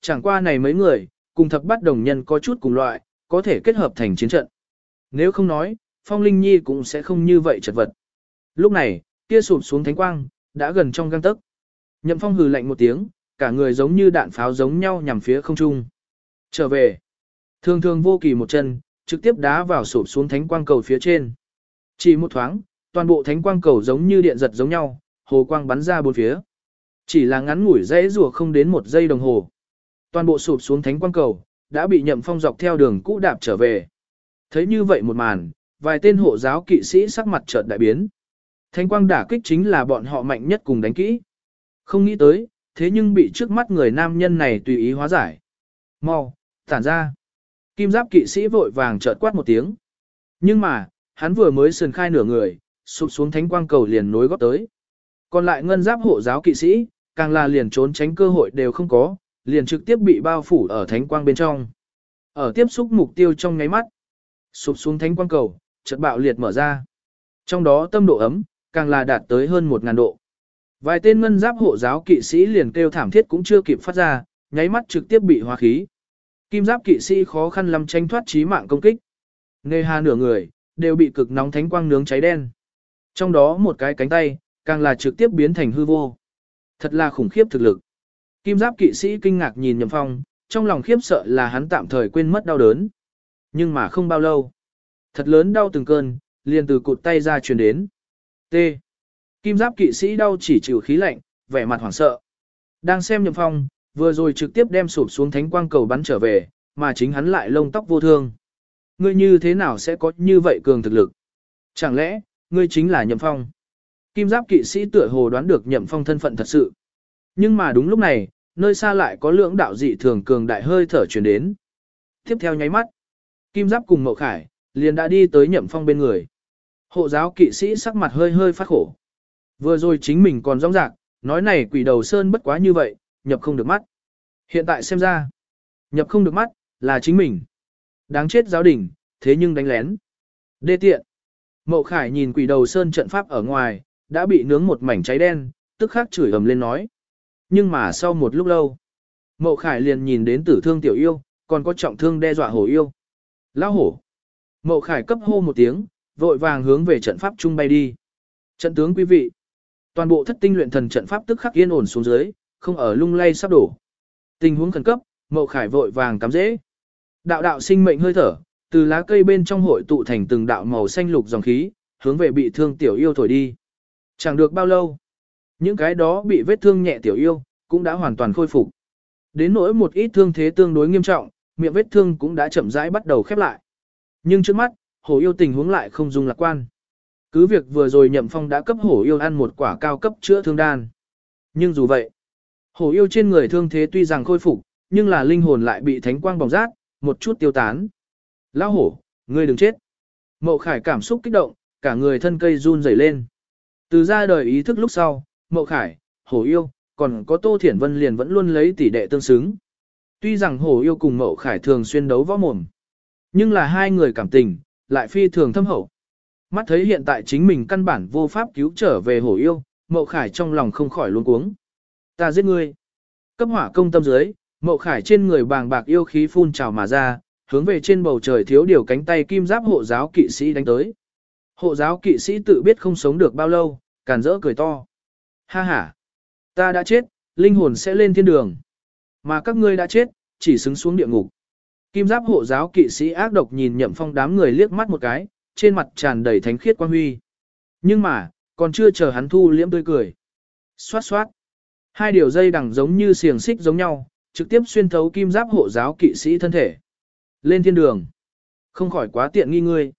chẳng qua này mấy người, cùng thập bắt đồng nhân có chút cùng loại, có thể kết hợp thành chiến trận. Nếu không nói, Phong Linh Nhi cũng sẽ không như vậy chật vật. Lúc này, kia sụp xuống thánh quang, đã gần trong găng tấc. Nhậm Phong hừ lạnh một tiếng, cả người giống như đạn pháo giống nhau nhằm phía không trung. Trở về. Thường thường vô kỳ một chân, trực tiếp đá vào sụp xuống thánh quang cầu phía trên. Chỉ một thoáng, toàn bộ thánh quang cầu giống như điện giật giống nhau, hồ quang bắn ra bốn phía. Chỉ là ngắn ngủi dễ rùa không đến một giây đồng hồ. Toàn bộ sụp xuống thánh quang cầu, đã bị nhậm phong dọc theo đường cũ đạp trở về. Thấy như vậy một màn, vài tên hộ giáo kỵ sĩ sắc mặt chợt đại biến. Thánh quang đả kích chính là bọn họ mạnh nhất cùng đánh kỹ. Không nghĩ tới, thế nhưng bị trước mắt người nam nhân này tùy ý hóa giải. Mau, tản ra. Kim giáp kỵ sĩ vội vàng chợt quát một tiếng. Nhưng mà, hắn vừa mới sườn khai nửa người, sụp xuống thánh quang cầu liền nối góp tới. Còn lại ngân giáp hộ giáo kỵ sĩ, càng là liền trốn tránh cơ hội đều không có, liền trực tiếp bị bao phủ ở thánh quang bên trong. Ở tiếp xúc mục tiêu trong nháy mắt, sụp xuống thánh quang cầu, chợt bạo liệt mở ra. Trong đó tâm độ ấm, càng là đạt tới hơn 1000 độ. Vài tên ngân giáp hộ giáo kỵ sĩ liền kêu thảm thiết cũng chưa kịp phát ra, nháy mắt trực tiếp bị hóa khí. Kim giáp kỵ sĩ khó khăn lắm tranh thoát chí mạng công kích. Nề hà nửa người, đều bị cực nóng thánh quang nướng cháy đen. Trong đó một cái cánh tay, càng là trực tiếp biến thành hư vô. Thật là khủng khiếp thực lực. Kim giáp kỵ sĩ kinh ngạc nhìn Nhậm Phong, trong lòng khiếp sợ là hắn tạm thời quên mất đau đớn. Nhưng mà không bao lâu. Thật lớn đau từng cơn, liền từ cụt tay ra truyền đến. T. Kim giáp kỵ sĩ đau chỉ chịu khí lạnh, vẻ mặt hoảng sợ. Đang xem Nhậm Phong, vừa rồi trực tiếp đem sụp xuống thánh quang cầu bắn trở về, mà chính hắn lại lông tóc vô thương. Ngươi như thế nào sẽ có như vậy cường thực lực? Chẳng lẽ, ngươi chính là Nhậm Phong? Kim giáp kỵ sĩ tựa hồ đoán được Nhậm Phong thân phận thật sự. Nhưng mà đúng lúc này, nơi xa lại có lưỡng đạo dị thường cường đại hơi thở truyền đến. Tiếp theo nháy mắt, Kim Giáp cùng Mậu Khải, liền đã đi tới Nhậm Phong bên người. Hộ giáo kỵ sĩ sắc mặt hơi hơi phát khổ. Vừa rồi chính mình còn rong rạc, nói này quỷ đầu sơn bất quá như vậy, nhập không được mắt. Hiện tại xem ra, nhập không được mắt, là chính mình. Đáng chết giáo đình, thế nhưng đánh lén. Đê tiện. Mậu Khải nhìn quỷ đầu sơn trận pháp ở ngoài, đã bị nướng một mảnh cháy đen, tức khắc chửi ầm lên nói. Nhưng mà sau một lúc lâu, Mậu Khải liền nhìn đến tử thương tiểu yêu, còn có trọng thương đe dọa hổ yêu. Lão hổ. Mậu Khải cấp hô một tiếng, vội vàng hướng về trận pháp trung bay đi. Trận tướng quý vị. Toàn bộ thất tinh luyện thần trận pháp tức khắc yên ổn xuống dưới, không ở lung lay sắp đổ. Tình huống khẩn cấp, Mậu Khải vội vàng cắm dễ. Đạo đạo sinh mệnh hơi thở, từ lá cây bên trong hội tụ thành từng đạo màu xanh lục dòng khí, hướng về bị thương tiểu yêu thổi đi. Chẳng được bao lâu, những cái đó bị vết thương nhẹ tiểu yêu, cũng đã hoàn toàn khôi phục. Đến nỗi một ít thương thế tương đối nghiêm trọng, miệng vết thương cũng đã chậm rãi bắt đầu khép lại. Nhưng trước mắt, hổ yêu tình huống lại không dung lạc quan. Cứ việc vừa rồi nhậm phong đã cấp hổ yêu ăn một quả cao cấp chữa thương đan. Nhưng dù vậy, hổ yêu trên người thương thế tuy rằng khôi phục, nhưng là linh hồn lại bị thánh quang bỏng rát, một chút tiêu tán. Lão hổ, ngươi đừng chết. Mậu khải cảm xúc kích động, cả người thân cây run rẩy lên. Từ ra đời ý thức lúc sau, Mậu Khải, Hổ Yêu, còn có Tô Thiển Vân liền vẫn luôn lấy tỷ đệ tương xứng. Tuy rằng Hổ Yêu cùng Mậu Khải thường xuyên đấu võ mồm, nhưng là hai người cảm tình, lại phi thường thâm hậu. Mắt thấy hiện tại chính mình căn bản vô pháp cứu trở về Hổ Yêu, Mậu Khải trong lòng không khỏi luống cuống. Ta giết ngươi. Cấp hỏa công tâm dưới, Mậu Khải trên người bàng bạc yêu khí phun trào mà ra, hướng về trên bầu trời thiếu điều cánh tay kim giáp hộ giáo kỵ sĩ đánh tới. Hộ giáo kỵ sĩ tự biết không sống được bao lâu, càn rỡ cười to. Ha ha, ta đã chết, linh hồn sẽ lên thiên đường. Mà các ngươi đã chết, chỉ xứng xuống địa ngục. Kim giáp hộ giáo kỵ sĩ ác độc nhìn nhậm phong đám người liếc mắt một cái, trên mặt tràn đầy thánh khiết quan huy. Nhưng mà, còn chưa chờ hắn thu liễm tươi cười. Xoát xoát. Hai điều dây đằng giống như xiềng xích giống nhau, trực tiếp xuyên thấu kim giáp hộ giáo kỵ sĩ thân thể. Lên thiên đường. Không khỏi quá tiện nghi ngươi.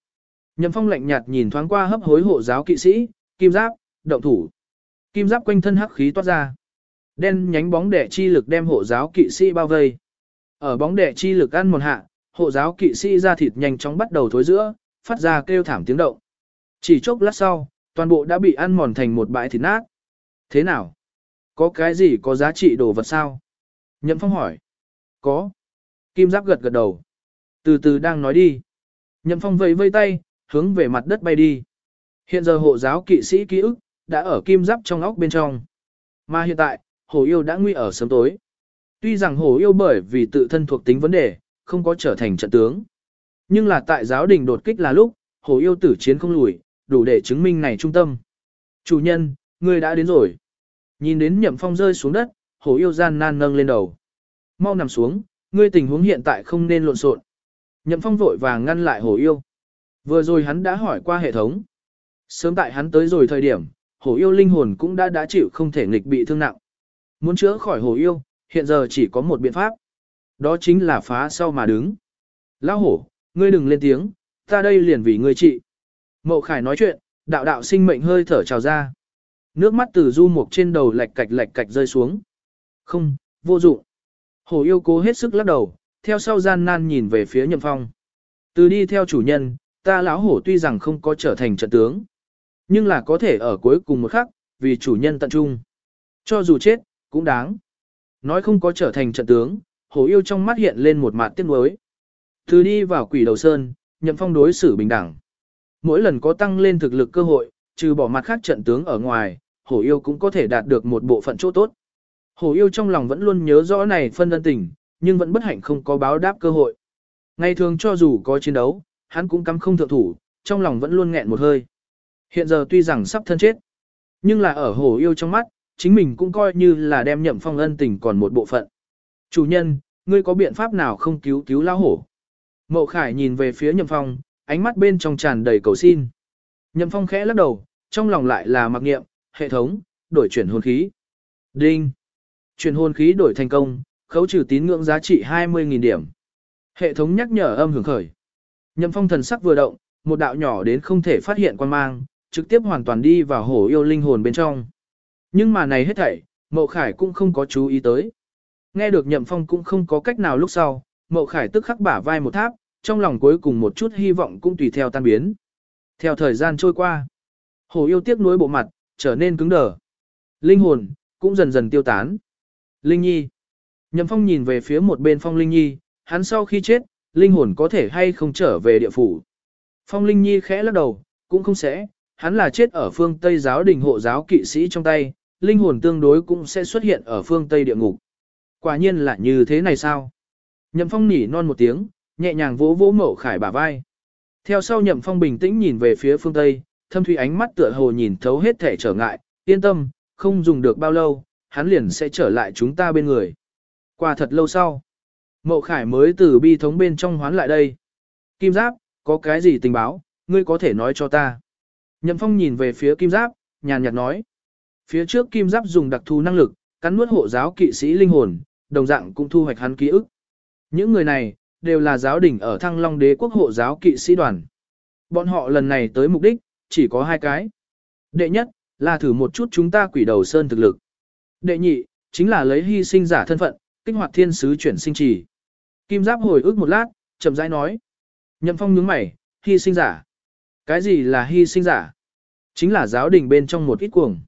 Nhậm phong lạnh nhạt nhìn thoáng qua hấp hối hộ giáo kỵ sĩ, kim giáp, động thủ. Kim giáp quanh thân hắc khí toát ra. Đen nhánh bóng đẻ chi lực đem hộ giáo kỵ sĩ bao vây. Ở bóng đẻ chi lực ăn một hạ, hộ giáo kỵ sĩ ra thịt nhanh chóng bắt đầu thối giữa, phát ra kêu thảm tiếng động. Chỉ chốc lát sau, toàn bộ đã bị ăn mòn thành một bãi thịt nát. Thế nào? Có cái gì có giá trị đồ vật sao? Nhậm phong hỏi. Có. Kim giáp gật gật đầu. Từ từ đang nói đi. Nhậm phong vẫy vây tay, hướng về mặt đất bay đi. Hiện giờ hộ giáo kỵ sĩ ký ức, đã ở kim giáp trong óc bên trong. Mà hiện tại, hồ yêu đã nguy ở sớm tối. Tuy rằng hổ yêu bởi vì tự thân thuộc tính vấn đề, không có trở thành trận tướng. Nhưng là tại giáo đình đột kích là lúc, hổ yêu tử chiến không lùi, đủ để chứng minh này trung tâm. Chủ nhân, ngươi đã đến rồi. Nhìn đến nhậm phong rơi xuống đất, hổ yêu gian nan nâng lên đầu. Mau nằm xuống, ngươi tình huống hiện tại không nên lộn xộn. Nhậm phong vội vàng ngăn lại hổ yêu. Vừa rồi hắn đã hỏi qua hệ thống. Sớm tại hắn tới rồi thời điểm, hổ yêu linh hồn cũng đã đã chịu không thể nghịch bị thương nặng. Muốn chữa khỏi hổ yêu, hiện giờ chỉ có một biện pháp. Đó chính là phá sau mà đứng. Lão hổ, ngươi đừng lên tiếng, ta đây liền vì ngươi trị. Mậu Khải nói chuyện, đạo đạo sinh mệnh hơi thở trào ra. Nước mắt từ du mục trên đầu lạch cạch lạch cạch rơi xuống. Không, vô dụng. Hổ yêu cố hết sức lắc đầu, theo sau gian nan nhìn về phía nhậm phong. Từ đi theo chủ nhân, ta lão hổ tuy rằng không có trở thành trận tướng, nhưng là có thể ở cuối cùng một khắc, vì chủ nhân tận trung. Cho dù chết, cũng đáng. Nói không có trở thành trận tướng, hổ yêu trong mắt hiện lên một mặt tiếc nuối. Từ đi vào quỷ đầu sơn, nhậm phong đối xử bình đẳng. Mỗi lần có tăng lên thực lực cơ hội, trừ bỏ mặt khác trận tướng ở ngoài, hổ yêu cũng có thể đạt được một bộ phận chỗ tốt. Hổ yêu trong lòng vẫn luôn nhớ rõ này phân ân tình, nhưng vẫn bất hạnh không có báo đáp cơ hội. Ngày thường cho dù có chiến đấu, hắn cũng cắm không thượng thủ, trong lòng vẫn luôn nghẹn một hơi. Hiện giờ tuy rằng sắp thân chết, nhưng là ở hồ yêu trong mắt, chính mình cũng coi như là đem nhậm phong ân tình còn một bộ phận. Chủ nhân, ngươi có biện pháp nào không cứu cứu lao hổ? Mậu Khải nhìn về phía nhậm phong, ánh mắt bên trong tràn đầy cầu xin. Nhậm phong khẽ lắc đầu, trong lòng lại là mặc nghiệm, hệ thống, đổi chuyển hồn khí. Đinh! Chuyển hồn khí đổi thành công, khấu trừ tín ngưỡng giá trị 20.000 điểm. Hệ thống nhắc nhở âm hưởng khởi. Nhậm phong thần sắc vừa động, một đạo nhỏ đến không thể phát hiện quan mang, trực tiếp hoàn toàn đi vào hổ yêu linh hồn bên trong. Nhưng mà này hết thảy, Mậu Khải cũng không có chú ý tới. Nghe được Nhậm Phong cũng không có cách nào lúc sau, Mậu Khải tức khắc bả vai một tháp, trong lòng cuối cùng một chút hy vọng cũng tùy theo tan biến. Theo thời gian trôi qua, hổ yêu tiếc nuối bộ mặt, trở nên cứng đờ. Linh hồn, cũng dần dần tiêu tán. Linh Nhi. Nhậm Phong nhìn về phía một bên Phong Linh Nhi, hắn sau khi chết, linh hồn có thể hay không trở về địa phủ. Phong Linh Nhi khẽ lắc đầu, cũng không sẽ, hắn là chết ở phương Tây giáo đình hộ giáo kỵ sĩ trong tay, linh hồn tương đối cũng sẽ xuất hiện ở phương Tây địa ngục. Quả nhiên là như thế này sao? Nhậm Phong nỉ non một tiếng, nhẹ nhàng vỗ vỗ mậu khải bả vai. Theo sau Nhậm Phong bình tĩnh nhìn về phía phương Tây, thâm thủy ánh mắt tựa hồ nhìn thấu hết thể trở ngại, yên tâm, không dùng được bao lâu, hắn liền sẽ trở lại chúng ta bên người. Qua thật lâu sau, Mậu Khải mới từ bi thống bên trong hoán lại đây. Kim Giáp, có cái gì tình báo, ngươi có thể nói cho ta. Nhậm Phong nhìn về phía Kim Giáp, nhàn nhạt nói. Phía trước Kim Giáp dùng đặc thù năng lực, cắn nuốt hộ giáo kỵ sĩ linh hồn, đồng dạng cũng thu hoạch hắn ký ức. Những người này, đều là giáo đỉnh ở Thăng Long Đế quốc hộ giáo kỵ sĩ đoàn. Bọn họ lần này tới mục đích, chỉ có hai cái. Đệ nhất, là thử một chút chúng ta quỷ đầu sơn thực lực. Đệ nhị, chính là lấy hy sinh giả thân phận, kích hoạt thiên sứ chuyển sinh trì. Kim Giáp hồi ức một lát, chậm rãi nói. Nhậm Phong nhướng mày, hy sinh giả. Cái gì là hy sinh giả? Chính là giáo đình bên trong một ít cuồng.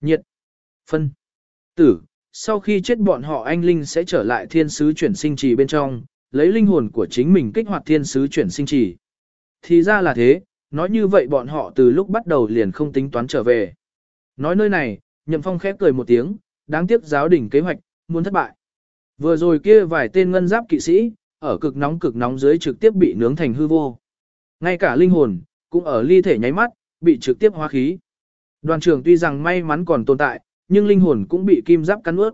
Nhiệt. Phân. Tử. Sau khi chết bọn họ anh Linh sẽ trở lại thiên sứ chuyển sinh trì bên trong, lấy linh hồn của chính mình kích hoạt thiên sứ chuyển sinh trì. Thì ra là thế, nói như vậy bọn họ từ lúc bắt đầu liền không tính toán trở về. Nói nơi này, Nhậm Phong khép cười một tiếng, đáng tiếc giáo đình kế hoạch, muốn thất bại. Vừa rồi kia vài tên ngân giáp kỵ sĩ, ở cực nóng cực nóng dưới trực tiếp bị nướng thành hư vô. Ngay cả linh hồn, cũng ở ly thể nháy mắt, bị trực tiếp hóa khí. Đoàn trưởng tuy rằng may mắn còn tồn tại, nhưng linh hồn cũng bị kim giáp cắn ướt.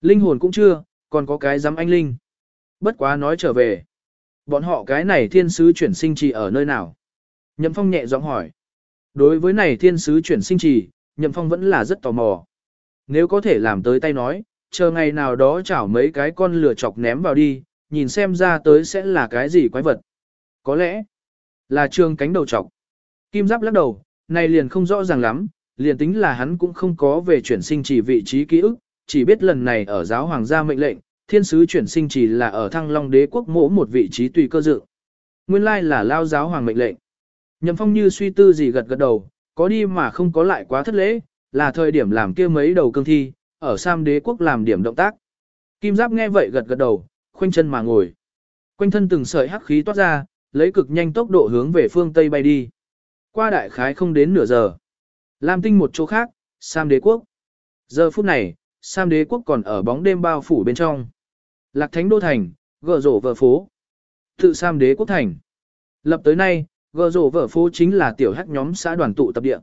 Linh hồn cũng chưa, còn có cái giám anh linh. Bất quá nói trở về. Bọn họ cái này thiên sứ chuyển sinh trì ở nơi nào? Nhậm Phong nhẹ giọng hỏi. Đối với này thiên sứ chuyển sinh trì, Nhậm Phong vẫn là rất tò mò. Nếu có thể làm tới tay nói, chờ ngày nào đó chảo mấy cái con lửa chọc ném vào đi, nhìn xem ra tới sẽ là cái gì quái vật. Có lẽ là trường cánh đầu trọc. Kim Giáp lắc đầu, này liền không rõ ràng lắm, liền tính là hắn cũng không có về chuyển sinh chỉ vị trí ký ức, chỉ biết lần này ở giáo hoàng gia mệnh lệnh, thiên sứ chuyển sinh chỉ là ở thăng long đế quốc mỗ một vị trí tùy cơ dự. Nguyên lai là lao giáo hoàng mệnh lệnh. Nhậm phong như suy tư gì gật gật đầu, có đi mà không có lại quá thất lễ, là thời điểm làm kia mấy đầu cương thi, ở Sam đế quốc làm điểm động tác. Kim Giáp nghe vậy gật gật đầu, khoanh chân mà ngồi. Quanh thân từng sợi hắc khí toát ra, lấy cực nhanh tốc độ hướng về phương Tây bay đi. Qua đại khái không đến nửa giờ. Lam tinh một chỗ khác, Sam đế quốc. Giờ phút này, Sam đế quốc còn ở bóng đêm bao phủ bên trong. Lạc thánh đô thành, gờ rổ vợ phố. Tự Sam đế quốc thành. Lập tới nay, gờ rổ vợ phố chính là tiểu hắc nhóm xã đoàn tụ tập địa.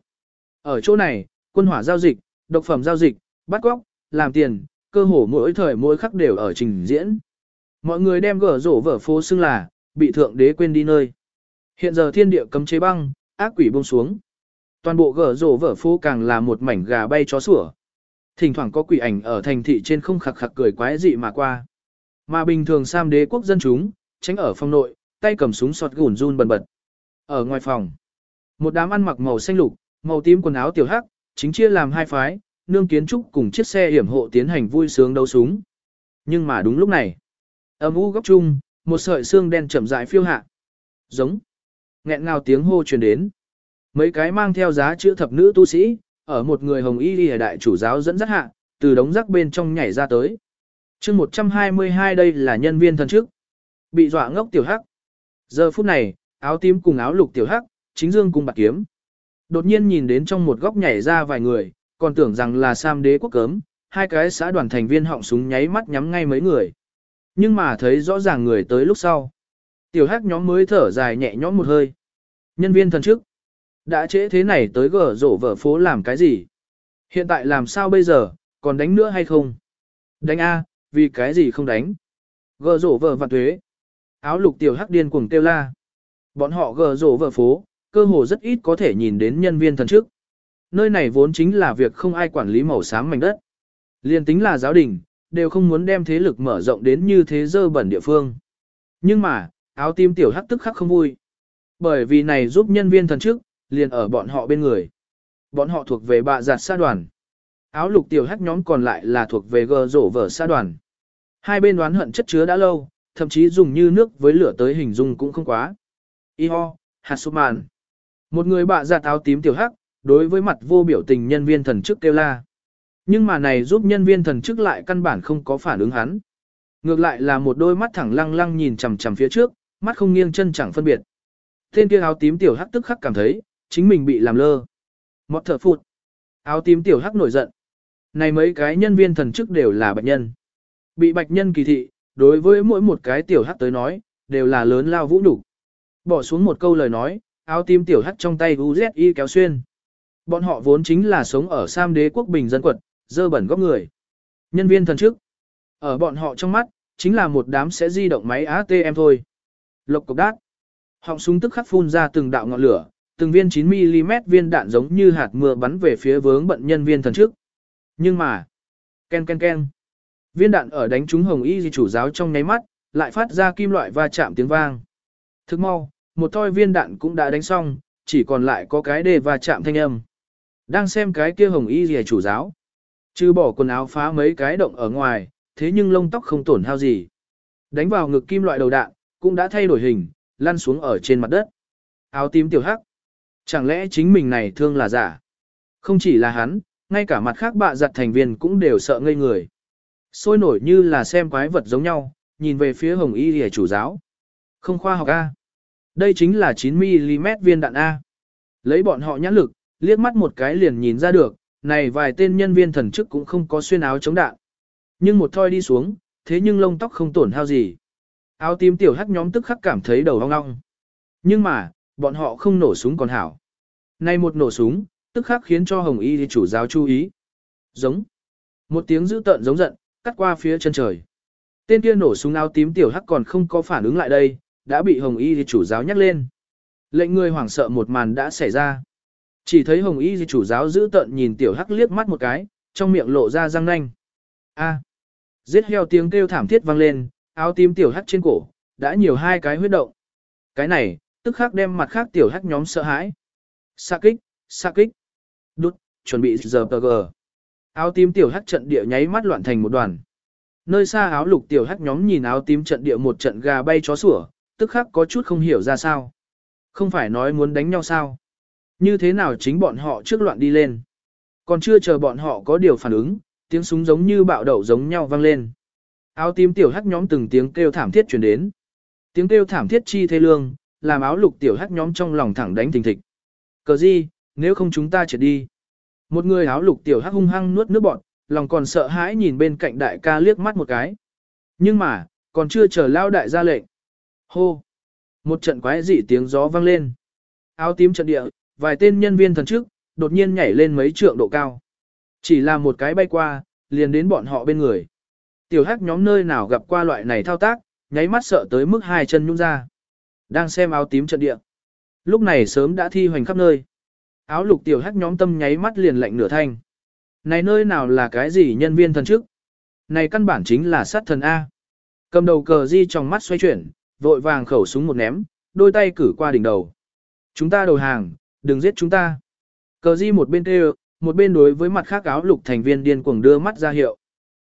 Ở chỗ này, quân hỏa giao dịch, độc phẩm giao dịch, bắt góc, làm tiền, cơ hồ mỗi thời mỗi khắc đều ở trình diễn. Mọi người đem gở rổ vở phố xưng là, bị thượng đế quên đi nơi. Hiện giờ thiên địa cấm chế băng, ác quỷ buông xuống. Toàn bộ gở rổ vở phố càng là một mảnh gà bay chó sủa. Thỉnh thoảng có quỷ ảnh ở thành thị trên không khặc khặc cười quái dị mà qua. Mà bình thường Sam đế quốc dân chúng, tránh ở phòng nội, tay cầm súng sọt gùn run bần bật. Ở ngoài phòng, một đám ăn mặc màu xanh lục, màu tím quần áo tiểu hắc, chính chia làm hai phái, nương kiến trúc cùng chiếc xe hiểm hộ tiến hành vui sướng đấu súng. Nhưng mà đúng lúc này, âm u góc chung, một sợi xương đen chậm rãi phiêu hạ. Giống. Nghẹn ngào tiếng hô truyền đến. Mấy cái mang theo giá chữ thập nữ tu sĩ, ở một người hồng y lìa đại chủ giáo dẫn dắt hạ, từ đống rác bên trong nhảy ra tới. chương 122 đây là nhân viên thần trước. Bị dọa ngốc tiểu hắc. Giờ phút này, áo tím cùng áo lục tiểu hắc, chính dương cùng bạc kiếm. Đột nhiên nhìn đến trong một góc nhảy ra vài người, còn tưởng rằng là Sam đế quốc cấm, hai cái xã đoàn thành viên họng súng nháy mắt nhắm ngay mấy người. Nhưng mà thấy rõ ràng người tới lúc sau. Tiểu hắc nhóm mới thở dài nhẹ nhõm một hơi. Nhân viên thần chức. Đã trễ thế này tới gở rổ vở phố làm cái gì? Hiện tại làm sao bây giờ, còn đánh nữa hay không? Đánh A, vì cái gì không đánh? Gở rổ vở vạn thuế. Áo lục tiểu hắc điên cuồng kêu la. Bọn họ gở rổ vở phố, cơ hồ rất ít có thể nhìn đến nhân viên thần chức. Nơi này vốn chính là việc không ai quản lý màu xám mảnh đất. Liên tính là giáo đình, đều không muốn đem thế lực mở rộng đến như thế dơ bẩn địa phương. Nhưng mà, áo tim tiểu hắc tức khắc không vui. Bởi vì này giúp nhân viên thần chức, liền ở bọn họ bên người. Bọn họ thuộc về bạ giặt xa đoàn. Áo lục tiểu hắc nhóm còn lại là thuộc về gờ rổ vở xa đoàn. Hai bên đoán hận chất chứa đã lâu, thậm chí dùng như nước với lửa tới hình dung cũng không quá. Iho, Hasuman. Một người bạ giặt áo tím tiểu hắc, đối với mặt vô biểu tình nhân viên thần chức kêu la. Nhưng mà này giúp nhân viên thần chức lại căn bản không có phản ứng hắn. Ngược lại là một đôi mắt thẳng lăng lăng nhìn chằm chằm phía trước, mắt không nghiêng chân chẳng phân biệt. Tên kia áo tím tiểu hắc tức khắc cảm thấy, chính mình bị làm lơ. Mọt thở phụt. Áo tím tiểu hắc nổi giận. Này mấy cái nhân viên thần chức đều là bạch nhân. Bị bạch nhân kỳ thị, đối với mỗi một cái tiểu hắc tới nói, đều là lớn lao vũ đủ. Bỏ xuống một câu lời nói, áo tím tiểu hắc trong tay UZI kéo xuyên. Bọn họ vốn chính là sống ở Sam đế quốc bình dân quật, dơ bẩn góc người. Nhân viên thần chức. Ở bọn họ trong mắt, chính là một đám sẽ di động máy ATM thôi. Lộc cục đát. Họng súng tức khắc phun ra từng đạo ngọn lửa, từng viên 9mm viên đạn giống như hạt mưa bắn về phía vướng bận nhân viên thần chức. Nhưng mà, ken ken ken. Viên đạn ở đánh trúng hồng y di chủ giáo trong nháy mắt, lại phát ra kim loại va chạm tiếng vang. Thức mau, một thoi viên đạn cũng đã đánh xong, chỉ còn lại có cái đề va chạm thanh âm. Đang xem cái kia hồng y di chủ giáo. Chứ bỏ quần áo phá mấy cái động ở ngoài, thế nhưng lông tóc không tổn hao gì. Đánh vào ngực kim loại đầu đạn, cũng đã thay đổi hình, lăn xuống ở trên mặt đất. Áo tím tiểu hắc. Chẳng lẽ chính mình này thương là giả? Không chỉ là hắn, ngay cả mặt khác bạ giặt thành viên cũng đều sợ ngây người. Sôi nổi như là xem quái vật giống nhau, nhìn về phía hồng y lìa chủ giáo. Không khoa học A. Đây chính là 9mm viên đạn A. Lấy bọn họ nhãn lực, liếc mắt một cái liền nhìn ra được, này vài tên nhân viên thần chức cũng không có xuyên áo chống đạn. Nhưng một thoi đi xuống, thế nhưng lông tóc không tổn hao gì. Áo tím tiểu hắc nhóm tức khắc cảm thấy đầu ong ong. Nhưng mà, bọn họ không nổ súng còn hảo. nay một nổ súng, tức khắc khiến cho Hồng Y chủ giáo chú ý. Giống. Một tiếng dữ tợn giống giận, cắt qua phía chân trời. Tên kia nổ súng áo tím tiểu hắc còn không có phản ứng lại đây, đã bị Hồng Y chủ giáo nhắc lên. Lệnh người hoảng sợ một màn đã xảy ra. Chỉ thấy hồng y chủ giáo giữ tận nhìn tiểu hắc liếc mắt một cái, trong miệng lộ ra răng nanh. A. Giết heo tiếng kêu thảm thiết vang lên, áo tím tiểu hắc trên cổ, đã nhiều hai cái huyết động. Cái này, tức khắc đem mặt khác tiểu hắc nhóm sợ hãi. Sa kích, sa kích. Đút, chuẩn bị giờ tờ gờ. Áo tím tiểu hắc trận địa nháy mắt loạn thành một đoàn. Nơi xa áo lục tiểu hắc nhóm nhìn áo tím trận địa một trận gà bay chó sủa, tức khắc có chút không hiểu ra sao. Không phải nói muốn đánh nhau sao? Như thế nào chính bọn họ trước loạn đi lên. Còn chưa chờ bọn họ có điều phản ứng, tiếng súng giống như bạo đậu giống nhau vang lên. Áo tím tiểu hắc nhóm từng tiếng kêu thảm thiết truyền đến. Tiếng kêu thảm thiết chi thê lương, làm áo lục tiểu hắc nhóm trong lòng thẳng đánh thình thịch. Cờ gì, nếu không chúng ta chết đi. Một người áo lục tiểu hắc hung hăng nuốt nước bọt, lòng còn sợ hãi nhìn bên cạnh đại ca liếc mắt một cái. Nhưng mà, còn chưa chờ lao đại ra lệnh. Hô! Một trận quái dị tiếng gió vang lên. Áo tím trận địa, vài tên nhân viên thần chức đột nhiên nhảy lên mấy trượng độ cao. Chỉ là một cái bay qua, liền đến bọn họ bên người. Tiểu hắc nhóm nơi nào gặp qua loại này thao tác, nháy mắt sợ tới mức hai chân nhung ra. Đang xem áo tím trận địa. Lúc này sớm đã thi hoành khắp nơi. Áo lục tiểu hắc nhóm tâm nháy mắt liền lạnh nửa thanh. Này nơi nào là cái gì nhân viên thần chức? Này căn bản chính là sát thần A. Cầm đầu cờ di trong mắt xoay chuyển, vội vàng khẩu súng một ném, đôi tay cử qua đỉnh đầu. Chúng ta đầu hàng, đừng giết chúng ta. Cờ di một bên kêu, một bên đối với mặt khác áo lục thành viên điên cuồng đưa mắt ra hiệu.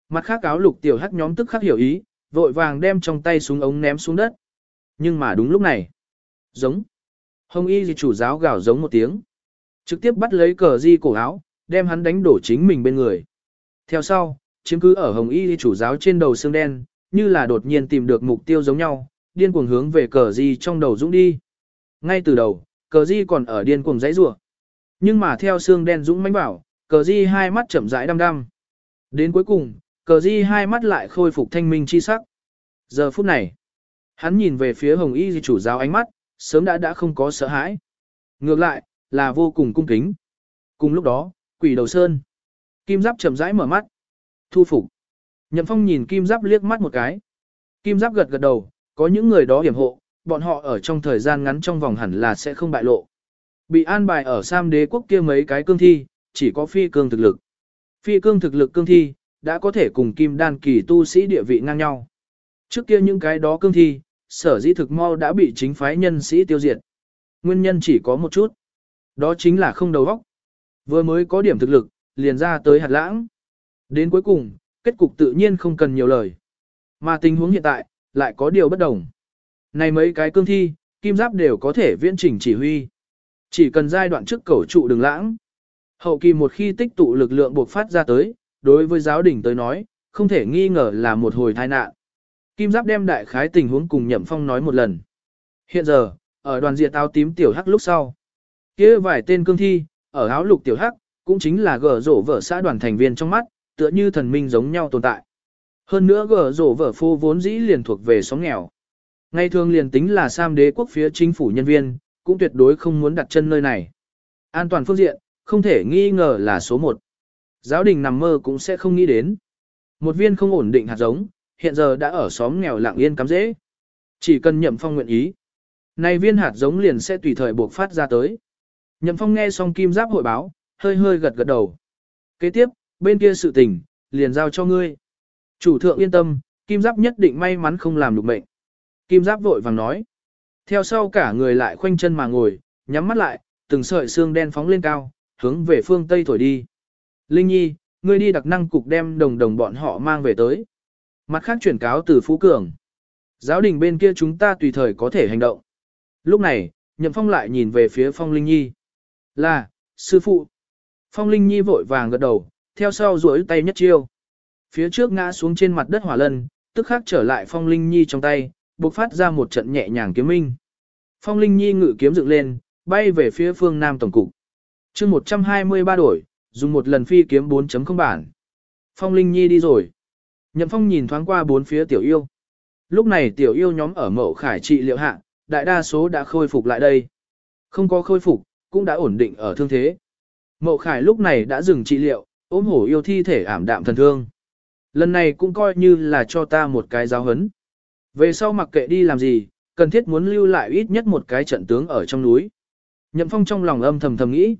Mặt khác áo lục tiểu hắc nhóm tức khắc hiểu ý, vội vàng đem trong tay súng ống ném xuống đất. Nhưng mà đúng lúc này, giống. Hồng y gì chủ giáo gào giống một tiếng. Trực tiếp bắt lấy cờ di cổ áo, đem hắn đánh đổ chính mình bên người. Theo sau, chiếm cứ ở hồng y chủ giáo trên đầu xương đen, như là đột nhiên tìm được mục tiêu giống nhau, điên cuồng hướng về cờ di trong đầu dũng đi. Ngay từ đầu, cờ di còn ở điên cuồng giấy rủa Nhưng mà theo xương đen dũng mãnh bảo, cờ di hai mắt chậm rãi đăm đăm. Đến cuối cùng, cờ di hai mắt lại khôi phục thanh minh chi sắc. Giờ phút này, hắn nhìn về phía hồng y Di chủ giáo ánh mắt, sớm đã đã không có sợ hãi. Ngược lại, là vô cùng cung kính. Cùng lúc đó, quỷ đầu sơn. Kim giáp chậm rãi mở mắt. Thu phục. Nhậm phong nhìn kim giáp liếc mắt một cái. Kim giáp gật gật đầu, có những người đó hiểm hộ, bọn họ ở trong thời gian ngắn trong vòng hẳn là sẽ không bại lộ. Bị an bài ở Sam đế quốc kia mấy cái cương thi, chỉ có phi cương thực lực. Phi cương thực lực cương thi, đã có thể cùng kim đan kỳ tu sĩ địa vị ngang nhau. Trước kia những cái đó cương thi, sở dĩ thực mau đã bị chính phái nhân sĩ tiêu diệt. Nguyên nhân chỉ có một chút. Đó chính là không đầu óc. Vừa mới có điểm thực lực, liền ra tới hạt lãng. Đến cuối cùng, kết cục tự nhiên không cần nhiều lời. Mà tình huống hiện tại, lại có điều bất đồng. Này mấy cái cương thi, kim giáp đều có thể viễn chỉnh chỉ huy. Chỉ cần giai đoạn trước cầu trụ đừng lãng. Hậu kỳ một khi tích tụ lực lượng buộc phát ra tới, đối với giáo đình tới nói, không thể nghi ngờ là một hồi tai nạn. Kim Giáp đem đại khái tình huống cùng Nhậm Phong nói một lần. Hiện giờ, ở đoàn diệt áo tím tiểu hắc lúc sau, kia vài tên cương thi, ở áo lục tiểu hắc, cũng chính là gở rổ vợ xã đoàn thành viên trong mắt, tựa như thần minh giống nhau tồn tại. Hơn nữa gở rổ vợ phô vốn dĩ liền thuộc về sóng nghèo. Ngay thường liền tính là Sam đế quốc phía chính phủ nhân viên, cũng tuyệt đối không muốn đặt chân nơi này. An toàn phương diện, không thể nghi ngờ là số một. Giáo đình nằm mơ cũng sẽ không nghĩ đến. Một viên không ổn định hạt giống, hiện giờ đã ở xóm nghèo lặng yên cắm dễ. Chỉ cần nhậm phong nguyện ý. Này viên hạt giống liền sẽ tùy thời buộc phát ra tới. Nhậm phong nghe xong kim giáp hội báo, hơi hơi gật gật đầu. Kế tiếp, bên kia sự tình, liền giao cho ngươi. Chủ thượng yên tâm, kim giáp nhất định may mắn không làm được mệnh. Kim giáp vội vàng nói. Theo sau cả người lại khoanh chân mà ngồi, nhắm mắt lại, từng sợi xương đen phóng lên cao, hướng về phương Tây thổi đi. Linh Nhi, ngươi đi đặc năng cục đem đồng đồng bọn họ mang về tới. Mặt khác chuyển cáo từ Phú Cường. Giáo đình bên kia chúng ta tùy thời có thể hành động. Lúc này, Nhậm Phong lại nhìn về phía Phong Linh Nhi. Là, sư phụ. Phong Linh Nhi vội vàng gật đầu, theo sau duỗi tay nhất chiêu. Phía trước ngã xuống trên mặt đất hỏa lân, tức khắc trở lại Phong Linh Nhi trong tay, bộc phát ra một trận nhẹ nhàng kiếm minh. Phong Linh Nhi ngự kiếm dựng lên, bay về phía phương Nam Tổng cục. chương 123 đổi, dùng một lần phi kiếm 4.0 bản. Phong Linh Nhi đi rồi. Nhậm Phong nhìn thoáng qua bốn phía tiểu yêu. Lúc này tiểu yêu nhóm ở mẫu khải trị liệu hạ, đại đa số đã khôi phục lại đây. Không có khôi phục, cũng đã ổn định ở thương thế. Mậu khải lúc này đã dừng trị liệu, ôm hổ yêu thi thể ảm đạm thần thương. Lần này cũng coi như là cho ta một cái giáo hấn. Về sau mặc kệ đi làm gì, cần thiết muốn lưu lại ít nhất một cái trận tướng ở trong núi. Nhậm Phong trong lòng âm thầm thầm nghĩ.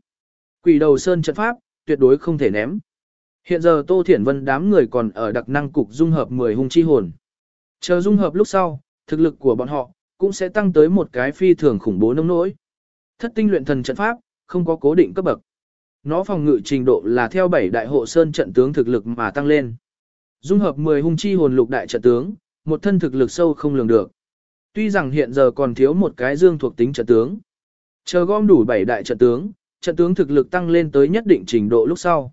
Quỷ đầu sơn trận pháp, tuyệt đối không thể ném. Hiện giờ Tô Thiển Vân đám người còn ở đặc năng cục dung hợp 10 hung chi hồn. Chờ dung hợp lúc sau, thực lực của bọn họ cũng sẽ tăng tới một cái phi thường khủng bố nông nỗi. Thất tinh luyện thần trận pháp, không có cố định cấp bậc. Nó phòng ngự trình độ là theo 7 đại hộ sơn trận tướng thực lực mà tăng lên. Dung hợp 10 hung chi hồn lục đại trận tướng, một thân thực lực sâu không lường được. Tuy rằng hiện giờ còn thiếu một cái dương thuộc tính trận tướng. Chờ gom đủ 7 đại trận tướng, trận tướng thực lực tăng lên tới nhất định trình độ lúc sau.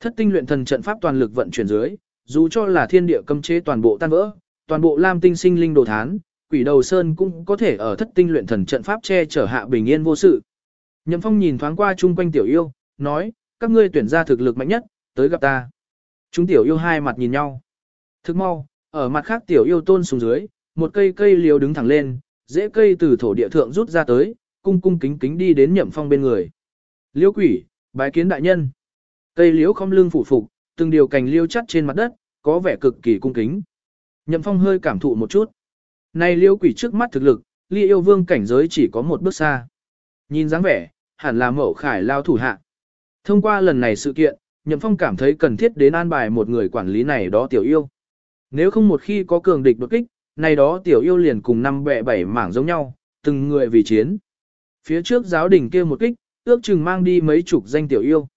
Thất tinh luyện thần trận pháp toàn lực vận chuyển dưới, dù cho là thiên địa cấm chế toàn bộ tan vỡ, toàn bộ lam tinh sinh linh đồ thán, quỷ đầu sơn cũng có thể ở thất tinh luyện thần trận pháp che chở hạ bình yên vô sự. Nhậm Phong nhìn thoáng qua chung quanh tiểu yêu, nói, các ngươi tuyển ra thực lực mạnh nhất, tới gặp ta. Chúng tiểu yêu hai mặt nhìn nhau. Thức mau, ở mặt khác tiểu yêu tôn xuống dưới, một cây cây liều đứng thẳng lên, dễ cây từ thổ địa thượng rút ra tới, cung cung kính kính đi đến nhậm phong bên người. Liêu quỷ, bái kiến đại nhân. Cây liễu không lưng phủ phục, từng điều cành liêu chắt trên mặt đất, có vẻ cực kỳ cung kính. Nhậm phong hơi cảm thụ một chút. Này liêu quỷ trước mắt thực lực, ly yêu vương cảnh giới chỉ có một bước xa. Nhìn dáng vẻ, hẳn là mẫu khải lao thủ hạ. Thông qua lần này sự kiện, Nhậm Phong cảm thấy cần thiết đến an bài một người quản lý này đó tiểu yêu. Nếu không một khi có cường địch đột kích, này đó tiểu yêu liền cùng năm bẹ bảy mảng giống nhau, từng người vì chiến. Phía trước giáo đình kia một kích, ước chừng mang đi mấy chục danh tiểu yêu.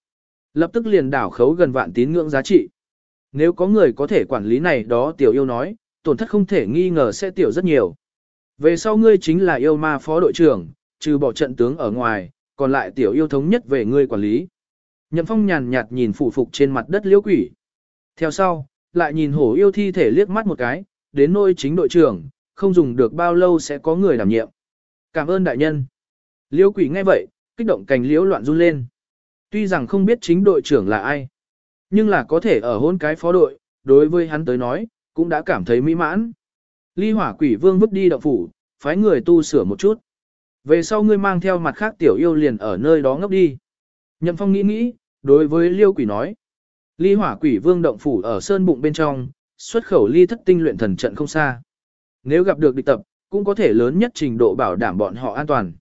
Lập tức liền đảo khấu gần vạn tín ngưỡng giá trị. Nếu có người có thể quản lý này đó tiểu yêu nói, tổn thất không thể nghi ngờ sẽ tiểu rất nhiều. Về sau ngươi chính là yêu ma phó đội trưởng, trừ bỏ trận tướng ở ngoài, còn lại tiểu yêu thống nhất về ngươi quản lý. Nhậm phong nhàn nhạt nhìn phụ phục trên mặt đất liễu quỷ. Theo sau, lại nhìn hổ yêu thi thể liếc mắt một cái, đến nôi chính đội trưởng, không dùng được bao lâu sẽ có người đảm nhiệm. Cảm ơn đại nhân. liêu quỷ nghe vậy, kích động cành liễu loạn run lên. Tuy rằng không biết chính đội trưởng là ai, nhưng là có thể ở hôn cái phó đội, đối với hắn tới nói, cũng đã cảm thấy mỹ mãn. Ly hỏa quỷ vương vứt đi động phủ, phái người tu sửa một chút. Về sau ngươi mang theo mặt khác tiểu yêu liền ở nơi đó ngốc đi. Nhậm phong nghĩ nghĩ, đối với liêu quỷ nói. Ly hỏa quỷ vương động phủ ở sơn bụng bên trong, xuất khẩu ly thất tinh luyện thần trận không xa. Nếu gặp được địch tập, cũng có thể lớn nhất trình độ bảo đảm bọn họ an toàn.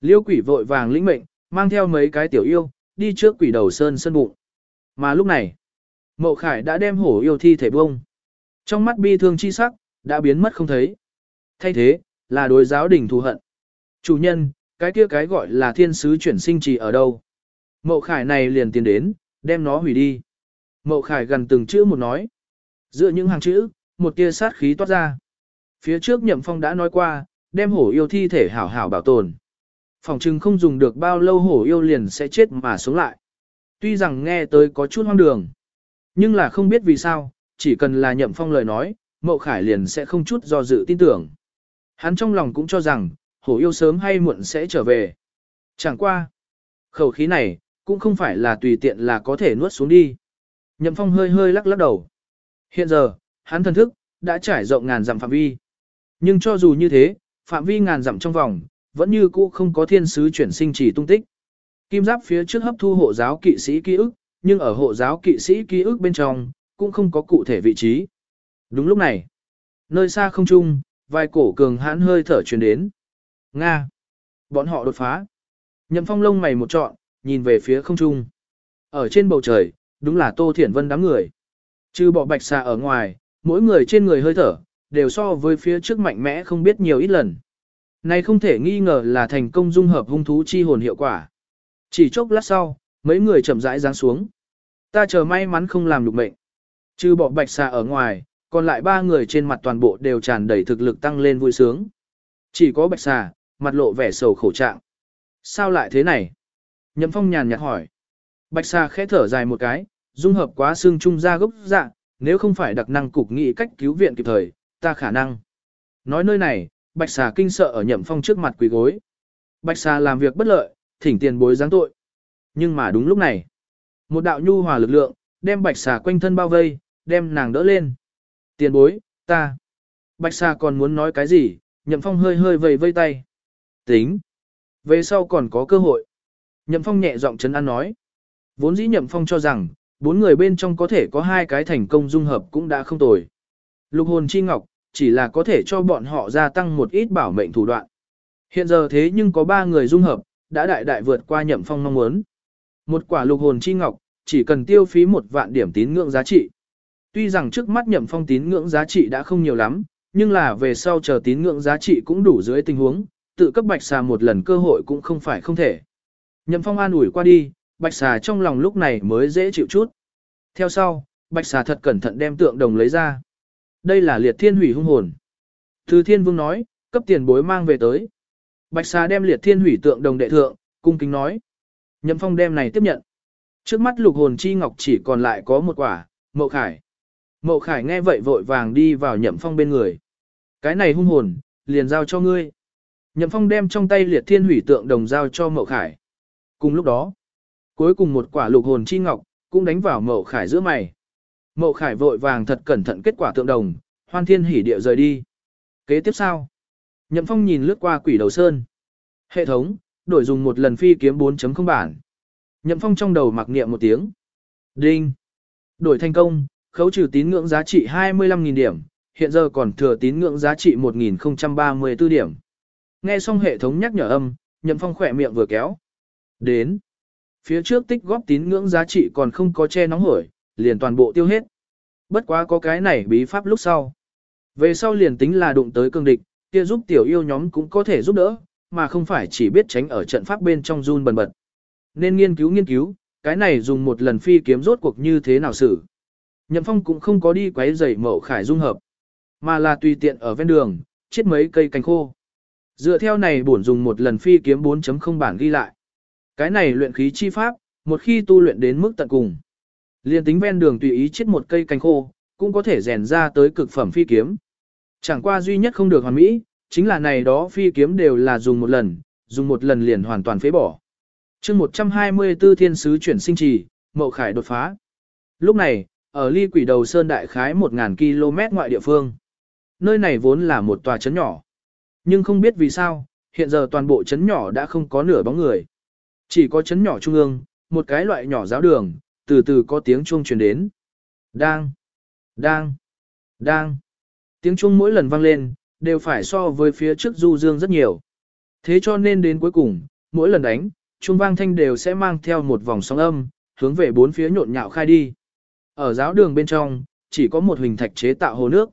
Liêu quỷ vội vàng lĩnh mệnh, mang theo mấy cái tiểu yêu, đi trước quỷ đầu sơn sơn bụng. Mà lúc này, mậu khải đã đem hổ yêu thi thể bông. Trong mắt bi thương chi sắc, đã biến mất không thấy. Thay thế, là đối giáo đình thù hận. Chủ nhân, cái kia cái gọi là thiên sứ chuyển sinh trì ở đâu? Mậu khải này liền tiến đến, đem nó hủy đi. Mậu khải gần từng chữ một nói. Giữa những hàng chữ, một tia sát khí toát ra. Phía trước nhậm phong đã nói qua, đem hổ yêu thi thể hảo hảo bảo tồn. Phòng trừng không dùng được bao lâu hổ yêu liền sẽ chết mà sống lại. Tuy rằng nghe tới có chút hoang đường, nhưng là không biết vì sao, chỉ cần là nhậm phong lời nói, mậu khải liền sẽ không chút do dự tin tưởng. Hắn trong lòng cũng cho rằng, hổ yêu sớm hay muộn sẽ trở về. Chẳng qua. Khẩu khí này, cũng không phải là tùy tiện là có thể nuốt xuống đi. Nhậm phong hơi hơi lắc lắc đầu. Hiện giờ, hắn thần thức, đã trải rộng ngàn dặm phạm vi. Nhưng cho dù như thế, phạm vi ngàn dặm trong vòng, vẫn như cũ không có thiên sứ chuyển sinh chỉ tung tích. Kim giáp phía trước hấp thu hộ giáo kỵ sĩ ký ức, nhưng ở hộ giáo kỵ sĩ ký ức bên trong, cũng không có cụ thể vị trí. Đúng lúc này, nơi xa không trung, vài cổ cường hãn hơi thở truyền đến. Nga! Bọn họ đột phá. Nhậm phong lông mày một trọn, nhìn về phía không trung. Ở trên bầu trời, đúng là Tô Thiển Vân đám người. Trừ bỏ bạch xà ở ngoài, mỗi người trên người hơi thở, đều so với phía trước mạnh mẽ không biết nhiều ít lần. Này không thể nghi ngờ là thành công dung hợp hung thú chi hồn hiệu quả. Chỉ chốc lát sau, mấy người chậm rãi giáng xuống. Ta chờ may mắn không làm lục mệnh. Trừ bỏ bạch xà ở ngoài, còn lại ba người trên mặt toàn bộ đều tràn đầy thực lực tăng lên vui sướng. Chỉ có bạch xà, mặt lộ vẻ sầu khổ trạng. Sao lại thế này? Nhậm phong nhàn nhạt hỏi. Bạch xà khẽ thở dài một cái, dung hợp quá xương trung ra gốc dạng, nếu không phải đặc năng cục nghị cách cứu viện kịp thời, ta khả năng. Nói nơi này, bạch xà kinh sợ ở nhậm phong trước mặt quỳ gối. Bạch xà làm việc bất lợi, thỉnh tiền bối giáng tội. Nhưng mà đúng lúc này, một đạo nhu hòa lực lượng, đem bạch xà quanh thân bao vây, đem nàng đỡ lên. Tiền bối, ta. Bạch xà còn muốn nói cái gì, nhậm phong hơi hơi vầy vây tay. Tính. Về sau còn có cơ hội. Nhậm phong nhẹ giọng chấn an nói. Vốn dĩ nhậm phong cho rằng, bốn người bên trong có thể có hai cái thành công dung hợp cũng đã không tồi. Lục hồn chi ngọc, chỉ là có thể cho bọn họ gia tăng một ít bảo mệnh thủ đoạn. Hiện giờ thế nhưng có ba người dung hợp, đã đại đại vượt qua nhậm phong mong muốn. Một quả lục hồn chi ngọc, chỉ cần tiêu phí một vạn điểm tín ngưỡng giá trị. Tuy rằng trước mắt nhậm phong tín ngưỡng giá trị đã không nhiều lắm, nhưng là về sau chờ tín ngưỡng giá trị cũng đủ dưới tình huống, tự cấp bạch xà một lần cơ hội cũng không phải không thể. Nhậm phong an ủi qua đi, bạch xà trong lòng lúc này mới dễ chịu chút. Theo sau, bạch xà thật cẩn thận đem tượng đồng lấy ra. Đây là liệt thiên hủy hung hồn. Từ thiên vương nói, cấp tiền bối mang về tới. Bạch xà đem liệt thiên hủy tượng đồng đệ thượng, cung kính nói. Nhậm phong đem này tiếp nhận. Trước mắt lục hồn chi ngọc chỉ còn lại có một quả, mậu khải. Mậu khải nghe vậy vội vàng đi vào nhậm phong bên người. Cái này hung hồn, liền giao cho ngươi. Nhậm phong đem trong tay liệt thiên hủy tượng đồng giao cho mậu khải. Cùng lúc đó, cuối cùng một quả lục hồn chi ngọc, cũng đánh vào mậu khải giữa mày. Mậu Khải vội vàng thật cẩn thận kết quả tượng đồng, hoan thiên hỉ địa rời đi. Kế tiếp sao? Nhậm Phong nhìn lướt qua quỷ đầu sơn. Hệ thống, đổi dùng một lần phi kiếm 4.0 bản. Nhậm Phong trong đầu mặc niệm một tiếng. Đinh. Đổi thành công, khấu trừ tín ngưỡng giá trị 25.000 điểm, hiện giờ còn thừa tín ngưỡng giá trị 1.034 điểm. Nghe xong hệ thống nhắc nhở âm, Nhậm Phong khỏe miệng vừa kéo. Đến. Phía trước tích góp tín ngưỡng giá trị còn không có che nóng hổi, liền toàn bộ tiêu hết. Bất quá có cái này bí pháp lúc sau. Về sau liền tính là đụng tới cương địch, kia giúp tiểu yêu nhóm cũng có thể giúp đỡ, mà không phải chỉ biết tránh ở trận pháp bên trong run bần bật. Nên nghiên cứu nghiên cứu, cái này dùng một lần phi kiếm rốt cuộc như thế nào xử. Nhậm Phong cũng không có đi quấy rầy mậu khải dung hợp, mà là tùy tiện ở ven đường, chết mấy cây cành khô. Dựa theo này bổn dùng một lần phi kiếm 4.0 bản ghi lại. Cái này luyện khí chi pháp, một khi tu luyện đến mức tận cùng. liền tính ven đường tùy ý chết một cây cành khô, cũng có thể rèn ra tới cực phẩm phi kiếm. Chẳng qua duy nhất không được hoàn mỹ, chính là này đó phi kiếm đều là dùng một lần, dùng một lần liền hoàn toàn phế bỏ. chương 124 thiên sứ chuyển sinh trì, mậu khải đột phá. Lúc này, ở ly quỷ đầu sơn đại khái 1.000 km ngoại địa phương. Nơi này vốn là một tòa trấn nhỏ. Nhưng không biết vì sao, hiện giờ toàn bộ trấn nhỏ đã không có nửa bóng người. Chỉ có chấn nhỏ trung ương, một cái loại nhỏ giáo đường, từ từ có tiếng chuông truyền đến. Đang, đang, đang. Tiếng chuông mỗi lần vang lên, đều phải so với phía trước du dương rất nhiều. Thế cho nên đến cuối cùng, mỗi lần đánh, chuông vang thanh đều sẽ mang theo một vòng sóng âm, hướng về bốn phía nhộn nhạo khai đi. Ở giáo đường bên trong, chỉ có một hình thạch chế tạo hồ nước.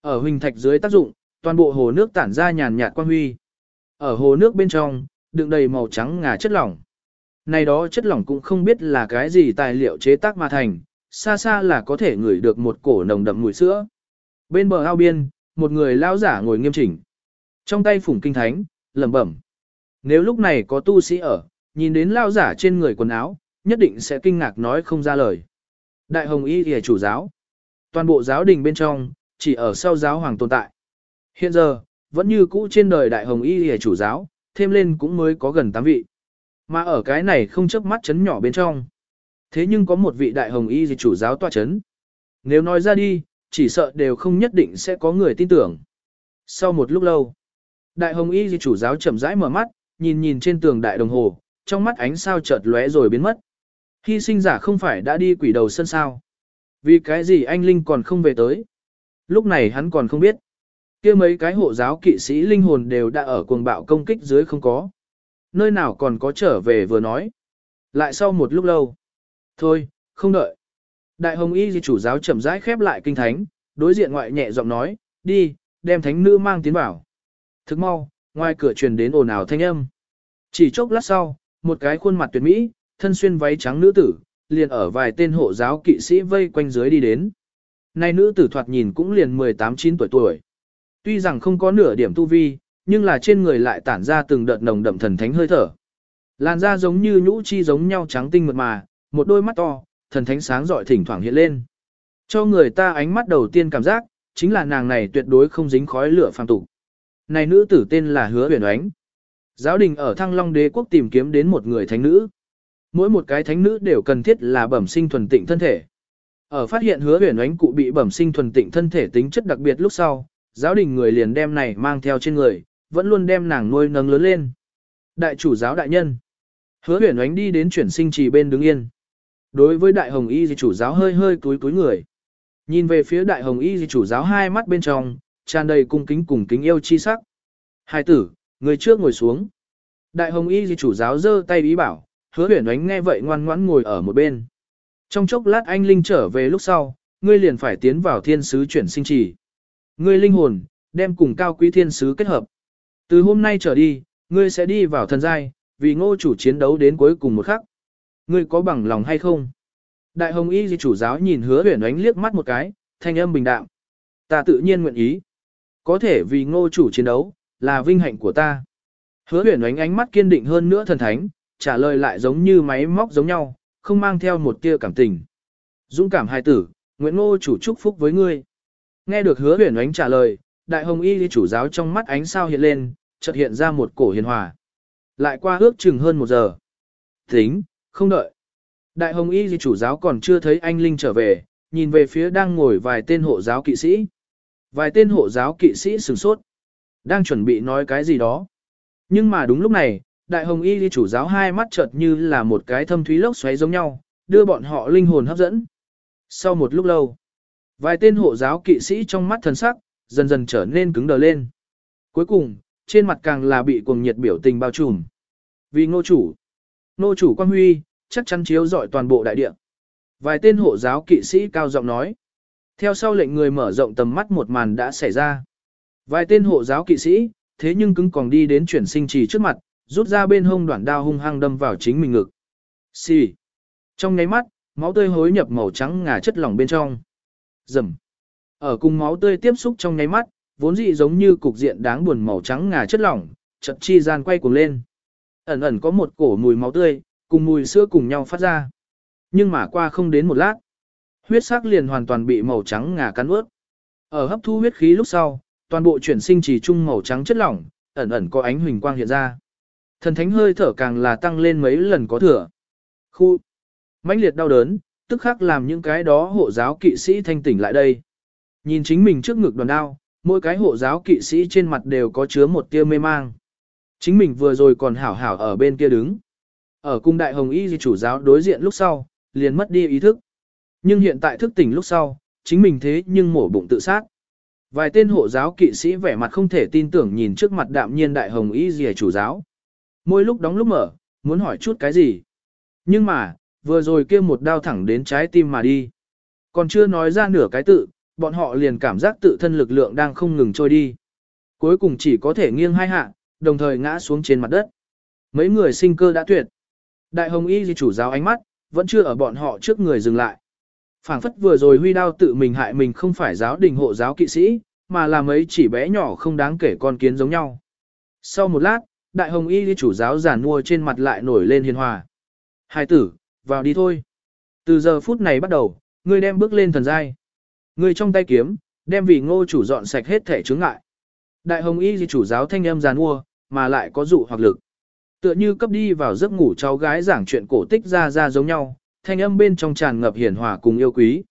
Ở hình thạch dưới tác dụng, toàn bộ hồ nước tản ra nhàn nhạt quang huy. Ở hồ nước bên trong, đựng đầy màu trắng ngà chất lỏng. Này đó chất lỏng cũng không biết là cái gì tài liệu chế tác mà thành, xa xa là có thể ngửi được một cổ nồng đậm mùi sữa. Bên bờ ao biên, một người lao giả ngồi nghiêm chỉnh. Trong tay phủng kinh thánh, lẩm bẩm. Nếu lúc này có tu sĩ ở, nhìn đến lao giả trên người quần áo, nhất định sẽ kinh ngạc nói không ra lời. Đại hồng y thì chủ giáo. Toàn bộ giáo đình bên trong, chỉ ở sau giáo hoàng tồn tại. Hiện giờ, vẫn như cũ trên đời đại hồng y thì chủ giáo, thêm lên cũng mới có gần 8 vị. Mà ở cái này không chớp mắt chấn nhỏ bên trong. Thế nhưng có một vị đại hồng y gì chủ giáo tòa chấn. Nếu nói ra đi, chỉ sợ đều không nhất định sẽ có người tin tưởng. Sau một lúc lâu, đại hồng y gì chủ giáo chậm rãi mở mắt, nhìn nhìn trên tường đại đồng hồ, trong mắt ánh sao chợt lóe rồi biến mất. Hy sinh giả không phải đã đi quỷ đầu sân sao. Vì cái gì anh Linh còn không về tới. Lúc này hắn còn không biết kia mấy cái hộ giáo kỵ sĩ linh hồn đều đã ở cuồng bạo công kích dưới không có. Nơi nào còn có trở về vừa nói. Lại sau một lúc lâu. Thôi, không đợi. Đại hồng y di chủ giáo chậm rãi khép lại kinh thánh, đối diện ngoại nhẹ giọng nói, đi, đem thánh nữ mang tiến vào. Thức mau, ngoài cửa truyền đến ồn ào thanh âm. Chỉ chốc lát sau, một cái khuôn mặt tuyệt mỹ, thân xuyên váy trắng nữ tử, liền ở vài tên hộ giáo kỵ sĩ vây quanh dưới đi đến. Này nữ tử thoạt nhìn cũng liền 18-9 tuổi tuổi. Tuy rằng không có nửa điểm tu vi, nhưng là trên người lại tản ra từng đợt nồng đậm thần thánh hơi thở. Làn da giống như nhũ chi giống nhau trắng tinh mượt mà, một đôi mắt to, thần thánh sáng rọi thỉnh thoảng hiện lên. Cho người ta ánh mắt đầu tiên cảm giác, chính là nàng này tuyệt đối không dính khói lửa phàm tục. Này nữ tử tên là Hứa Huyền Oánh. Giáo đình ở Thăng Long Đế quốc tìm kiếm đến một người thánh nữ. Mỗi một cái thánh nữ đều cần thiết là bẩm sinh thuần tịnh thân thể. Ở phát hiện Hứa Huyền Oánh cụ bị bẩm sinh thuần tịnh thân thể tính chất đặc biệt lúc sau, giáo đình người liền đem này mang theo trên người, vẫn luôn đem nàng nuôi nấng lớn lên. Đại chủ giáo đại nhân. Hứa Huyền ánh đi đến chuyển sinh trì bên đứng yên. Đối với đại hồng y di chủ giáo hơi hơi túi túi người. Nhìn về phía đại hồng y di chủ giáo hai mắt bên trong, tràn đầy cung kính cùng kính yêu chi sắc. Hai tử, người trước ngồi xuống. Đại hồng y di chủ giáo giơ tay ý bảo, hứa huyền ánh nghe vậy ngoan ngoãn ngồi ở một bên. Trong chốc lát anh Linh trở về lúc sau, ngươi liền phải tiến vào thiên sứ chuyển sinh trì. Ngươi linh hồn, đem cùng cao quý thiên sứ kết hợp. Từ hôm nay trở đi, ngươi sẽ đi vào thần giai, vì ngô chủ chiến đấu đến cuối cùng một khắc. Ngươi có bằng lòng hay không? Đại hồng y di chủ giáo nhìn hứa huyền ánh liếc mắt một cái, thanh âm bình đạm. Ta tự nhiên nguyện ý. Có thể vì ngô chủ chiến đấu, là vinh hạnh của ta. Hứa huyền ánh ánh mắt kiên định hơn nữa thần thánh, trả lời lại giống như máy móc giống nhau, không mang theo một tia cảm tình. Dũng cảm hài tử, Nguyễn Ngô chủ chúc phúc với ngươi. Nghe được hứa huyền ánh trả lời, đại hồng y di chủ giáo trong mắt ánh sao hiện lên, chợt hiện ra một cổ hiền hòa. Lại qua ước chừng hơn một giờ. Tính, không đợi. Đại hồng y di chủ giáo còn chưa thấy anh Linh trở về, nhìn về phía đang ngồi vài tên hộ giáo kỵ sĩ. Vài tên hộ giáo kỵ sĩ sửng sốt. Đang chuẩn bị nói cái gì đó. Nhưng mà đúng lúc này, đại hồng y đi chủ giáo hai mắt chợt như là một cái thâm thúy lốc xoáy giống nhau, đưa bọn họ linh hồn hấp dẫn. Sau một lúc lâu, vài tên hộ giáo kỵ sĩ trong mắt thần sắc, dần dần trở nên cứng đờ lên. Cuối cùng, trên mặt càng là bị cuồng nhiệt biểu tình bao trùm. Vì ngô chủ, ngô chủ quan huy, chắc chắn chiếu rọi toàn bộ đại địa. Vài tên hộ giáo kỵ sĩ cao giọng nói. Theo sau lệnh người mở rộng tầm mắt một màn đã xảy ra. Vài tên hộ giáo kỵ sĩ, thế nhưng cứng còn đi đến chuyển sinh trì trước mặt, rút ra bên hông đoạn đao hung hăng đâm vào chính mình ngực. Xì. Trong nháy mắt, máu tươi hối nhập màu trắng ngà chất lỏng bên trong. Rầm. Ở cùng máu tươi tiếp xúc trong nháy mắt, vốn dị giống như cục diện đáng buồn màu trắng ngà chất lỏng, chợt chi gian quay cuồng lên. Ẩn ẩn có một cổ mùi máu tươi, cùng mùi sữa cùng nhau phát ra. Nhưng mà qua không đến một lát, huyết sắc liền hoàn toàn bị màu trắng ngà cắn ướt. Ở hấp thu huyết khí lúc sau, toàn bộ chuyển sinh chỉ chung màu trắng chất lỏng, ẩn ẩn có ánh huỳnh quang hiện ra. Thần thánh hơi thở càng là tăng lên mấy lần có thừa. Khu mãnh liệt đau đớn, tức khắc làm những cái đó hộ giáo kỵ sĩ thanh tỉnh lại đây. Nhìn chính mình trước ngực đoàn đao, mỗi cái hộ giáo kỵ sĩ trên mặt đều có chứa một tia mê mang. Chính mình vừa rồi còn hảo hảo ở bên kia đứng. Ở cung đại hồng y di chủ giáo đối diện lúc sau, liền mất đi ý thức. Nhưng hiện tại thức tỉnh lúc sau, chính mình thế nhưng mổ bụng tự sát. Vài tên hộ giáo kỵ sĩ vẻ mặt không thể tin tưởng nhìn trước mặt đạm nhiên đại hồng y di chủ giáo. Môi lúc đóng lúc mở, muốn hỏi chút cái gì. Nhưng mà, vừa rồi kia một đao thẳng đến trái tim mà đi. Còn chưa nói ra nửa cái tự, bọn họ liền cảm giác tự thân lực lượng đang không ngừng trôi đi. Cuối cùng chỉ có thể nghiêng hai hạ, đồng thời ngã xuống trên mặt đất. Mấy người sinh cơ đã tuyệt. Đại hồng y di chủ giáo ánh mắt, vẫn chưa ở bọn họ trước người dừng lại. phảng phất vừa rồi huy đao tự mình hại mình không phải giáo đình hộ giáo kỵ sĩ, mà là mấy chỉ bé nhỏ không đáng kể con kiến giống nhau. Sau một lát, đại hồng y di chủ giáo giản mua trên mặt lại nổi lên hiền hòa. Hai tử, vào đi thôi. Từ giờ phút này bắt đầu, ngươi đem bước lên thần giai. Ngươi trong tay kiếm, đem vì ngô chủ dọn sạch hết thể chướng ngại. Đại hồng y di chủ giáo thanh âm giàn mua, mà lại có dụ hoặc lực. Tựa như cấp đi vào giấc ngủ cháu gái giảng chuyện cổ tích ra ra giống nhau, thanh âm bên trong tràn ngập hiền hòa cùng yêu quý.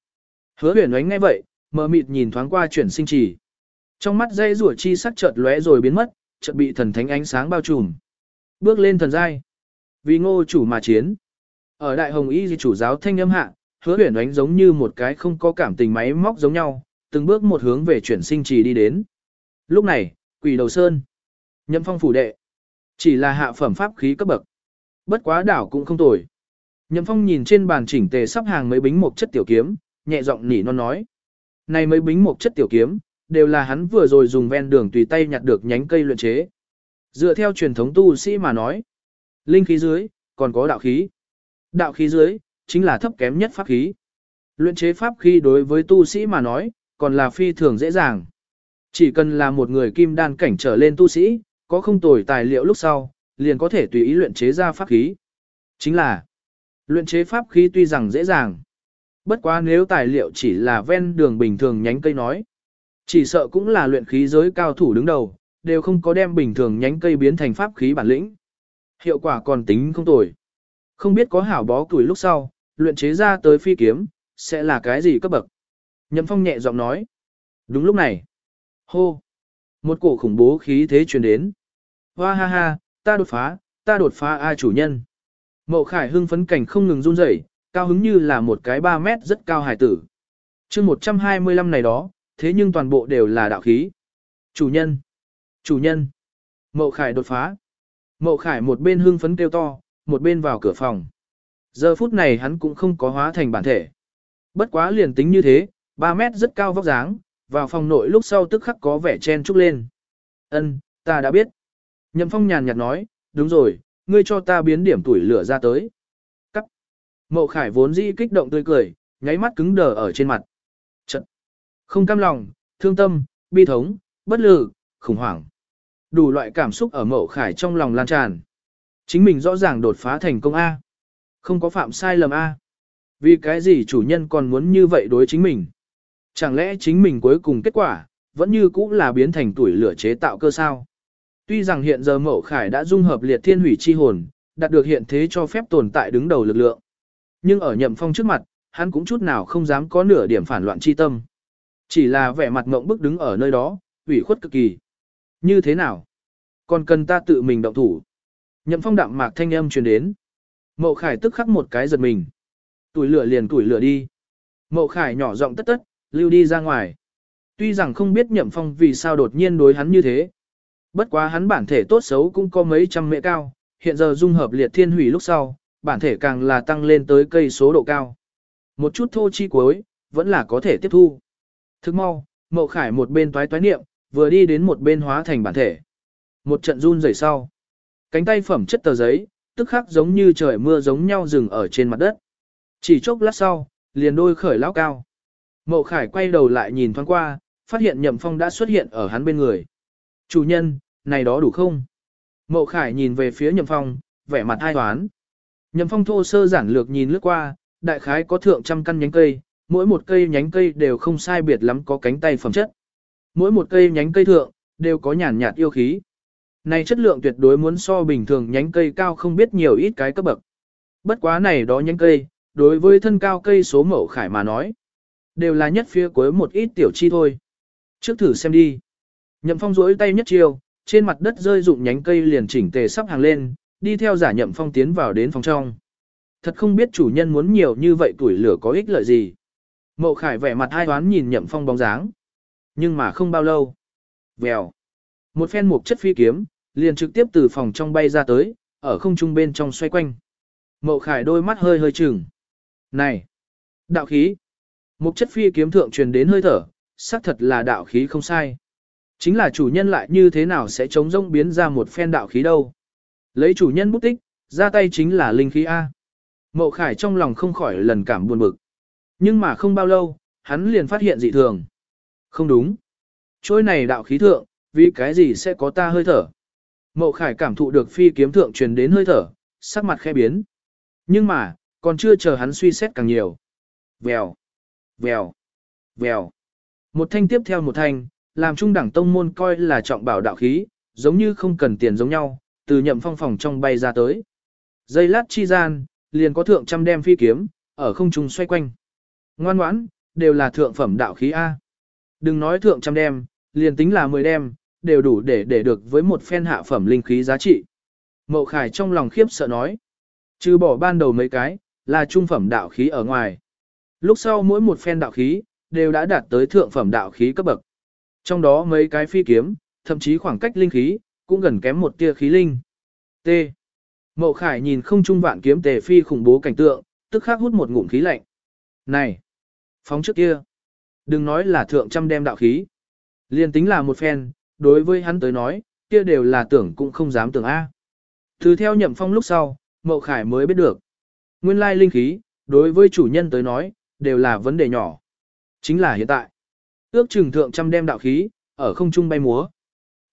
Hứa huyền ánh ngay vậy, mờ mịt nhìn thoáng qua chuyển sinh trì. Trong mắt dây rủa chi sắc chợt lóe rồi biến mất, chợt bị thần thánh ánh sáng bao trùm. Bước lên thần giai. Vì ngô chủ mà chiến. Ở đại hồng y di chủ giáo thanh âm hạ, hứa huyền ánh giống như một cái không có cảm tình máy móc giống nhau, từng bước một hướng về chuyển sinh trì đi đến. Lúc này, quỷ đầu sơn. Nhậm phong phủ đệ. Chỉ là hạ phẩm pháp khí cấp bậc. Bất quá đảo cũng không tồi. Nhậm phong nhìn trên bàn chỉnh tề sắp hàng mấy bính một chất tiểu kiếm, nhẹ giọng nỉ non nói. Này mấy bính một chất tiểu kiếm, đều là hắn vừa rồi dùng ven đường tùy tay nhặt được nhánh cây luyện chế. Dựa theo truyền thống tu sĩ mà nói, linh khí dưới, còn có đạo khí. Đạo khí dưới, chính là thấp kém nhất pháp khí. Luyện chế pháp khí đối với tu sĩ mà nói, còn là phi thường dễ dàng. Chỉ cần là một người kim đan cảnh trở lên tu sĩ, có không tồi tài liệu lúc sau, liền có thể tùy ý luyện chế ra pháp khí. Chính là, luyện chế pháp khí tuy rằng dễ dàng, bất quá nếu tài liệu chỉ là ven đường bình thường nhánh cây nói, chỉ sợ cũng là luyện khí giới cao thủ đứng đầu, đều không có đem bình thường nhánh cây biến thành pháp khí bản lĩnh. Hiệu quả còn tính không tồi. Không biết có hảo bó tuổi lúc sau, luyện chế ra tới phi kiếm, sẽ là cái gì cấp bậc. Nhậm phong nhẹ giọng nói. Đúng lúc này. Hô. Một cổ khủng bố khí thế truyền đến. Hoa ha ha, ta đột phá, ta đột phá ai chủ nhân. Mậu khải hưng phấn cảnh không ngừng run rẩy, cao hứng như là một cái 3 mét rất cao hải tử. chương 125 này đó, thế nhưng toàn bộ đều là đạo khí. Chủ nhân, chủ nhân. Mậu khải đột phá. Mậu khải một bên hưng phấn kêu to, một bên vào cửa phòng. Giờ phút này hắn cũng không có hóa thành bản thể. Bất quá liền tính như thế, 3 mét rất cao vóc dáng, vào phòng nội lúc sau tức khắc có vẻ chen trúc lên. Ân, ta đã biết. Nhậm phong nhàn nhạt nói, đúng rồi, ngươi cho ta biến điểm tuổi lửa ra tới. Cắt. Mậu khải vốn dĩ kích động tươi cười, nháy mắt cứng đờ ở trên mặt. Trận. Không cam lòng, thương tâm, bi thống, bất lự, khủng hoảng. Đủ loại cảm xúc ở mậu khải trong lòng lan tràn. Chính mình rõ ràng đột phá thành công A. Không có phạm sai lầm A. Vì cái gì chủ nhân còn muốn như vậy đối chính mình? Chẳng lẽ chính mình cuối cùng kết quả, vẫn như cũ là biến thành tuổi lửa chế tạo cơ sao? Tuy rằng hiện giờ mẫu khải đã dung hợp liệt thiên hủy chi hồn, đạt được hiện thế cho phép tồn tại đứng đầu lực lượng. Nhưng ở nhậm phong trước mặt, hắn cũng chút nào không dám có nửa điểm phản loạn chi tâm. Chỉ là vẻ mặt ngộng bức đứng ở nơi đó, ủy khuất cực kỳ. Như thế nào? Còn cần ta tự mình động thủ. Nhậm phong đạm mạc thanh âm truyền đến. Mậu khải tức khắc một cái giật mình. Tuổi lửa liền tuổi lửa đi. Mậu khải nhỏ giọng tất tất, lưu đi ra ngoài. Tuy rằng không biết nhậm phong vì sao đột nhiên đối hắn như thế. Bất quá hắn bản thể tốt xấu cũng có mấy trăm mệ cao, hiện giờ dung hợp liệt thiên hủy lúc sau, bản thể càng là tăng lên tới cây số độ cao. Một chút thô chi cuối, vẫn là có thể tiếp thu. Thức mau, mậu khải một bên toái toái niệm, vừa đi đến một bên hóa thành bản thể. Một trận run rẩy sau. Cánh tay phẩm chất tờ giấy, tức khắc giống như trời mưa giống nhau dừng ở trên mặt đất. Chỉ chốc lát sau, liền đôi khởi lão cao. Mộ khải quay đầu lại nhìn thoáng qua, phát hiện nhậm phong đã xuất hiện ở hắn bên người. Chủ nhân, này đó đủ không? Mộ khải nhìn về phía nhậm phong, vẻ mặt ai toán. Nhậm phong thô sơ giản lược nhìn lướt qua, đại khái có thượng trăm căn nhánh cây, mỗi một cây nhánh cây đều không sai biệt lắm có cánh tay phẩm chất. Mỗi một cây nhánh cây thượng, đều có nhàn nhạt yêu khí. Này chất lượng tuyệt đối muốn so bình thường nhánh cây cao không biết nhiều ít cái cấp bậc. Bất quá này đó nhánh cây, đối với thân cao cây số mẫu khải mà nói, đều là nhất phía cuối một ít tiểu chi thôi. Trước thử xem đi. Nhậm phong rỗi tay nhất chiều, trên mặt đất rơi dụng nhánh cây liền chỉnh tề sắp hàng lên, đi theo giả nhậm phong tiến vào đến phòng trong. Thật không biết chủ nhân muốn nhiều như vậy tuổi lửa có ích lợi gì. Mậu khải vẻ mặt hai toán nhìn nhậm phong bóng dáng. Nhưng mà không bao lâu. Vèo. Một phen mục chất phi kiếm, liền trực tiếp từ phòng trong bay ra tới, ở không trung bên trong xoay quanh. Mậu khải đôi mắt hơi hơi chừng. Này! Đạo khí! Mục chất phi kiếm thượng truyền đến hơi thở, xác thật là đạo khí không sai. Chính là chủ nhân lại như thế nào sẽ chống rông biến ra một phen đạo khí đâu. Lấy chủ nhân bút tích, ra tay chính là linh khí A. Mậu khải trong lòng không khỏi lần cảm buồn bực. Nhưng mà không bao lâu, hắn liền phát hiện dị thường. Không đúng. Trôi này đạo khí thượng, vì cái gì sẽ có ta hơi thở. Mậu khải cảm thụ được phi kiếm thượng truyền đến hơi thở, sắc mặt khẽ biến. Nhưng mà, còn chưa chờ hắn suy xét càng nhiều. Vèo, vèo, vèo. Một thanh tiếp theo một thanh, làm trung đẳng tông môn coi là trọng bảo đạo khí, giống như không cần tiền giống nhau, từ nhậm phong phòng trong bay ra tới. Dây lát chi gian, liền có thượng trăm đem phi kiếm, ở không trung xoay quanh. Ngoan ngoãn, đều là thượng phẩm đạo khí A. Đừng nói thượng trăm đem, liền tính là mười đem, đều đủ để để được với một phen hạ phẩm linh khí giá trị. Mậu Khải trong lòng khiếp sợ nói. Trừ bỏ ban đầu mấy cái, là trung phẩm đạo khí ở ngoài. Lúc sau mỗi một phen đạo khí, đều đã đạt tới thượng phẩm đạo khí cấp bậc. Trong đó mấy cái phi kiếm, thậm chí khoảng cách linh khí, cũng gần kém một tia khí linh. T. Mậu Khải nhìn không trung vạn kiếm tề phi khủng bố cảnh tượng, tức khắc hút một ngụm khí lạnh. Này! Phóng trước kia! Đừng nói là thượng trăm đem đạo khí. Liên tính là một phen, đối với hắn tới nói, kia đều là tưởng cũng không dám tưởng A. Từ theo nhậm phong lúc sau, Mậu Khải mới biết được. Nguyên lai linh khí, đối với chủ nhân tới nói, đều là vấn đề nhỏ. Chính là hiện tại. Ước chừng thượng trăm đem đạo khí, ở không trung bay múa.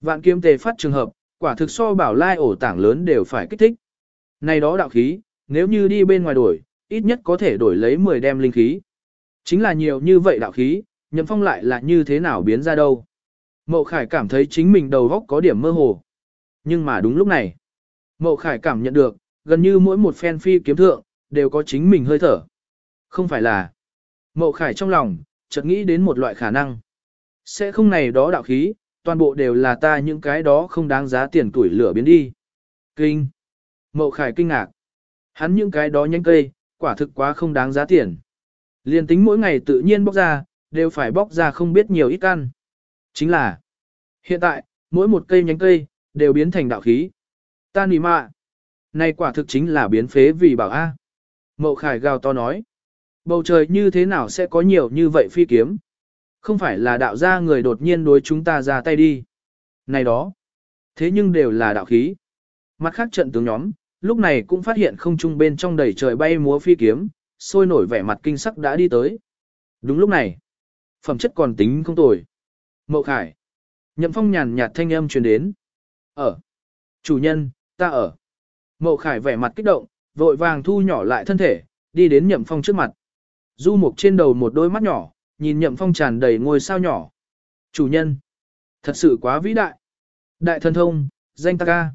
Vạn kiếm tề phát trường hợp, quả thực so bảo lai ổ tảng lớn đều phải kích thích. Này đó đạo khí, nếu như đi bên ngoài đổi, ít nhất có thể đổi lấy 10 đem linh khí. Chính là nhiều như vậy đạo khí, nhậm phong lại là như thế nào biến ra đâu. Mậu Khải cảm thấy chính mình đầu góc có điểm mơ hồ. Nhưng mà đúng lúc này, Mậu Khải cảm nhận được, gần như mỗi một phen phi kiếm thượng, đều có chính mình hơi thở. Không phải là. Mậu Khải trong lòng, chợt nghĩ đến một loại khả năng. Sẽ không này đó đạo khí, toàn bộ đều là ta những cái đó không đáng giá tiền tuổi lửa biến đi. Kinh. Mậu Khải kinh ngạc. Hắn những cái đó nhanh cây, quả thực quá không đáng giá tiền. Liên tính mỗi ngày tự nhiên bóc ra, đều phải bóc ra không biết nhiều ít ăn. Chính là, hiện tại, mỗi một cây nhánh cây, đều biến thành đạo khí. Ta nì mạ. Này quả thực chính là biến phế vì bảo A. Mậu Khải gào to nói. Bầu trời như thế nào sẽ có nhiều như vậy phi kiếm? Không phải là đạo gia người đột nhiên đối chúng ta ra tay đi. Này đó. Thế nhưng đều là đạo khí. Mặt khác trận tướng nhóm, lúc này cũng phát hiện không trung bên trong đầy trời bay múa phi kiếm, sôi nổi vẻ mặt kinh sắc đã đi tới. Đúng lúc này, phẩm chất còn tính không tồi. Mậu Khải. Nhậm Phong nhàn nhạt thanh âm truyền đến. Ở. Chủ nhân, ta ở. Mậu Khải vẻ mặt kích động, vội vàng thu nhỏ lại thân thể, đi đến Nhậm Phong trước mặt. Du mục trên đầu một đôi mắt nhỏ, nhìn Nhậm Phong tràn đầy ngôi sao nhỏ. Chủ nhân. Thật sự quá vĩ đại. Đại thần thông, danh ta ca.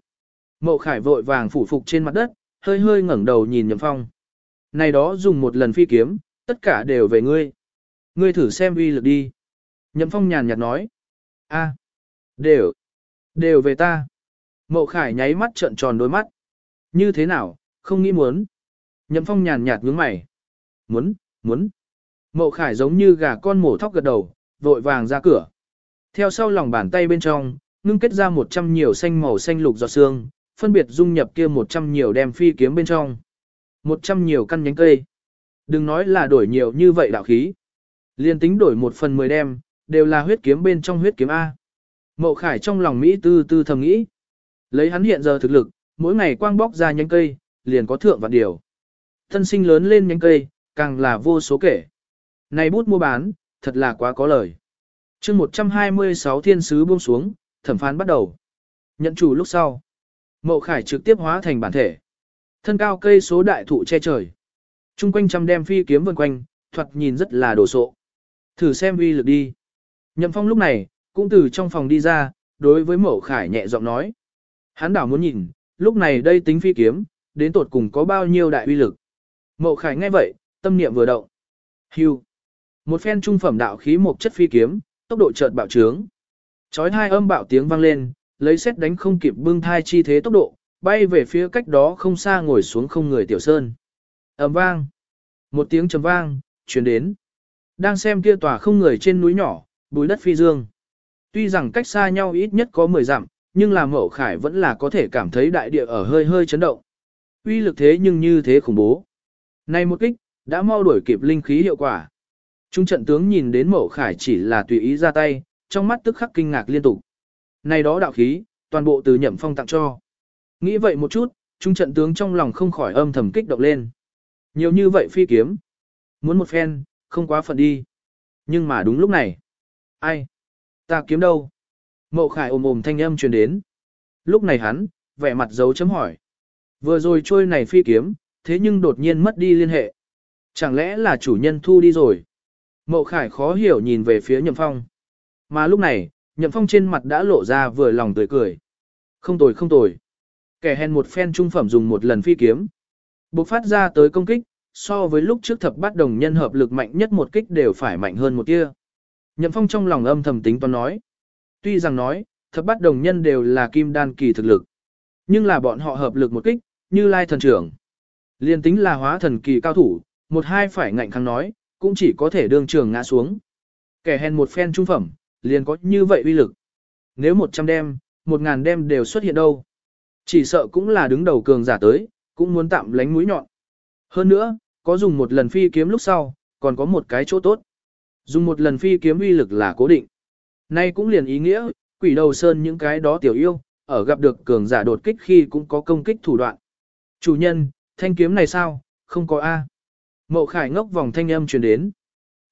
Mậu Khải vội vàng phủ phục trên mặt đất, hơi hơi ngẩng đầu nhìn Nhậm Phong. Này đó dùng một lần phi kiếm, Tất cả đều về ngươi. Ngươi thử xem uy lực đi. Nhậm phong nhàn nhạt nói. a đều, đều về ta. Mậu khải nháy mắt trợn tròn đôi mắt. Như thế nào, không nghĩ muốn. Nhậm phong nhàn nhạt nhướng mày. Muốn, muốn. Mậu khải giống như gà con mổ thóc gật đầu, vội vàng ra cửa. Theo sau lòng bàn tay bên trong, ngưng kết ra một trăm nhiều xanh màu xanh lục giọt xương, phân biệt dung nhập kia một trăm nhiều đem phi kiếm bên trong. Một trăm nhiều căn nhánh cây. Đừng nói là đổi nhiều như vậy đạo khí. Liên tính đổi một phần mười đem, đều là huyết kiếm bên trong huyết kiếm A. Mậu khải trong lòng Mỹ tư tư thầm nghĩ. Lấy hắn hiện giờ thực lực, mỗi ngày quang bóc ra nhánh cây, liền có thượng vạn điều. Thân sinh lớn lên nhánh cây, càng là vô số kể. Này bút mua bán, thật là quá có lời. chương 126 thiên sứ buông xuống, thẩm phán bắt đầu. Nhận chủ lúc sau. Mậu khải trực tiếp hóa thành bản thể. Thân cao cây số đại thụ che trời. Trung quanh trăm đem phi kiếm vần quanh, thuật nhìn rất là đồ sộ. Thử xem vi lực đi. Nhậm phong lúc này, cũng từ trong phòng đi ra, đối với mậu khải nhẹ giọng nói. Hắn đảo muốn nhìn, lúc này đây tính phi kiếm, đến tột cùng có bao nhiêu đại uy lực. Mậu khải nghe vậy, tâm niệm vừa động. Hưu. Một phen trung phẩm đạo khí một chất phi kiếm, tốc độ chợt bạo trướng. Chói hai âm bạo tiếng vang lên, lấy xét đánh không kịp bưng thai chi thế tốc độ, bay về phía cách đó không xa ngồi xuống không người tiểu sơn. ầm vang. Một tiếng trầm vang, truyền đến. Đang xem kia tòa không người trên núi nhỏ, bùi đất phi dương. Tuy rằng cách xa nhau ít nhất có 10 dặm, nhưng là mậu khải vẫn là có thể cảm thấy đại địa ở hơi hơi chấn động. Uy lực thế nhưng như thế khủng bố. Này một kích, đã mau đuổi kịp linh khí hiệu quả. Trung trận tướng nhìn đến mậu khải chỉ là tùy ý ra tay, trong mắt tức khắc kinh ngạc liên tục. Này đó đạo khí, toàn bộ từ nhậm phong tặng cho. Nghĩ vậy một chút, trung trận tướng trong lòng không khỏi âm thầm kích động lên. Nhiều như vậy phi kiếm. Muốn một phen, không quá phận đi. Nhưng mà đúng lúc này. Ai? Ta kiếm đâu? Mậu khải ồm ồm thanh âm truyền đến. Lúc này hắn, vẻ mặt dấu chấm hỏi. Vừa rồi trôi này phi kiếm, thế nhưng đột nhiên mất đi liên hệ. Chẳng lẽ là chủ nhân thu đi rồi? Mậu khải khó hiểu nhìn về phía nhậm phong. Mà lúc này, nhậm phong trên mặt đã lộ ra vừa lòng tươi cười. Không tồi không tồi. Kẻ hèn một phen trung phẩm dùng một lần phi kiếm. Bộc phát ra tới công kích, so với lúc trước thập bát đồng nhân hợp lực mạnh nhất một kích đều phải mạnh hơn một tia. Nhậm phong trong lòng âm thầm tính toán nói. Tuy rằng nói, thập bát đồng nhân đều là kim đan kỳ thực lực. Nhưng là bọn họ hợp lực một kích, như lai thần trưởng. Liên tính là hóa thần kỳ cao thủ, một hai phải ngạnh kháng nói, cũng chỉ có thể đương trường ngã xuống. Kẻ hèn một phen trung phẩm, liền có như vậy uy lực. Nếu 100 đem, 1000 đem đều xuất hiện đâu. Chỉ sợ cũng là đứng đầu cường giả tới, cũng muốn tạm lánh mũi nhọn. Hơn nữa, có dùng một lần phi kiếm lúc sau, còn có một cái chỗ tốt. Dùng một lần phi kiếm uy lực là cố định. Nay cũng liền ý nghĩa, quỷ đầu sơn những cái đó tiểu yêu, ở gặp được cường giả đột kích khi cũng có công kích thủ đoạn. Chủ nhân, thanh kiếm này sao, không có A. Mậu khải ngốc vòng thanh âm truyền đến.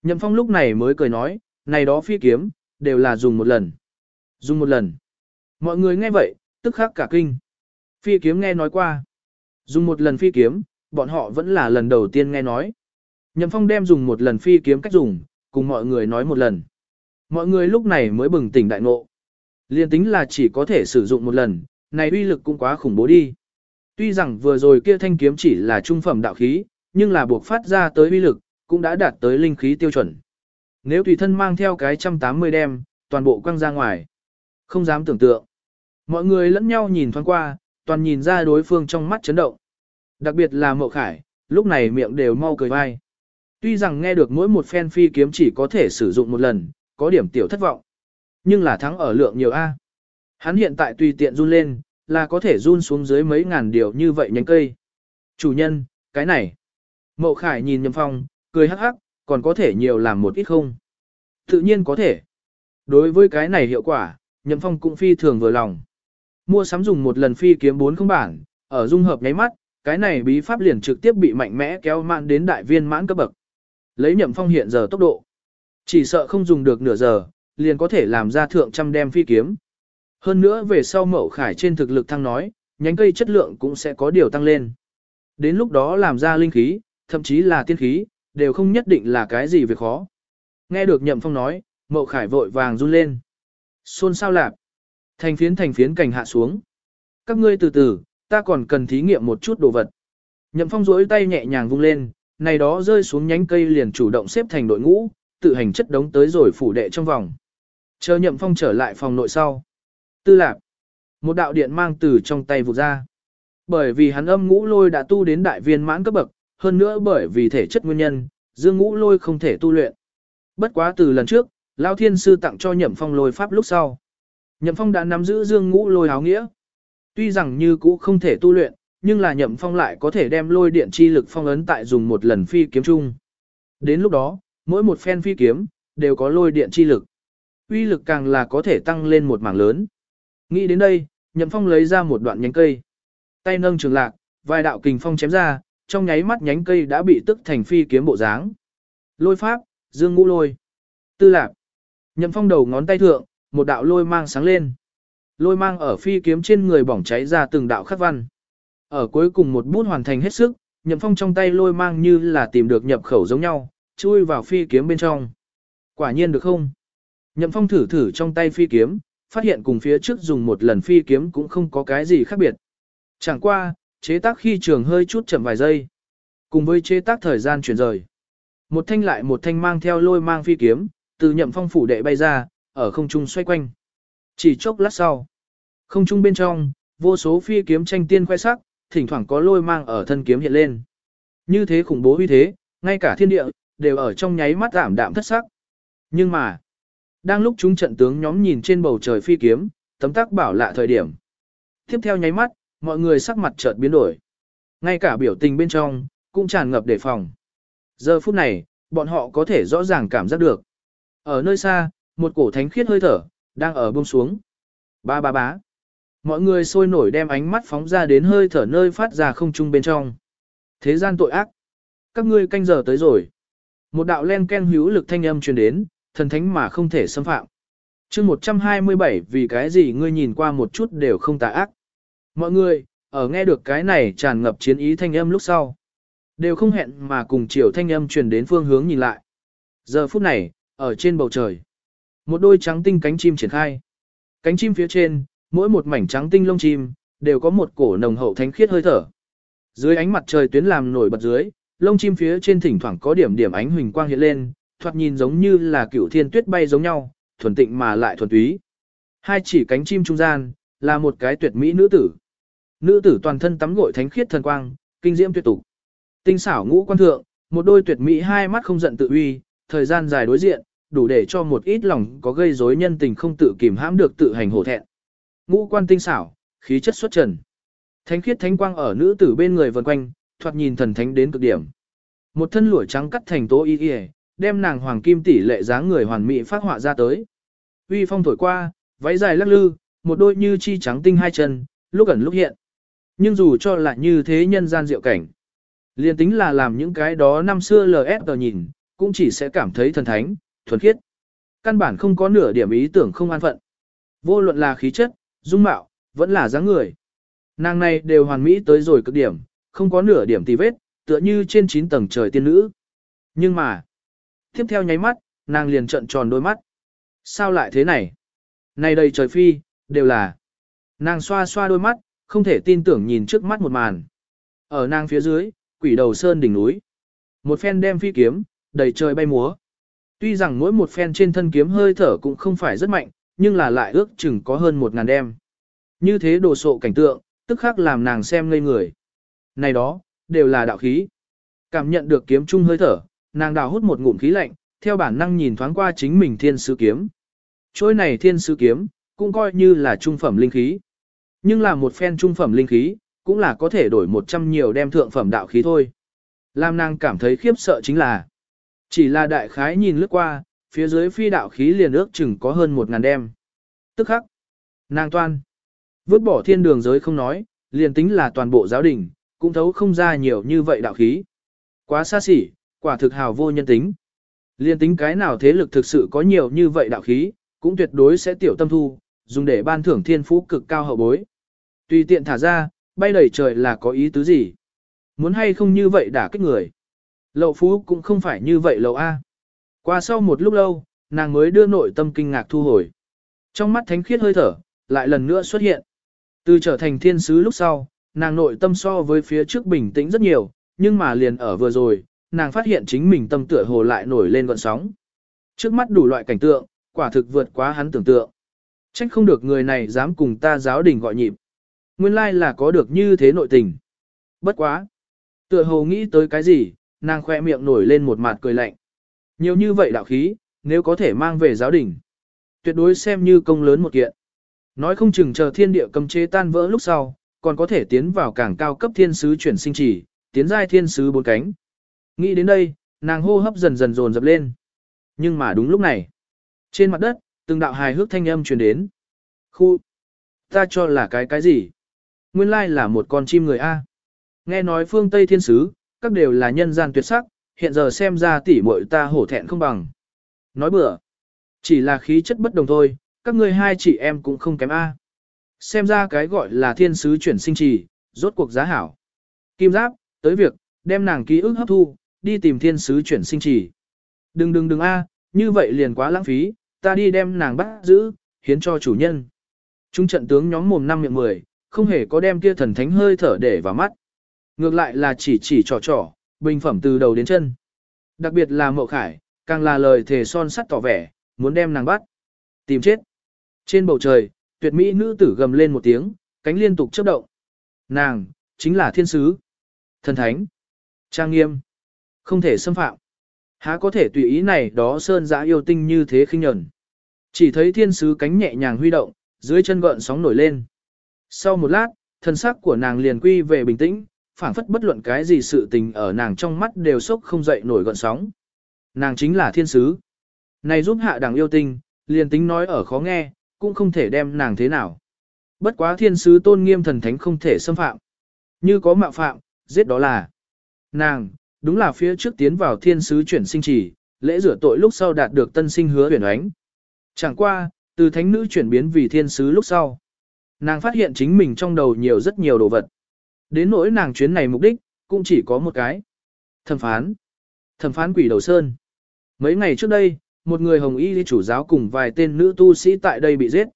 Nhậm phong lúc này mới cười nói, này đó phi kiếm, đều là dùng một lần. Dùng một lần. Mọi người nghe vậy, tức khắc cả kinh. Phi kiếm nghe nói qua. Dùng một lần phi kiếm, bọn họ vẫn là lần đầu tiên nghe nói. Nhậm phong đem dùng một lần phi kiếm cách dùng, cùng mọi người nói một lần. Mọi người lúc này mới bừng tỉnh đại ngộ. Liên tính là chỉ có thể sử dụng một lần, này uy lực cũng quá khủng bố đi. Tuy rằng vừa rồi kia thanh kiếm chỉ là trung phẩm đạo khí, nhưng là buộc phát ra tới uy lực, cũng đã đạt tới linh khí tiêu chuẩn. Nếu tùy thân mang theo cái 180 đem, toàn bộ quăng ra ngoài. Không dám tưởng tượng. Mọi người lẫn nhau nhìn thoáng qua, toàn nhìn ra đối phương trong mắt chấn động. Đặc biệt là mộ khải, lúc này miệng đều mau cười vai. Tuy rằng nghe được mỗi một phen phi kiếm chỉ có thể sử dụng một lần, có điểm tiểu thất vọng. Nhưng là thắng ở lượng nhiều A. Hắn hiện tại tùy tiện run lên, là có thể run xuống dưới mấy ngàn điều như vậy nhánh cây. Chủ nhân, cái này. Mậu Khải nhìn Nhậm Phong, cười hắc hắc, còn có thể nhiều làm một ít không? Tự nhiên có thể. Đối với cái này hiệu quả, Nhậm Phong cũng phi thường vừa lòng. Mua sắm dùng một lần phi kiếm bốn không bản, ở dung hợp nháy mắt, cái này bí pháp liền trực tiếp bị mạnh mẽ kéo mạn đến đại viên mãn cấp bậc. Lấy Nhậm Phong hiện giờ tốc độ, chỉ sợ không dùng được nửa giờ, liền có thể làm ra thượng trăm đem phi kiếm. Hơn nữa về sau Mậu Khải trên thực lực thăng nói, nhánh cây chất lượng cũng sẽ có điều tăng lên. Đến lúc đó làm ra linh khí, thậm chí là tiên khí, đều không nhất định là cái gì việc khó. Nghe được Nhậm Phong nói, Mậu Khải vội vàng run lên. Xôn sao lạp. Thành phiến thành phiến cảnh hạ xuống. Các ngươi từ từ, ta còn cần thí nghiệm một chút đồ vật. Nhậm Phong rỗi tay nhẹ nhàng vung lên, này đó rơi xuống nhánh cây liền chủ động xếp thành đội ngũ, tự hành chất đống tới rồi phủ đệ trong vòng. Chờ nhậm phong trở lại phòng nội sau. Tư lạc. Một đạo điện mang từ trong tay vụt ra. Bởi vì hắn âm ngũ lôi đã tu đến đại viên mãn cấp bậc, hơn nữa bởi vì thể chất nguyên nhân, dương ngũ lôi không thể tu luyện. Bất quá từ lần trước, Lao Thiên Sư tặng cho nhậm phong lôi pháp lúc sau. Nhậm phong đã nắm giữ dương ngũ lôi áo nghĩa. Tuy rằng như cũ không thể tu luyện, nhưng là nhậm phong lại có thể đem lôi điện chi lực phong ấn tại dùng một lần phi kiếm chung. Đến lúc đó, mỗi một phen phi kiếm, đều có lôi điện chi lực. Uy lực càng là có thể tăng lên một mảng lớn. Nghĩ đến đây, nhậm phong lấy ra một đoạn nhánh cây. Tay nâng trường lạc, vài đạo kình phong chém ra, trong nháy mắt nhánh cây đã bị tức thành phi kiếm bộ dáng. Lôi pháp, dương ngũ lôi. Tư lạc. Nhậm phong đầu ngón tay thượng, một đạo lôi mang sáng lên. Lôi mang ở phi kiếm trên người bỏng cháy ra từng đạo khắc văn. Ở cuối cùng một bút hoàn thành hết sức, nhậm phong trong tay lôi mang như là tìm được nhập khẩu giống nhau, chui vào phi kiếm bên trong. Quả nhiên được không? Nhậm phong thử thử trong tay phi kiếm, phát hiện cùng phía trước dùng một lần phi kiếm cũng không có cái gì khác biệt. Chẳng qua, chế tác khi trường hơi chút chậm vài giây. Cùng với chế tác thời gian chuyển rời. Một thanh lại một thanh mang theo lôi mang phi kiếm, từ nhậm phong phủ đệ bay ra, ở không trung xoay quanh. Chỉ chốc lát sau, không trung bên trong, vô số phi kiếm tranh tiên khoe sắc, thỉnh thoảng có lôi mang ở thân kiếm hiện lên. Như thế khủng bố uy thế, ngay cả thiên địa, đều ở trong nháy mắt giảm đạm thất sắc. Nhưng mà, đang lúc chúng trận tướng nhóm nhìn trên bầu trời phi kiếm, tấm tắc bảo lạ thời điểm. Tiếp theo nháy mắt, mọi người sắc mặt chợt biến đổi. Ngay cả biểu tình bên trong, cũng tràn ngập đề phòng. Giờ phút này, bọn họ có thể rõ ràng cảm giác được. Ở nơi xa, một cổ thánh khiết hơi thở, đang ở buông xuống. Ba ba bá. Mọi người sôi nổi đem ánh mắt phóng ra đến hơi thở nơi phát ra không trung bên trong. Thế gian tội ác. Các ngươi canh giờ tới rồi. Một đạo len ken hữu lực thanh âm truyền đến, thần thánh mà không thể xâm phạm. chương 127 vì cái gì ngươi nhìn qua một chút đều không tà ác. Mọi người, ở nghe được cái này tràn ngập chiến ý thanh âm lúc sau. Đều không hẹn mà cùng chiều thanh âm truyền đến phương hướng nhìn lại. Giờ phút này, ở trên bầu trời. Một đôi trắng tinh cánh chim triển khai. Cánh chim phía trên, mỗi một mảnh trắng tinh lông chim, đều có một cổ nồng hậu thánh khiết hơi thở. Dưới ánh mặt trời tuyến làm nổi bật dưới, lông chim phía trên thỉnh thoảng có điểm điểm ánh huỳnh quang hiện lên, thoạt nhìn giống như là cửu thiên tuyết bay giống nhau, thuần tịnh mà lại thuần túy. Hai chỉ cánh chim trung gian, là một cái tuyệt mỹ nữ tử. Nữ tử toàn thân tắm gội thánh khiết thần quang, kinh diễm tuyệt tục. Tinh xảo ngũ quan thượng, một đôi tuyệt mỹ hai mắt không giận tự uy, thời gian dài đối diện, đủ để cho một ít lòng có gây rối nhân tình không tự kìm hãm được tự hành hổ thẹn. Ngũ quan tinh xảo, khí chất xuất trần. Thánh khiết thánh quang ở nữ tử bên người vần quanh, thoạt nhìn thần thánh đến cực điểm. Một thân lụa trắng cắt thành tố y y, đem nàng hoàng kim tỷ lệ dáng người hoàn mỹ phát họa ra tới. Uy phong thổi qua, váy dài lắc lư, một đôi như chi trắng tinh hai chân, lúc ẩn lúc hiện. Nhưng dù cho là như thế nhân gian diệu cảnh, liền tính là làm những cái đó năm xưa LS nhìn, cũng chỉ sẽ cảm thấy thần thánh, thuần khiết. Căn bản không có nửa điểm ý tưởng không an phận. Vô luận là khí chất, dung mạo, vẫn là dáng người. Nàng này đều hoàn mỹ tới rồi cực điểm, không có nửa điểm tì vết, tựa như trên 9 tầng trời tiên nữ. Nhưng mà, tiếp theo nháy mắt, nàng liền trợn tròn đôi mắt. Sao lại thế này? Này đầy trời phi, đều là. Nàng xoa xoa đôi mắt, không thể tin tưởng nhìn trước mắt một màn. Ở nàng phía dưới, quỷ đầu sơn đỉnh núi. Một phen đem phi kiếm, đầy trời bay múa. Tuy rằng mỗi một phen trên thân kiếm hơi thở cũng không phải rất mạnh, nhưng là lại ước chừng có hơn một ngàn đem. Như thế đồ sộ cảnh tượng, tức khắc làm nàng xem ngây người. Này đó, đều là đạo khí. Cảm nhận được kiếm chung hơi thở, nàng đào hút một ngụm khí lạnh, theo bản năng nhìn thoáng qua chính mình thiên sứ kiếm. Chối này thiên sứ kiếm, cũng coi như là trung phẩm linh khí. Nhưng là một phen trung phẩm linh khí, cũng là có thể đổi một trăm nhiều đem thượng phẩm đạo khí thôi. Lam nàng cảm thấy khiếp sợ chính là, chỉ là đại khái nhìn lướt qua, phía dưới phi đạo khí liền ước chừng có hơn một ngàn đem. Tức khắc, nàng toan, vứt bỏ thiên đường giới không nói, liền tính là toàn bộ giáo đình, cũng thấu không ra nhiều như vậy đạo khí. Quá xa xỉ, quả thực hào vô nhân tính. Liên tính cái nào thế lực thực sự có nhiều như vậy đạo khí, cũng tuyệt đối sẽ tiểu tâm thu, dùng để ban thưởng thiên phú cực cao hậu bối. Tùy tiện thả ra, bay đầy trời là có ý tứ gì. Muốn hay không như vậy đả kích người. Lậu phú cũng không phải như vậy lậu A. Qua sau một lúc lâu, nàng mới đưa nội tâm kinh ngạc thu hồi. Trong mắt thánh khiết hơi thở, lại lần nữa xuất hiện. Từ trở thành thiên sứ lúc sau, nàng nội tâm so với phía trước bình tĩnh rất nhiều, nhưng mà liền ở vừa rồi, nàng phát hiện chính mình tâm tựa hồ lại nổi lên gọn sóng. Trước mắt đủ loại cảnh tượng, quả thực vượt quá hắn tưởng tượng. Trách không được người này dám cùng ta giáo đình gọi nhịp. Nguyên lai là có được như thế nội tình. Bất quá. Tựa hồ nghĩ tới cái gì, nàng khoe miệng nổi lên một mặt cười lạnh. Nhiều như vậy đạo khí, nếu có thể mang về giáo đình. Tuyệt đối xem như công lớn một kiện. Nói không chừng chờ thiên địa cầm chế tan vỡ lúc sau, còn có thể tiến vào càng cao cấp thiên sứ chuyển sinh chỉ, tiến giai thiên sứ bốn cánh. Nghĩ đến đây, nàng hô hấp dần dần dồn dập lên. Nhưng mà đúng lúc này, trên mặt đất, từng đạo hài hước thanh âm truyền đến. Khu, ta cho là cái cái gì? Nguyên lai là một con chim người A. Nghe nói phương Tây thiên sứ, các đều là nhân gian tuyệt sắc, hiện giờ xem ra tỷ muội ta hổ thẹn không bằng. Nói bừa, chỉ là khí chất bất đồng thôi, các ngươi hai chị em cũng không kém A. Xem ra cái gọi là thiên sứ chuyển sinh trì, rốt cuộc giá hảo. Kim giáp, tới việc, đem nàng ký ức hấp thu, đi tìm thiên sứ chuyển sinh trì. Đừng đừng đừng A, như vậy liền quá lãng phí, ta đi đem nàng bắt giữ, hiến cho chủ nhân. Trung trận tướng nhóm mồm năm miệng mười, không hề có đem kia thần thánh hơi thở để vào mắt. Ngược lại là chỉ chỉ trò trò, bình phẩm từ đầu đến chân. Đặc biệt là mậu khải, càng là lời thề son sắt tỏ vẻ, muốn đem nàng bắt. Tìm chết. Trên bầu trời, tuyệt mỹ nữ tử gầm lên một tiếng, cánh liên tục chớp động. Nàng, chính là thiên sứ. Thần thánh. Trang nghiêm. Không thể xâm phạm. Há có thể tùy ý này đó sơn giã yêu tinh như thế khinh nhẫn. Chỉ thấy thiên sứ cánh nhẹ nhàng huy động, dưới chân gợn sóng nổi lên. Sau một lát, thân sắc của nàng liền quy về bình tĩnh, phảng phất bất luận cái gì sự tình ở nàng trong mắt đều sốc không dậy nổi gợn sóng. Nàng chính là thiên sứ. Này giúp hạ đằng yêu tinh, liền tính nói ở khó nghe, cũng không thể đem nàng thế nào. Bất quá thiên sứ tôn nghiêm thần thánh không thể xâm phạm. Như có mạo phạm, giết đó là. Nàng, đúng là phía trước tiến vào thiên sứ chuyển sinh chỉ, lễ rửa tội lúc sau đạt được tân sinh hứa huyền ánh. Chẳng qua, từ thánh nữ chuyển biến vì thiên sứ lúc sau. Nàng phát hiện chính mình trong đầu nhiều rất nhiều đồ vật. Đến nỗi nàng chuyến này mục đích, cũng chỉ có một cái. Thẩm phán. Thẩm phán quỷ đầu sơn. Mấy ngày trước đây, một người hồng y chủ giáo cùng vài tên nữ tu sĩ tại đây bị giết.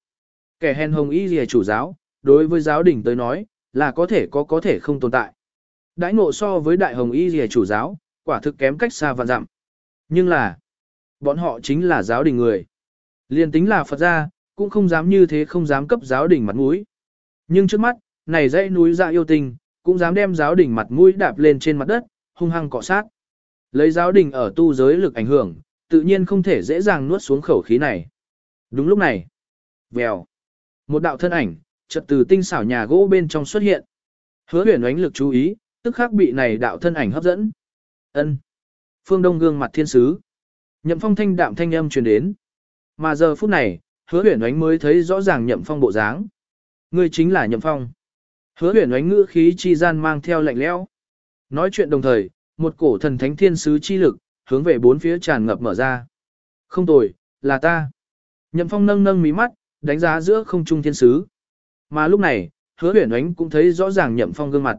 Kẻ hèn hồng y lìa chủ giáo, đối với giáo đình tới nói, là có thể có có thể không tồn tại. Đãi ngộ so với đại hồng y lìa chủ giáo, quả thực kém cách xa vạn dặm. Nhưng là, bọn họ chính là giáo đình người. Liên tính là Phật gia, cũng không dám như thế không dám cấp giáo đình mặt mũi. Nhưng trước mắt, này dãy núi dạ yêu tình, cũng dám đem giáo đình mặt mũi đạp lên trên mặt đất, hung hăng cọ sát. Lấy giáo đình ở tu giới lực ảnh hưởng, tự nhiên không thể dễ dàng nuốt xuống khẩu khí này. Đúng lúc này, vèo, một đạo thân ảnh, chợt từ tinh xảo nhà gỗ bên trong xuất hiện. Hứa huyền ánh lực chú ý, tức khắc bị này đạo thân ảnh hấp dẫn. ân Phương Đông gương mặt thiên sứ. Nhậm phong thanh đạm thanh âm truyền đến. Mà giờ phút này, hứa huyền ánh mới thấy rõ ràng nhậm phong bộ dáng. Ngươi chính là nhậm phong. Hứa huyền ánh ngữ khí chi gian mang theo lạnh lẽo. Nói chuyện đồng thời, một cổ thần thánh thiên sứ chi lực, hướng về bốn phía tràn ngập mở ra. Không tồi, là ta. Nhậm phong nâng nâng mí mắt, đánh giá giữa không trung thiên sứ. Mà lúc này, hứa huyền ánh cũng thấy rõ ràng nhậm phong gương mặt.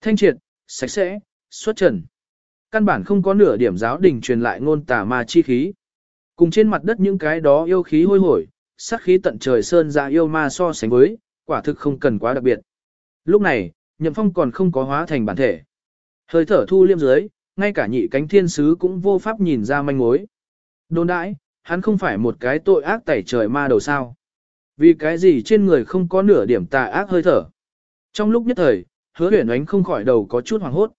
Thanh triệt, sạch sẽ, xuất trần. Căn bản không có nửa điểm giáo đình truyền lại ngôn tà ma chi khí. Cùng trên mặt đất những cái đó yêu khí hôi hổi, sát khí tận trời sơn ra yêu ma so sánh với, quả thực không cần quá đặc biệt. Lúc này, nhậm phong còn không có hóa thành bản thể. Hơi thở thu liêm dưới, ngay cả nhị cánh thiên sứ cũng vô pháp nhìn ra manh mối. Đồn đãi, hắn không phải một cái tội ác tẩy trời ma đầu sao. Vì cái gì trên người không có nửa điểm tà ác hơi thở. Trong lúc nhất thời, hứa huyển ánh không khỏi đầu có chút hoàng hốt.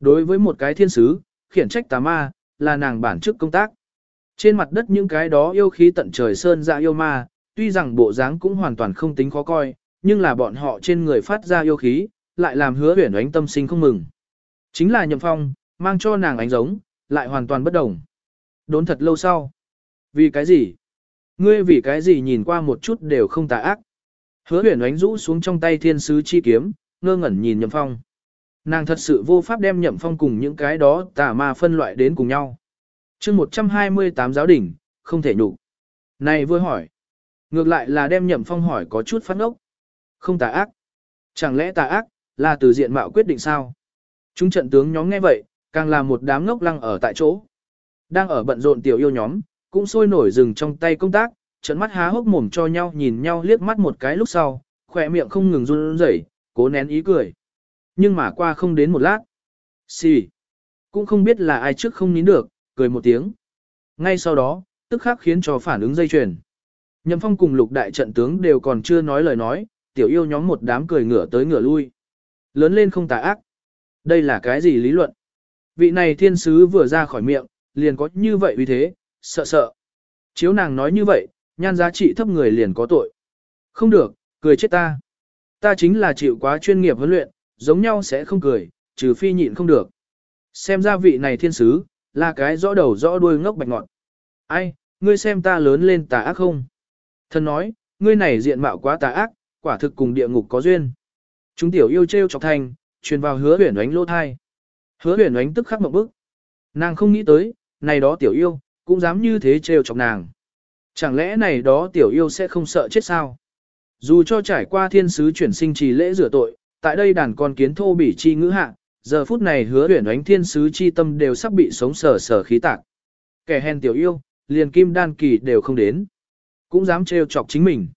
Đối với một cái thiên sứ, khiển trách tà ma, là nàng bản chức công tác. Trên mặt đất những cái đó yêu khí tận trời sơn dạ yêu ma, tuy rằng bộ dáng cũng hoàn toàn không tính khó coi, nhưng là bọn họ trên người phát ra yêu khí, lại làm hứa huyển ánh tâm sinh không mừng. Chính là nhậm phong, mang cho nàng ánh giống, lại hoàn toàn bất đồng. Đốn thật lâu sau. Vì cái gì? Ngươi vì cái gì nhìn qua một chút đều không tà ác. Hứa huyển ánh rũ xuống trong tay thiên sứ chi kiếm, ngơ ngẩn nhìn nhậm phong. Nàng thật sự vô pháp đem nhậm phong cùng những cái đó tà ma phân loại đến cùng nhau. chương 128 giáo đỉnh, không thể nhục. Này vừa hỏi. Ngược lại là đem nhậm phong hỏi có chút phát ốc. Không tà ác. Chẳng lẽ tà ác, là từ diện mạo quyết định sao? Chúng trận tướng nhóm nghe vậy, càng là một đám ngốc lăng ở tại chỗ. Đang ở bận rộn tiểu yêu nhóm, cũng sôi nổi dừng trong tay công tác, trận mắt há hốc mồm cho nhau nhìn nhau liếc mắt một cái lúc sau, khỏe miệng không ngừng run rẩy, cố nén ý cười. Nhưng mà qua không đến một lát. Xì. Cũng không biết là ai trước không nín được, cười một tiếng. Ngay sau đó, tức khắc khiến cho phản ứng dây chuyền. Nhậm phong cùng lục đại trận tướng đều còn chưa nói lời nói, tiểu yêu nhóm một đám cười ngửa tới ngửa lui. Lớn lên không tà ác. Đây là cái gì lý luận? Vị này thiên sứ vừa ra khỏi miệng, liền có như vậy vì thế, sợ sợ. Chiếu nàng nói như vậy, nhan giá trị thấp người liền có tội. Không được, cười chết ta. Ta chính là chịu quá chuyên nghiệp huấn luyện, giống nhau sẽ không cười, trừ phi nhịn không được. Xem ra vị này thiên sứ, là cái rõ đầu rõ đuôi ngốc bạch ngọn. Ai, ngươi xem ta lớn lên tà ác không? Thần nói, ngươi này diện mạo quá tà ác, quả thực cùng địa ngục có duyên. Chúng tiểu yêu trêu chọc thành, truyền vào hứa huyền ánh lô thai. Hứa huyền ánh tức khắc một bức. Nàng không nghĩ tới, này đó tiểu yêu, cũng dám như thế trêu chọc nàng. Chẳng lẽ này đó tiểu yêu sẽ không sợ chết sao? Dù cho trải qua thiên sứ chuyển sinh trì lễ rửa tội, tại đây đàn con kiến thô bỉ chi ngữ hạ, giờ phút này hứa huyền ánh thiên sứ chi tâm đều sắp bị sống sờ sờ khí tạc. Kẻ hèn tiểu yêu, liền kim đan kỳ đều không đến. Cũng dám trêu chọc chính mình.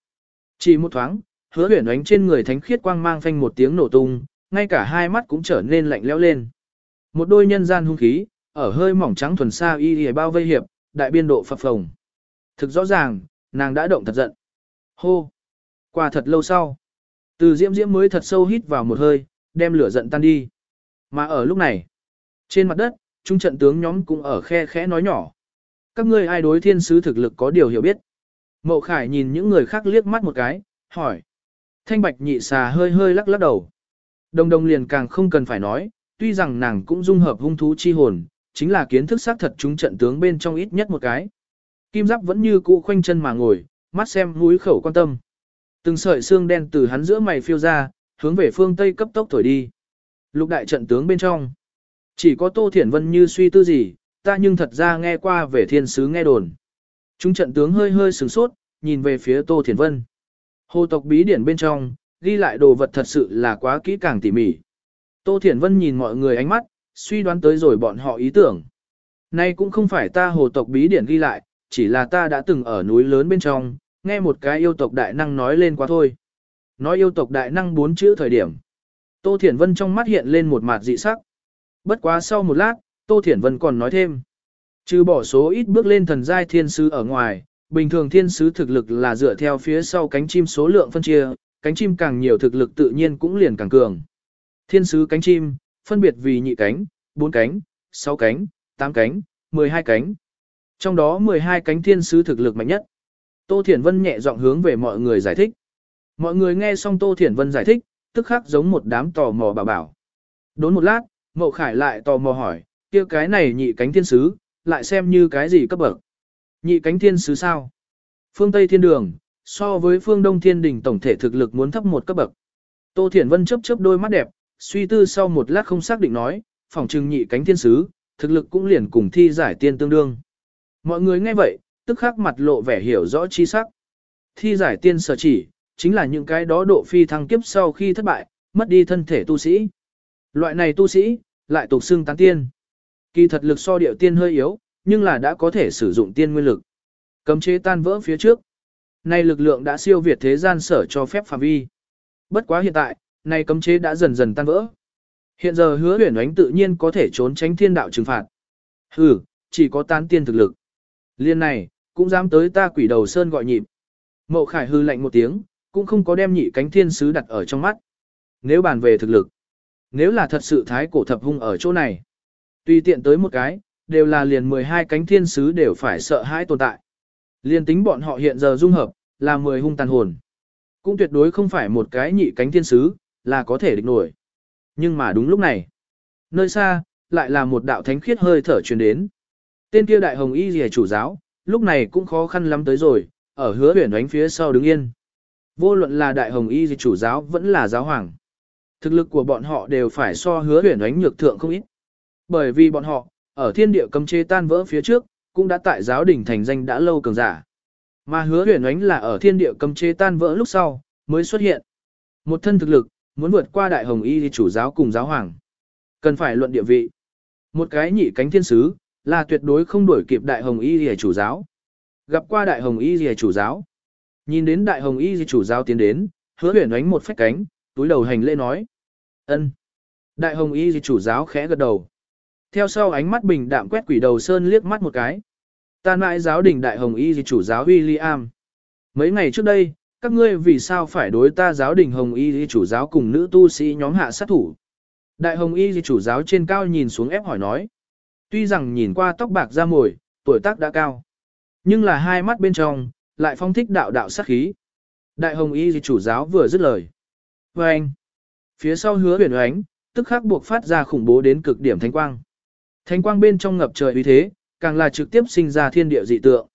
Chỉ một thoáng, hứa huyền ánh trên người thánh khiết quang mang phanh một tiếng nổ tung, ngay cả hai mắt cũng trở nên lạnh lẽo lên. Một đôi nhân gian hung khí, ở hơi mỏng trắng thuần xa y y bao vây hiệp, đại biên độ phập phồng. Thực rõ ràng, nàng đã động thật giận. Hô! Qua thật lâu sau, từ diễm diễm mới thật sâu hít vào một hơi, đem lửa giận tan đi. Mà ở lúc này, trên mặt đất, trung trận tướng nhóm cũng ở khe khẽ nói nhỏ. Các ngươi ai đối thiên sứ thực lực có điều hiểu biết. Mậu Khải nhìn những người khác liếc mắt một cái, hỏi. Thanh bạch nhị xà hơi hơi lắc lắc đầu. Đồng đồng liền càng không cần phải nói, tuy rằng nàng cũng dung hợp hung thú chi hồn, chính là kiến thức xác thật chúng trận tướng bên trong ít nhất một cái. Kim giáp vẫn như cũ khoanh chân mà ngồi, mắt xem mũi khẩu quan tâm. Từng sợi xương đen từ hắn giữa mày phiêu ra, hướng về phương Tây cấp tốc thổi đi. Lục đại trận tướng bên trong. Chỉ có Tô Thiển Vân như suy tư gì, ta nhưng thật ra nghe qua về thiên sứ nghe đồn. Chúng trận tướng hơi hơi sửng sốt, nhìn về phía Tô Thiển Vân. Hồ tộc bí điển bên trong, ghi lại đồ vật thật sự là quá kỹ càng tỉ mỉ. Tô Thiển Vân nhìn mọi người ánh mắt, suy đoán tới rồi bọn họ ý tưởng. Nay cũng không phải ta hồ tộc bí điển ghi lại, chỉ là ta đã từng ở núi lớn bên trong, nghe một cái yêu tộc đại năng nói lên quá thôi. Nói yêu tộc đại năng bốn chữ thời điểm. Tô Thiển Vân trong mắt hiện lên một mặt dị sắc. Bất quá sau một lát, Tô Thiển Vân còn nói thêm. Trừ bỏ số ít bước lên thần giai thiên sứ ở ngoài, bình thường thiên sứ thực lực là dựa theo phía sau cánh chim số lượng phân chia, cánh chim càng nhiều thực lực tự nhiên cũng liền càng cường. Thiên sứ cánh chim, phân biệt vì nhị cánh, bốn cánh, sáu cánh, tám cánh, mười hai cánh. Trong đó mười hai cánh thiên sứ thực lực mạnh nhất. Tô Thiển Vân nhẹ giọng hướng về mọi người giải thích. Mọi người nghe xong Tô Thiển Vân giải thích, tức khắc giống một đám tò mò bảo bảo. Đốn một lát, Mậu Khải lại tò mò hỏi, kia cái này nhị cánh thiên sứ, lại xem như cái gì cấp bậc. Nhị cánh thiên sứ sao? Phương Tây thiên đường, so với phương Đông thiên đình tổng thể thực lực muốn thấp một cấp bậc. Tô Thiển Vân chớp chớp đôi mắt đẹp, suy tư sau một lát không xác định nói, phỏng trừng nhị cánh thiên sứ, thực lực cũng liền cùng thi giải tiên tương đương. Mọi người nghe vậy, tức khắc mặt lộ vẻ hiểu rõ chi sắc. Thi giải tiên sở chỉ, chính là những cái đó độ phi thăng kiếp sau khi thất bại, mất đi thân thể tu sĩ. Loại này tu sĩ, lại tục xưng tán tiên. Kỳ thật lực so điệu tiên hơi yếu, nhưng là đã có thể sử dụng tiên nguyên lực. Cấm chế tan vỡ phía trước. Nay lực lượng đã siêu việt thế gian sở cho phép phạm vi. Bất quá hiện tại, nay cấm chế đã dần dần tan vỡ. Hiện giờ hứa huyền ánh tự nhiên có thể trốn tránh thiên đạo trừng phạt. Hừ, chỉ có tán tiên thực lực. Liên này, cũng dám tới ta quỷ đầu sơn gọi nhịp. Mậu khải hư lạnh một tiếng, cũng không có đem nhị cánh thiên sứ đặt ở trong mắt. Nếu bàn về thực lực, nếu là thật sự thái cổ thập hung ở chỗ này, tùy tiện tới một cái, đều là liền 12 cánh thiên sứ đều phải sợ hãi tồn tại. Liên tính bọn họ hiện giờ dung hợp, là 10 hung tàn hồn. Cũng tuyệt đối không phải một cái nhị cánh thiên sứ, là có thể địch nổi. Nhưng mà đúng lúc này, nơi xa, lại là một đạo thánh khiết hơi thở truyền đến. Tên kia đại hồng y rìa chủ giáo, lúc này cũng khó khăn lắm tới rồi, ở hứa huyển đánh phía sau đứng yên. Vô luận là đại hồng y chủ giáo vẫn là giáo hoàng. Thực lực của bọn họ đều phải so hứa huyển đánh nhược thượng không ít. Bởi vì bọn họ, ở thiên địa cấm chế tan vỡ phía trước, cũng đã tại giáo đỉnh thành danh đã lâu cường giả. Mà hứa huyền ánh là ở thiên địa cấm chế tan vỡ lúc sau, mới xuất hiện. Một thân thực lực, muốn vượt qua đại hồng y chủ giáo cùng giáo hoàng. Cần phải luận địa vị. Một cái nhị cánh thiên sứ, là tuyệt đối không đuổi kịp đại hồng y thì chủ giáo. Gặp qua đại hồng y thì chủ giáo. Nhìn đến đại hồng y thì chủ giáo tiến đến, hứa huyền ánh một phách cánh, túi đầu hành lễ nói. ân. Đại hồng y thì chủ giáo khẽ gật đầu theo sau ánh mắt bình đạm quét quỷ đầu sơn liếc mắt một cái. Ta mãi giáo đình đại hồng y chủ giáo William. Mấy ngày trước đây, các ngươi vì sao phải đối ta giáo đình hồng y chủ giáo cùng nữ tu sĩ nhóm hạ sát thủ? Đại hồng y chủ giáo trên cao nhìn xuống ép hỏi nói. Tuy rằng nhìn qua tóc bạc da mồi, tuổi tác đã cao. Nhưng là hai mắt bên trong, lại phong thích đạo đạo sát khí. Đại hồng y chủ giáo vừa dứt lời. Và anh, phía sau hứa huyền ánh, tức khắc buộc phát ra khủng bố đến cực điểm thánh quang. Thánh quang bên trong ngập trời uy thế, càng là trực tiếp sinh ra thiên địa dị tượng.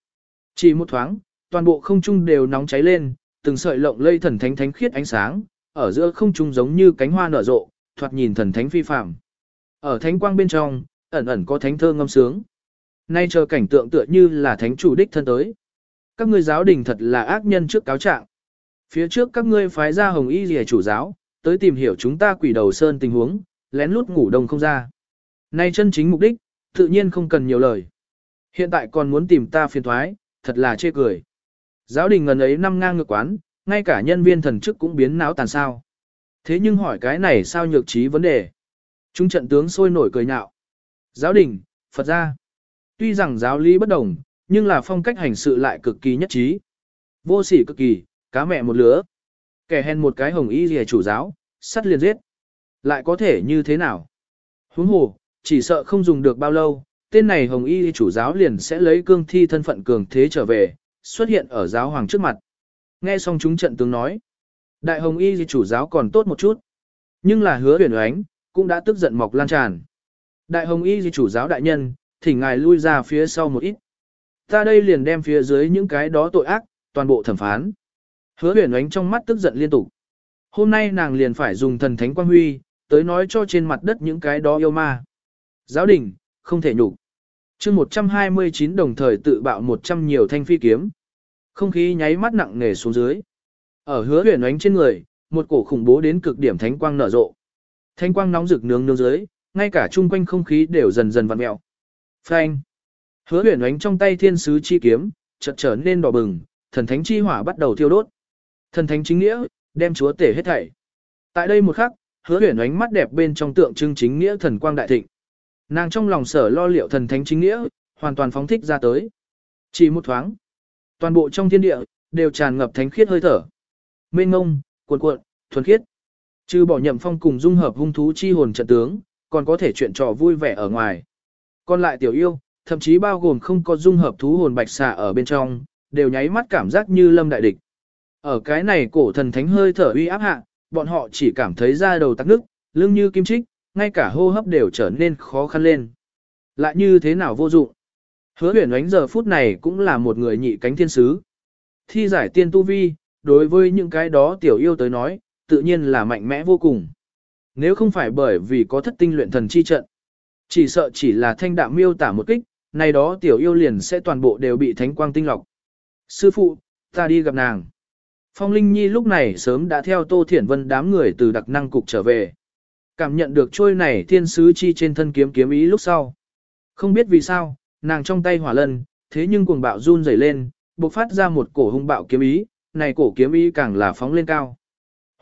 Chỉ một thoáng, toàn bộ không trung đều nóng cháy lên, từng sợi lộng lây thần thánh thánh khiết ánh sáng, ở giữa không trung giống như cánh hoa nở rộ, thoạt nhìn thần thánh phi phàm. Ở thánh quang bên trong, ẩn ẩn có thánh thơ ngâm sướng. Nay chờ cảnh tượng tựa như là thánh chủ đích thân tới. Các ngươi giáo đình thật là ác nhân trước cáo trạng. Phía trước các ngươi phái ra hồng y rìa chủ giáo, tới tìm hiểu chúng ta quỷ đầu sơn tình huống, lén lút ngủ đông không ra. Nay chân chính mục đích, tự nhiên không cần nhiều lời. Hiện tại còn muốn tìm ta phiền thoái, thật là chê cười. Giáo đình ngần ấy năm ngang ngược quán, ngay cả nhân viên thần chức cũng biến náo tàn sao. Thế nhưng hỏi cái này sao nhược trí vấn đề. Chúng trận tướng sôi nổi cười nhạo. Giáo đình, Phật gia. Tuy rằng giáo lý bất đồng, nhưng là phong cách hành sự lại cực kỳ nhất trí. Vô sỉ cực kỳ, cá mẹ một lứa. Kẻ hèn một cái hồng y rìa chủ giáo, sắt liền giết. Lại có thể như thế nào? Huống hồ, chỉ sợ không dùng được bao lâu, tên này hồng y chủ giáo liền sẽ lấy cương thi thân phận cường thế trở về, xuất hiện ở giáo hoàng trước mặt. Nghe xong chúng trận tướng nói, đại hồng y chủ giáo còn tốt một chút, nhưng là hứa huyền oánh, cũng đã tức giận mọc lan tràn. Đại hồng y chủ giáo đại nhân, thỉnh ngài lui ra phía sau một ít. Ta đây liền đem phía dưới những cái đó tội ác, toàn bộ thẩm phán. Hứa huyền oánh trong mắt tức giận liên tục. Hôm nay nàng liền phải dùng thần thánh quang huy, tới nói cho trên mặt đất những cái đó yêu ma. Giáo đình, không thể nhục. chương 129 đồng thời tự bạo 100 nhiều thanh phi kiếm. Không khí nháy mắt nặng nề xuống dưới. Ở hứa huyền ánh trên người, một cổ khủng bố đến cực điểm thánh quang nở rộ. Thánh quang nóng rực nướng nướng dưới, ngay cả chung quanh không khí đều dần dần vặn mẹo. Phanh. Hứa huyền ánh trong tay thiên sứ chi kiếm, chợt trở nên đỏ bừng, thần thánh chi hỏa bắt đầu thiêu đốt. Thần thánh chính nghĩa, đem chúa tể hết thảy. Tại đây một khắc, hứa huyền ánh mắt đẹp bên trong tượng trưng chính nghĩa thần quang đại thịnh. Nàng trong lòng sở lo liệu thần thánh chính nghĩa, hoàn toàn phóng thích ra tới. Chỉ một thoáng, toàn bộ trong thiên địa, đều tràn ngập thánh khiết hơi thở. Mênh ngông, cuộn cuộn, thuần khiết. Trừ bỏ nhậm phong cùng dung hợp hung thú chi hồn trận tướng, còn có thể chuyện trò vui vẻ ở ngoài. Còn lại tiểu yêu, thậm chí bao gồm không có dung hợp thú hồn bạch xà ở bên trong, đều nháy mắt cảm giác như lâm đại địch. Ở cái này cổ thần thánh hơi thở uy áp hạ, bọn họ chỉ cảm thấy da đầu tắc nước, lưng như kim trích, ngay cả hô hấp đều trở nên khó khăn lên. Lại như thế nào vô dụng? Hứa huyền ánh giờ phút này cũng là một người nhị cánh thiên sứ. Thi giải tiên tu vi, đối với những cái đó tiểu yêu tới nói, tự nhiên là mạnh mẽ vô cùng. Nếu không phải bởi vì có thất tinh luyện thần chi trận, chỉ sợ chỉ là thanh đạm miêu tả một kích, này đó tiểu yêu liền sẽ toàn bộ đều bị thánh quang tinh lọc. Sư phụ, ta đi gặp nàng. Phong Linh Nhi lúc này sớm đã theo Tô Thiển Vân đám người từ đặc năng cục trở về. Cảm nhận được trôi này thiên sứ chi trên thân kiếm kiếm ý lúc sau. Không biết vì sao, nàng trong tay hỏa lân, thế nhưng cuồng bạo run rẩy lên, bộc phát ra một cổ hung bạo kiếm ý, này cổ kiếm ý càng là phóng lên cao.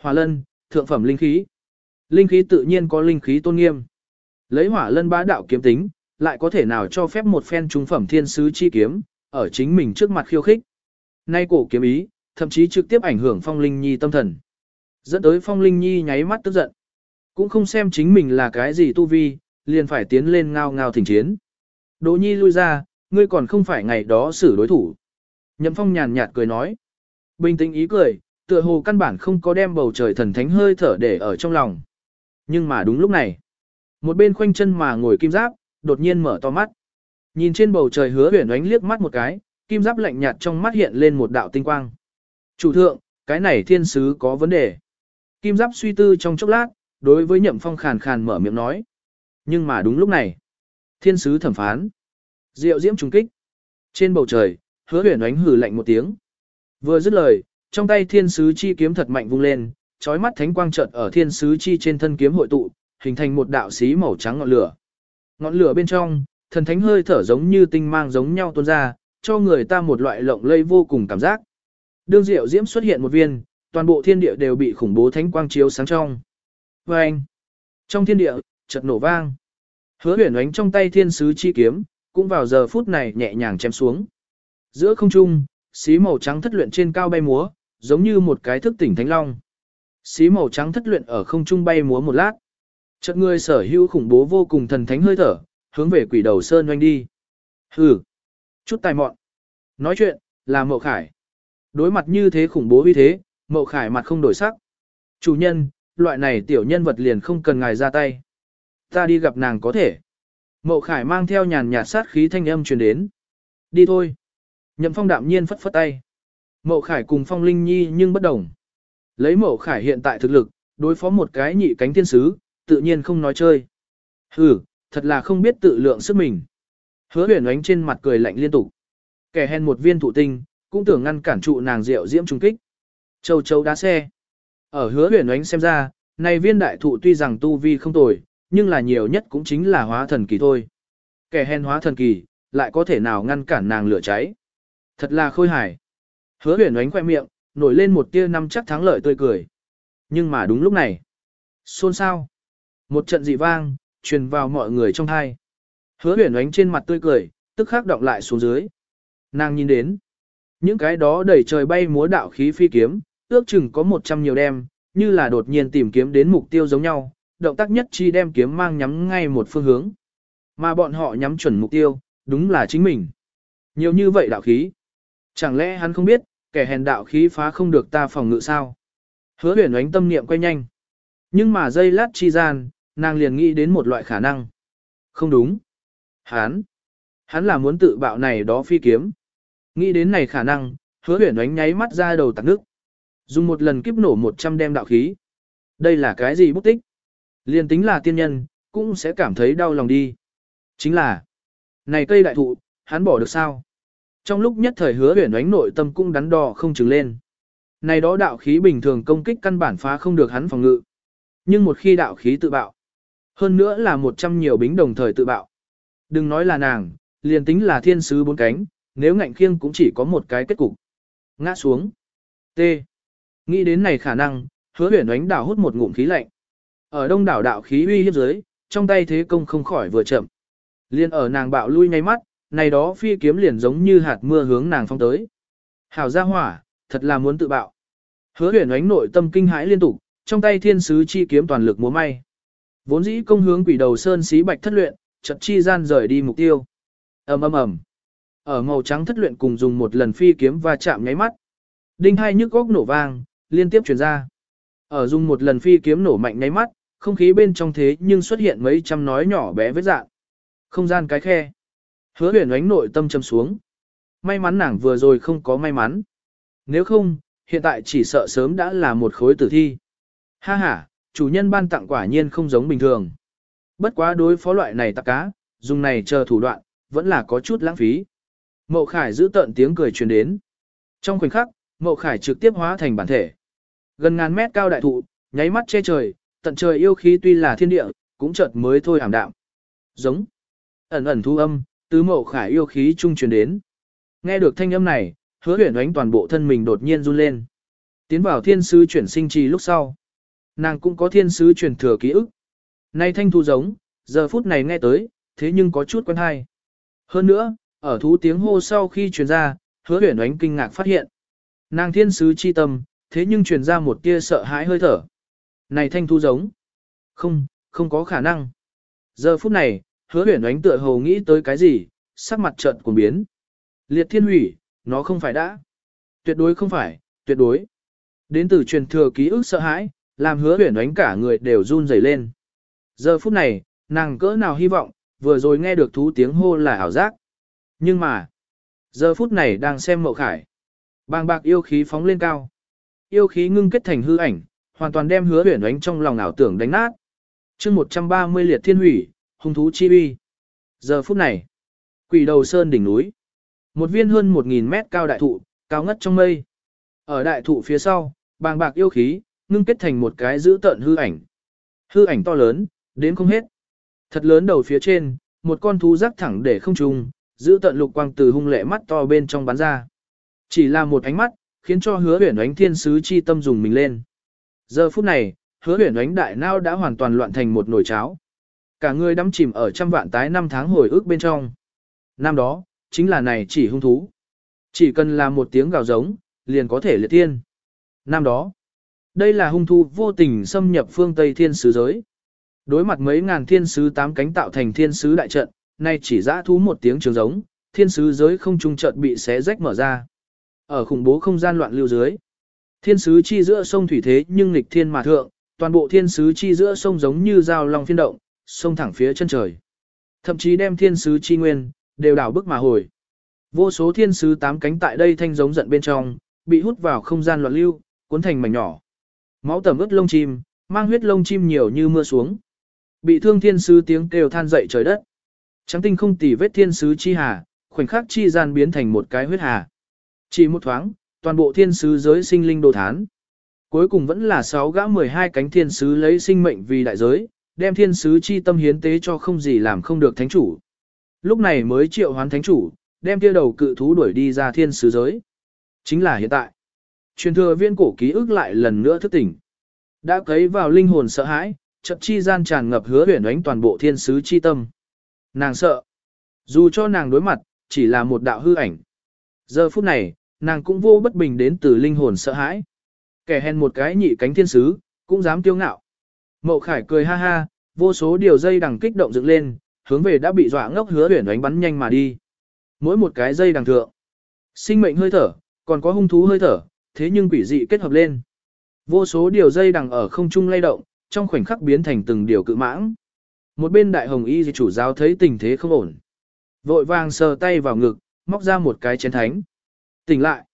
Hỏa lân, thượng phẩm linh khí. Linh khí tự nhiên có linh khí tôn nghiêm. Lấy hỏa lân bá đạo kiếm tính, lại có thể nào cho phép một phen trung phẩm thiên sứ chi kiếm, ở chính mình trước mặt khiêu khích. Nay cổ kiếm ý, thậm chí trực tiếp ảnh hưởng phong linh nhi tâm thần. Dẫn tới phong linh nhi nháy mắt tức giận. Cũng không xem chính mình là cái gì tu vi, liền phải tiến lên ngao ngao thỉnh chiến. Đỗ nhi lui ra, ngươi còn không phải ngày đó xử đối thủ. Nhậm phong nhàn nhạt cười nói. Bình tĩnh ý cười, tựa hồ căn bản không có đem bầu trời thần thánh hơi thở để ở trong lòng. Nhưng mà đúng lúc này, một bên khoanh chân mà ngồi kim giáp, đột nhiên mở to mắt. Nhìn trên bầu trời hứa huyền ánh liếc mắt một cái, kim giáp lạnh nhạt trong mắt hiện lên một đạo tinh quang. Chủ thượng, cái này thiên sứ có vấn đề. Kim giáp suy tư trong chốc lát, đối với nhậm phong khàn khàn mở miệng nói. Nhưng mà đúng lúc này, thiên sứ thẩm phán, diệu diễm trùng kích. Trên bầu trời, hứa huyền ánh hử lạnh một tiếng. Vừa dứt lời, trong tay thiên sứ chi kiếm thật mạnh vung lên, trói mắt thánh quang chợt ở thiên sứ chi trên thân kiếm hội tụ, hình thành một đạo xí màu trắng ngọn lửa. Ngọn lửa bên trong, thần thánh hơi thở giống như tinh mang giống nhau tuôn ra, cho người ta một loại lộng lây vô cùng cảm giác. Đương diệu diễm xuất hiện một viên, toàn bộ thiên địa đều bị khủng bố thánh quang chiếu sáng trong. Và anh, trong thiên địa, chợt nổ vang. Hứa huyền ánh trong tay thiên sứ chi kiếm, cũng vào giờ phút này nhẹ nhàng chém xuống. Giữa không trung, xí màu trắng thất luyện trên cao bay múa, giống như một cái thức tỉnh thánh long. Xí màu trắng thất luyện ở không trung bay múa một lát. Chợt người sở hữu khủng bố vô cùng thần thánh hơi thở, hướng về quỷ đầu sơn doanh đi. Hừ, chút tài mọn. Nói chuyện, là mậu khải. Đối mặt như thế khủng bố uy thế, mậu khải mặt không đổi sắc. Chủ nhân, loại này tiểu nhân vật liền không cần ngài ra tay. Ta đi gặp nàng có thể. Mậu khải mang theo nhàn nhạt sát khí thanh âm truyền đến. Đi thôi. Nhậm phong đạm nhiên phất phất tay. Mậu khải cùng phong linh nhi nhưng bất đồng. Lấy mậu khải hiện tại thực lực, đối phó một cái nhị cánh thiên sứ, tự nhiên không nói chơi. Hừ, thật là không biết tự lượng sức mình. Hứa huyền ánh trên mặt cười lạnh liên tục. Kẻ hèn một viên thụ tinh, cũng tưởng ngăn cản trụ nàng rượu diễm trung kích. Châu châu đá xe. Ở hứa huyền ánh xem ra, này viên đại thụ tuy rằng tu vi không tồi, nhưng là nhiều nhất cũng chính là hóa thần kỳ thôi. Kẻ hèn hóa thần kỳ, lại có thể nào ngăn cản nàng lửa cháy. Thật là khôi hài. Hứa huyền ánh khoe miệng, nổi lên một tia năm chắc thắng lợi tươi cười. Nhưng mà đúng lúc này. Xôn sao. Một trận dị vang, truyền vào mọi người trong thai. Hứa huyền ánh trên mặt tươi cười, tức khắc động lại xuống dưới. Nàng nhìn đến. Những cái đó đẩy trời bay múa đạo khí phi kiếm, ước chừng có một trăm nhiều đem, như là đột nhiên tìm kiếm đến mục tiêu giống nhau, động tác nhất chi đem kiếm mang nhắm ngay một phương hướng. Mà bọn họ nhắm chuẩn mục tiêu, đúng là chính mình. Nhiều như vậy đạo khí. Chẳng lẽ hắn không biết, kẻ hèn đạo khí phá không được ta phòng ngự sao? Hứa huyền ánh tâm niệm quay nhanh. Nhưng mà dây lát chi gian, nàng liền nghĩ đến một loại khả năng. Không đúng. Hắn. Hắn là muốn tự bạo này đó phi kiếm. Nghĩ đến này khả năng, hứa huyền ánh nháy mắt ra đầu tạc nước. Dùng một lần kiếp nổ 100 đem đạo khí. Đây là cái gì bút tích? Liên tính là tiên nhân, cũng sẽ cảm thấy đau lòng đi. Chính là, này cây đại thụ, hắn bỏ được sao? Trong lúc nhất thời hứa huyền ánh nội tâm cũng đắn đo không chừng lên. Này đó đạo khí bình thường công kích căn bản phá không được hắn phòng ngự. Nhưng một khi đạo khí tự bạo, hơn nữa là một trăm nhiều bính đồng thời tự bạo. Đừng nói là nàng, liền tính là thiên sứ bốn cánh, nếu ngạnh khiêng cũng chỉ có một cái kết cục. Ngã xuống. T. Nghĩ đến này khả năng, hứa huyền ánh đảo hút một ngụm khí lạnh. Ở đông đảo đạo khí uy hiếp dưới, trong tay thế công không khỏi vừa chậm. Liên ở nàng bạo lui ngay mắt, này đó phi kiếm liền giống như hạt mưa hướng nàng phong tới. Hảo gia hỏa, thật là muốn tự bạo. Hứa huyền ánh nội tâm kinh hãi liên tục, trong tay thiên sứ chi kiếm toàn lực múa may. Vốn dĩ công hướng quỷ đầu sơn xí bạch thất luyện, chật chi gian rời đi mục tiêu. ầm ầm ầm. Ở màu trắng thất luyện cùng dùng một lần phi kiếm và chạm nháy mắt. Đinh hai nhức góc nổ vang, liên tiếp truyền ra. Ở dùng một lần phi kiếm nổ mạnh nháy mắt, không khí bên trong thế nhưng xuất hiện mấy trăm nói nhỏ bé vết dạng. Không gian cái khe. Hứa huyền ánh nội tâm châm xuống. May mắn nàng vừa rồi không có may mắn. Nếu không, hiện tại chỉ sợ sớm đã là một khối tử thi. Ha ha, chủ nhân ban tặng quả nhiên không giống bình thường. Bất quá đối phó loại này tạp cá, dùng này chờ thủ đoạn, vẫn là có chút lãng phí. Mậu Khải giữ tận tiếng cười truyền đến. Trong khoảnh khắc, Mậu Khải trực tiếp hóa thành bản thể. Gần ngàn mét cao đại thụ, nháy mắt che trời, tận trời yêu khí tuy là thiên địa, cũng chợt mới thôi ảm đạm. Giống. Ẩn ẩn thu âm, tứ Mậu Khải yêu khí trung truyền đến. Nghe được thanh âm này, hứa huyền ánh toàn bộ thân mình đột nhiên run lên. Tiến vào thiên sứ chuyển sinh trì lúc sau. Nàng cũng có thiên sứ truyền thừa ký ức. Nay thanh thu giống, giờ phút này nghe tới, thế nhưng có chút quen hay. Hơn nữa, ở thú tiếng hô sau khi truyền ra, hứa huyền ánh kinh ngạc phát hiện. Nàng thiên sứ chi tâm, thế nhưng truyền ra một tia sợ hãi hơi thở. Này thanh thu giống. Không, không có khả năng. Giờ phút này, hứa huyền ánh tựa hồ nghĩ tới cái gì, sắc mặt trận cuồng biến. Liệt thiên hủy, nó không phải đã. Tuyệt đối không phải, tuyệt đối. Đến từ truyền thừa ký ức sợ hãi, làm hứa huyền ánh cả người đều run rẩy lên. Giờ phút này, nàng cỡ nào hy vọng, vừa rồi nghe được thú tiếng hô là ảo giác. Nhưng mà, giờ phút này đang xem mậu khải. Bàng bạc yêu khí phóng lên cao. Yêu khí ngưng kết thành hư ảnh, hoàn toàn đem hứa huyền ánh trong lòng ảo tưởng đánh nát. chương 130 liệt thiên hủy, hung thú chi uy. Giờ phút này, quỷ đầu sơn đỉnh núi. Một viên hơn 1.000 mét cao đại thụ, cao ngất trong mây. Ở đại thụ phía sau, bàng bạc yêu khí, ngưng kết thành một cái giữ tợn hư ảnh. Hư ảnh to lớn, đến không hết. Thật lớn đầu phía trên, một con thú rắc thẳng để không trùng, giữ tận lục quang từ hung lệ mắt to bên trong bắn ra. Chỉ là một ánh mắt, khiến cho hứa huyền ánh thiên sứ chi tâm dùng mình lên. Giờ phút này, hứa huyền ánh đại nao đã hoàn toàn loạn thành một nồi cháo. Cả người đắm chìm ở trăm vạn tái năm tháng hồi ức bên trong. Năm đó, chính là này chỉ hung thú. Chỉ cần là một tiếng gào giống, liền có thể liệt tiên. Năm đó, đây là hung thú vô tình xâm nhập phương Tây thiên sứ giới. Đối mặt mấy ngàn thiên sứ tám cánh tạo thành thiên sứ đại trận, nay chỉ dã thú một tiếng trường giống, thiên sứ giới không trung trận bị xé rách mở ra. Ở khủng bố không gian loạn lưu dưới, thiên sứ chi giữa sông thủy thế nhưng nghịch thiên mà thượng, toàn bộ thiên sứ chi giữa sông giống như dao long phiên động, sông thẳng phía chân trời. Thậm chí đem thiên sứ chi nguyên, đều đảo bức mà hồi. Vô số thiên sứ tám cánh tại đây thanh giống giận bên trong, bị hút vào không gian loạn lưu, cuốn thành mảnh nhỏ. Máu tẩm ướt lông chim, mang huyết lông chim nhiều như mưa xuống. Bị thương thiên sứ tiếng kêu than dậy trời đất. Trắng tinh không tỉ vết thiên sứ chi hà, khoảnh khắc chi gian biến thành một cái huyết hà. Chỉ một thoáng, toàn bộ thiên sứ giới sinh linh đồ thán. Cuối cùng vẫn là sáu gã 12 cánh thiên sứ lấy sinh mệnh vì đại giới, đem thiên sứ chi tâm hiến tế cho không gì làm không được thánh chủ. Lúc này mới triệu hoán thánh chủ, đem kia đầu cự thú đuổi đi ra thiên sứ giới. Chính là hiện tại. Truyền thừa viên cổ ký ức lại lần nữa thức tỉnh. Đã cấy vào linh hồn sợ hãi, chậm chi gian tràn ngập hứa huyền ánh toàn bộ thiên sứ chi tâm. Nàng sợ. Dù cho nàng đối mặt, chỉ là một đạo hư ảnh. Giờ phút này, nàng cũng vô bất bình đến từ linh hồn sợ hãi. Kẻ hèn một cái nhị cánh thiên sứ, cũng dám kiêu ngạo. Mậu Khải cười ha ha, vô số điều dây đằng kích động dựng lên, hướng về đã bị dọa ngốc hứa huyền đánh bắn nhanh mà đi. Mỗi một cái dây đằng thượng, sinh mệnh hơi thở, còn có hung thú hơi thở, thế nhưng quỷ dị kết hợp lên. Vô số điều dây đằng ở không trung lay động, trong khoảnh khắc biến thành từng điều cự mãng. Một bên đại hồng y chủ giáo thấy tình thế không ổn. Vội vàng sờ tay vào ngực, móc ra một cái chén thánh. Tỉnh lại.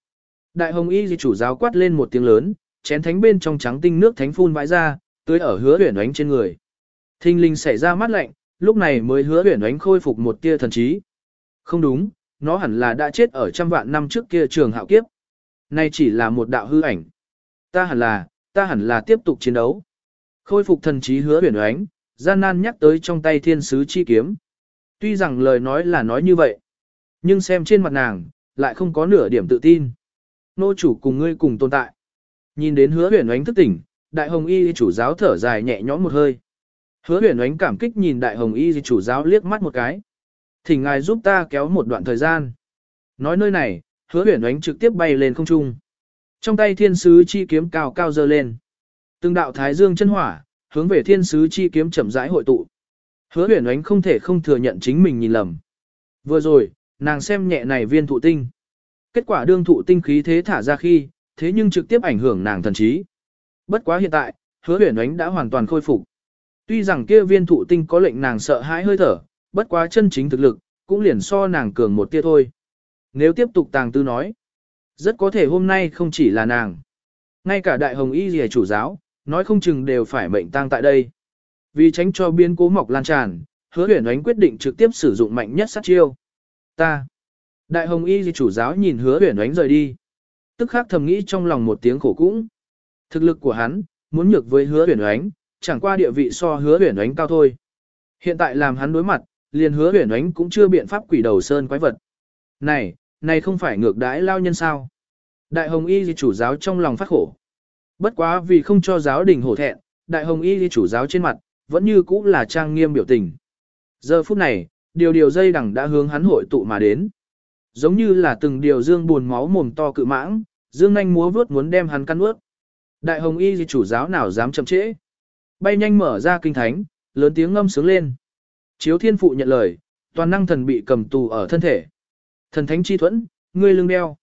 Đại hồng y chủ giáo quát lên một tiếng lớn, chén thánh bên trong trắng tinh nước thánh phun vãi ra, tưới ở hứa huyền ánh trên người. Thinh linh xảy ra mắt lạnh, lúc này mới hứa huyền ánh khôi phục một tia thần trí. Không đúng, nó hẳn là đã chết ở trăm vạn năm trước kia trường hạo kiếp. Nay chỉ là một đạo hư ảnh. Ta hẳn là, ta hẳn là tiếp tục chiến đấu. Khôi phục thần trí hứa huyền ánh, gian nan nhắc tới trong tay thiên sứ chi kiếm. Tuy rằng lời nói là nói như vậy, nhưng xem trên mặt nàng, lại không có nửa điểm tự tin. Nô chủ cùng ngươi cùng tồn tại. Nhìn đến hứa huyền ánh thức tỉnh, đại hồng y chủ giáo thở dài nhẹ nhõm một hơi. Hứa huyền ánh cảm kích nhìn đại hồng y chủ giáo liếc mắt một cái. Thỉnh ngài giúp ta kéo một đoạn thời gian. Nói nơi này, hứa huyền ánh trực tiếp bay lên không trung. Trong tay thiên sứ chi kiếm cao cao dơ lên. Từng đạo thái dương chân hỏa, hướng về thiên sứ chi kiếm chậm rãi hội tụ. Hứa huyền ánh không thể không thừa nhận chính mình nhìn lầm. Vừa rồi, nàng xem nhẹ này viên thụ tinh. Kết quả đương thụ tinh khí thế thả ra khi, thế nhưng trực tiếp ảnh hưởng nàng thần trí. Bất quá hiện tại, hứa huyền ánh đã hoàn toàn khôi phục. Tuy rằng kia viên thụ tinh có lệnh nàng sợ hãi hơi thở, bất quá chân chính thực lực, cũng liền so nàng cường một tia thôi. Nếu tiếp tục tàng tư nói, rất có thể hôm nay không chỉ là nàng. Ngay cả đại hồng y rìa chủ giáo, nói không chừng đều phải mệnh tang tại đây. Vì tránh cho biến cố mọc lan tràn, hứa huyền ánh quyết định trực tiếp sử dụng mạnh nhất sát chiêu. Ta. Đại hồng y chủ giáo nhìn hứa huyền ánh rời đi. Tức khắc thầm nghĩ trong lòng một tiếng khổ cũng. Thực lực của hắn, muốn nhược với hứa huyền ánh, chẳng qua địa vị so hứa huyền ánh cao thôi. Hiện tại làm hắn đối mặt, liền hứa huyền ánh cũng chưa biện pháp quỷ đầu sơn quái vật. Này, này không phải ngược đãi lao nhân sao. Đại hồng y chủ giáo trong lòng phát khổ. Bất quá vì không cho giáo đình hổ thẹn, đại hồng y chủ giáo trên mặt, vẫn như cũ là trang nghiêm biểu tình. Giờ phút này, điều điều dây đằng đã hướng hắn hội tụ mà đến. Giống như là từng điều dương buồn máu mồm to cự mãng, dương nhanh múa vướt muốn đem hắn căn ướt. Đại hồng y gì chủ giáo nào dám chậm trễ. Bay nhanh mở ra kinh thánh, lớn tiếng ngâm sướng lên. Chiếu thiên phụ nhận lời, toàn năng thần bị cầm tù ở thân thể. Thần thánh chi thuẫn, ngươi lưng đeo.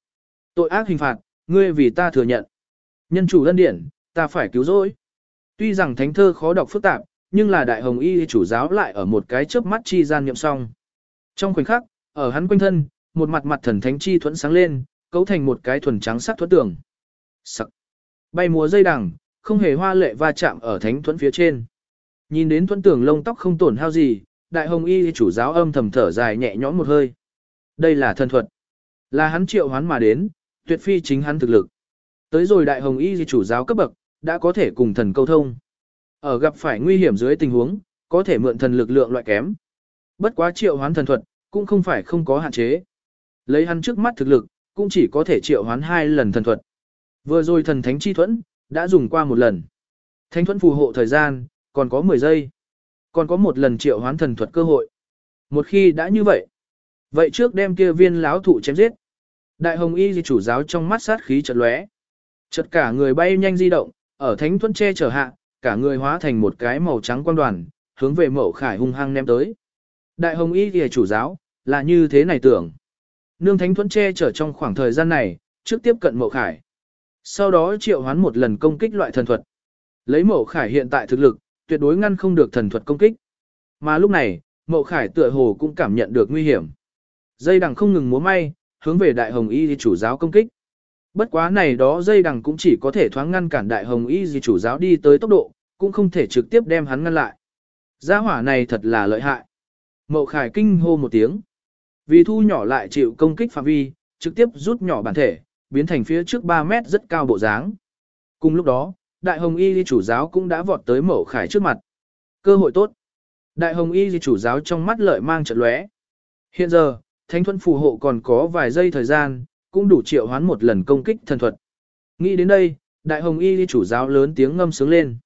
Tội ác hình phạt, ngươi vì ta thừa nhận. Nhân chủ lân điển, ta phải cứu rỗi. Tuy rằng thánh thơ khó đọc phức tạp, nhưng là đại hồng y chủ giáo lại ở một cái chớp mắt chi gian niệm xong. Trong khoảnh khắc, ở hắn quanh thân, một mặt mặt thần thánh chi thuẫn sáng lên, cấu thành một cái thuần trắng sắc thuẫn tường. Sắc. Bay múa dây đằng, không hề hoa lệ va chạm ở thánh thuẫn phía trên. Nhìn đến thuẫn tường lông tóc không tổn hao gì, đại hồng y chủ giáo âm thầm thở dài nhẹ nhõm một hơi. Đây là thần thuật. Là hắn triệu hoán mà đến, tuyệt phi chính hắn thực lực. Tới rồi đại hồng y chủ giáo cấp bậc, đã có thể cùng thần câu thông. Ở gặp phải nguy hiểm dưới tình huống, có thể mượn thần lực lượng loại kém. Bất quá triệu hoán thần thuật, cũng không phải không có hạn chế. Lấy hắn trước mắt thực lực, cũng chỉ có thể triệu hoán hai lần thần thuật. Vừa rồi thần thánh chi thuẫn, đã dùng qua một lần. Thánh thuẫn phù hộ thời gian, còn có 10 giây. còn có một lần triệu hoán thần thuật cơ hội. Một khi đã như vậy, vậy trước đem kia viên láo thụ chém giết. Đại hồng y di chủ giáo trong mắt sát khí chợt lóe. Chợt cả người bay nhanh di động, ở thánh thuẫn che chở hạ, cả người hóa thành một cái màu trắng quan đoàn, hướng về mẫu khải hung hăng ném tới. Đại hồng y kìa chủ giáo, là như thế này tưởng. Nương thánh thuẫn che chở trong khoảng thời gian này, trước tiếp cận mẫu khải. Sau đó triệu hoán một lần công kích loại thần thuật. Lấy mẫu khải hiện tại thực lực, tuyệt đối ngăn không được thần thuật công kích. Mà lúc này, mẫu khải tựa hồ cũng cảm nhận được nguy hiểm. Dây đằng không ngừng múa may, hướng về đại hồng y chủ giáo công kích. Bất quá này đó dây đằng cũng chỉ có thể thoáng ngăn cản đại hồng y di chủ giáo đi tới tốc độ, cũng không thể trực tiếp đem hắn ngăn lại. Gia hỏa này thật là lợi hại. Mậu khải kinh hô một tiếng. Vì thu nhỏ lại chịu công kích phạm vi, trực tiếp rút nhỏ bản thể, biến thành phía trước 3 mét rất cao bộ dáng. Cùng lúc đó, đại hồng y di chủ giáo cũng đã vọt tới mậu khải trước mặt. Cơ hội tốt. Đại hồng y di chủ giáo trong mắt lợi mang trận lóe. Hiện giờ, thánh thuẫn phù hộ còn có vài giây thời gian, cũng đủ triệu hoán một lần công kích thần thuật. Nghĩ đến đây, đại hồng y chủ giáo lớn tiếng ngâm sướng lên.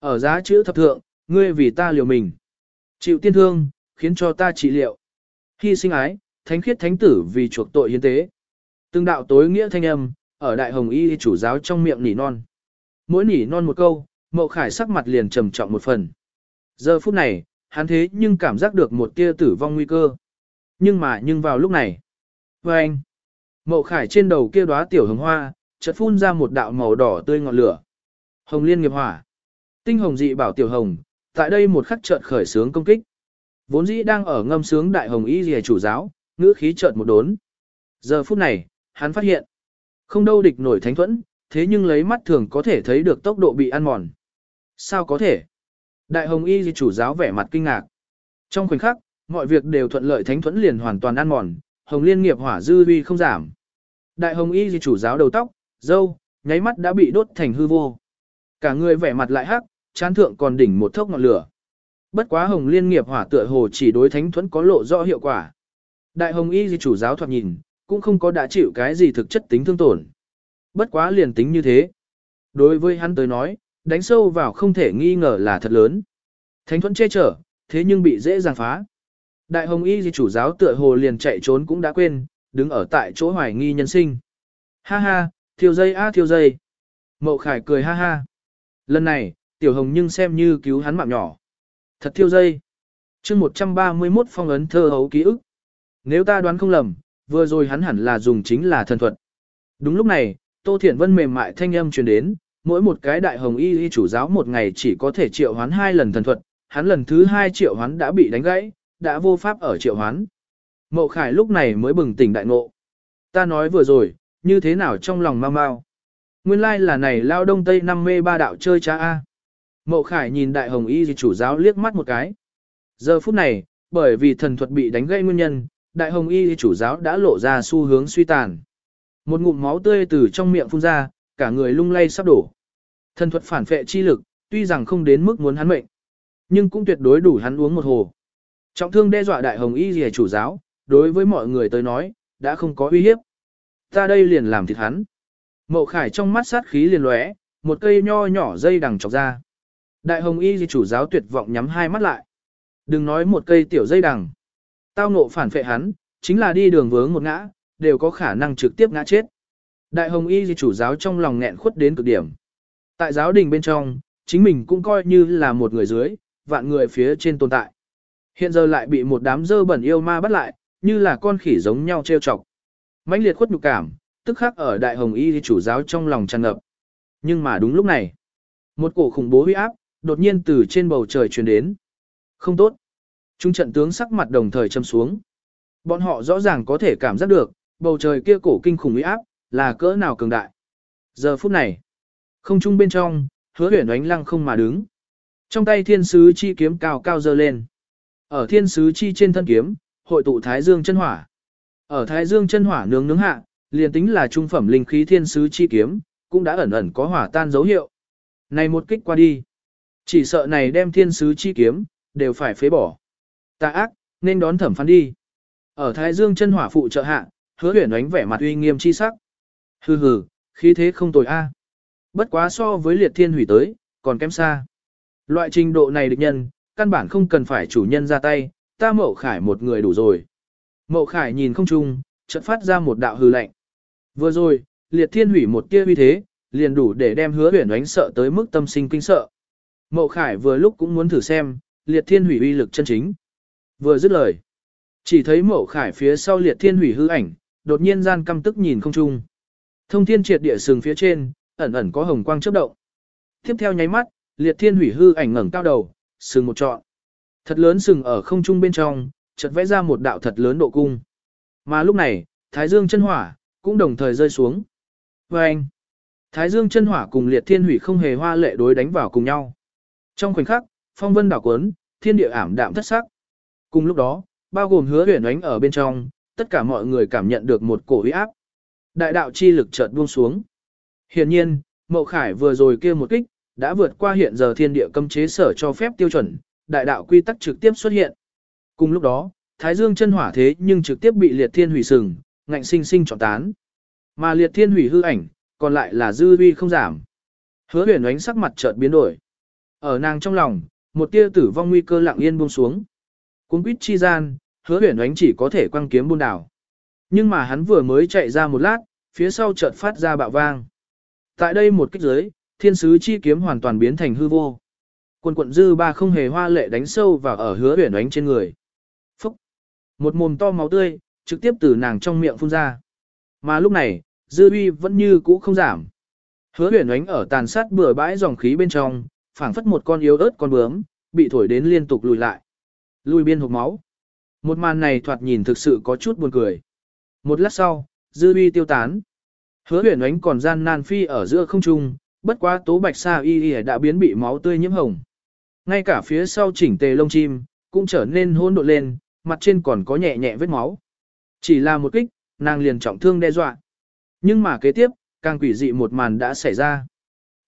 Ở giá chữ thập thượng, ngươi vì ta liều mình. Chịu tiên thương, khiến cho ta trị liệu. Hy sinh ái, thánh khiết thánh tử vì chuộc tội hiến tế. Từng đạo tối nghĩa thanh âm, ở đại hồng y chủ giáo trong miệng nỉ non. Mỗi nỉ non một câu, mậu khải sắc mặt liền trầm trọng một phần. Giờ phút này, hắn thế nhưng cảm giác được một tia tử vong nguy cơ. Nhưng mà nhưng vào lúc này, và anh, mậu khải trên đầu kia đóa tiểu hồng hoa, chợt phun ra một đạo màu đỏ tươi ngọn lửa. Hồng liên nghiệp hỏa. Tinh hồng dị bảo tiểu hồng, tại đây một khắc chợt khởi sướng công kích. Vốn dĩ đang ở ngâm sướng đại hồng y rìa chủ giáo, ngữ khí chợt một đốn. Giờ phút này, hắn phát hiện, không đâu địch nổi thánh thuẫn, thế nhưng lấy mắt thường có thể thấy được tốc độ bị ăn mòn. Sao có thể? Đại hồng y chủ giáo vẻ mặt kinh ngạc. Trong khoảnh khắc, mọi việc đều thuận lợi thánh thuẫn liền hoàn toàn ăn mòn, hồng liên nghiệp hỏa dư uy không giảm. Đại hồng y di chủ giáo đầu tóc, dâu, nháy mắt đã bị đốt thành hư vô. Cả người vẻ mặt lại hắc, chán thượng còn đỉnh một thốc ngọn lửa. Bất quá hồng liên nghiệp hỏa tựa hồ chỉ đối thánh thuẫn có lộ rõ hiệu quả. Đại hồng y di chủ giáo thoạt nhìn, cũng không có đã chịu cái gì thực chất tính thương tổn. Bất quá liền tính như thế. Đối với hắn tới nói, đánh sâu vào không thể nghi ngờ là thật lớn. Thánh thuẫn che chở, thế nhưng bị dễ dàng phá. Đại hồng y di chủ giáo tựa hồ liền chạy trốn cũng đã quên, đứng ở tại chỗ hoài nghi nhân sinh. Ha ha, thiêu dây a thiêu dây. Mậu khải cười ha ha. Lần này, tiểu hồng nhưng xem như cứu hắn mạng nhỏ. Thật thiêu dây. chương 131 phong ấn thơ hấu ký ức. Nếu ta đoán không lầm, vừa rồi hắn hẳn là dùng chính là thần thuật. Đúng lúc này, Tô Thiển Vân mềm mại thanh âm truyền đến, mỗi một cái đại hồng y y chủ giáo một ngày chỉ có thể triệu hoán hai lần thần thuật, hắn lần thứ hai triệu hoán đã bị đánh gãy, đã vô pháp ở triệu hoán. Mậu Khải lúc này mới bừng tỉnh đại ngộ. Ta nói vừa rồi, như thế nào trong lòng mau mau. Nguyên lai like là này lao đông tây năm mê ba đạo chơi cha A. Mậu Khải nhìn đại hồng y chủ giáo liếc mắt một cái. Giờ phút này, bởi vì thần thuật bị đánh gây nguyên nhân, đại hồng y chủ giáo đã lộ ra xu hướng suy tàn. Một ngụm máu tươi từ trong miệng phun ra, cả người lung lay sắp đổ. Thần thuật phản phệ chi lực, tuy rằng không đến mức muốn hắn mệnh, nhưng cũng tuyệt đối đủ hắn uống một hồ. Trọng thương đe dọa đại hồng y rìa chủ giáo, đối với mọi người tới nói, đã không có uy hiếp. Ta đây liền làm thịt hắn. Mậu khải trong mắt sát khí liền lóe, một cây nho nhỏ dây đằng chọc ra. Đại hồng y chủ giáo tuyệt vọng nhắm hai mắt lại. Đừng nói một cây tiểu dây đằng. Tao ngộ phản phệ hắn, chính là đi đường vướng một ngã, đều có khả năng trực tiếp ngã chết. Đại hồng y chủ giáo trong lòng nghẹn khuất đến cực điểm. Tại giáo đình bên trong, chính mình cũng coi như là một người dưới, vạn người phía trên tồn tại. Hiện giờ lại bị một đám dơ bẩn yêu ma bắt lại, như là con khỉ giống nhau trêu chọc. mãnh liệt khuất nhục cảm, tức khắc ở đại hồng y chủ giáo trong lòng tràn ngập. Nhưng mà đúng lúc này, một cổ khủng bố huy áp, đột nhiên từ trên bầu trời truyền đến. Không tốt. Trung trận tướng sắc mặt đồng thời châm xuống. Bọn họ rõ ràng có thể cảm giác được, bầu trời kia cổ kinh khủng uy áp, là cỡ nào cường đại. Giờ phút này, không trung bên trong, hứa huyển ánh lăng không mà đứng. Trong tay thiên sứ chi kiếm cao cao dơ lên. Ở thiên sứ chi trên thân kiếm, hội tụ thái dương chân hỏa. Ở thái dương chân hỏa nướng nướng hạ, liền tính là trung phẩm linh khí thiên sứ chi kiếm, cũng đã ẩn ẩn có hỏa tan dấu hiệu. Này một kích qua đi, chỉ sợ này đem thiên sứ chi kiếm, đều phải phế bỏ. Ta ác, nên đón thẩm phán đi. Ở thái dương chân hỏa phụ trợ hạ, hứa huyền ánh vẻ mặt uy nghiêm chi sắc. Hừ hừ, khí thế không tồi a. Bất quá so với liệt thiên hủy tới, còn kém xa. Loại trình độ này địch nhân, căn bản không cần phải chủ nhân ra tay, ta mậu khải một người đủ rồi. Mậu khải nhìn không chung, chợt phát ra một đạo hư lạnh. Vừa rồi, liệt thiên hủy một tia uy thế, liền đủ để đem hứa huyền đánh sợ tới mức tâm sinh kinh sợ. Mậu khải vừa lúc cũng muốn thử xem, liệt thiên hủy uy lực chân chính. Vừa dứt lời, chỉ thấy mậu khải phía sau liệt thiên hủy hư ảnh, đột nhiên gian căm tức nhìn không chung. Thông thiên triệt địa sừng phía trên, ẩn ẩn có hồng quang chớp động. Tiếp theo nháy mắt, liệt thiên hủy hư ảnh ngẩng cao đầu, sừng một trọn. Thật lớn sừng ở không trung bên trong, chợt vẽ ra một đạo thật lớn độ cung. Mà lúc này, Thái Dương chân hỏa cũng đồng thời rơi xuống. Và anh, Thái Dương chân hỏa cùng liệt thiên hủy không hề hoa lệ đối đánh vào cùng nhau. Trong khoảnh khắc, phong vân đảo cuốn, thiên địa ảm đạm thất sắc. Cùng lúc đó, bao gồm hứa huyền ánh ở bên trong, tất cả mọi người cảm nhận được một cổ uy áp. Đại đạo chi lực chợt buông xuống. Hiển nhiên, Mậu Khải vừa rồi kia một kích, đã vượt qua hiện giờ thiên địa cấm chế sở cho phép tiêu chuẩn, đại đạo quy tắc trực tiếp xuất hiện. Cùng lúc đó, Thái Dương chân hỏa thế nhưng trực tiếp bị liệt thiên hủy sừng, ngạnh sinh sinh trọn tán. Mà liệt thiên hủy hư ảnh, còn lại là dư uy không giảm. Hứa huyền ánh sắc mặt chợt biến đổi. Ở nàng trong lòng, một tia tử vong nguy cơ lặng yên buông xuống. Cuốn quýt chi gian, hứa huyền ánh chỉ có thể quăng kiếm buôn đảo. Nhưng mà hắn vừa mới chạy ra một lát, phía sau chợt phát ra bạo vang. Tại đây một kích giới, thiên sứ chi kiếm hoàn toàn biến thành hư vô. Quần quận dư ba không hề hoa lệ đánh sâu vào ở hứa huyền ánh trên người. Phúc! Một mồm to máu tươi, trực tiếp từ nàng trong miệng phun ra. Mà lúc này, dư uy vẫn như cũ không giảm. Hứa huyền ánh ở tàn sát bừa bãi dòng khí bên trong, phảng phất một con yếu ớt con bướm, bị thổi đến liên tục lùi lại. Lùi biên hộp máu. Một màn này thoạt nhìn thực sự có chút buồn cười. Một lát sau, dư uy tiêu tán. Hứa huyền ánh còn gian nan phi ở giữa không trung, bất quá tố bạch sa y y đã biến bị máu tươi nhiễm hồng. Ngay cả phía sau chỉnh tề lông chim, cũng trở nên hỗn độn lên, mặt trên còn có nhẹ nhẹ vết máu. Chỉ là một kích, nàng liền trọng thương đe dọa. Nhưng mà kế tiếp, càng quỷ dị một màn đã xảy ra.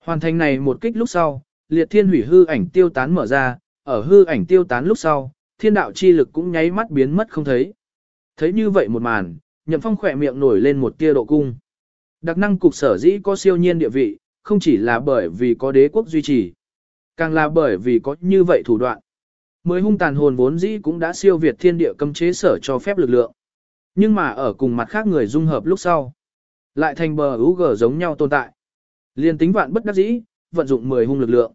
Hoàn thành này một kích lúc sau, liệt thiên hủy hư ảnh tiêu tán mở ra, ở hư ảnh tiêu tán lúc sau, thiên đạo chi lực cũng nháy mắt biến mất không thấy. Thấy như vậy một màn, nhậm phong khỏe miệng nổi lên một tia độ cung. Đặc năng cục sở dĩ có siêu nhiên địa vị, không chỉ là bởi vì có đế quốc duy trì, càng là bởi vì có như vậy thủ đoạn. Mới hung tàn hồn vốn dĩ cũng đã siêu việt thiên địa cấm chế sở cho phép lực lượng. Nhưng mà ở cùng mặt khác người dung hợp lúc sau, lại thành bờ UG giống nhau tồn tại. Liên tính vạn bất đắc dĩ, vận dụng 10 hung lực lượng.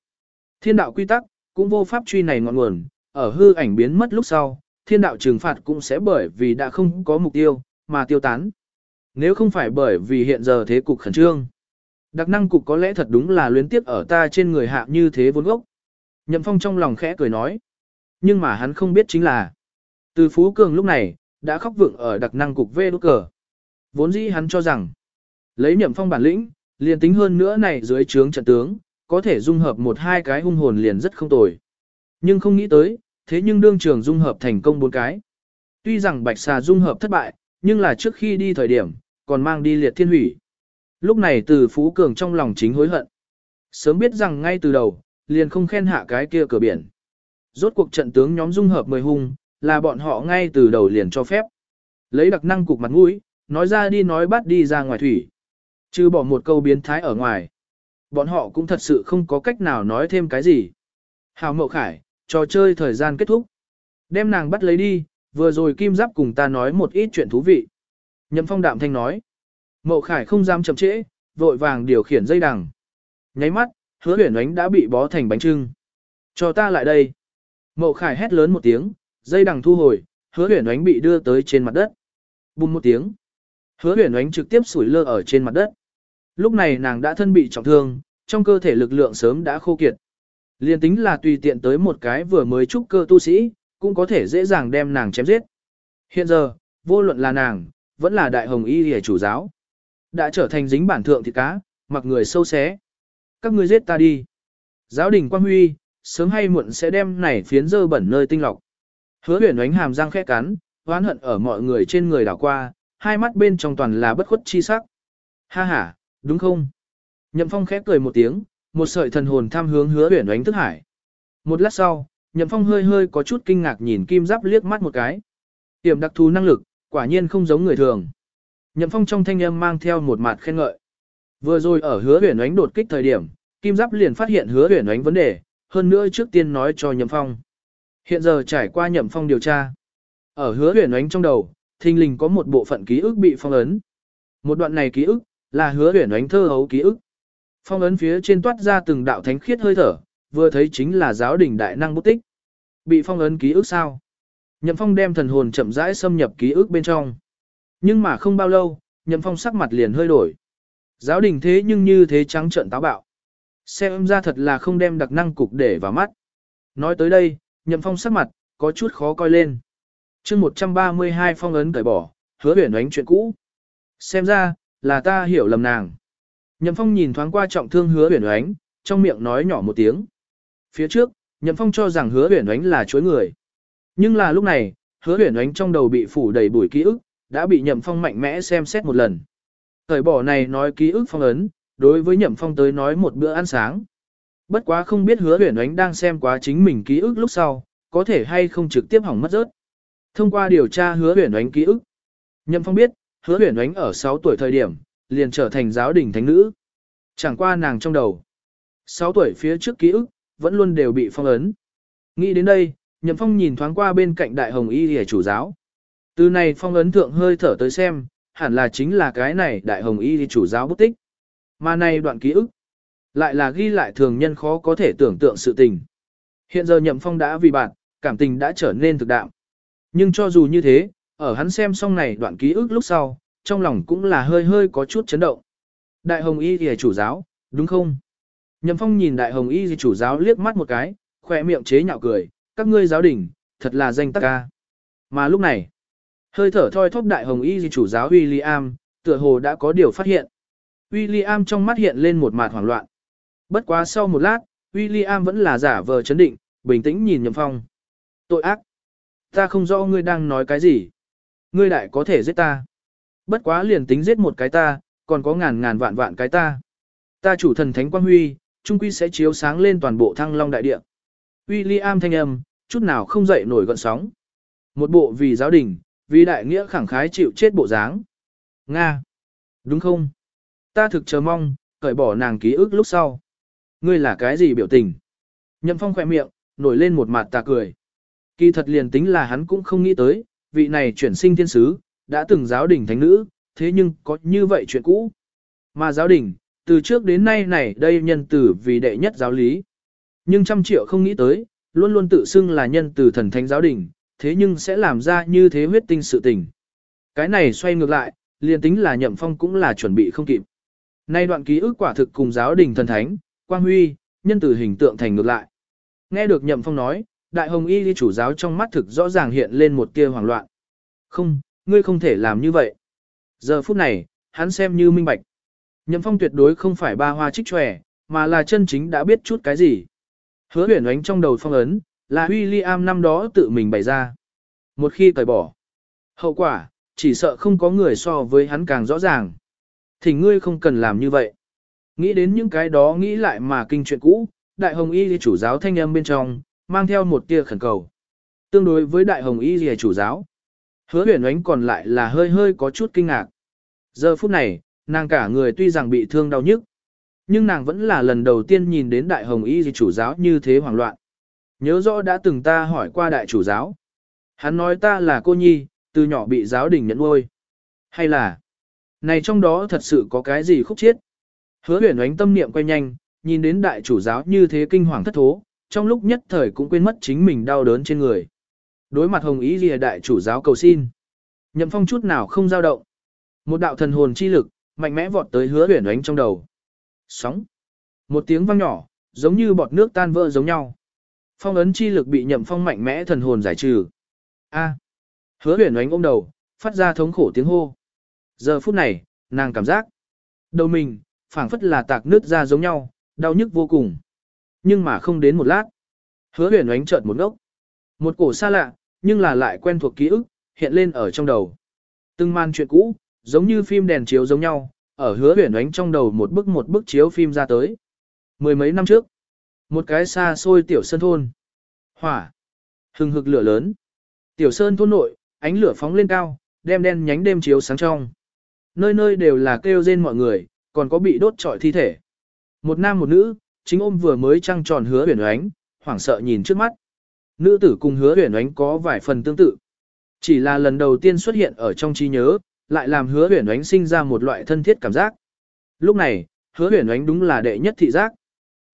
Thiên đạo quy tắc, cũng vô pháp truy này ngọn nguồn, ở hư ảnh biến mất lúc sau, thiên đạo trừng phạt cũng sẽ bởi vì đã không có mục tiêu, mà tiêu tán. Nếu không phải bởi vì hiện giờ thế cục khẩn trương, đặc năng cục có lẽ thật đúng là luyến tiếp ở ta trên người hạ như thế vốn gốc. Nhậm Phong trong lòng khẽ cười nói. Nhưng mà hắn không biết chính là, từ Phú Cường lúc này, đã khóc vượng ở đặc năng cục vê đốt cờ. Vốn dĩ hắn cho rằng, lấy Nhậm Phong bản lĩnh, liền tính hơn nữa này dưới trướng trận tướng, có thể dung hợp một hai cái hung hồn liền rất không tồi. Nhưng không nghĩ tới, thế nhưng đương trường dung hợp thành công bốn cái. Tuy rằng bạch xà dung hợp thất bại, nhưng là trước khi đi thời điểm, còn mang đi liệt thiên hủy. Lúc này từ Phú Cường trong lòng chính hối hận. Sớm biết rằng ngay từ đầu, liền không khen hạ cái kia cửa biển. Rốt cuộc trận tướng nhóm dung hợp mười hung, là bọn họ ngay từ đầu liền cho phép. Lấy đặc năng cục mặt mũi, nói ra đi nói bắt đi ra ngoài thủy. Chứ bỏ một câu biến thái ở ngoài. Bọn họ cũng thật sự không có cách nào nói thêm cái gì. Hào mậu khải, trò chơi thời gian kết thúc. Đem nàng bắt lấy đi, vừa rồi Kim Giáp cùng ta nói một ít chuyện thú vị. Nhậm phong đạm thanh nói. Mậu khải không dám chậm trễ, vội vàng điều khiển dây đằng. Nháy mắt, hứa huyền ánh đã bị bó thành bánh trưng. Cho ta lại đây. Mậu khải hét lớn một tiếng, dây đằng thu hồi, hứa huyền ánh bị đưa tới trên mặt đất. Bùm một tiếng. Hứa huyền ánh trực tiếp sủi lơ ở trên mặt đất. Lúc này nàng đã thân bị trọng thương, trong cơ thể lực lượng sớm đã khô kiệt. Liên tính là tùy tiện tới một cái vừa mới trúc cơ tu sĩ, cũng có thể dễ dàng đem nàng chém giết. Hiện giờ, vô luận là nàng, vẫn là đại hồng y hề chủ giáo. Đã trở thành dính bản thượng thịt cá, mặc người sâu xé. Các ngươi giết ta đi. Giáo đình Quang Huy, sớm hay muộn sẽ đem này phiến dơ bẩn nơi tinh lọc. Hứa huyền ánh hàm răng khẽ cắn, oán hận ở mọi người trên người đảo qua, hai mắt bên trong toàn là bất khuất chi sắc. Ha ha, đúng không? Nhậm Phong khẽ cười một tiếng, một sợi thần hồn tham hướng hứa huyền ánh thức hải. Một lát sau, Nhậm Phong hơi hơi có chút kinh ngạc nhìn Kim Giáp liếc mắt một cái. Tiềm đặc thù năng lực, quả nhiên không giống người thường. Nhậm Phong trong thanh âm mang theo một mặt khen ngợi. Vừa rồi ở hứa huyền ánh đột kích thời điểm, Kim Giáp liền phát hiện hứa huyền ánh vấn đề, hơn nữa trước tiên nói cho Nhậm Phong. Hiện giờ trải qua nhậm phong điều tra. Ở hứa huyền ánh trong đầu, thình lình có một bộ phận ký ức bị phong ấn. Một đoạn này ký ức, là hứa huyền ánh thơ hấu ký ức. Phong ấn phía trên toát ra từng đạo thánh khiết hơi thở, vừa thấy chính là giáo đình đại năng bút tích. Bị phong ấn ký ức sao? Nhậm phong đem thần hồn chậm rãi xâm nhập ký ức bên trong. Nhưng mà không bao lâu, nhậm phong sắc mặt liền hơi đổi. Giáo đình thế nhưng như thế trắng trợn táo bạo. Xem ra thật là không đem đặc năng cục để vào mắt. Nói tới đây, nhậm phong sắc mặt, có chút khó coi lên. chương 132 phong ấn cởi bỏ, hứa huyển ánh chuyện cũ. Xem ra, là ta hiểu lầm nàng. Nhậm phong nhìn thoáng qua trọng thương hứa huyển ánh, trong miệng nói nhỏ một tiếng. Phía trước, nhậm phong cho rằng hứa huyển ánh là chối người. Nhưng là lúc này, hứa huyển ánh trong đầu bị phủ đầy bụi ký ức, đã bị nhậm phong mạnh mẽ xem xét một lần. Thời bỏ này nói ký ức phong ấn, đối với nhậm phong tới nói một bữa ăn sáng. Bất quá không biết hứa huyển ánh đang xem quá chính mình ký ức lúc sau, có thể hay không trực tiếp hỏng mất rớt. Thông qua điều tra hứa huyển ánh ký ức, nhậm phong biết, hứa huyển ánh ở 6 tuổi thời điểm, liền trở thành giáo đình thánh nữ. Chẳng qua nàng trong đầu. 6 tuổi phía trước ký ức, vẫn luôn đều bị phong ấn. Nghĩ đến đây, nhậm phong nhìn thoáng qua bên cạnh đại hồng y hề chủ giáo. Từ này phong ấn thượng hơi thở tới xem, hẳn là chính là cái này đại hồng y chủ giáo bút tích. Mà này đoạn ký ức, lại là ghi lại thường nhân khó có thể tưởng tượng sự tình. Hiện giờ nhậm phong đã vì bạn, cảm tình đã trở nên thực đạo. Nhưng cho dù như thế, ở hắn xem xong này đoạn ký ức lúc sau, trong lòng cũng là hơi hơi có chút chấn động. Đại hồng y thì chủ giáo, đúng không? Nhậm phong nhìn đại hồng y thì chủ giáo liếc mắt một cái, khỏe miệng chế nhạo cười, các ngươi giáo đình, thật là danh tắc ca. Mà lúc này, hơi thở thoi thóp đại hồng y gì chủ giáo William, tựa hồ đã có điều phát hiện. William trong mắt hiện lên một mạt hoảng loạn. Bất quá sau một lát, William vẫn là giả vờ chấn định, bình tĩnh nhìn Nhậm Phong. Tội ác. Ta không rõ ngươi đang nói cái gì. Ngươi đại có thể giết ta. Bất quá liền tính giết một cái ta, còn có ngàn ngàn vạn vạn cái ta. Ta chủ thần thánh quang huy, trung quy sẽ chiếu sáng lên toàn bộ thăng long đại địa. William thanh âm, chút nào không dậy nổi gọn sóng. Một bộ vì giáo đình, vì đại nghĩa khẳng khái chịu chết bộ dáng. Nga. Đúng không? Ta thực chờ mong, cởi bỏ nàng ký ức lúc sau. Ngươi là cái gì biểu tình? Nhậm phong khỏe miệng, nổi lên một mặt tà cười. Kỳ thật liền tính là hắn cũng không nghĩ tới, vị này chuyển sinh thiên sứ, đã từng giáo đình thánh nữ, thế nhưng có như vậy chuyện cũ. Mà giáo đình, từ trước đến nay này đây nhân tử vì đệ nhất giáo lý. Nhưng trăm triệu không nghĩ tới, luôn luôn tự xưng là nhân từ thần thánh giáo đình, thế nhưng sẽ làm ra như thế huyết tinh sự tình. Cái này xoay ngược lại, liền tính là nhậm phong cũng là chuẩn bị không kịp. Nay đoạn ký ức quả thực cùng giáo đình thần thánh, quang huy, nhân từ hình tượng thành ngược lại. Nghe được nhậm phong nói, đại hồng y chủ giáo trong mắt thực rõ ràng hiện lên một tia hoảng loạn. Không, ngươi không thể làm như vậy. Giờ phút này, hắn xem như minh bạch. Nhậm phong tuyệt đối không phải ba hoa trích tròe, mà là chân chính đã biết chút cái gì. Hứa huyển ánh trong đầu phong ấn, là William năm đó tự mình bày ra. Một khi cởi bỏ, hậu quả, chỉ sợ không có người so với hắn càng rõ ràng. Thì ngươi không cần làm như vậy. Nghĩ đến những cái đó nghĩ lại mà kinh chuyện cũ, đại hồng y chủ giáo thanh âm bên trong, mang theo một tia khẩn cầu. Tương đối với đại hồng y lìa chủ giáo, hứa huyền ánh còn lại là hơi hơi có chút kinh ngạc. Giờ phút này, nàng cả người tuy rằng bị thương đau nhức, nhưng nàng vẫn là lần đầu tiên nhìn đến đại hồng y chủ giáo như thế hoảng loạn. Nhớ rõ đã từng ta hỏi qua đại chủ giáo. Hắn nói ta là cô nhi, từ nhỏ bị giáo đình nhận nuôi. Hay là, này trong đó thật sự có cái gì khúc chiết? Hứa huyền ánh tâm niệm quay nhanh, nhìn đến đại chủ giáo như thế kinh hoàng thất thố, trong lúc nhất thời cũng quên mất chính mình đau đớn trên người. Đối mặt hồng ý lìa đại chủ giáo cầu xin. Nhậm phong chút nào không dao động. Một đạo thần hồn chi lực, mạnh mẽ vọt tới hứa huyền ánh trong đầu. Sóng. Một tiếng vang nhỏ, giống như bọt nước tan vỡ giống nhau. Phong ấn chi lực bị nhậm phong mạnh mẽ thần hồn giải trừ. A. Hứa huyền ánh ôm đầu, phát ra thống khổ tiếng hô. Giờ phút này, nàng cảm giác. Đầu mình, phảng phất là tạc nước ra giống nhau, đau nhức vô cùng. Nhưng mà không đến một lát. Hứa huyền ánh chợt một ngốc. Một cổ xa lạ, nhưng là lại quen thuộc ký ức, hiện lên ở trong đầu. Từng man chuyện cũ, giống như phim đèn chiếu giống nhau, ở hứa huyền ánh trong đầu một bức một bức chiếu phim ra tới. Mười mấy năm trước, một cái xa xôi tiểu sơn thôn. Hỏa, hừng hực lửa lớn. Tiểu sơn thôn nội, ánh lửa phóng lên cao, đem đen nhánh đêm chiếu sáng trong. Nơi nơi đều là kêu rên mọi người, còn có bị đốt trọi thi thể. Một nam một nữ, chính ôm vừa mới trăng tròn hứa huyền ánh, hoảng sợ nhìn trước mắt. Nữ tử cùng hứa huyền ánh có vài phần tương tự. Chỉ là lần đầu tiên xuất hiện ở trong trí nhớ, lại làm hứa huyền ánh sinh ra một loại thân thiết cảm giác. Lúc này, hứa huyền ánh đúng là đệ nhất thị giác.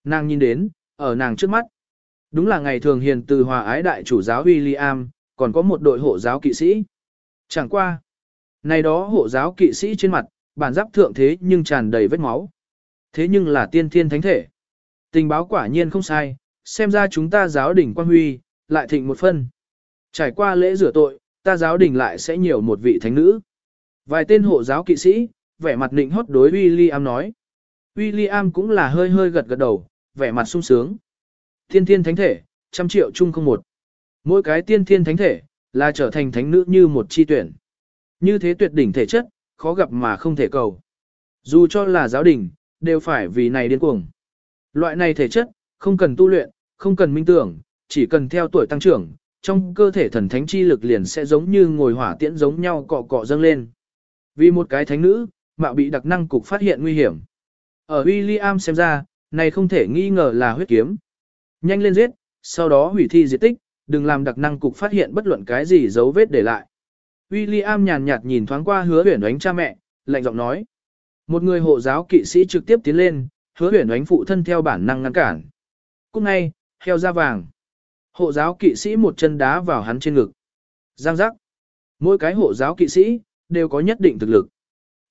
Nàng nhìn đến, ở nàng trước mắt. Đúng là ngày thường hiền từ hòa ái đại chủ giáo William, còn có một đội hộ giáo kỵ sĩ. Chẳng qua. Này đó hộ giáo kỵ sĩ trên mặt, bản giáp thượng thế nhưng tràn đầy vết máu. Thế nhưng là tiên thiên thánh thể. Tình báo quả nhiên không sai, xem ra chúng ta giáo đỉnh quan huy, lại thịnh một phân. Trải qua lễ rửa tội, ta giáo đỉnh lại sẽ nhiều một vị thánh nữ. Vài tên hộ giáo kỵ sĩ, vẻ mặt nịnh hót đối William nói. William cũng là hơi hơi gật gật đầu, vẻ mặt sung sướng. thiên thiên thánh thể, trăm triệu chung không một. Mỗi cái tiên thiên thánh thể, là trở thành thánh nữ như một chi tuyển. Như thế tuyệt đỉnh thể chất, khó gặp mà không thể cầu. Dù cho là giáo đình, đều phải vì này điên cuồng. Loại này thể chất, không cần tu luyện, không cần minh tưởng, chỉ cần theo tuổi tăng trưởng, trong cơ thể thần thánh chi lực liền sẽ giống như ngồi hỏa tiễn giống nhau cọ cọ dâng lên. Vì một cái thánh nữ, mạo bị đặc năng cục phát hiện nguy hiểm. Ở William xem ra, này không thể nghi ngờ là huyết kiếm. Nhanh lên giết, sau đó hủy thi diệt tích, đừng làm đặc năng cục phát hiện bất luận cái gì dấu vết để lại. William nhàn nhạt nhìn thoáng qua hứa huyển đánh cha mẹ, lạnh giọng nói. Một người hộ giáo kỵ sĩ trực tiếp tiến lên, hứa huyển đánh phụ thân theo bản năng ngăn cản. Cũng ngay, heo da vàng. Hộ giáo kỵ sĩ một chân đá vào hắn trên ngực. Giang giác. Mỗi cái hộ giáo kỵ sĩ, đều có nhất định thực lực.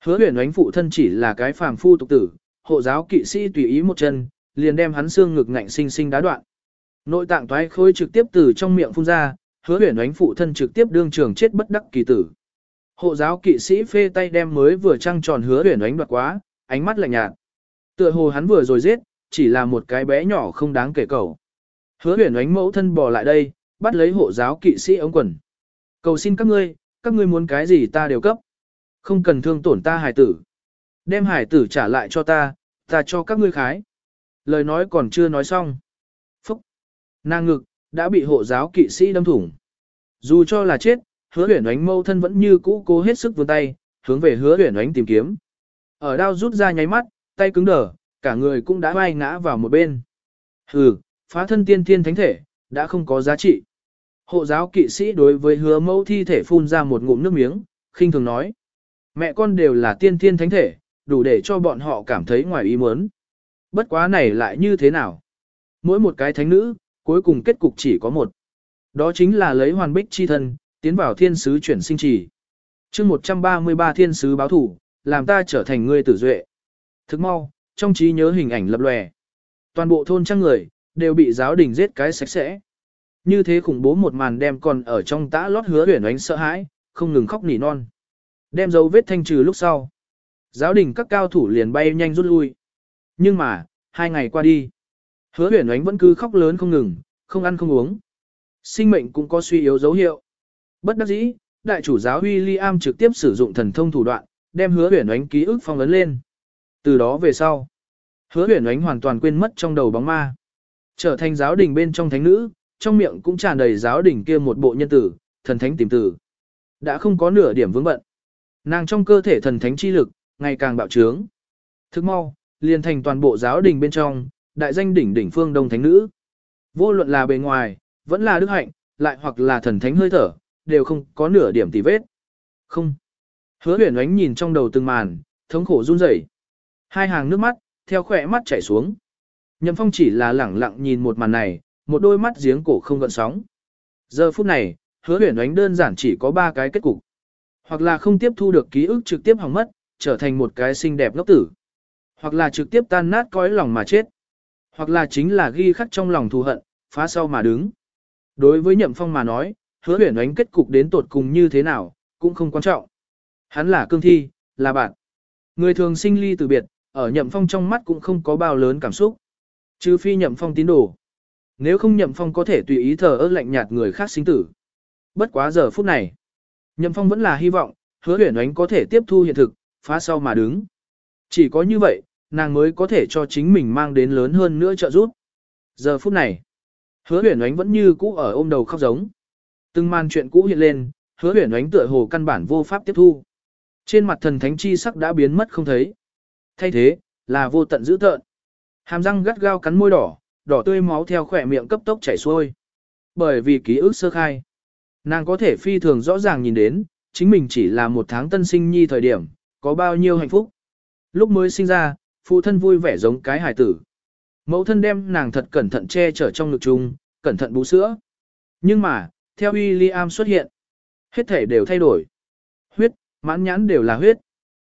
Hứa huyển ánh phụ thân chỉ là cái phàm phu tục tử, hộ giáo kỵ sĩ tùy ý một chân, liền đem hắn xương ngực ngạnh sinh sinh đá đoạn. Nội tạng toái khối trực tiếp từ trong miệng phun ra, hứa huyền ánh phụ thân trực tiếp đương trường chết bất đắc kỳ tử. Hộ giáo kỵ sĩ phê tay đem mới vừa trăng tròn hứa huyền ánh đoạt quá, ánh mắt lạnh nhạt. Tựa hồ hắn vừa rồi giết, chỉ là một cái bé nhỏ không đáng kể cầu. Hứa huyền ánh mẫu thân bò lại đây, bắt lấy hộ giáo kỵ sĩ ống quần. Cầu xin các ngươi, các ngươi muốn cái gì ta đều cấp. Không cần thương tổn ta hài tử. Đem hải tử trả lại cho ta, ta cho các ngươi khái. Lời nói còn chưa nói xong. Phúc! Nàng ngực, đã bị hộ giáo kỵ sĩ đâm thủng. Dù cho là chết, hứa huyển ánh mâu thân vẫn như cũ cố hết sức vươn tay, hướng về hứa huyển ánh tìm kiếm. Ở đao rút ra nháy mắt, tay cứng đờ, cả người cũng đã vai ngã vào một bên. Hừ, phá thân tiên thiên thánh thể, đã không có giá trị. Hộ giáo kỵ sĩ đối với hứa mẫu thi thể phun ra một ngụm nước miếng, khinh thường nói. Mẹ con đều là tiên thiên thánh thể, đủ để cho bọn họ cảm thấy ngoài ý muốn. Bất quá này lại như thế nào? Mỗi một cái thánh nữ, cuối cùng kết cục chỉ có một. Đó chính là lấy hoàn bích chi thân, tiến vào thiên sứ chuyển sinh trì. chương 133 thiên sứ báo thủ, làm ta trở thành người tử duệ. Thức mau, trong trí nhớ hình ảnh lập lòe. Toàn bộ thôn trang người, đều bị giáo đình giết cái sạch sẽ. Như thế khủng bố một màn đem còn ở trong tã lót hứa huyển ánh sợ hãi, không ngừng khóc nỉ non. Đem dấu vết thanh trừ lúc sau. Giáo đình các cao thủ liền bay nhanh rút lui. Nhưng mà, hai ngày qua đi. Hứa huyền ánh vẫn cứ khóc lớn không ngừng, không ăn không uống. Sinh mệnh cũng có suy yếu dấu hiệu. Bất đắc dĩ, đại chủ giáo William trực tiếp sử dụng thần thông thủ đoạn, đem hứa huyền ánh ký ức phong ấn lên. Từ đó về sau, hứa huyền ánh hoàn toàn quên mất trong đầu bóng ma. Trở thành giáo đình bên trong thánh nữ, trong miệng cũng tràn đầy giáo đình kia một bộ nhân tử, thần thánh tìm tử. Đã không có nửa điểm vướng bận. Nàng trong cơ thể thần thánh chi lực, ngày càng bạo trướng. Thức mau, liền thành toàn bộ giáo đình bên trong, đại danh đỉnh đỉnh phương đông thánh nữ. Vô luận là bề ngoài, vẫn là đức hạnh, lại hoặc là thần thánh hơi thở, đều không có nửa điểm tì vết. Không. Hứa huyền ánh nhìn trong đầu từng màn, thống khổ run rẩy. Hai hàng nước mắt, theo khỏe mắt chảy xuống. Nhậm phong chỉ là lẳng lặng nhìn một màn này, một đôi mắt giếng cổ không gợn sóng. Giờ phút này, hứa huyền ánh đơn giản chỉ có ba cái kết cục. Hoặc là không tiếp thu được ký ức trực tiếp hỏng mất, trở thành một cái xinh đẹp ngốc tử. Hoặc là trực tiếp tan nát cõi lòng mà chết. Hoặc là chính là ghi khắc trong lòng thù hận, phá sau mà đứng. Đối với nhậm phong mà nói, hứa huyền ánh kết cục đến tột cùng như thế nào, cũng không quan trọng. Hắn là cương thi, là bạn. Người thường sinh ly từ biệt, ở nhậm phong trong mắt cũng không có bao lớn cảm xúc. Trừ phi nhậm phong tín đồ. Nếu không nhậm phong có thể tùy ý thờ ơ lạnh nhạt người khác sinh tử. Bất quá giờ phút này. Nhậm phong vẫn là hy vọng, hứa huyền ánh có thể tiếp thu hiện thực, phá sau mà đứng. Chỉ có như vậy, nàng mới có thể cho chính mình mang đến lớn hơn nữa trợ giúp. Giờ phút này, hứa huyền ánh vẫn như cũ ở ôm đầu khóc giống. Từng màn chuyện cũ hiện lên, hứa huyền ánh tựa hồ căn bản vô pháp tiếp thu. Trên mặt thần thánh chi sắc đã biến mất không thấy. Thay thế, là vô tận dữ tợn. Hàm răng gắt gao cắn môi đỏ, đỏ tươi máu theo khỏe miệng cấp tốc chảy xuôi. Bởi vì ký ức sơ khai, nàng có thể phi thường rõ ràng nhìn đến, chính mình chỉ là một tháng tân sinh nhi thời điểm, có bao nhiêu hạnh phúc. Lúc mới sinh ra, phụ thân vui vẻ giống cái hài tử. Mẫu thân đem nàng thật cẩn thận che chở trong ngực chung, cẩn thận bú sữa. Nhưng mà, theo William xuất hiện, hết thể đều thay đổi. Huyết, mãn nhãn đều là huyết.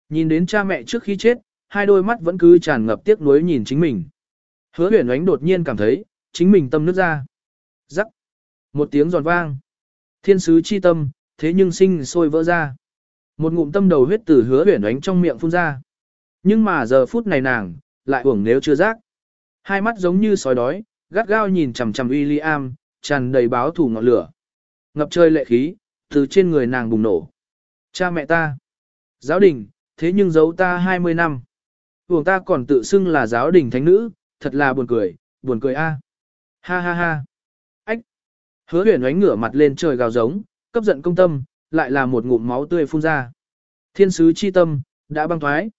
Nhìn đến cha mẹ trước khi chết, hai đôi mắt vẫn cứ tràn ngập tiếc nuối nhìn chính mình. Hứa huyền ánh đột nhiên cảm thấy, chính mình tâm nước ra. Rắc. Một tiếng giòn vang. Thiên sứ chi tâm, thế nhưng sinh sôi vỡ ra. Một ngụm tâm đầu huyết từ hứa huyền ánh trong miệng phun ra. Nhưng mà giờ phút này nàng, lại uổng nếu chưa giác Hai mắt giống như sói đói, gắt gao nhìn chằm chằm William, tràn đầy báo thủ ngọn lửa. Ngập trời lệ khí, từ trên người nàng bùng nổ. Cha mẹ ta, giáo đình, thế nhưng giấu ta 20 năm. Uổng ta còn tự xưng là giáo đình thánh nữ, thật là buồn cười, buồn cười a. Ha ha ha. Ách. Hứa huyền ánh ngửa mặt lên trời gào giống, cấp giận công tâm, lại là một ngụm máu tươi phun ra. Thiên sứ chi tâm, đã băng thoái.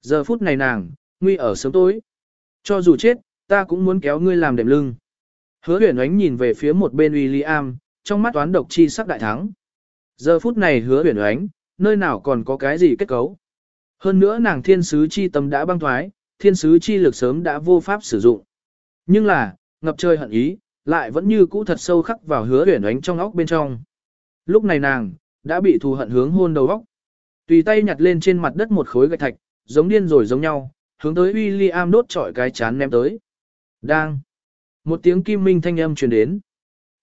Giờ phút này nàng, nguy ở sớm tối. Cho dù chết, ta cũng muốn kéo ngươi làm đệm lưng. Hứa huyền ánh nhìn về phía một bên William, trong mắt toán độc chi sắc đại thắng. Giờ phút này hứa huyền ánh, nơi nào còn có cái gì kết cấu. Hơn nữa nàng thiên sứ chi tâm đã băng thoái, thiên sứ chi lực sớm đã vô pháp sử dụng. Nhưng là, ngập trời hận ý, lại vẫn như cũ thật sâu khắc vào hứa huyền ánh trong óc bên trong. Lúc này nàng, đã bị thù hận hướng hôn đầu vóc, Tùy tay nhặt lên trên mặt đất một khối gạch thạch, giống điên rồi giống nhau, hướng tới William đốt trọi cái chán ném tới. Đang. Một tiếng kim minh thanh âm truyền đến.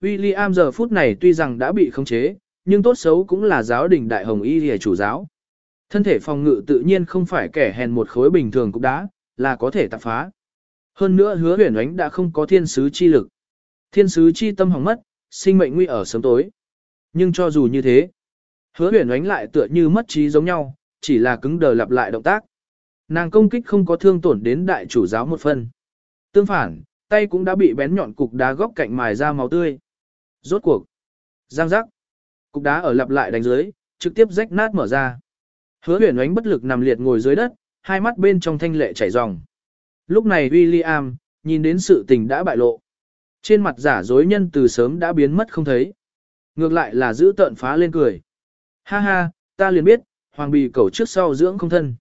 William giờ phút này tuy rằng đã bị khống chế, nhưng tốt xấu cũng là giáo đình đại hồng y lìa chủ giáo. Thân thể phòng ngự tự nhiên không phải kẻ hèn một khối bình thường cũng đã, là có thể tạp phá. Hơn nữa hứa huyền ánh đã không có thiên sứ chi lực. Thiên sứ chi tâm hỏng mất, sinh mệnh nguy ở sớm tối. Nhưng cho dù như thế, hứa huyền ánh lại tựa như mất trí giống nhau, chỉ là cứng đờ lặp lại động tác. Nàng công kích không có thương tổn đến đại chủ giáo một phần. Tương phản, tay cũng đã bị bén nhọn cục đá góc cạnh mài ra máu tươi. Rốt cuộc. Giang giác. Cục đá ở lặp lại đánh dưới, trực tiếp rách nát mở ra. Hứa huyền ánh bất lực nằm liệt ngồi dưới đất, hai mắt bên trong thanh lệ chảy ròng. Lúc này William, nhìn đến sự tình đã bại lộ. Trên mặt giả dối nhân từ sớm đã biến mất không thấy. Ngược lại là giữ tợn phá lên cười. Ha ha, ta liền biết, hoàng bì cầu trước sau dưỡng không thân.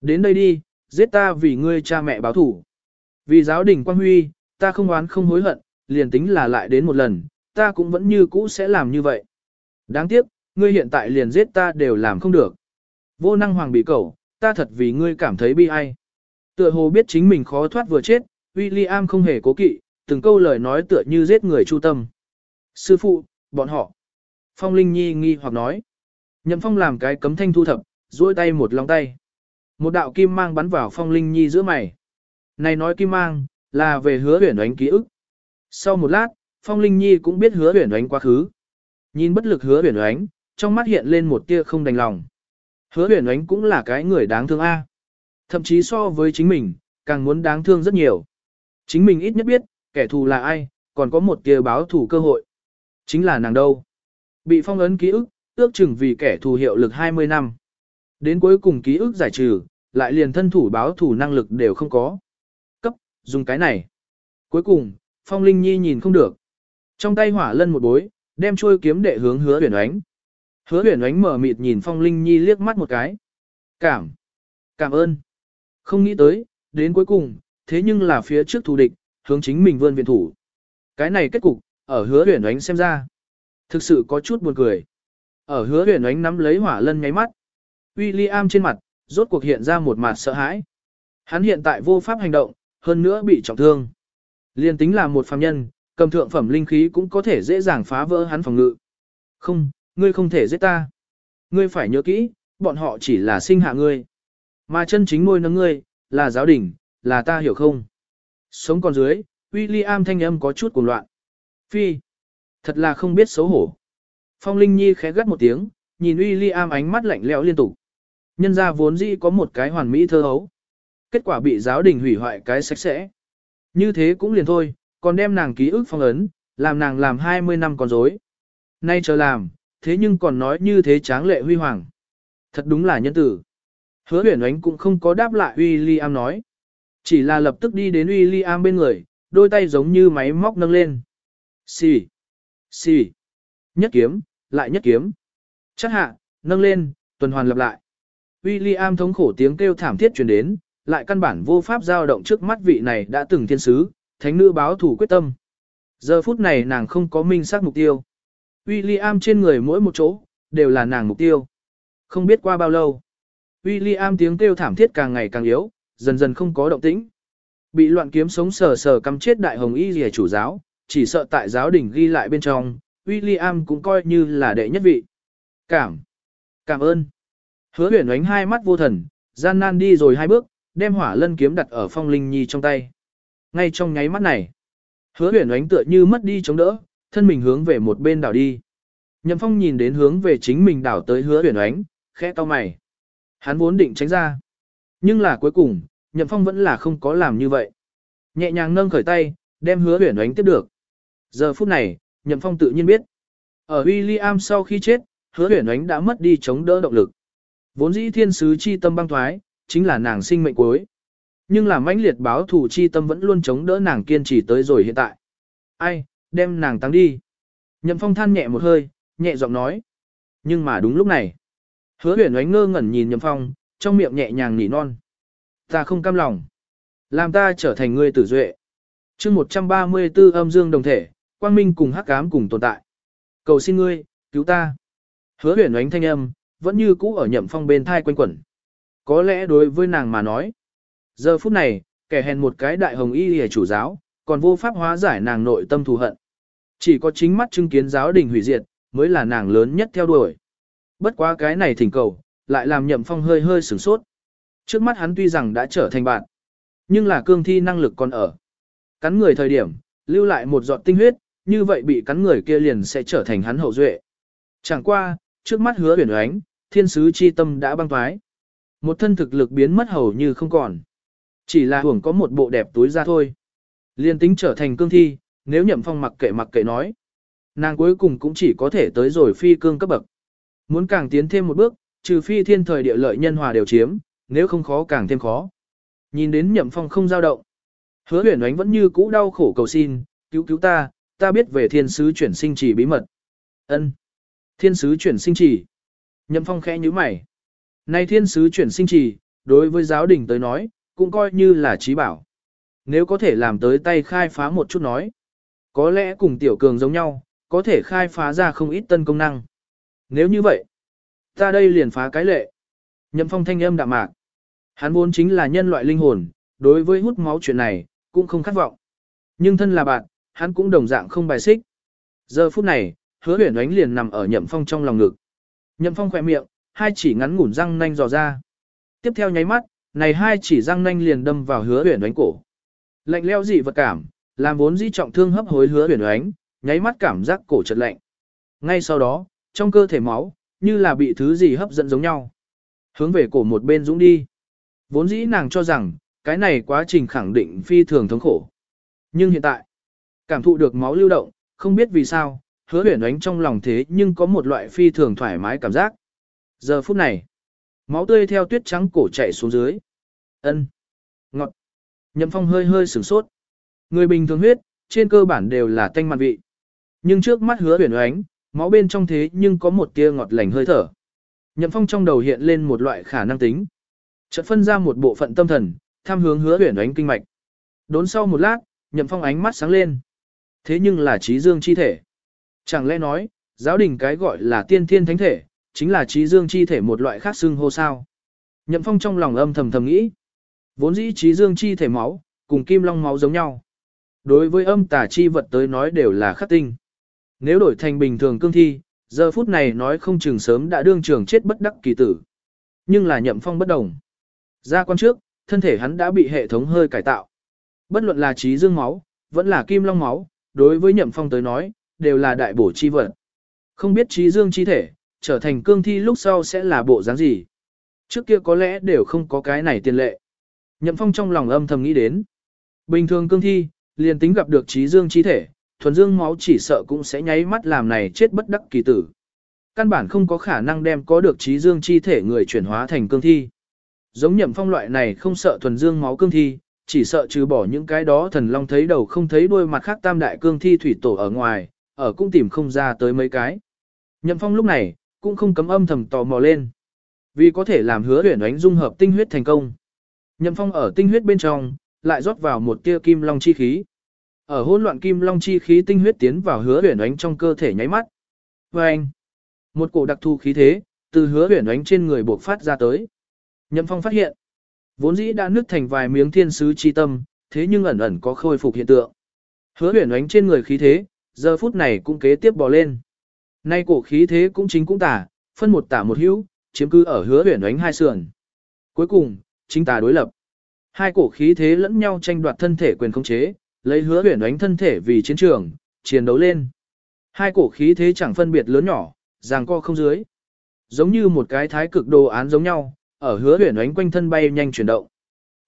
Đến đây đi, giết ta vì ngươi cha mẹ báo thủ. Vì giáo đình quan huy, ta không oán không hối hận, liền tính là lại đến một lần, ta cũng vẫn như cũ sẽ làm như vậy. Đáng tiếc, ngươi hiện tại liền giết ta đều làm không được. Vô năng hoàng bì cẩu, ta thật vì ngươi cảm thấy bi ai. Tựa hồ biết chính mình khó thoát vừa chết, William không hề cố kỵ, từng câu lời nói tựa như giết người chu tâm. Sư phụ, bọn họ. Phong Linh Nhi nghi hoặc nói. Nhậm Phong làm cái cấm thanh thu thập, duỗi tay một lòng tay. Một đạo kim mang bắn vào Phong Linh Nhi giữa mày. Này nói kim mang, là về hứa huyển ánh ký ức. Sau một lát, Phong Linh Nhi cũng biết hứa huyển ánh quá khứ. Nhìn bất lực hứa huyển ánh, trong mắt hiện lên một tia không đành lòng. Hứa huyển ánh cũng là cái người đáng thương A. Thậm chí so với chính mình, càng muốn đáng thương rất nhiều. Chính mình ít nhất biết, kẻ thù là ai, còn có một tia báo thù cơ hội. Chính là nàng đâu. Bị phong ấn ký ức, ước chừng vì kẻ thù hiệu lực 20 năm. Đến cuối cùng ký ức giải trừ, lại liền thân thủ báo thù năng lực đều không có. Cấp, dùng cái này. Cuối cùng, Phong Linh Nhi nhìn không được. Trong tay hỏa lân một bối, đem chuôi kiếm đệ hướng hứa huyền ánh. Hứa huyền ánh mở mịt nhìn Phong Linh Nhi liếc mắt một cái. Cảm. Cảm ơn. Không nghĩ tới, đến cuối cùng, thế nhưng là phía trước thù địch, hướng chính mình vươn viện thủ. Cái này kết cục, ở hứa huyền ánh xem ra. Thực sự có chút buồn cười. Ở hứa huyền ánh nắm lấy hỏa lân nháy mắt. William trên mặt, rốt cuộc hiện ra một mặt sợ hãi. Hắn hiện tại vô pháp hành động, hơn nữa bị trọng thương. Liên tính là một phàm nhân, cầm thượng phẩm linh khí cũng có thể dễ dàng phá vỡ hắn phòng ngự. Không, ngươi không thể giết ta. Ngươi phải nhớ kỹ, bọn họ chỉ là sinh hạ ngươi. Mà chân chính nuôi nấng ngươi, là giáo đình, là ta hiểu không? Sống còn dưới, William thanh âm có chút cuồng loạn. Phi, thật là không biết xấu hổ. Phong Linh Nhi khẽ gắt một tiếng, nhìn William ánh mắt lạnh lẽo liên tục. Nhân ra vốn dĩ có một cái hoàn mỹ thơ hấu. Kết quả bị giáo đình hủy hoại cái sạch sẽ. Như thế cũng liền thôi, còn đem nàng ký ức phong ấn, làm nàng làm 20 năm còn dối. Nay chờ làm, thế nhưng còn nói như thế tráng lệ huy hoàng. Thật đúng là nhân tử. Hứa huyển ánh cũng không có đáp lại William nói. Chỉ là lập tức đi đến William bên người, đôi tay giống như máy móc nâng lên. Xì. Xì. Nhất kiếm, lại nhất kiếm. Chắc hạ, nâng lên, tuần hoàn lặp lại. William thống khổ tiếng kêu thảm thiết truyền đến, lại căn bản vô pháp dao động trước mắt vị này đã từng thiên sứ, thánh nữ báo thủ quyết tâm. Giờ phút này nàng không có minh xác mục tiêu. William trên người mỗi một chỗ, đều là nàng mục tiêu. Không biết qua bao lâu. William tiếng kêu thảm thiết càng ngày càng yếu, dần dần không có động tĩnh. Bị loạn kiếm sống sờ sờ cắm chết đại hồng y rìa chủ giáo, chỉ sợ tại giáo đỉnh ghi lại bên trong, William cũng coi như là đệ nhất vị. Cảm. Cảm ơn. Hứa huyền ánh hai mắt vô thần, gian nan đi rồi hai bước, đem hỏa lân kiếm đặt ở phong linh nhi trong tay. Ngay trong nháy mắt này, hứa huyền ánh tựa như mất đi chống đỡ, thân mình hướng về một bên đảo đi. Nhậm phong nhìn đến hướng về chính mình đảo tới hứa huyền ánh, khẽ to mày. Hắn vốn định tránh ra. Nhưng là cuối cùng, nhậm phong vẫn là không có làm như vậy. Nhẹ nhàng nâng khởi tay, đem hứa huyền ánh tiếp được. Giờ phút này, nhậm phong tự nhiên biết. Ở William sau khi chết, hứa huyền ánh đã mất đi chống đỡ động lực. Vốn dĩ thiên sứ chi tâm băng thoái, chính là nàng sinh mệnh cuối. Nhưng là mãnh liệt báo thủ chi tâm vẫn luôn chống đỡ nàng kiên trì tới rồi hiện tại. Ai, đem nàng tăng đi. Nhậm phong than nhẹ một hơi, nhẹ giọng nói. Nhưng mà đúng lúc này. Hứa huyền ánh ngơ ngẩn nhìn nhậm phong, trong miệng nhẹ nhàng nỉ non. Ta không cam lòng. Làm ta trở thành người tử duệ. chương 134 âm dương đồng thể, quang minh cùng hắc ám cùng tồn tại. Cầu xin ngươi, cứu ta. Hứa huyền ánh thanh âm, vẫn như cũ ở nhậm phong bên thai quanh quẩn. Có lẽ đối với nàng mà nói, giờ phút này, kẻ hèn một cái đại hồng y hề chủ giáo, còn vô pháp hóa giải nàng nội tâm thù hận. Chỉ có chính mắt chứng kiến giáo đình hủy diệt, mới là nàng lớn nhất theo đuổi. Bất quá cái này thỉnh cầu, lại làm nhậm phong hơi hơi sửng sốt. Trước mắt hắn tuy rằng đã trở thành bạn, nhưng là cương thi năng lực còn ở. Cắn người thời điểm, lưu lại một giọt tinh huyết, như vậy bị cắn người kia liền sẽ trở thành hắn hậu duệ. Chẳng qua, trước mắt hứa huyền oánh, thiên sứ chi tâm đã băng thoái. Một thân thực lực biến mất hầu như không còn. Chỉ là hưởng có một bộ đẹp túi ra thôi. Liên tính trở thành cương thi, nếu nhậm phong mặc kệ mặc kệ nói. Nàng cuối cùng cũng chỉ có thể tới rồi phi cương cấp bậc. Muốn càng tiến thêm một bước, trừ phi thiên thời địa lợi nhân hòa đều chiếm, nếu không khó càng thêm khó. Nhìn đến nhậm phong không dao động. Hứa huyền ánh vẫn như cũ đau khổ cầu xin, cứu cứu ta, ta biết về thiên sứ chuyển sinh chỉ bí mật. ân Thiên sứ chuyển sinh chỉ. Nhậm phong khẽ nhíu mày. Nay thiên sứ chuyển sinh trì, đối với giáo đình tới nói, cũng coi như là trí bảo. Nếu có thể làm tới tay khai phá một chút nói, có lẽ cùng tiểu cường giống nhau, có thể khai phá ra không ít tân công năng. Nếu như vậy, ta đây liền phá cái lệ. Nhậm phong thanh âm đạm mạc. Hắn vốn chính là nhân loại linh hồn, đối với hút máu chuyện này, cũng không khát vọng. Nhưng thân là bạn, hắn cũng đồng dạng không bài xích. Giờ phút này, hứa huyền ánh liền nằm ở nhậm phong trong lòng ngực. Nhậm phong khỏe miệng, hai chỉ ngắn ngủn răng nanh dò ra. Tiếp theo nháy mắt, này hai chỉ răng nanh liền đâm vào hứa huyền ánh cổ. Lạnh leo dị vật cảm, làm vốn dĩ trọng thương hấp hối hứa huyền ánh nháy mắt cảm giác cổ chật lạnh. Ngay sau đó, trong cơ thể máu, như là bị thứ gì hấp dẫn giống nhau. Hướng về cổ một bên dũng đi. Vốn dĩ nàng cho rằng, cái này quá trình khẳng định phi thường thống khổ. Nhưng hiện tại, cảm thụ được máu lưu động, không biết vì sao, hứa huyền ánh trong lòng thế nhưng có một loại phi thường thoải mái cảm giác. Giờ phút này, máu tươi theo tuyết trắng cổ chạy xuống dưới. ân Ngọt. Nhậm phong hơi hơi sửng sốt. Người bình thường huyết, trên cơ bản đều là tanh mặn vị. Nhưng trước mắt hứa huyền ánh, máu bên trong thế nhưng có một tia ngọt lành hơi thở. Nhậm phong trong đầu hiện lên một loại khả năng tính. Chợt phân ra một bộ phận tâm thần, tham hướng hứa huyền ánh kinh mạch. Đốn sau một lát, nhậm phong ánh mắt sáng lên. Thế nhưng là trí dương chi thể. Chẳng lẽ nói, giáo đình cái gọi là tiên thiên thánh thể, chính là trí dương chi thể một loại khác xưng hô sao. Nhậm phong trong lòng âm thầm thầm nghĩ. Vốn dĩ trí dương chi thể máu, cùng kim long máu giống nhau. Đối với âm tà chi vật tới nói đều là khắc tinh. Nếu đổi thành bình thường cương thi, giờ phút này nói không chừng sớm đã đương trường chết bất đắc kỳ tử. Nhưng là nhậm phong bất đồng. Ra quan trước, thân thể hắn đã bị hệ thống hơi cải tạo. Bất luận là trí dương máu, vẫn là kim long máu, đối với nhậm phong tới nói, đều là đại bổ chi vật. Không biết trí dương chi thể, trở thành cương thi lúc sau sẽ là bộ dáng gì. Trước kia có lẽ đều không có cái này tiền lệ. Nhậm phong trong lòng âm thầm nghĩ đến. Bình thường cương thi, liền tính gặp được trí dương chi thể, thuần dương máu chỉ sợ cũng sẽ nháy mắt làm này chết bất đắc kỳ tử. Căn bản không có khả năng đem có được trí dương chi thể người chuyển hóa thành cương thi. Giống nhậm phong loại này không sợ thuần dương máu cương thi, chỉ sợ trừ bỏ những cái đó thần long thấy đầu không thấy đuôi mặt khác tam đại cương thi thủy tổ ở ngoài, ở cũng tìm không ra tới mấy cái. Nhậm phong lúc này, cũng không cấm âm thầm tò mò lên. Vì có thể làm hứa huyền ánh dung hợp tinh huyết thành công. Nhậm phong ở tinh huyết bên trong, lại rót vào một tia kim long chi khí. Ở hỗn loạn kim long chi khí tinh huyết tiến vào hứa huyền ánh trong cơ thể nháy mắt. Và anh, một cổ đặc thù khí thế, từ hứa huyền ánh trên người buộc phát ra tới. Nhậm phong phát hiện, vốn dĩ đã nứt thành vài miếng thiên sứ chi tâm, thế nhưng ẩn ẩn có khôi phục hiện tượng. Hứa huyền ánh trên người khí thế, giờ phút này cũng kế tiếp bò lên. Nay cổ khí thế cũng chính cũng tả, phân một tả một hữu, chiếm cư ở hứa huyền ánh hai sườn. Cuối cùng, chính tà đối lập. Hai cổ khí thế lẫn nhau tranh đoạt thân thể quyền khống chế, lấy hứa huyền ánh thân thể vì chiến trường, chiến đấu lên. Hai cổ khí thế chẳng phân biệt lớn nhỏ, ràng co không dưới. Giống như một cái thái cực đồ án giống nhau, ở hứa huyền ánh quanh thân bay nhanh chuyển động.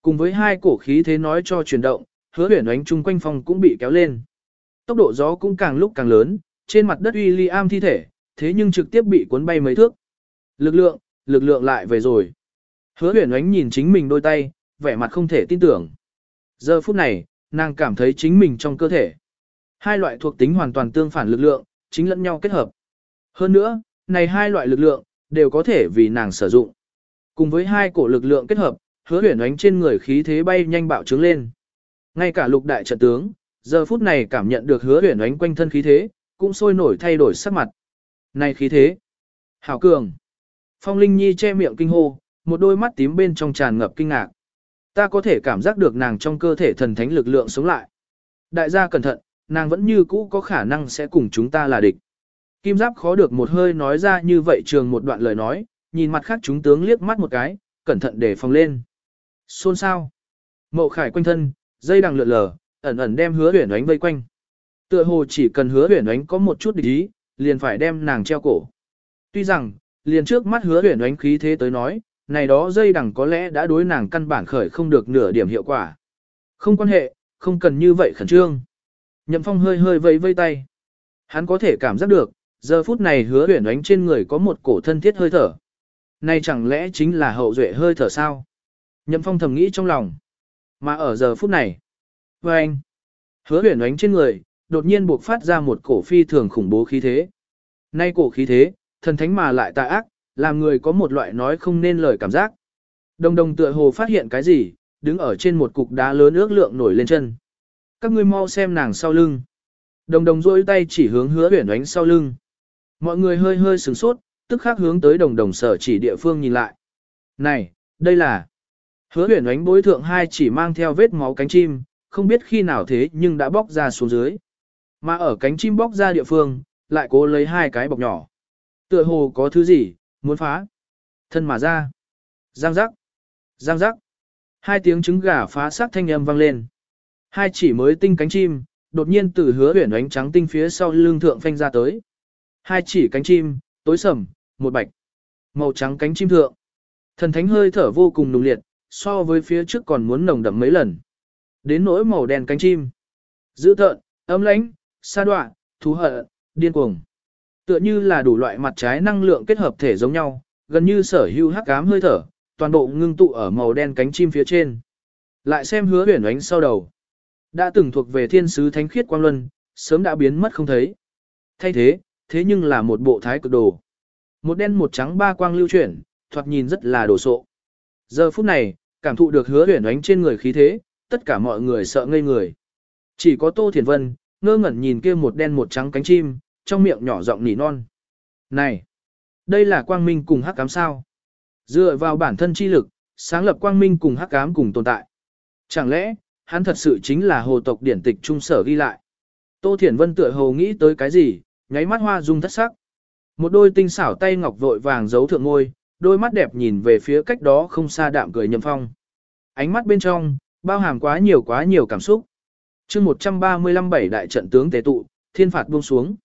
Cùng với hai cổ khí thế nói cho chuyển động, hứa huyền ánh chung quanh phòng cũng bị kéo lên. Tốc độ gió cũng càng lúc càng lớn, trên mặt đất William thi thể, thế nhưng trực tiếp bị cuốn bay mấy thước. Lực lượng, lực lượng lại về rồi. Hứa huyền ánh nhìn chính mình đôi tay, vẻ mặt không thể tin tưởng. Giờ phút này, nàng cảm thấy chính mình trong cơ thể. Hai loại thuộc tính hoàn toàn tương phản lực lượng, chính lẫn nhau kết hợp. Hơn nữa, này hai loại lực lượng, đều có thể vì nàng sử dụng. Cùng với hai cổ lực lượng kết hợp, hứa huyền ánh trên người khí thế bay nhanh bạo trướng lên. Ngay cả lục đại trận tướng, giờ phút này cảm nhận được hứa huyền ánh quanh thân khí thế, cũng sôi nổi thay đổi sắc mặt. Này khí thế! Hảo cường! Phong Linh Nhi che miệng kinh hô, một đôi mắt tím bên trong tràn ngập kinh ngạc. Ta có thể cảm giác được nàng trong cơ thể thần thánh lực lượng sống lại. Đại gia cẩn thận, nàng vẫn như cũ có khả năng sẽ cùng chúng ta là địch. Kim Giáp khó được một hơi nói ra như vậy trường một đoạn lời nói, nhìn mặt khác chúng tướng liếc mắt một cái, cẩn thận để phòng lên. Xôn sao? Mậu khải quanh thân, dây đằng lượn lờ, ẩn ẩn đem hứa huyển ánh vây quanh. Tựa hồ chỉ cần hứa huyển ánh có một chút địch ý, liền phải đem nàng treo cổ. Tuy rằng, liền trước mắt hứa huyển ánh khí thế tới nói, này đó dây đằng có lẽ đã đối nàng căn bản khởi không được nửa điểm hiệu quả. Không quan hệ, không cần như vậy khẩn trương. Nhậm phong hơi hơi vẫy vây tay. Hắn có thể cảm giác được, giờ phút này hứa huyển ánh trên người có một cổ thân thiết hơi thở nay chẳng lẽ chính là hậu duệ hơi thở sao? Nhậm phong thầm nghĩ trong lòng. Mà ở giờ phút này, với anh, hứa huyền ánh trên người, đột nhiên buộc phát ra một cổ phi thường khủng bố khí thế. Nay cổ khí thế, thần thánh mà lại tà ác, làm người có một loại nói không nên lời cảm giác. Đồng đồng tựa hồ phát hiện cái gì, đứng ở trên một cục đá lớn ước lượng nổi lên chân. Các ngươi mau xem nàng sau lưng. Đồng đồng rôi tay chỉ hướng hứa huyền ánh sau lưng. Mọi người hơi hơi sửng sốt, tức khắc hướng tới đồng đồng sở chỉ địa phương nhìn lại. Này, đây là... Hứa huyển ánh bối thượng hai chỉ mang theo vết máu cánh chim, không biết khi nào thế nhưng đã bóc ra xuống dưới. Mà ở cánh chim bóc ra địa phương, lại cố lấy hai cái bọc nhỏ. Tựa hồ có thứ gì, muốn phá. Thân mà ra. Giang giác. Giang giác. Hai tiếng trứng gà phá xác thanh âm vang lên. Hai chỉ mới tinh cánh chim, đột nhiên từ hứa huyển ánh trắng tinh phía sau lưng thượng phanh ra tới. Hai chỉ cánh chim, tối sầm, một bạch. Màu trắng cánh chim thượng. Thần thánh hơi thở vô cùng nùng liệt, so với phía trước còn muốn nồng đậm mấy lần. Đến nỗi màu đen cánh chim. Dữ tợn, ấm lãnh, sa đoạ, thú hận, điên cuồng. Tựa như là đủ loại mặt trái năng lượng kết hợp thể giống nhau, gần như sở hữu hắc ám hơi thở, toàn bộ ngưng tụ ở màu đen cánh chim phía trên. Lại xem hứa huyền ánh sau đầu. Đã từng thuộc về thiên sứ thánh khiết quang luân, sớm đã biến mất không thấy. Thay thế, thế nhưng là một bộ thái cực đồ. Một đen một trắng ba quang lưu chuyển, thoạt nhìn rất là đồ sộ. Giờ phút này, cảm thụ được hứa huyền ánh trên người khí thế, tất cả mọi người sợ ngây người. Chỉ có Tô Thiền Vân, ngơ ngẩn nhìn kia một đen một trắng cánh chim, trong miệng nhỏ giọng nỉ non. Này, đây là quang minh cùng hắc ám sao? Dựa vào bản thân chi lực, sáng lập quang minh cùng hắc ám cùng tồn tại. Chẳng lẽ, hắn thật sự chính là hồ tộc điển tịch trung sở ghi lại? Tô Thiển Vân tựa hồ nghĩ tới cái gì, nháy mắt hoa dung thất sắc. Một đôi tinh xảo tay ngọc vội vàng giấu thượng ngôi, đôi mắt đẹp nhìn về phía cách đó không xa đạm cười nhậm phong. Ánh mắt bên trong, bao hàm quá nhiều quá nhiều cảm xúc. chương 135 bảy đại trận tướng tế tụ, thiên phạt buông xuống.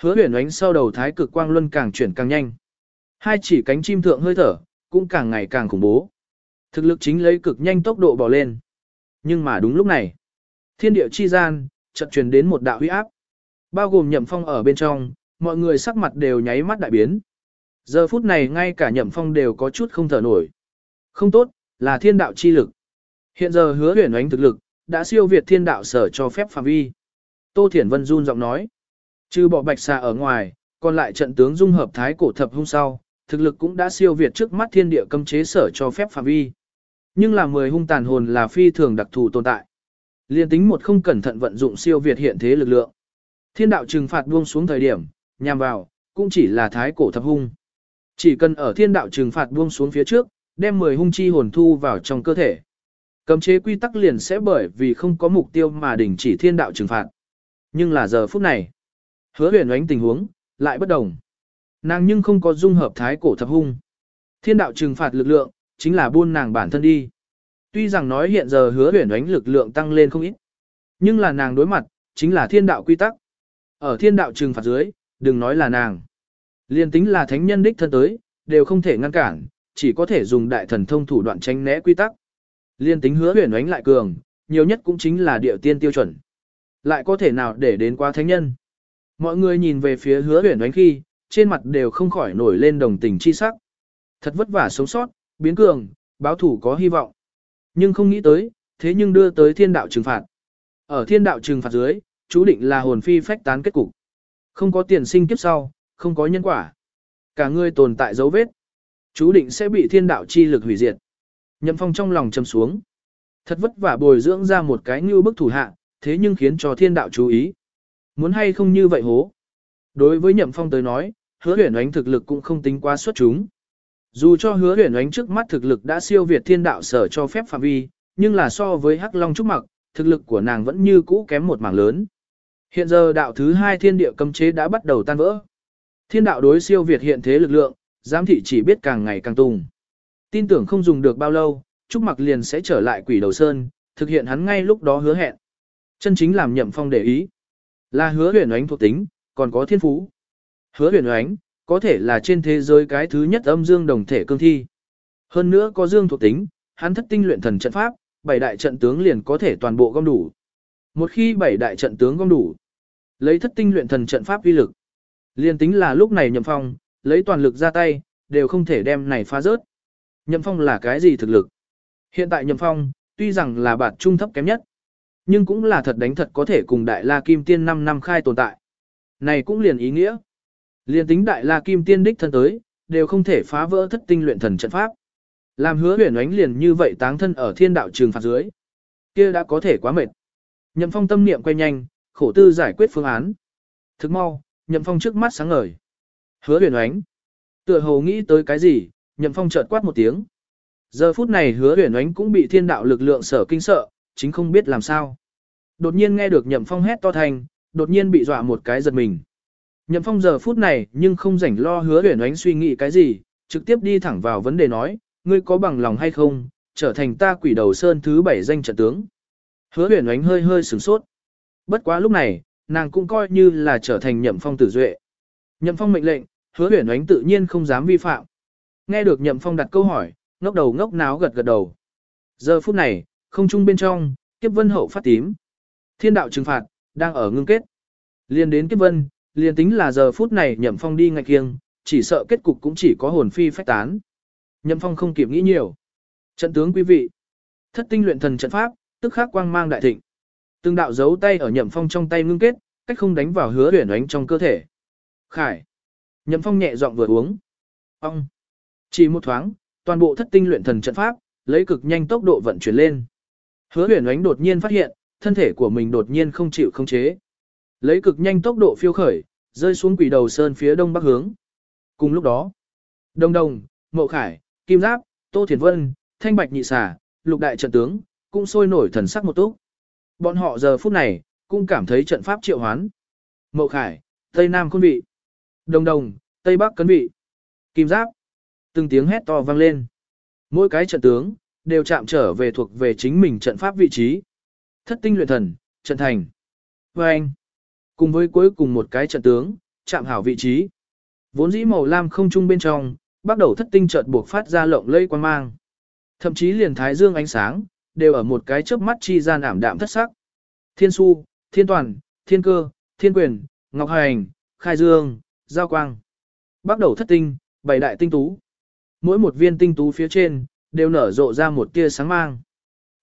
Hứa huyền ánh sau đầu thái cực quang luân càng chuyển càng nhanh. Hai chỉ cánh chim thượng hơi thở, cũng càng ngày càng khủng bố. Thực lực chính lấy cực nhanh tốc độ bỏ lên. Nhưng mà đúng lúc này, thiên địa chi gian, chợt truyền đến một đạo huy áp. Bao gồm nhậm phong ở bên trong, mọi người sắc mặt đều nháy mắt đại biến. Giờ phút này ngay cả nhậm phong đều có chút không thở nổi. Không tốt, là thiên đạo chi lực. Hiện giờ hứa huyền ánh thực lực, đã siêu việt thiên đạo sở cho phép phạm vi. Tô Thiển Vân run giọng nói. Trừ bỏ bạch xà ở ngoài, còn lại trận tướng dung hợp thái cổ thập hung sau, thực lực cũng đã siêu việt trước mắt thiên địa cấm chế sở cho phép phạm vi. Nhưng là mười hung tàn hồn là phi thường đặc thù tồn tại. Liên tính một không cẩn thận vận dụng siêu việt hiện thế lực lượng. Thiên đạo trừng phạt buông xuống thời điểm, nhằm vào, cũng chỉ là thái cổ thập hung. Chỉ cần ở thiên đạo trừng phạt buông xuống phía trước, đem mười hung chi hồn thu vào trong cơ thể. Cấm chế quy tắc liền sẽ bởi vì không có mục tiêu mà đình chỉ thiên đạo trừng phạt. Nhưng là giờ phút này, hứa huyền ánh tình huống, lại bất đồng. Nàng nhưng không có dung hợp thái cổ thập hung. Thiên đạo trừng phạt lực lượng, chính là buôn nàng bản thân đi. Tuy rằng nói hiện giờ hứa huyền ánh lực lượng tăng lên không ít, nhưng là nàng đối mặt, chính là thiên đạo quy tắc. Ở thiên đạo trừng phạt dưới, đừng nói là nàng. Liên tính là thánh nhân đích thân tới, đều không thể ngăn cản, chỉ có thể dùng đại thần thông thủ đoạn tránh né quy tắc. Liên tính hứa huyền ánh lại cường, nhiều nhất cũng chính là địa tiên tiêu chuẩn. Lại có thể nào để đến qua thánh nhân. Mọi người nhìn về phía hứa huyền ánh khi, trên mặt đều không khỏi nổi lên đồng tình chi sắc. Thật vất vả sống sót, biến cường, báo thủ có hy vọng. Nhưng không nghĩ tới, thế nhưng đưa tới thiên đạo trừng phạt. Ở thiên đạo trừng phạt dưới, chú định là hồn phi phách tán kết cục. Không có tiền sinh kiếp sau, không có nhân quả. Cả người tồn tại dấu vết. Chú định sẽ bị thiên đạo chi lực hủy diệt. Nhậm phong trong lòng chầm xuống. Thật vất vả bồi dưỡng ra một cái như bức thủ hạ, thế nhưng khiến cho thiên đạo chú ý. Muốn hay không như vậy hố. Đối với nhậm phong tới nói, hứa huyển ánh thực lực cũng không tính quá xuất chúng. Dù cho hứa huyển ánh trước mắt thực lực đã siêu việt thiên đạo sở cho phép phạm vi, nhưng là so với hắc long trúc mặc, thực lực của nàng vẫn như cũ kém một mảng lớn. Hiện giờ đạo thứ hai thiên địa cấm chế đã bắt đầu tan vỡ. Thiên đạo đối siêu việt hiện thế lực lượng, giám thị chỉ biết càng ngày càng tùng. Tin tưởng không dùng được bao lâu, Trúc Mặc liền sẽ trở lại quỷ đầu sơn, thực hiện hắn ngay lúc đó hứa hẹn. Chân chính làm nhậm phong để ý. Là hứa huyền ánh thuộc tính, còn có thiên phú. Hứa huyền ánh, có thể là trên thế giới cái thứ nhất âm dương đồng thể cương thi. Hơn nữa có dương thuộc tính, hắn thất tinh luyện thần trận pháp, bảy đại trận tướng liền có thể toàn bộ gom đủ. Một khi bảy đại trận tướng gom đủ, lấy thất tinh luyện thần trận pháp uy lực. liền tính là lúc này nhậm phong, lấy toàn lực ra tay, đều không thể đem này phá rớt. Nhậm phong là cái gì thực lực? Hiện tại nhậm phong, tuy rằng là bạt trung thấp kém nhất, nhưng cũng là thật đánh thật có thể cùng đại la kim tiên 5 năm khai tồn tại. Này cũng liền ý nghĩa. liền tính đại la kim tiên đích thân tới, đều không thể phá vỡ thất tinh luyện thần trận pháp. Làm hứa huyền ánh liền như vậy táng thân ở thiên đạo trường phạt dưới. kia đã có thể quá mệt. Nhậm phong tâm niệm quay nhanh, khổ tư giải quyết phương án. Thức mau, nhậm phong trước mắt sáng ngời. Hứa huyền oánh. Tựa hồ nghĩ tới cái gì, nhậm phong chợt quát một tiếng. Giờ phút này hứa huyền oánh cũng bị thiên đạo lực lượng sở kinh sợ, chính không biết làm sao. Đột nhiên nghe được nhậm phong hét to thành, đột nhiên bị dọa một cái giật mình. Nhậm phong giờ phút này nhưng không rảnh lo hứa huyền oánh suy nghĩ cái gì, trực tiếp đi thẳng vào vấn đề nói, ngươi có bằng lòng hay không, trở thành ta quỷ đầu sơn thứ bảy danh trận tướng. Hứa huyền ánh hơi hơi sửng sốt. Bất quá lúc này, nàng cũng coi như là trở thành nhậm phong tử duệ. Nhậm phong mệnh lệnh, hứa huyền ánh tự nhiên không dám vi phạm. Nghe được nhậm phong đặt câu hỏi, ngốc đầu ngốc náo gật gật đầu. Giờ phút này, không trung bên trong, kiếp vân hậu phát tím. Thiên đạo trừng phạt, đang ở ngưng kết. Liên đến kiếp vân, liên tính là giờ phút này nhậm phong đi ngạch kiêng, chỉ sợ kết cục cũng chỉ có hồn phi phách tán. Nhậm phong không kịp nghĩ nhiều. Trận tướng quý vị. Thất tinh luyện thần trận pháp, tức khắc quang mang đại thịnh. Từng đạo dấu tay ở nhậm phong trong tay ngưng kết, cách không đánh vào hứa huyền ánh trong cơ thể. Khải. Nhậm phong nhẹ giọng vừa uống. Ông. Chỉ một thoáng, toàn bộ thất tinh luyện thần trận pháp, lấy cực nhanh tốc độ vận chuyển lên. Hứa huyền ánh đột nhiên phát hiện, thân thể của mình đột nhiên không chịu không chế. Lấy cực nhanh tốc độ phiêu khởi, rơi xuống quỷ đầu sơn phía đông bắc hướng. Cùng lúc đó, Đông Đông, Mậu Khải, Kim Giáp, Tô Thiền Vân, Thanh Bạch Nhị Xà, lục đại trận tướng, cũng sôi nổi thần sắc một túc. Bọn họ giờ phút này, cũng cảm thấy trận pháp triệu hoán. Mậu Khải, Tây Nam Khôn Vị. Đông Đông, Tây Bắc Cấn Vị. Kim Giáp. Từng tiếng hét to vang lên. Mỗi cái trận tướng, đều chạm trở về thuộc về chính mình trận pháp vị trí. Thất tinh luyện thần, trận thành. Và anh, cùng với cuối cùng một cái trận tướng, chạm hảo vị trí. Vốn dĩ màu lam không trung bên trong, bắt đầu thất tinh chợt buộc phát ra lộng lây quan mang. Thậm chí liền thái dương ánh sáng, đều ở một cái chớp mắt chi gian ảm đạm thất sắc. Thiên su, thiên toàn, thiên cơ, thiên quyền, ngọc hành, khai dương, giao quang. Bắt đầu thất tinh, bảy đại tinh tú. Mỗi một viên tinh tú phía trên, đều nở rộ ra một tia sáng mang.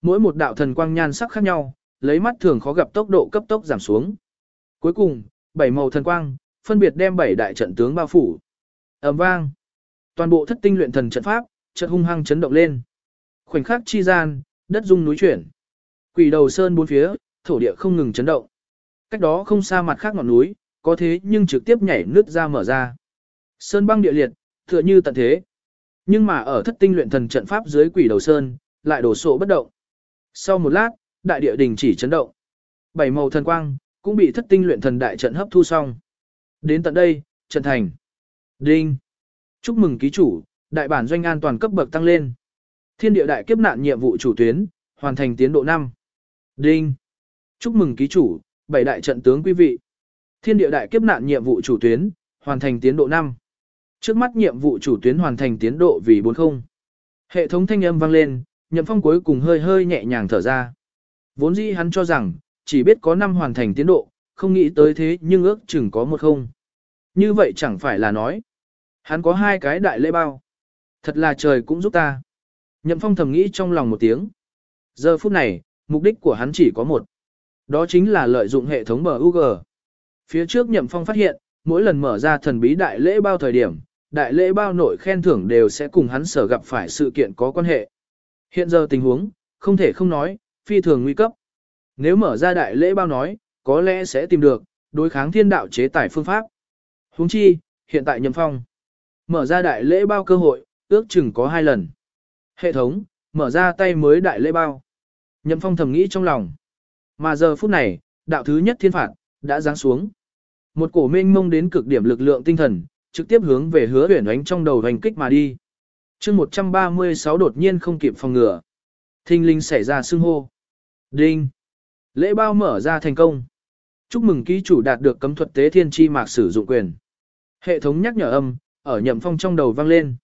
Mỗi một đạo thần quang nhan sắc khác nhau, lấy mắt thường khó gặp tốc độ cấp tốc giảm xuống. Cuối cùng, bảy màu thần quang, phân biệt đem bảy đại trận tướng bao phủ. ầm vang. Toàn bộ thất tinh luyện thần trận pháp, chợt hung hăng chấn động lên. Khoảnh khắc chi gian, đất rung núi chuyển. Quỷ đầu sơn bốn phía, thổ địa không ngừng chấn động. Cách đó không xa mặt khác ngọn núi, có thế nhưng trực tiếp nhảy nước ra mở ra. Sơn băng địa liệt, tựa như tận thế. Nhưng mà ở thất tinh luyện thần trận pháp dưới quỷ đầu sơn, lại đổ sộ bất động. Sau một lát, đại địa đình chỉ chấn động. Bảy màu thần quang, cũng bị thất tinh luyện thần đại trận hấp thu xong. Đến tận đây, trận thành. Đinh. Chúc mừng ký chủ, đại bản doanh an toàn cấp bậc tăng lên. Thiên địa đại kiếp nạn nhiệm vụ chủ tuyến, hoàn thành tiến độ 5. Đinh. Chúc mừng ký chủ, bảy đại trận tướng quý vị. Thiên địa đại kiếp nạn nhiệm vụ chủ tuyến, hoàn thành tiến độ 5. Trước mắt nhiệm vụ chủ tuyến hoàn thành tiến độ vì 40. Hệ thống thanh âm vang lên, Nhậm Phong cuối cùng hơi hơi nhẹ nhàng thở ra. Vốn dĩ hắn cho rằng, chỉ biết có 5 hoàn thành tiến độ, không nghĩ tới thế nhưng ước chừng có một không. Như vậy chẳng phải là nói. Hắn có hai cái đại lễ bao. Thật là trời cũng giúp ta. Nhậm Phong thầm nghĩ trong lòng một tiếng. Giờ phút này, mục đích của hắn chỉ có một. Đó chính là lợi dụng hệ thống MUG. Phía trước Nhậm Phong phát hiện, mỗi lần mở ra thần bí đại lễ bao thời điểm, đại lễ bao nội khen thưởng đều sẽ cùng hắn sở gặp phải sự kiện có quan hệ. Hiện giờ tình huống, không thể không nói, phi thường nguy cấp. Nếu mở ra đại lễ bao nói, có lẽ sẽ tìm được, đối kháng thiên đạo chế tài phương pháp. Huống chi, hiện tại Nhậm Phong, mở ra đại lễ bao cơ hội, ước chừng có hai lần. Hệ thống, mở ra tay mới đại lễ bao. Nhậm Phong thầm nghĩ trong lòng. Mà giờ phút này, đạo thứ nhất thiên phạt, đã giáng xuống. Một cổ mênh mông đến cực điểm lực lượng tinh thần, trực tiếp hướng về hứa huyển ánh trong đầu hành kích mà đi. chương 136 đột nhiên không kịp phòng ngừa. Thinh linh xảy ra xưng hô. Đinh. Lễ bao mở ra thành công. Chúc mừng ký chủ đạt được cấm thuật tế thiên chi mạc sử dụng quyền. Hệ thống nhắc nhở âm, ở nhậm phong trong đầu vang lên.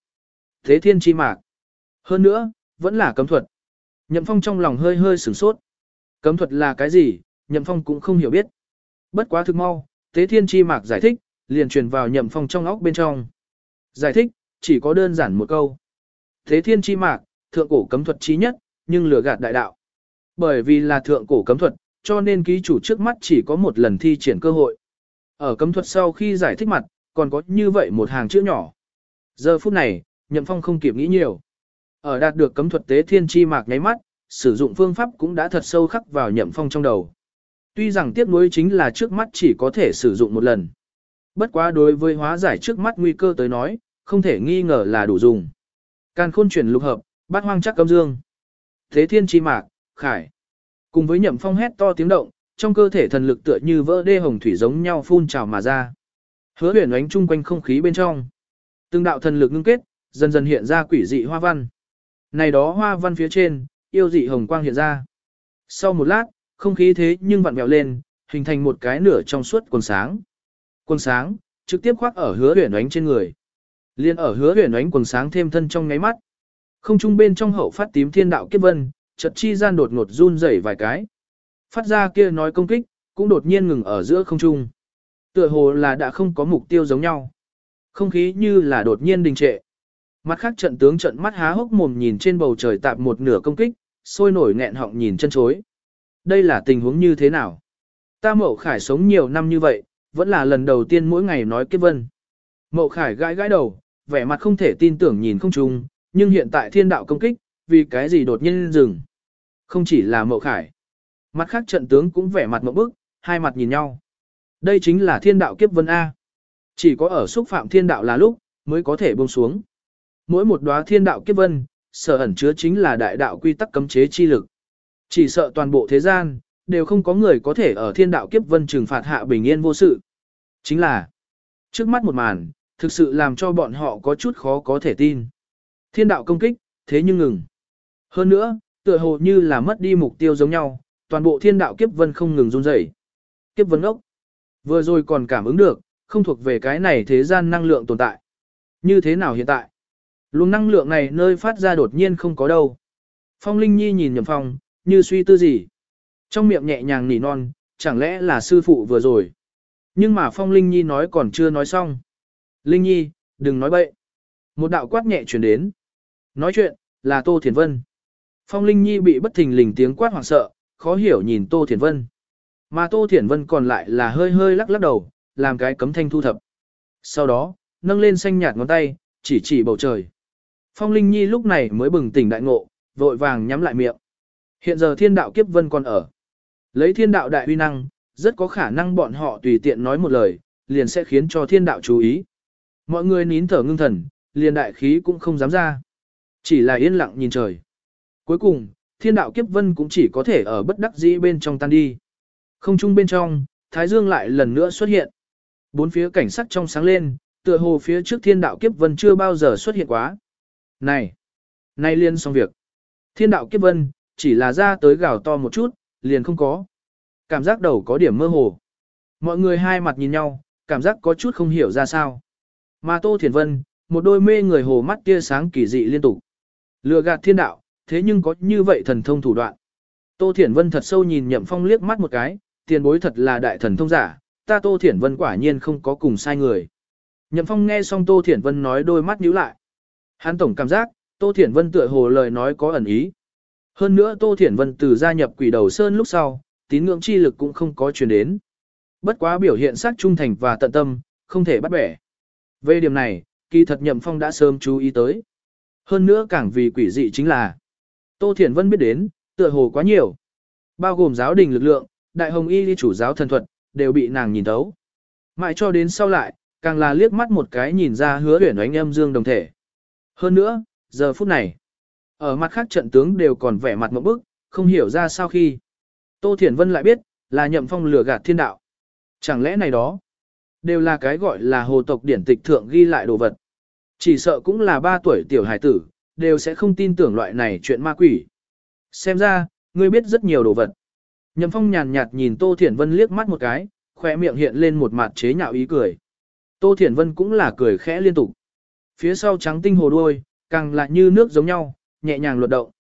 Tế thiên chi mạc. Hơn nữa, vẫn là cấm thuật. Nhậm phong trong lòng hơi hơi sửng sốt. Cấm thuật là cái gì, nhậm phong cũng không hiểu biết. Bất quá thực mau, tế thiên chi mạc giải thích, liền truyền vào nhậm phong trong óc bên trong. Giải thích, chỉ có đơn giản một câu. Tế thiên chi mạc, thượng cổ cấm thuật chí nhất, nhưng lừa gạt đại đạo. Bởi vì là thượng cổ cấm thuật, cho nên ký chủ trước mắt chỉ có một lần thi triển cơ hội. Ở cấm thuật sau khi giải thích mặt, còn có như vậy một hàng chữ nhỏ. Giờ phút này, Nhậm Phong không kịp nghĩ nhiều. Ở đạt được cấm thuật tế thiên chi mạc nháy mắt, sử dụng phương pháp cũng đã thật sâu khắc vào Nhậm Phong trong đầu. Tuy rằng tiếc nuối chính là trước mắt chỉ có thể sử dụng một lần. Bất quá đối với hóa giải trước mắt nguy cơ tới nói, không thể nghi ngờ là đủ dùng. Càn khôn chuyển lục hợp, bát hoang chắc cấm dương. Thế thiên chi mạc, khải. Cùng với nhậm phong hét to tiếng động, trong cơ thể thần lực tựa như vỡ đê hồng thủy giống nhau phun trào mà ra. Hứa huyền ánh chung quanh không khí bên trong. Từng đạo thần lực ngưng kết, dần dần hiện ra quỷ dị hoa văn. Này đó hoa văn phía trên, yêu dị hồng quang hiện ra. Sau một lát, không khí thế nhưng vặn vẹo lên, hình thành một cái nửa trong suốt quần sáng. Quần sáng, trực tiếp khoác ở hứa huyền ánh trên người. Liên ở hứa huyền ánh quần sáng thêm thân trong ngáy mắt. Không trung bên trong hậu phát tím thiên đạo kiếp vân, chợt chi gian đột ngột run rẩy vài cái. Phát ra kia nói công kích, cũng đột nhiên ngừng ở giữa không trung. Tựa hồ là đã không có mục tiêu giống nhau. Không khí như là đột nhiên đình trệ. Mặt khác trận tướng trận mắt há hốc mồm nhìn trên bầu trời tạp một nửa công kích, sôi nổi nghẹn họng nhìn chân chối. Đây là tình huống như thế nào? Ta mậu khải sống nhiều năm như vậy, vẫn là lần đầu tiên mỗi ngày nói kết vân. Mậu khải gãi gãi đầu, vẻ mặt không thể tin tưởng nhìn không trùng, nhưng hiện tại thiên đạo công kích, vì cái gì đột nhiên dừng. Không chỉ là mậu khải. Mặt khác trận tướng cũng vẻ mặt mậu bức, hai mặt nhìn nhau. Đây chính là thiên đạo kiếp vân A. Chỉ có ở xúc phạm thiên đạo là lúc, mới có thể buông xuống. Mỗi một đóa thiên đạo kiếp vân, sở ẩn chứa chính là đại đạo quy tắc cấm chế chi lực. Chỉ sợ toàn bộ thế gian, đều không có người có thể ở thiên đạo kiếp vân trừng phạt hạ bình yên vô sự. Chính là, trước mắt một màn, thực sự làm cho bọn họ có chút khó có thể tin. Thiên đạo công kích, thế nhưng ngừng. Hơn nữa, tựa hồ như là mất đi mục tiêu giống nhau, toàn bộ thiên đạo kiếp vân không ngừng run rẩy. Kiếp vân ốc. Vừa rồi còn cảm ứng được, không thuộc về cái này thế gian năng lượng tồn tại. Như thế nào hiện tại? Luồng năng lượng này nơi phát ra đột nhiên không có đâu. Phong Linh Nhi nhìn Nhậm Phong, như suy tư gì. Trong miệng nhẹ nhàng nỉ non, chẳng lẽ là sư phụ vừa rồi. Nhưng mà Phong Linh Nhi nói còn chưa nói xong. Linh Nhi, đừng nói bậy. Một đạo quát nhẹ truyền đến. Nói chuyện, là Tô Thiền Vân. Phong Linh Nhi bị bất thình lình tiếng quát hoảng sợ, khó hiểu nhìn Tô Thiền Vân. Mà Tô Thiển Vân còn lại là hơi hơi lắc lắc đầu, làm cái cấm thanh thu thập. Sau đó, nâng lên xanh nhạt ngón tay, chỉ chỉ bầu trời. Phong Linh Nhi lúc này mới bừng tỉnh đại ngộ, vội vàng nhắm lại miệng. Hiện giờ thiên đạo kiếp vân còn ở. Lấy thiên đạo đại uy năng, rất có khả năng bọn họ tùy tiện nói một lời, liền sẽ khiến cho thiên đạo chú ý. Mọi người nín thở ngưng thần, liền đại khí cũng không dám ra. Chỉ là yên lặng nhìn trời. Cuối cùng, thiên đạo kiếp vân cũng chỉ có thể ở bất đắc dĩ bên trong tan đi. Không trung bên trong, Thái Dương lại lần nữa xuất hiện. Bốn phía cảnh sắc trong sáng lên, tựa hồ phía trước thiên đạo kiếp vân chưa bao giờ xuất hiện quá. Này! nay liên xong việc. Thiên đạo kiếp vân, chỉ là ra tới gào to một chút, liền không có. Cảm giác đầu có điểm mơ hồ. Mọi người hai mặt nhìn nhau, cảm giác có chút không hiểu ra sao. Mà Tô Thiền Vân, một đôi mê người hồ mắt tia sáng kỳ dị liên tục. Lừa gạt thiên đạo, thế nhưng có như vậy thần thông thủ đoạn. Tô Thiển Vân thật sâu nhìn Nhậm Phong liếc mắt một cái, tiền bối thật là đại thần thông giả, ta Tô Thiển Vân quả nhiên không có cùng sai người. Nhậm Phong nghe xong Tô Thiển Vân nói đôi mắt nhíu lại. Hắn tổng cảm giác, Tô Thiển Vân tựa hồ lời nói có ẩn ý. Hơn nữa Tô Thiển Vân từ gia nhập quỷ đầu sơn lúc sau, tín ngưỡng chi lực cũng không có truyền đến. Bất quá biểu hiện sắc trung thành và tận tâm, không thể bắt bẻ. Về điểm này, kỳ thật Nhậm Phong đã sớm chú ý tới. Hơn nữa càng vì quỷ dị chính là Tô Thiển Vân biết đến, tựa hồ quá nhiều. Bao gồm giáo đình lực lượng, đại hồng y ly chủ giáo thần thuật, đều bị nàng nhìn thấu. Mãi cho đến sau lại, càng là liếc mắt một cái nhìn ra hứa huyển ánh âm dương đồng thể. Hơn nữa, giờ phút này, ở mặt khác trận tướng đều còn vẻ mặt một bức, không hiểu ra sao khi. Tô Thiển Vân lại biết, là nhậm phong lừa gạt thiên đạo. Chẳng lẽ này đó, đều là cái gọi là hồ tộc điển tịch thượng ghi lại đồ vật. Chỉ sợ cũng là ba tuổi tiểu hải tử, đều sẽ không tin tưởng loại này chuyện ma quỷ. Xem ra, ngươi biết rất nhiều đồ vật. Nhậm phong nhàn nhạt nhìn Tô Thiển Vân liếc mắt một cái, khỏe miệng hiện lên một mặt chế nhạo ý cười. Tô Thiển Vân cũng là cười khẽ liên tục. Phía sau trắng tinh hồ đuôi, càng lại như nước giống nhau, nhẹ nhàng luật động.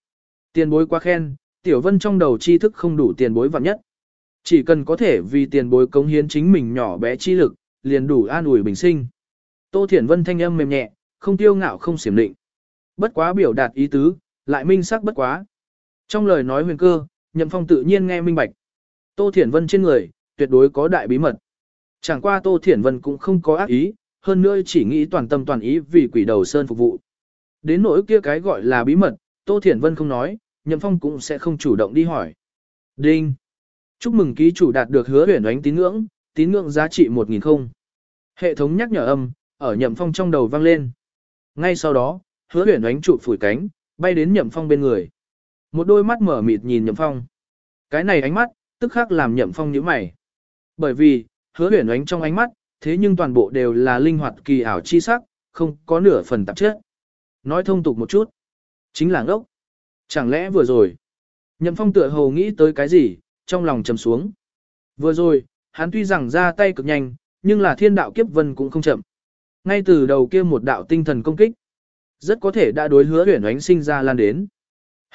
Tiền bối quá khen, Tiểu Vân trong đầu tri thức không đủ tiền bối vạn nhất. Chỉ cần có thể vì tiền bối cống hiến chính mình nhỏ bé chi lực, liền đủ an ủi bình sinh. Tô Thiển Vân thanh âm mềm nhẹ, không tiêu ngạo không xiểm định. Bất quá biểu đạt ý tứ, lại minh sắc bất quá. Trong lời nói huyền cơ, Nhậm Phong tự nhiên nghe minh bạch. Tô Thiển Vân trên người, tuyệt đối có đại bí mật. Chẳng qua Tô Thiển Vân cũng không có ác ý, hơn nữa chỉ nghĩ toàn tâm toàn ý vì quỷ đầu sơn phục vụ. Đến nỗi kia cái gọi là bí mật, Tô Thiển Vân không nói, Nhậm Phong cũng sẽ không chủ động đi hỏi. Đinh! Chúc mừng ký chủ đạt được hứa huyền ánh tín ngưỡng, tín ngưỡng giá trị 1.000 không. Hệ thống nhắc nhở âm, ở Nhậm Phong trong đầu vang lên. Ngay sau đó, hứa huyền ánh trụ phủi cánh, bay đến Nhậm Phong bên người. Một đôi mắt mở mịt nhìn Nhậm Phong. Cái này ánh mắt, tức khắc làm Nhậm Phong nhíu mày. Bởi vì, hứa huyền ánh trong ánh mắt, thế nhưng toàn bộ đều là linh hoạt kỳ ảo chi sắc, không có nửa phần tạp chất. Nói thông tục một chút, chính là ngốc. Chẳng lẽ vừa rồi, Nhậm Phong tựa hồ nghĩ tới cái gì, trong lòng trầm xuống. Vừa rồi, hắn tuy rằng ra tay cực nhanh, nhưng là thiên đạo kiếp vân cũng không chậm. Ngay từ đầu kia một đạo tinh thần công kích, rất có thể đã đối hứa huyền ánh sinh ra lan đến.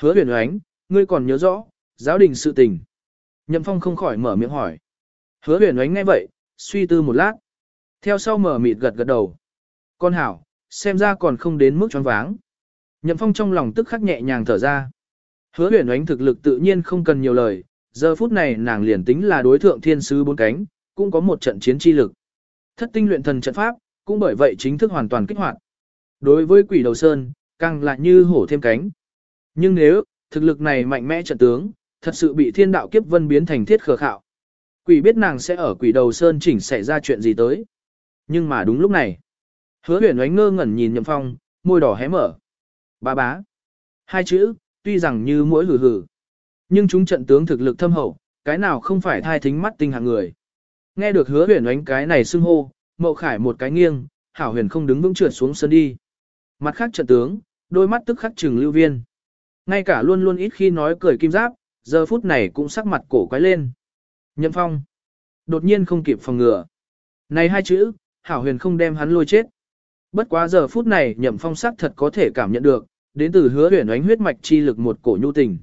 Hứa huyền ánh, ngươi còn nhớ rõ, giáo đình sự tình. Nhậm Phong không khỏi mở miệng hỏi. Hứa huyền ánh ngay vậy, suy tư một lát. Theo sau mở mịt gật gật đầu. Con hảo, xem ra còn không đến mức choáng váng. Nhậm Phong trong lòng tức khắc nhẹ nhàng thở ra. Hứa huyền ánh thực lực tự nhiên không cần nhiều lời, giờ phút này nàng liền tính là đối thượng thiên sứ bốn cánh, cũng có một trận chiến chi lực. Thất tinh luyện thần trận pháp, cũng bởi vậy chính thức hoàn toàn kích hoạt. Đối với quỷ đầu sơn, càng lại như hổ thêm cánh. Nhưng nếu, thực lực này mạnh mẽ trận tướng, thật sự bị thiên đạo kiếp vân biến thành thiết khờ khạo. Quỷ biết nàng sẽ ở quỷ đầu sơn chỉnh xảy ra chuyện gì tới. Nhưng mà đúng lúc này, hứa huyền ánh ngơ ngẩn nhìn nhậm phong, môi đỏ hé mở. Ba bá. Hai chữ, tuy rằng như mỗi hử hử. Nhưng chúng trận tướng thực lực thâm hậu, cái nào không phải thai thính mắt tinh hạng người. Nghe được hứa huyền ánh cái này xưng hô, mậu khải một cái nghiêng, hảo huyền không đứng vững trượt xuống sân đi. Mặt khác trận tướng, đôi mắt tức khắc trừng lưu viên. Ngay cả luôn luôn ít khi nói cười kim giáp, giờ phút này cũng sắc mặt cổ quái lên. Nhậm phong. Đột nhiên không kịp phòng ngừa. Này hai chữ, hảo huyền không đem hắn lôi chết. Bất quá giờ phút này nhậm phong sắc thật có thể cảm nhận được, đến từ hứa huyền ánh huyết mạch chi lực một cổ nhu tình.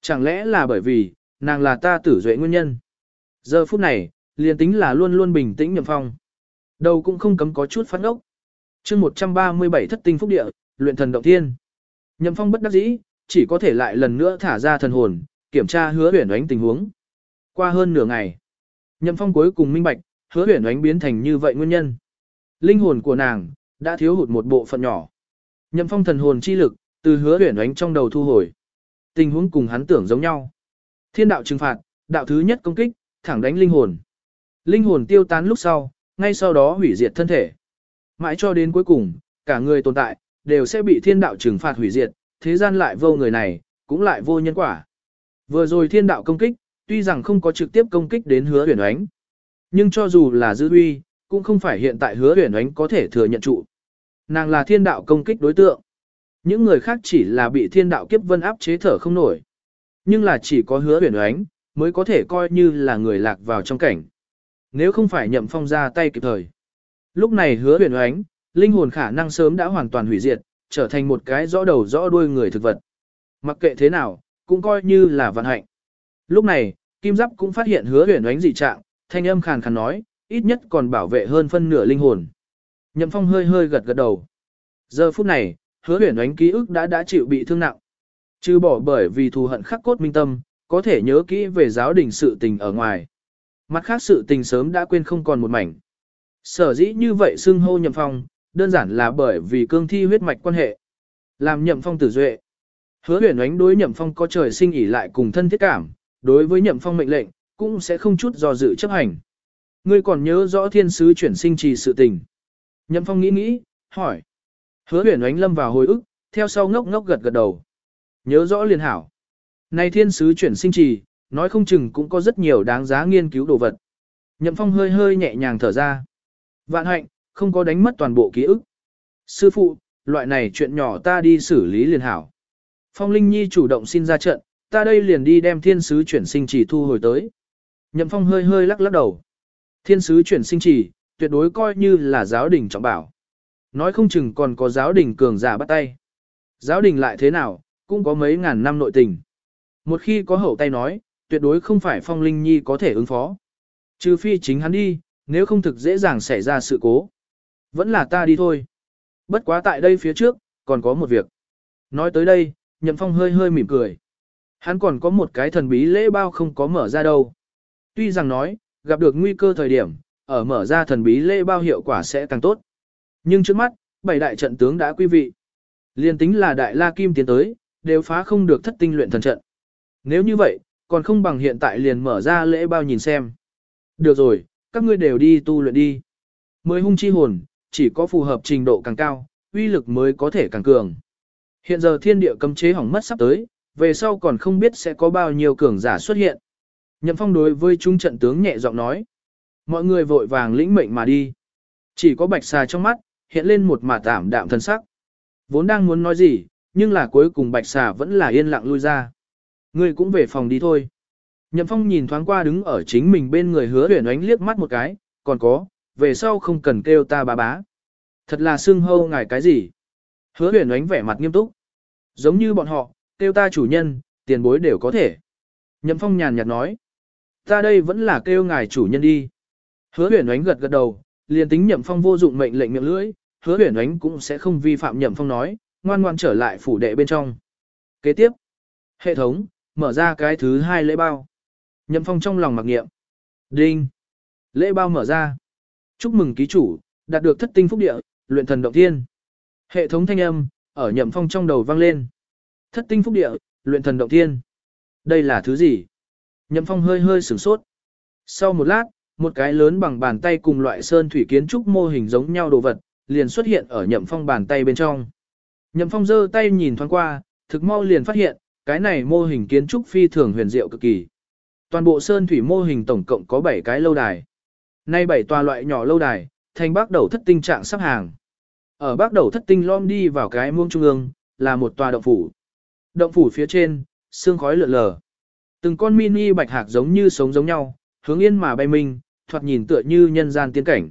Chẳng lẽ là bởi vì, nàng là ta tử duệ nguyên nhân. Giờ phút này, liền tính là luôn luôn bình tĩnh nhậm phong. Đầu cũng không cấm có chút phát ốc. chương 137 thất tinh phúc địa, luyện thần động thiên. Nhậm phong bất đắc dĩ, chỉ có thể lại lần nữa thả ra thần hồn, kiểm tra hứa huyền ánh tình huống. Qua hơn nửa ngày, Nhậm phong cuối cùng minh bạch, hứa huyền ánh biến thành như vậy nguyên nhân. Linh hồn của nàng, đã thiếu hụt một bộ phận nhỏ. Nhậm phong thần hồn chi lực, từ hứa huyền ánh trong đầu thu hồi. Tình huống cùng hắn tưởng giống nhau. Thiên đạo trừng phạt, đạo thứ nhất công kích, thẳng đánh linh hồn. Linh hồn tiêu tán lúc sau, ngay sau đó hủy diệt thân thể. Mãi cho đến cuối cùng, cả người tồn tại, đều sẽ bị thiên đạo trừng phạt hủy diệt, thế gian lại vô người này, cũng lại vô nhân quả. Vừa rồi thiên đạo công kích, tuy rằng không có trực tiếp công kích đến hứa huyền ánh, nhưng cho dù là dư uy, cũng không phải hiện tại hứa huyền ánh có thể thừa nhận trụ. Nàng là thiên đạo công kích đối tượng. Những người khác chỉ là bị thiên đạo kiếp vân áp chế thở không nổi. Nhưng là chỉ có hứa huyền ánh, mới có thể coi như là người lạc vào trong cảnh. Nếu không phải nhậm phong ra tay kịp thời. Lúc này hứa huyền ánh, linh hồn khả năng sớm đã hoàn toàn hủy diệt, trở thành một cái rõ đầu rõ đuôi người thực vật. Mặc kệ thế nào, cũng coi như là vận hạnh. Lúc này, Kim Giáp cũng phát hiện hứa huyền ánh dị trạng, thanh âm khàn khàn nói, ít nhất còn bảo vệ hơn phân nửa linh hồn. Nhậm Phong hơi hơi gật gật đầu. Giờ phút này, hứa huyền ánh ký ức đã đã chịu bị thương nặng. Chứ bỏ bởi vì thù hận khắc cốt minh tâm, có thể nhớ kỹ về giáo đình sự tình ở ngoài. Mặt khác sự tình sớm đã quên không còn một mảnh. Sở dĩ như vậy xưng hô Nhậm Phong, đơn giản là bởi vì cương thi huyết mạch quan hệ. Làm Nhậm Phong tử duệ. Hứa huyền ánh đối Nhậm Phong có trời sinh ỉ lại cùng thân thiết cảm, đối với Nhậm Phong mệnh lệnh, cũng sẽ không chút do dự chấp hành. Ngươi còn nhớ rõ thiên sứ chuyển sinh trì sự tình. Nhậm Phong nghĩ nghĩ, hỏi. Hứa huyển ánh lâm vào hồi ức, theo sau ngốc ngốc gật gật đầu. Nhớ rõ liền hảo. Này thiên sứ chuyển sinh trì, nói không chừng cũng có rất nhiều đáng giá nghiên cứu đồ vật. Nhậm Phong hơi hơi nhẹ nhàng thở ra. Vạn hạnh, không có đánh mất toàn bộ ký ức. Sư phụ, loại này chuyện nhỏ ta đi xử lý liền hảo. Phong Linh Nhi chủ động xin ra trận, ta đây liền đi đem thiên sứ chuyển sinh chỉ thu hồi tới. Nhậm Phong hơi hơi lắc lắc đầu. Thiên sứ chuyển sinh chỉ, tuyệt đối coi như là giáo đình trọng bảo. Nói không chừng còn có giáo đình cường giả bắt tay. Giáo đình lại thế nào, cũng có mấy ngàn năm nội tình. Một khi có hậu tay nói, tuyệt đối không phải Phong Linh Nhi có thể ứng phó. Trừ phi chính hắn đi, nếu không thực dễ dàng xảy ra sự cố. Vẫn là ta đi thôi. Bất quá tại đây phía trước, còn có một việc. Nói tới đây, Nhậm Phong hơi hơi mỉm cười. Hắn còn có một cái thần bí lễ bao không có mở ra đâu. Tuy rằng nói, gặp được nguy cơ thời điểm, ở mở ra thần bí lễ bao hiệu quả sẽ càng tốt. Nhưng trước mắt, bảy đại trận tướng đã quý vị. Liên tính là đại la kim tiến tới, đều phá không được thất tinh luyện thần trận. Nếu như vậy, còn không bằng hiện tại liền mở ra lễ bao nhìn xem. Được rồi, các ngươi đều đi tu luyện đi. Mới hung chi hồn, chỉ có phù hợp trình độ càng cao, uy lực mới có thể càng cường. Hiện giờ thiên địa cấm chế hỏng mất sắp tới, về sau còn không biết sẽ có bao nhiêu cường giả xuất hiện. Nhậm phong đối với trung trận tướng nhẹ giọng nói. Mọi người vội vàng lĩnh mệnh mà đi. Chỉ có bạch xà trong mắt, hiện lên một mà tảm đạm thân sắc. Vốn đang muốn nói gì, nhưng là cuối cùng bạch xà vẫn là yên lặng lui ra. Ngươi cũng về phòng đi thôi. Nhậm phong nhìn thoáng qua đứng ở chính mình bên người hứa huyền ánh liếc mắt một cái, còn có, về sau không cần kêu ta bá bá. Thật là xưng hâu ngài cái gì. Hứa huyền ánh vẻ mặt nghiêm túc. Giống như bọn họ, kêu ta chủ nhân, tiền bối đều có thể. Nhậm phong nhàn nhạt nói. Ta đây vẫn là kêu ngài chủ nhân đi. Hứa huyền ánh gật gật đầu, liền tính nhậm phong vô dụng mệnh lệnh miệng lưỡi, hứa huyền ánh cũng sẽ không vi phạm nhậm phong nói, ngoan ngoan trở lại phủ đệ bên trong. Kế tiếp, hệ thống, mở ra cái thứ hai lễ bao. Nhậm phong trong lòng mặc nghiệm. Đinh. Lễ bao mở ra. Chúc mừng ký chủ, đạt được thất tinh phúc địa, luyện thần động thiên. Hệ thống thanh âm, ở nhậm phong trong đầu vang lên. Thất tinh phúc địa, luyện thần động thiên. Đây là thứ gì? Nhậm phong hơi hơi sửng sốt. Sau một lát, một cái lớn bằng bàn tay cùng loại sơn thủy kiến trúc mô hình giống nhau đồ vật, liền xuất hiện ở nhậm phong bàn tay bên trong. Nhậm phong giơ tay nhìn thoáng qua, thực mau liền phát hiện, cái này mô hình kiến trúc phi thường huyền diệu cực kỳ. Toàn bộ sơn thủy mô hình tổng cộng có 7 cái lâu đài. Nay 7 tòa loại nhỏ lâu đài, thành bác đầu thất tinh trạng sắp hàng. Ở bác đầu thất tinh lom đi vào cái muông trung ương, là một tòa động phủ. Động phủ phía trên, xương khói lượn lờ. Từng con mini bạch hạc giống như sống giống nhau, hướng yên mà bay mình, thoạt nhìn tựa như nhân gian tiên cảnh.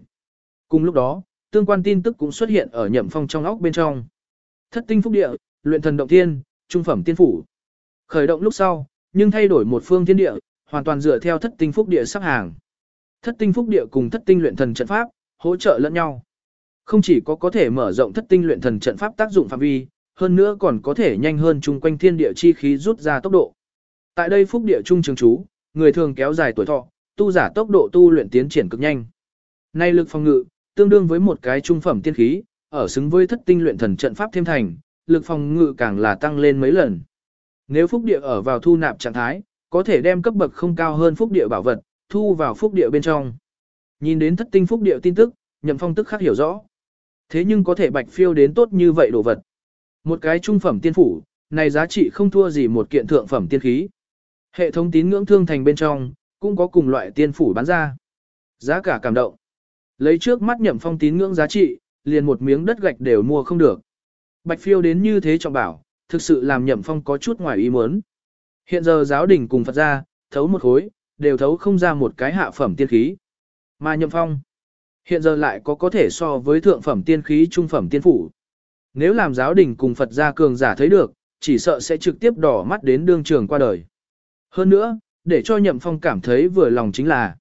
Cùng lúc đó, tương quan tin tức cũng xuất hiện ở nhậm phong trong óc bên trong. Thất tinh phúc địa, luyện thần động thiên, trung phẩm tiên phủ. Khởi động lúc sau, nhưng thay đổi một phương thiên địa, hoàn toàn dựa theo thất tinh phúc địa sắp hàng. Thất tinh phúc địa cùng thất tinh luyện thần trận pháp, hỗ trợ lẫn nhau. Không chỉ có có thể mở rộng thất tinh luyện thần trận pháp tác dụng phạm vi, hơn nữa còn có thể nhanh hơn chung quanh thiên địa chi khí rút ra tốc độ. Tại đây phúc địa trung trường chú, người thường kéo dài tuổi thọ, tu giả tốc độ tu luyện tiến triển cực nhanh. Nay lực phòng ngự, tương đương với một cái trung phẩm tiên khí, ở xứng với thất tinh luyện thần trận pháp thêm thành, lực phòng ngự càng là tăng lên mấy lần. Nếu phúc địa ở vào thu nạp trạng thái, có thể đem cấp bậc không cao hơn phúc địa bảo vật, thu vào phúc địa bên trong. Nhìn đến thất tinh phúc địa tin tức, nhậm phong tức khắc hiểu rõ. Thế nhưng có thể bạch phiêu đến tốt như vậy đồ vật. Một cái trung phẩm tiên phủ, này giá trị không thua gì một kiện thượng phẩm tiên khí. Hệ thống tín ngưỡng thương thành bên trong, cũng có cùng loại tiên phủ bán ra. Giá cả cảm động. Lấy trước mắt nhậm phong tín ngưỡng giá trị, liền một miếng đất gạch đều mua không được. Bạch phiêu đến như thế trọng bảo, thực sự làm nhậm phong có chút ngoài ý muốn. Hiện giờ giáo đình cùng Phật gia, thấu một khối, đều thấu không ra một cái hạ phẩm tiên khí. Mà nhậm phong, hiện giờ lại có có thể so với thượng phẩm tiên khí trung phẩm tiên phủ. Nếu làm giáo đình cùng Phật gia cường giả thấy được, chỉ sợ sẽ trực tiếp đỏ mắt đến đương trường qua đời. Hơn nữa, để cho nhậm phong cảm thấy vừa lòng chính là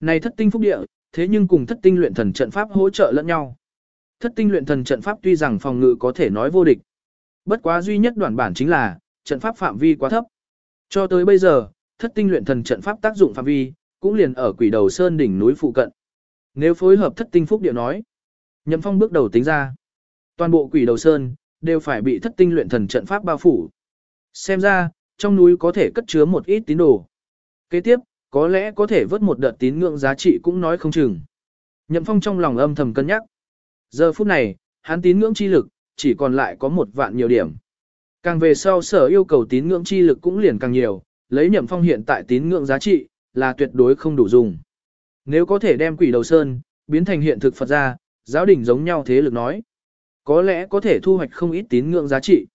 này thất tinh phúc địa, thế nhưng cùng thất tinh luyện thần trận pháp hỗ trợ lẫn nhau. Thất tinh luyện thần trận pháp tuy rằng phòng ngự có thể nói vô địch. Bất quá duy nhất đoạn bản chính là, trận pháp phạm vi quá thấp. Cho tới bây giờ, thất tinh luyện thần trận pháp tác dụng phạm vi, cũng liền ở quỷ đầu sơn đỉnh núi phụ cận. Nếu phối hợp thất tinh phúc địa nói, Nhậm Phong bước đầu tính ra, toàn bộ quỷ đầu sơn đều phải bị thất tinh luyện thần trận pháp bao phủ. Xem ra, trong núi có thể cất chứa một ít tín đồ. Kế tiếp, có lẽ có thể vớt một đợt tín ngưỡng giá trị cũng nói không chừng. Nhậm Phong trong lòng âm thầm cân nhắc. Giờ phút này, hắn tín ngưỡng chi lực, chỉ còn lại có một vạn nhiều điểm. Càng về sau sở yêu cầu tín ngưỡng chi lực cũng liền càng nhiều, lấy Nhậm Phong hiện tại tín ngưỡng giá trị, là tuyệt đối không đủ dùng. Nếu có thể đem quỷ đầu sơn, biến thành hiện thực Phật gia, giáo đình giống nhau thế lực nói. Có lẽ có thể thu hoạch không ít tín ngưỡng giá trị.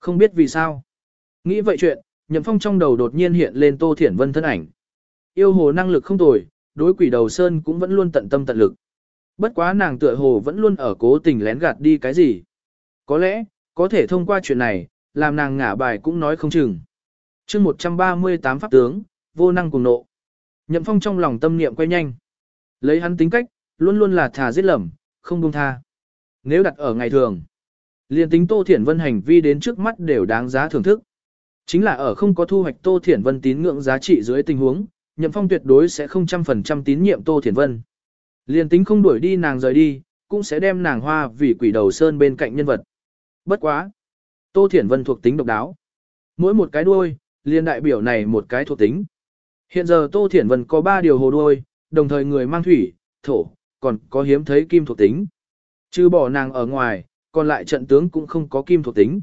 Không biết vì sao. Nghĩ vậy chuyện, Nhậm Phong trong đầu đột nhiên hiện lên Tô Thiển Vân thân ảnh. Yêu hồ năng lực không tồi, đối quỷ đầu sơn cũng vẫn luôn tận tâm tận lực. Bất quá nàng tựa hồ vẫn luôn ở cố tình lén gạt đi cái gì. Có lẽ, có thể thông qua chuyện này, làm nàng ngả bài cũng nói không chừng. chương 138 pháp tướng, vô năng cùng nộ. Nhậm phong trong lòng tâm niệm quay nhanh. Lấy hắn tính cách, luôn luôn là thà giết lầm, không buông tha. Nếu đặt ở ngày thường, liền tính Tô Thiển Vân hành vi đến trước mắt đều đáng giá thưởng thức. Chính là ở không có thu hoạch Tô Thiển Vân tín ngưỡng giá trị dưới tình huống, Nhậm Phong tuyệt đối sẽ không trăm phần trăm tín nhiệm Tô Thiển Vân. Liền tính không đuổi đi nàng rời đi, cũng sẽ đem nàng hoa vì quỷ đầu sơn bên cạnh nhân vật. Bất quá. Tô Thiển Vân thuộc tính độc đáo. Mỗi một cái đuôi, liên đại biểu này một cái thuộc tính. Hiện giờ Tô Thiển Vân có 3 điều hồ đuôi, đồng thời người mang thủy, thổ, còn có hiếm thấy kim thuộc tính. Chứ bỏ nàng ở ngoài, còn lại trận tướng cũng không có kim thuộc tính.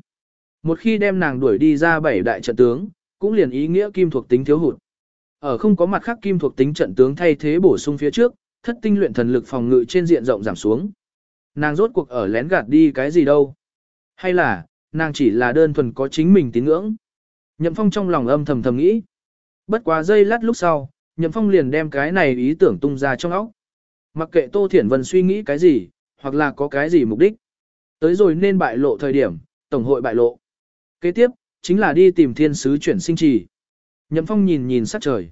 Một khi đem nàng đuổi đi ra bảy đại trận tướng, cũng liền ý nghĩa kim thuộc tính thiếu hụt. Ở không có mặt khác kim thuộc tính trận tướng thay thế bổ sung phía trước, thất tinh luyện thần lực phòng ngự trên diện rộng giảm xuống. Nàng rốt cuộc ở lén gạt đi cái gì đâu? Hay là, nàng chỉ là đơn thuần có chính mình tín ngưỡng? Nhậm Phong trong lòng âm thầm thầm nghĩ. Bất quá giây lát lúc sau, Nhậm Phong liền đem cái này ý tưởng tung ra trong óc. Mặc kệ Tô Thiển Vân suy nghĩ cái gì, hoặc là có cái gì mục đích. Tới rồi nên bại lộ thời điểm, Tổng hội bại lộ. Kế tiếp, chính là đi tìm thiên sứ chuyển sinh trì. Nhậm Phong nhìn nhìn sát trời.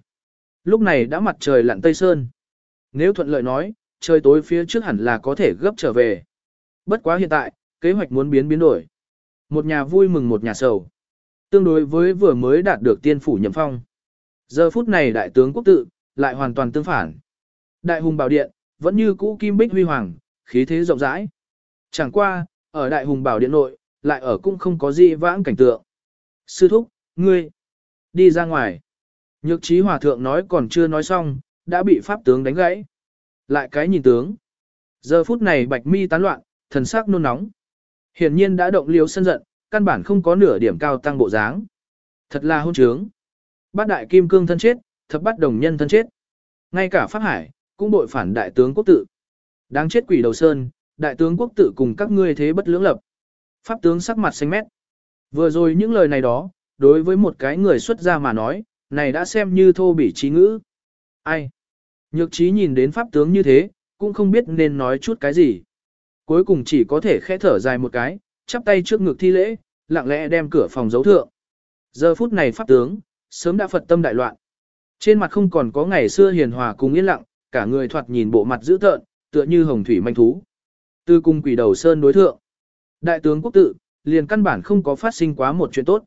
Lúc này đã mặt trời lặn tây sơn. Nếu thuận lợi nói, trời tối phía trước hẳn là có thể gấp trở về. Bất quá hiện tại, kế hoạch muốn biến biến đổi. Một nhà vui mừng một nhà sầu. Tương đối với vừa mới đạt được tiên phủ nhậm phong. Giờ phút này đại tướng quốc tự, lại hoàn toàn tương phản. Đại hùng bảo điện, vẫn như cũ kim bích huy hoàng, khí thế rộng rãi. Chẳng qua, ở đại hùng bảo điện nội, lại ở cũng không có gì vãng cảnh tượng. Sư thúc, ngươi, đi ra ngoài. Nhược trí hòa thượng nói còn chưa nói xong, đã bị pháp tướng đánh gãy. Lại cái nhìn tướng. Giờ phút này bạch mi tán loạn, thần sắc nôn nóng. Hiển nhiên đã động liếu sân giận, căn bản không có nửa điểm cao tăng bộ dáng. Thật là hôn trướng. Bát đại kim cương thân chết, thập bát đồng nhân thân chết. Ngay cả Pháp Hải, cũng bội phản đại tướng quốc tự. Đáng chết quỷ đầu sơn, đại tướng quốc tự cùng các ngươi thế bất lưỡng lập. Pháp tướng sắc mặt xanh mét. Vừa rồi những lời này đó, đối với một cái người xuất gia mà nói, này đã xem như thô bỉ trí ngữ. Ai? Nhược trí nhìn đến pháp tướng như thế, cũng không biết nên nói chút cái gì. Cuối cùng chỉ có thể khẽ thở dài một cái, chắp tay trước ngực thi lễ, lặng lẽ đem cửa phòng giấu thượng. Giờ phút này pháp tướng, sớm đã phật tâm đại loạn. Trên mặt không còn có ngày xưa hiền hòa cùng yên lặng, cả người thoạt nhìn bộ mặt dữ tợn, tựa như hồng thủy manh thú. Tư cung quỷ đầu sơn đối thượng. Đại tướng quốc tự, liền căn bản không có phát sinh quá một chuyện tốt.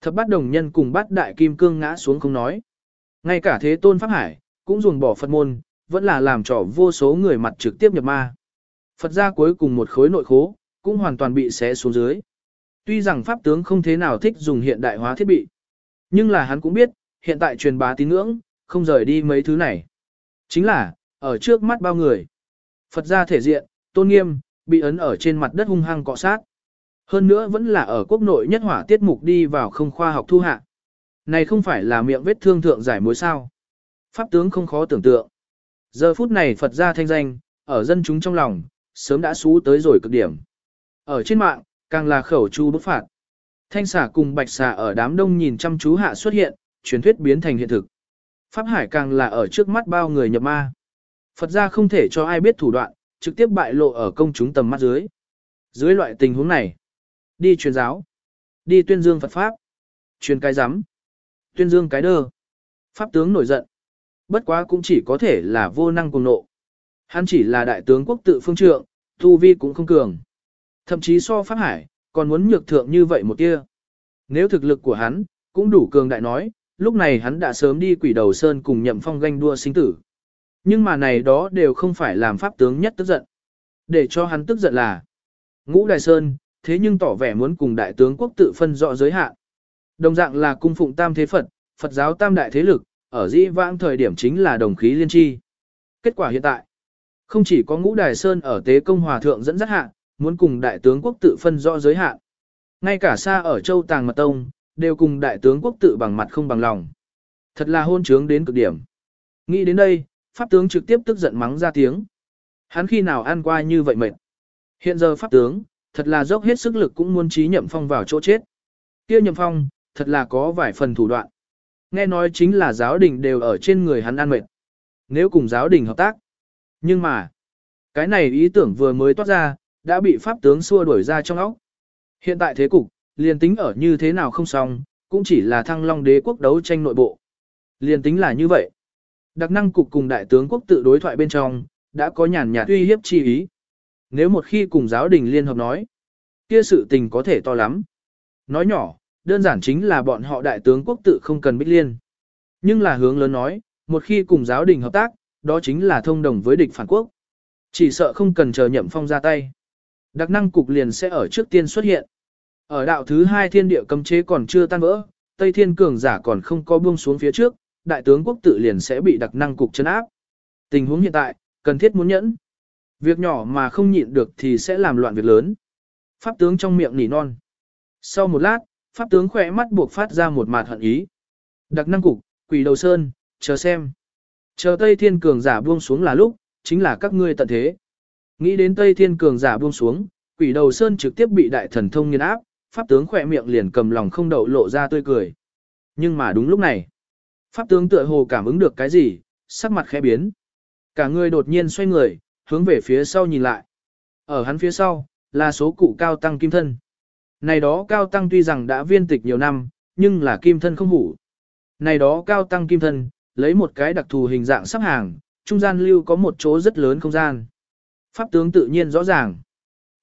Thập bát đồng nhân cùng bát đại kim cương ngã xuống không nói. Ngay cả thế tôn pháp hải, cũng ruồng bỏ Phật môn, vẫn là làm trò vô số người mặt trực tiếp nhập ma. Phật gia cuối cùng một khối nội khố, cũng hoàn toàn bị xé xuống dưới. Tuy rằng pháp tướng không thế nào thích dùng hiện đại hóa thiết bị, nhưng là hắn cũng biết, hiện tại truyền bá tín ngưỡng, không rời đi mấy thứ này. Chính là, ở trước mắt bao người. Phật gia thể diện, tôn nghiêm, bị ấn ở trên mặt đất hung hăng cọ sát. Hơn nữa vẫn là ở quốc nội nhất hỏa tiết mục đi vào không khoa học thu hạ. Này không phải là miệng vết thương thượng giải mối sao. Pháp tướng không khó tưởng tượng. Giờ phút này Phật gia thanh danh, ở dân chúng trong lòng, sớm đã xú tới rồi cực điểm. Ở trên mạng, càng là khẩu chu bức phạt. Thanh xà cùng bạch xà ở đám đông nhìn chăm chú hạ xuất hiện, truyền thuyết biến thành hiện thực. Pháp hải càng là ở trước mắt bao người nhập ma. Phật gia không thể cho ai biết thủ đoạn, trực tiếp bại lộ ở công chúng tầm mắt dưới. Dưới loại tình huống này, đi truyền giáo, đi tuyên dương Phật Pháp, truyền cái giám, tuyên dương cái đơ. Pháp tướng nổi giận. Bất quá cũng chỉ có thể là vô năng cùng nộ. Hắn chỉ là đại tướng quốc tự phương trượng, tu vi cũng không cường. Thậm chí so Pháp Hải, còn muốn nhược thượng như vậy một tia. Nếu thực lực của hắn, cũng đủ cường đại nói, lúc này hắn đã sớm đi quỷ đầu sơn cùng nhậm phong ganh đua sinh tử. Nhưng mà này đó đều không phải làm pháp tướng nhất tức giận. Để cho hắn tức giận là ngũ đại sơn, thế nhưng tỏ vẻ muốn cùng đại tướng quốc tự phân rõ giới hạn. Đồng dạng là cung phụng tam thế Phật, Phật giáo tam đại thế lực, ở dĩ vãng thời điểm chính là đồng khí liên tri. Kết quả hiện tại, không chỉ có ngũ đài sơn ở tế công hòa thượng dẫn dắt hạ, muốn cùng đại tướng quốc tự phân rõ giới hạn. Ngay cả xa ở châu Tàng Mật Tông, đều cùng đại tướng quốc tự bằng mặt không bằng lòng. Thật là hôn trướng đến cực điểm. Nghĩ đến đây, pháp tướng trực tiếp tức giận mắng ra tiếng. Hắn khi nào ăn qua như vậy mệt. Hiện giờ pháp tướng, thật là dốc hết sức lực cũng muốn trí nhậm phong vào chỗ chết. Kia nhậm phong, thật là có vài phần thủ đoạn. Nghe nói chính là giáo đình đều ở trên người hắn ăn mệt. Nếu cùng giáo đình hợp tác. Nhưng mà, cái này ý tưởng vừa mới toát ra, đã bị pháp tướng xua đuổi ra trong óc. Hiện tại thế cục, liền tính ở như thế nào không xong, cũng chỉ là thăng long đế quốc đấu tranh nội bộ. Liền tính là như vậy. Đặc năng cục cùng đại tướng quốc tự đối thoại bên trong, đã có nhàn nhạt uy hiếp chi ý. Nếu một khi cùng giáo đình liên hợp nói, kia sự tình có thể to lắm. Nói nhỏ, đơn giản chính là bọn họ đại tướng quốc tự không cần bích liên. Nhưng là hướng lớn nói, một khi cùng giáo đình hợp tác, đó chính là thông đồng với địch phản quốc. Chỉ sợ không cần chờ nhậm phong ra tay. Đặc năng cục liền sẽ ở trước tiên xuất hiện. Ở đạo thứ hai thiên địa cấm chế còn chưa tan vỡ, Tây Thiên cường giả còn không có buông xuống phía trước, đại tướng quốc tự liền sẽ bị đặc năng cục chấn áp. Tình huống hiện tại, cần thiết muốn nhẫn. Việc nhỏ mà không nhịn được thì sẽ làm loạn việc lớn. Pháp tướng trong miệng nỉ non. Sau một lát, pháp tướng khỏe mắt buộc phát ra một mạt hận ý. Đặc năng cục, quỷ đầu sơn, chờ xem. Chờ Tây Thiên cường giả buông xuống là lúc, chính là các ngươi tận thế. Nghĩ đến Tây Thiên cường giả buông xuống, quỷ đầu sơn trực tiếp bị đại thần thông nghiền áp, pháp tướng khỏe miệng liền cầm lòng không đậu lộ ra tươi cười. Nhưng mà đúng lúc này, pháp tướng tựa hồ cảm ứng được cái gì, sắc mặt khẽ biến. Cả người đột nhiên xoay người, hướng về phía sau nhìn lại. Ở hắn phía sau, là số cụ cao tăng kim thân. Này đó cao tăng tuy rằng đã viên tịch nhiều năm, nhưng là kim thân không hủ. Này đó cao tăng kim thân, lấy một cái đặc thù hình dạng sắp hàng, trung gian lưu có một chỗ rất lớn không gian. Pháp tướng tự nhiên rõ ràng.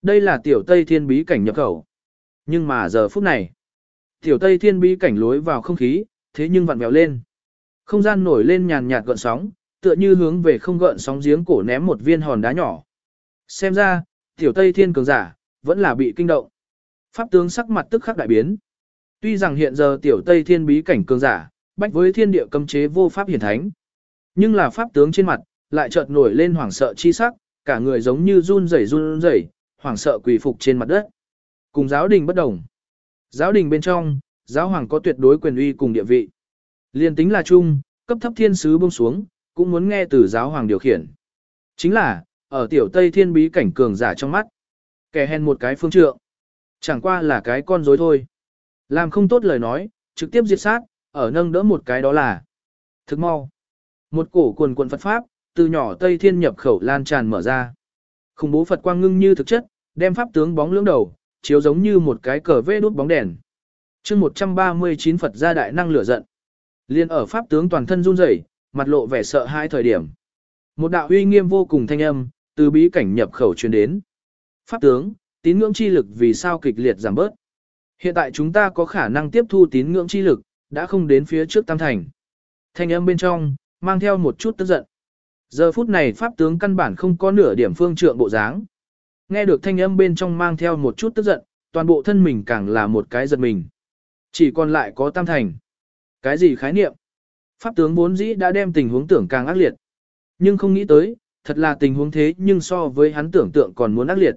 Đây là tiểu Tây Thiên bí cảnh nhập khẩu. Nhưng mà giờ phút này, tiểu Tây Thiên bí cảnh lối vào không khí, thế nhưng vặn vẹo lên. Không gian nổi lên nhàn nhạt gợn sóng, tựa như hướng về không gợn sóng giếng cổ ném một viên hòn đá nhỏ. Xem ra, tiểu Tây Thiên cường giả, vẫn là bị kinh động. Pháp tướng sắc mặt tức khắc đại biến. Tuy rằng hiện giờ tiểu Tây Thiên bí cảnh cường giả, bách với thiên địa cấm chế vô pháp hiển thánh. Nhưng là pháp tướng trên mặt, lại chợt nổi lên hoảng sợ chi sắc, cả người giống như run rẩy run rẩy, hoảng sợ quỳ phục trên mặt đất. Cùng giáo đình bất đồng. Giáo đình bên trong, giáo hoàng có tuyệt đối quyền uy cùng địa vị. Liên tính là chung, cấp thấp thiên sứ buông xuống, cũng muốn nghe từ giáo hoàng điều khiển. Chính là, ở tiểu Tây Thiên bí cảnh cường giả trong mắt. Kẻ hèn một cái phương trượng. Chẳng qua là cái con rối thôi. Làm không tốt lời nói, trực tiếp diệt sát, ở nâng đỡ một cái đó là. Thực mau. Một cổ quần quần Phật Pháp, từ nhỏ Tây Thiên nhập khẩu lan tràn mở ra. Khủng bố Phật quang ngưng như thực chất, đem Pháp tướng bóng lưỡng đầu, chiếu giống như một cái cờ vê đốt bóng đèn. chương 139 Phật gia đại năng lửa giận. Liên ở Pháp tướng toàn thân run rẩy, mặt lộ vẻ sợ hai thời điểm. Một đạo uy nghiêm vô cùng thanh âm, từ bí cảnh nhập khẩu truyền đến. Pháp tướng, tín ngưỡng chi lực vì sao kịch liệt giảm bớt. Hiện tại chúng ta có khả năng tiếp thu tín ngưỡng chi lực, đã không đến phía trước tam thành. Thanh âm bên trong, mang theo một chút tức giận. Giờ phút này pháp tướng căn bản không có nửa điểm phương trượng bộ dáng. Nghe được thanh âm bên trong mang theo một chút tức giận, toàn bộ thân mình càng là một cái giật mình. Chỉ còn lại có tam thành. Cái gì khái niệm? Pháp tướng vốn dĩ đã đem tình huống tưởng càng ác liệt. Nhưng không nghĩ tới, thật là tình huống thế nhưng so với hắn tưởng tượng còn muốn ác liệt.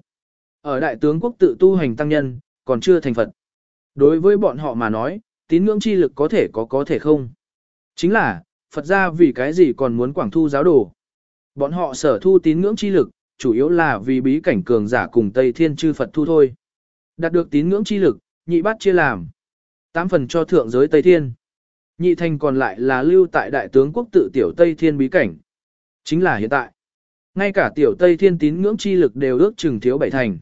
Ở đại tướng quốc tự tu hành tăng nhân, còn chưa thành Phật. Đối với bọn họ mà nói, tín ngưỡng chi lực có thể có có thể không. Chính là, Phật gia vì cái gì còn muốn quảng thu giáo đồ. Bọn họ sở thu tín ngưỡng chi lực, chủ yếu là vì bí cảnh cường giả cùng Tây Thiên chư Phật thu thôi. Đạt được tín ngưỡng chi lực, nhị bát chia làm. Tám phần cho thượng giới Tây Thiên. Nhị thành còn lại là lưu tại đại tướng quốc tự tiểu Tây Thiên bí cảnh. Chính là hiện tại. Ngay cả tiểu Tây Thiên tín ngưỡng chi lực đều ước chừng thiếu bảy thành.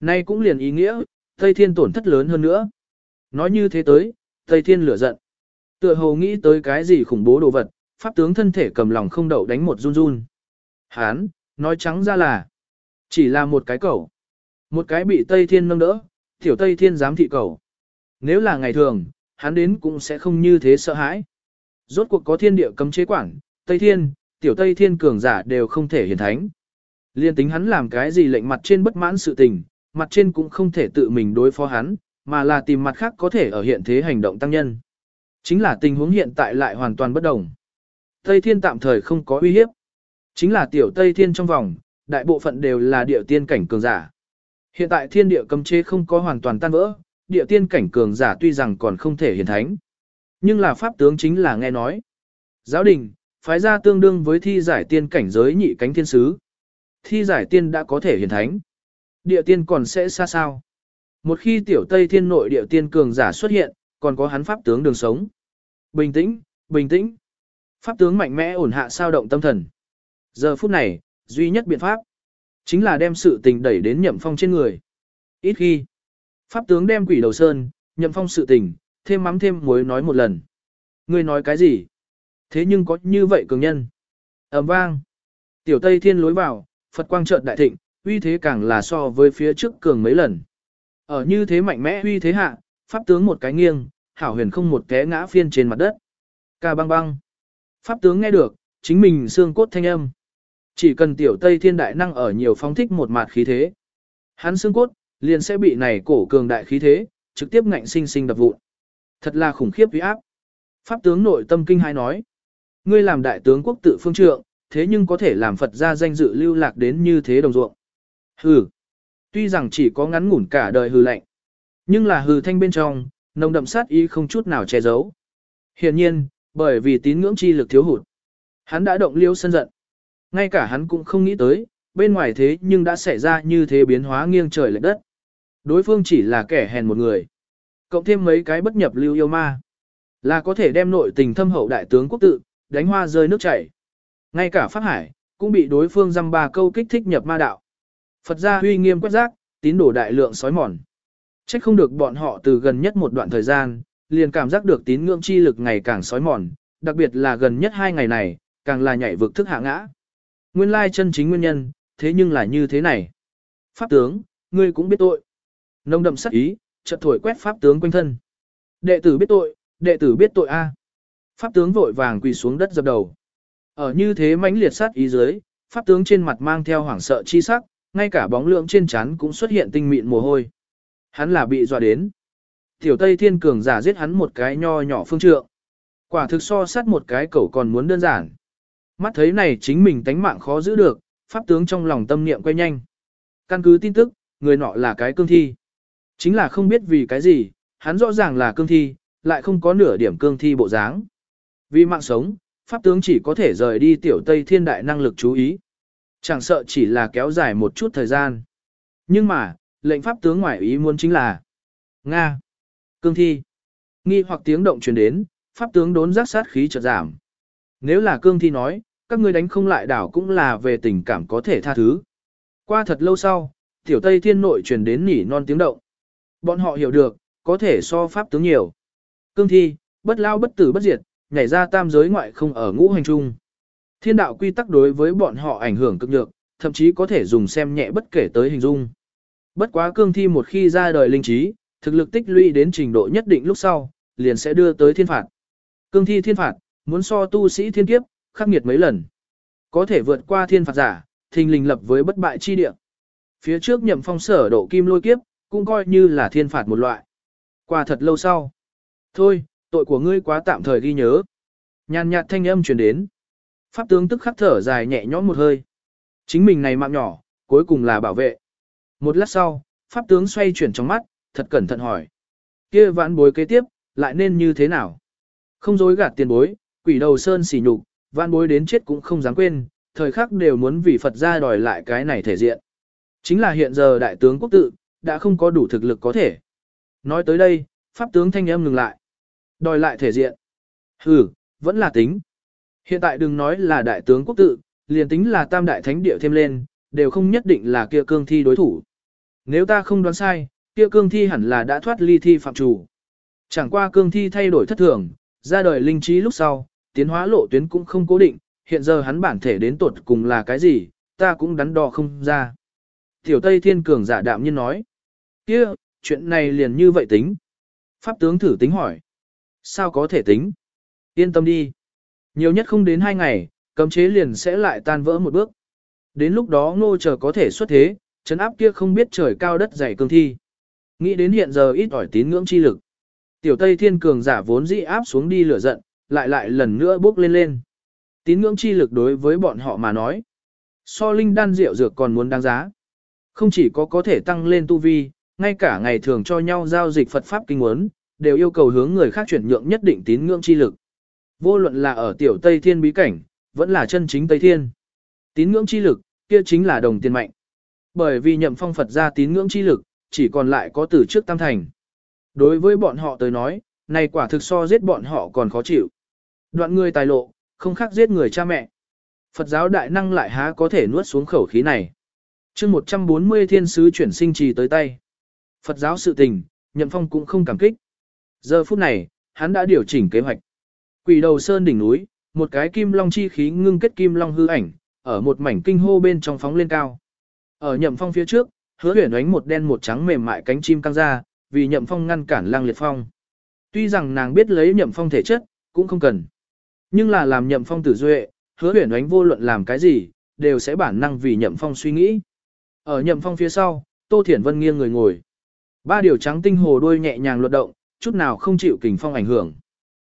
Nay cũng liền ý nghĩa, Tây Thiên tổn thất lớn hơn nữa. Nói như thế tới, Tây Thiên lửa giận. Tựa hồ nghĩ tới cái gì khủng bố đồ vật, pháp tướng thân thể cầm lòng không đậu đánh một run run. Hán, nói trắng ra là, chỉ là một cái cẩu. Một cái bị Tây Thiên nâng đỡ, tiểu Tây Thiên dám thị cẩu. Nếu là ngày thường, hắn đến cũng sẽ không như thế sợ hãi. Rốt cuộc có thiên địa cấm chế quản, Tây Thiên, tiểu Tây Thiên cường giả đều không thể hiển thánh. Liên tính hắn làm cái gì lệnh mặt trên bất mãn sự tình, mặt trên cũng không thể tự mình đối phó hắn, mà là tìm mặt khác có thể ở hiện thế hành động tăng nhân. Chính là tình huống hiện tại lại hoàn toàn bất đồng. Tây Thiên tạm thời không có uy hiếp. Chính là tiểu Tây Thiên trong vòng, đại bộ phận đều là địa tiên cảnh cường giả. Hiện tại thiên địa cấm chế không có hoàn toàn tan vỡ, địa tiên cảnh cường giả tuy rằng còn không thể hiển thánh. Nhưng là pháp tướng chính là nghe nói. Giáo đình, phái ra tương đương với thi giải tiên cảnh giới nhị cánh thiên sứ. Thi giải tiên đã có thể hiển thánh. Địa tiên còn sẽ xa sao. Một khi tiểu Tây Thiên nội địa tiên cường giả xuất hiện, còn có hắn pháp tướng đường sống. Bình tĩnh, bình tĩnh. Pháp tướng mạnh mẽ ổn hạ sao động tâm thần. Giờ phút này, duy nhất biện pháp, chính là đem sự tình đẩy đến nhậm phong trên người. Ít khi, pháp tướng đem quỷ đầu sơn, nhậm phong sự tình, thêm mắm thêm muối nói một lần. Ngươi nói cái gì? Thế nhưng có như vậy cường nhân. ầm vang. Tiểu Tây Thiên lối vào, Phật quang trợn đại thịnh, uy thế càng là so với phía trước cường mấy lần. Ở như thế mạnh mẽ uy thế hạ, pháp tướng một cái nghiêng, hảo huyền không một té ngã phiên trên mặt đất. Ca băng băng. Pháp tướng nghe được, chính mình xương cốt thanh âm. Chỉ cần tiểu Tây Thiên Đại năng ở nhiều phóng thích một mặt khí thế. Hắn xương cốt, liền sẽ bị này cổ cường đại khí thế, trực tiếp ngạnh sinh sinh đập vụn. Thật là khủng khiếp uy áp. Pháp tướng nội tâm kinh hai nói. Ngươi làm đại tướng quốc tự phương trượng, thế nhưng có thể làm Phật gia danh dự lưu lạc đến như thế đồng ruộng. Hừ. Tuy rằng chỉ có ngắn ngủn cả đời hừ lạnh. Nhưng là hừ thanh bên trong, nồng đậm sát ý không chút nào che giấu. Hiển nhiên, bởi vì tín ngưỡng chi lực thiếu hụt. Hắn đã động liêu sân giận. Ngay cả hắn cũng không nghĩ tới, bên ngoài thế nhưng đã xảy ra như thế biến hóa nghiêng trời lệch đất. Đối phương chỉ là kẻ hèn một người. Cộng thêm mấy cái bất nhập lưu yêu ma. Là có thể đem nội tình thâm hậu đại tướng quốc tự, đánh hoa rơi nước chảy. Ngay cả Pháp Hải, cũng bị đối phương dăm ba câu kích thích nhập ma đạo. Phật gia huy nghiêm quét rác, tín đổ đại lượng sói mòn. Trách không được bọn họ từ gần nhất một đoạn thời gian, liền cảm giác được tín ngưỡng chi lực ngày càng sói mòn, đặc biệt là gần nhất hai ngày này, càng là nhảy vực thức hạ ngã. Nguyên lai chân chính nguyên nhân, thế nhưng là như thế này. Pháp tướng, ngươi cũng biết tội. Nông đậm sắc ý, chợt thổi quét pháp tướng quanh thân. Đệ tử biết tội, đệ tử biết tội a. Pháp tướng vội vàng quỳ xuống đất dập đầu. Ở như thế mãnh liệt sát ý dưới, pháp tướng trên mặt mang theo hoảng sợ chi sắc, ngay cả bóng lượng trên trán cũng xuất hiện tinh mịn mồ hôi. Hắn là bị dọa đến. Tiểu Tây Thiên Cường giả giết hắn một cái nho nhỏ phương trượng. Quả thực so sát một cái cẩu còn muốn đơn giản. Mắt thấy này chính mình tánh mạng khó giữ được, pháp tướng trong lòng tâm niệm quay nhanh. Căn cứ tin tức, người nọ là cái cương thi. Chính là không biết vì cái gì, hắn rõ ràng là cương thi, lại không có nửa điểm cương thi bộ dáng. Vì mạng sống, pháp tướng chỉ có thể rời đi tiểu Tây Thiên đại năng lực chú ý. Chẳng sợ chỉ là kéo dài một chút thời gian. Nhưng mà, lệnh pháp tướng ngoại ý muốn chính là Nga. Cương thi. Nghi hoặc tiếng động truyền đến, pháp tướng đốn giác sát khí chợt giảm. Nếu là cương thi nói, các ngươi đánh không lại đảo cũng là về tình cảm có thể tha thứ. Qua thật lâu sau, tiểu Tây Thiên nội truyền đến nỉ non tiếng động. Bọn họ hiểu được, có thể so pháp tướng nhiều. Cương thi, bất lao bất tử bất diệt, nhảy ra tam giới ngoại không ở ngũ hành trung. Thiên đạo quy tắc đối với bọn họ ảnh hưởng cực nhược, thậm chí có thể dùng xem nhẹ bất kể tới hình dung. Bất quá cương thi một khi ra đời linh trí, thực lực tích lũy đến trình độ nhất định lúc sau, liền sẽ đưa tới thiên phạt. Cương thi thiên phạt, muốn so tu sĩ thiên kiếp, khắc nghiệt mấy lần. Có thể vượt qua thiên phạt giả, thình lình lập với bất bại chi địa. Phía trước nhậm phong sở độ kim lôi kiếp, cũng coi như là thiên phạt một loại. Qua thật lâu sau. Thôi, tội của ngươi quá tạm thời ghi nhớ. Nhàn nhạt thanh âm truyền đến. Pháp tướng tức khắc thở dài nhẹ nhõm một hơi. Chính mình này mạng nhỏ, cuối cùng là bảo vệ. Một lát sau, pháp tướng xoay chuyển trong mắt, thật cẩn thận hỏi. kia vãn bối kế tiếp, lại nên như thế nào? Không dối gạt tiền bối, quỷ đầu sơn xỉ nhục, Vạn bối đến chết cũng không dám quên, thời khắc đều muốn vì Phật ra đòi lại cái này thể diện. Chính là hiện giờ đại tướng quốc tự, đã không có đủ thực lực có thể. Nói tới đây, pháp tướng thanh âm ngừng lại. Đòi lại thể diện. Ừ, vẫn là tính. Hiện tại đừng nói là đại tướng quốc tự, liền tính là tam đại thánh địa thêm lên, đều không nhất định là kia cương thi đối thủ. Nếu ta không đoán sai, kia cương thi hẳn là đã thoát ly thi phạm chủ. Chẳng qua cương thi thay đổi thất thường, ra đời linh trí lúc sau, tiến hóa lộ tuyến cũng không cố định, hiện giờ hắn bản thể đến tột cùng là cái gì, ta cũng đắn đo không ra. Tiểu Tây Thiên Cường giả đạm nhiên nói, kia, chuyện này liền như vậy tính. Pháp tướng thử tính hỏi, sao có thể tính? Yên tâm đi. Nhiều nhất không đến hai ngày, cấm chế liền sẽ lại tan vỡ một bước. Đến lúc đó ngô chờ có thể xuất thế, chấn áp kia không biết trời cao đất dày cương thi. Nghĩ đến hiện giờ ít ỏi tín ngưỡng chi lực. Tiểu Tây Thiên Cường giả vốn dĩ áp xuống đi lửa giận, lại lại lần nữa bước lên lên. Tín ngưỡng chi lực đối với bọn họ mà nói. So linh đan rượu dược còn muốn đáng giá. Không chỉ có có thể tăng lên tu vi, ngay cả ngày thường cho nhau giao dịch Phật Pháp kinh muốn, đều yêu cầu hướng người khác chuyển nhượng nhất định tín ngưỡng chi lực. Vô luận là ở tiểu Tây Thiên bí cảnh, vẫn là chân chính Tây Thiên. Tín ngưỡng chi lực, kia chính là đồng tiền mạnh. Bởi vì nhậm phong Phật ra tín ngưỡng chi lực, chỉ còn lại có từ trước tam thành. Đối với bọn họ tới nói, này quả thực so giết bọn họ còn khó chịu. Đoạn người tài lộ, không khác giết người cha mẹ. Phật giáo đại năng lại há có thể nuốt xuống khẩu khí này. chương 140 thiên sứ chuyển sinh trì tới tay. Phật giáo sự tình, nhậm phong cũng không cảm kích. Giờ phút này, hắn đã điều chỉnh kế hoạch. Quỷ đầu sơn đỉnh núi, một cái kim long chi khí ngưng kết kim long hư ảnh, ở một mảnh kinh hô bên trong phóng lên cao. Ở nhậm phong phía trước, hứa huyền ánh một đen một trắng mềm mại cánh chim căng ra, vì nhậm phong ngăn cản lang liệt phong. Tuy rằng nàng biết lấy nhậm phong thể chất, cũng không cần. Nhưng là làm nhậm phong tử duệ, hứa huyền ánh vô luận làm cái gì, đều sẽ bản năng vì nhậm phong suy nghĩ. Ở nhậm phong phía sau, Tô Thiển Vân nghiêng người ngồi. Ba điều trắng tinh hồ đôi nhẹ nhàng luật động, chút nào không chịu kình phong ảnh hưởng.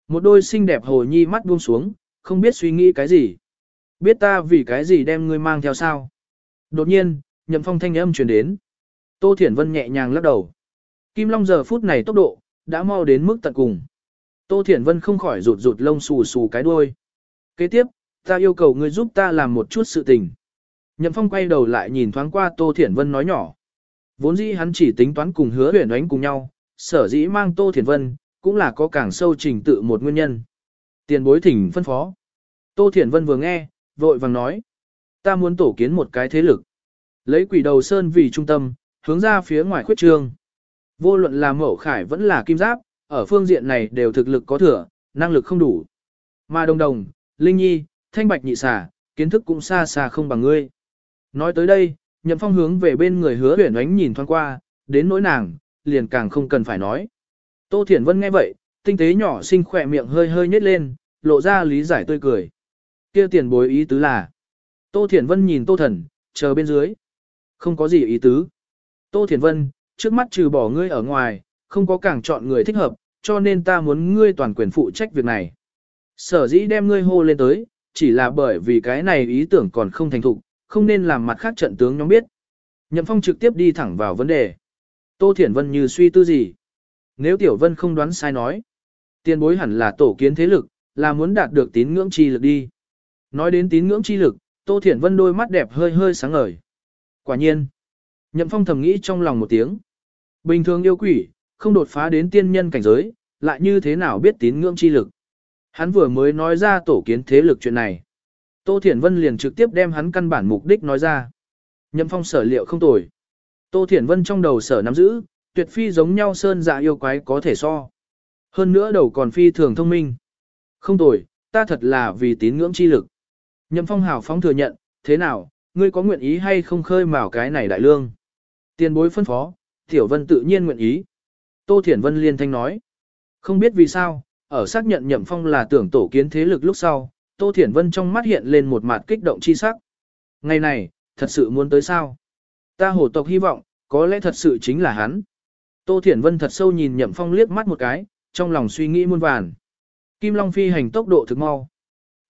Một đôi xinh đẹp hồ nhi mắt buông xuống, không biết suy nghĩ cái gì. Biết ta vì cái gì đem ngươi mang theo sao. Đột nhiên, nhậm phong thanh âm truyền đến. Tô Thiển Vân nhẹ nhàng lắc đầu. Kim Long giờ phút này tốc độ, đã mau đến mức tận cùng. Tô Thiển Vân không khỏi rụt rụt lông xù xù cái đuôi. Kế tiếp, ta yêu cầu ngươi giúp ta làm một chút sự tình. Nhậm Phong quay đầu lại nhìn thoáng qua Tô Thiển Vân nói nhỏ. Vốn dĩ hắn chỉ tính toán cùng hứa huyền ánh cùng nhau, sở dĩ mang Tô Thiển Vân, cũng là có càng sâu trình tự một nguyên nhân. Tiền bối thỉnh phân phó. Tô Thiển Vân vừa nghe, vội vàng nói. Ta muốn tổ kiến một cái thế lực. Lấy quỷ đầu sơn vì trung tâm, hướng ra phía ngoài khuyết trương. Vô luận là mẫu khải vẫn là kim giáp, ở phương diện này đều thực lực có thừa, năng lực không đủ. Mà đồng đồng, linh nhi, thanh bạch nhị xà, kiến thức cũng xa xa không bằng ngươi. Nói tới đây, nhậm phong hướng về bên người hứa huyển ánh nhìn thoáng qua, đến nỗi nàng, liền càng không cần phải nói. Tô Thiển Vân nghe vậy, tinh tế nhỏ xinh khỏe miệng hơi hơi nhếch lên, lộ ra lý giải tươi cười. kia tiền bối ý tứ là. Tô Thiển Vân nhìn Tô Thần, chờ bên dưới. Không có gì ý tứ. Tô Thiển Vân, trước mắt trừ bỏ ngươi ở ngoài, không có càng chọn người thích hợp, cho nên ta muốn ngươi toàn quyền phụ trách việc này. Sở dĩ đem ngươi hô lên tới, chỉ là bởi vì cái này ý tưởng còn không thành thục, không nên làm mặt khác trận tướng nhóm biết. Nhậm Phong trực tiếp đi thẳng vào vấn đề. Tô Thiển Vân như suy tư gì? Nếu Tiểu Vân không đoán sai nói, tiền bối hẳn là tổ kiến thế lực, là muốn đạt được tín ngưỡng chi lực đi. Nói đến tín ngưỡng chi lực, Tô Thiển Vân đôi mắt đẹp hơi hơi sáng ngời. Quả nhiên, Nhậm Phong thầm nghĩ trong lòng một tiếng. Bình thường yêu quỷ, không đột phá đến tiên nhân cảnh giới, lại như thế nào biết tín ngưỡng chi lực. Hắn vừa mới nói ra tổ kiến thế lực chuyện này. Tô Thiển Vân liền trực tiếp đem hắn căn bản mục đích nói ra. Nhậm Phong sở liệu không tồi. Tô Thiển Vân trong đầu sở nắm giữ, tuyệt phi giống nhau sơn dạ yêu quái có thể so. Hơn nữa đầu còn phi thường thông minh. Không tồi, ta thật là vì tín ngưỡng chi lực. Nhậm Phong hào phóng thừa nhận, thế nào, ngươi có nguyện ý hay không khơi mào cái này đại lương? Tiền bối phân phó, Tiểu Vân tự nhiên nguyện ý. Tô Thiển Vân liên thanh nói. Không biết vì sao, ở xác nhận Nhậm Phong là tưởng tổ kiến thế lực lúc sau, Tô Thiển Vân trong mắt hiện lên một mặt kích động chi sắc. Ngày này, thật sự muốn tới sao? Ta hổ tộc hy vọng, có lẽ thật sự chính là hắn. Tô Thiển Vân thật sâu nhìn Nhậm Phong liếc mắt một cái, trong lòng suy nghĩ muôn vàn. Kim Long phi hành tốc độ thực mau.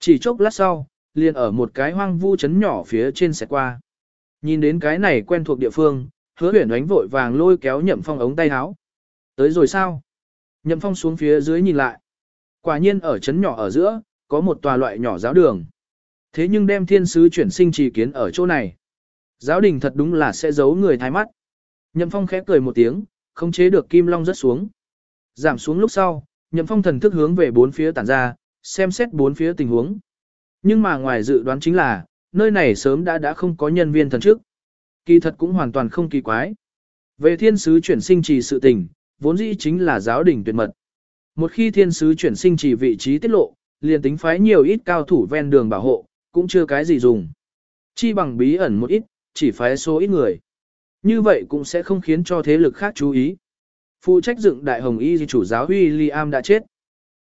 Chỉ chốc lát sau, liền ở một cái hoang vu chấn nhỏ phía trên sẽ qua. Nhìn đến cái này quen thuộc địa phương, hứa huyển ánh vội vàng lôi kéo Nhậm Phong ống tay áo. Tới rồi sao? Nhậm Phong xuống phía dưới nhìn lại. Quả nhiên ở chấn nhỏ ở giữa, có một tòa loại nhỏ giáo đường. Thế nhưng đem thiên sứ chuyển sinh trì kiến ở chỗ này. Giáo đình thật đúng là sẽ giấu người thái mắt. Nhậm Phong khẽ cười một tiếng, không chế được Kim Long rất xuống. Giảm xuống lúc sau, Nhậm Phong thần thức hướng về bốn phía tản ra, xem xét bốn phía tình huống. Nhưng mà ngoài dự đoán chính là, nơi này sớm đã đã không có nhân viên thần trước. Kỳ thật cũng hoàn toàn không kỳ quái. Về thiên sứ chuyển sinh trì sự tình, vốn dĩ chính là giáo đình tuyệt mật. Một khi thiên sứ chuyển sinh chỉ vị trí tiết lộ, liền tính phái nhiều ít cao thủ ven đường bảo hộ, cũng chưa cái gì dùng. Chi bằng bí ẩn một ít, chỉ phái số ít người. Như vậy cũng sẽ không khiến cho thế lực khác chú ý. Phụ trách dựng đại hồng y chủ giáo William đã chết.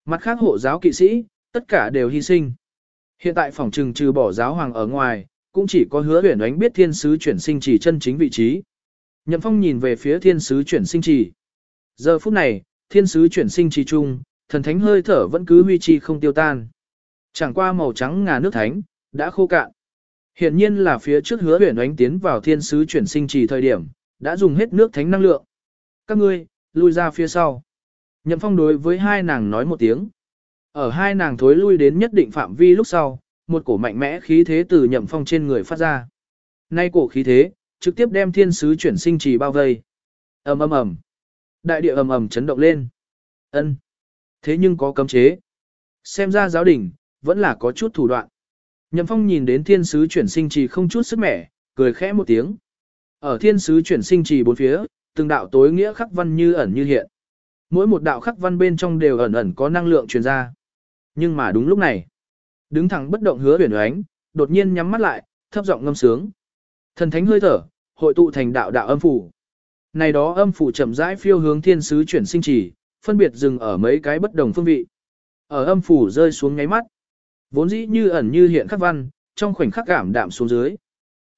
Mặt khác hộ giáo kỵ sĩ, tất cả đều hy sinh. Hiện tại phòng trừng trừ bỏ giáo hoàng ở ngoài, cũng chỉ có hứa huyền ánh biết thiên sứ chuyển sinh chỉ chân chính vị trí. Nhậm phong nhìn về phía thiên sứ chuyển sinh chỉ. Giờ phút này, thiên sứ chuyển sinh trì trung, thần thánh hơi thở vẫn cứ huy chi không tiêu tan. Chẳng qua màu trắng ngà nước thánh, đã khô cạn. Hiện nhiên là phía trước hứa huyền ánh tiến vào thiên sứ chuyển sinh trì thời điểm, đã dùng hết nước thánh năng lượng. Các ngươi, lui ra phía sau. Nhậm phong đối với hai nàng nói một tiếng. Ở hai nàng thối lui đến nhất định phạm vi lúc sau, một cổ mạnh mẽ khí thế từ nhậm phong trên người phát ra. Nay cổ khí thế, trực tiếp đem thiên sứ chuyển sinh trì bao vây. ầm ầm ầm, Đại địa ầm ầm chấn động lên. ân Thế nhưng có cấm chế. Xem ra giáo đình, vẫn là có chút thủ đoạn. Nhậm phong nhìn đến thiên sứ chuyển sinh trì không chút sức mẻ, cười khẽ một tiếng. Ở thiên sứ chuyển sinh trì bốn phía, từng đạo tối nghĩa khắc văn như ẩn như hiện. Mỗi một đạo khắc văn bên trong đều ẩn ẩn có năng lượng truyền ra. Nhưng mà đúng lúc này, đứng thẳng bất động hứa huyền oánh, đột nhiên nhắm mắt lại, thấp giọng ngâm sướng. Thần thánh hơi thở, hội tụ thành đạo đạo âm phủ. Này đó âm phủ chậm rãi phiêu hướng thiên sứ chuyển sinh trì, phân biệt dừng ở mấy cái bất đồng phương vị. Ở âm phủ rơi xuống ngáy mắt, vốn dĩ như ẩn như hiện khắc văn, trong khoảnh khắc cảm đạm xuống dưới.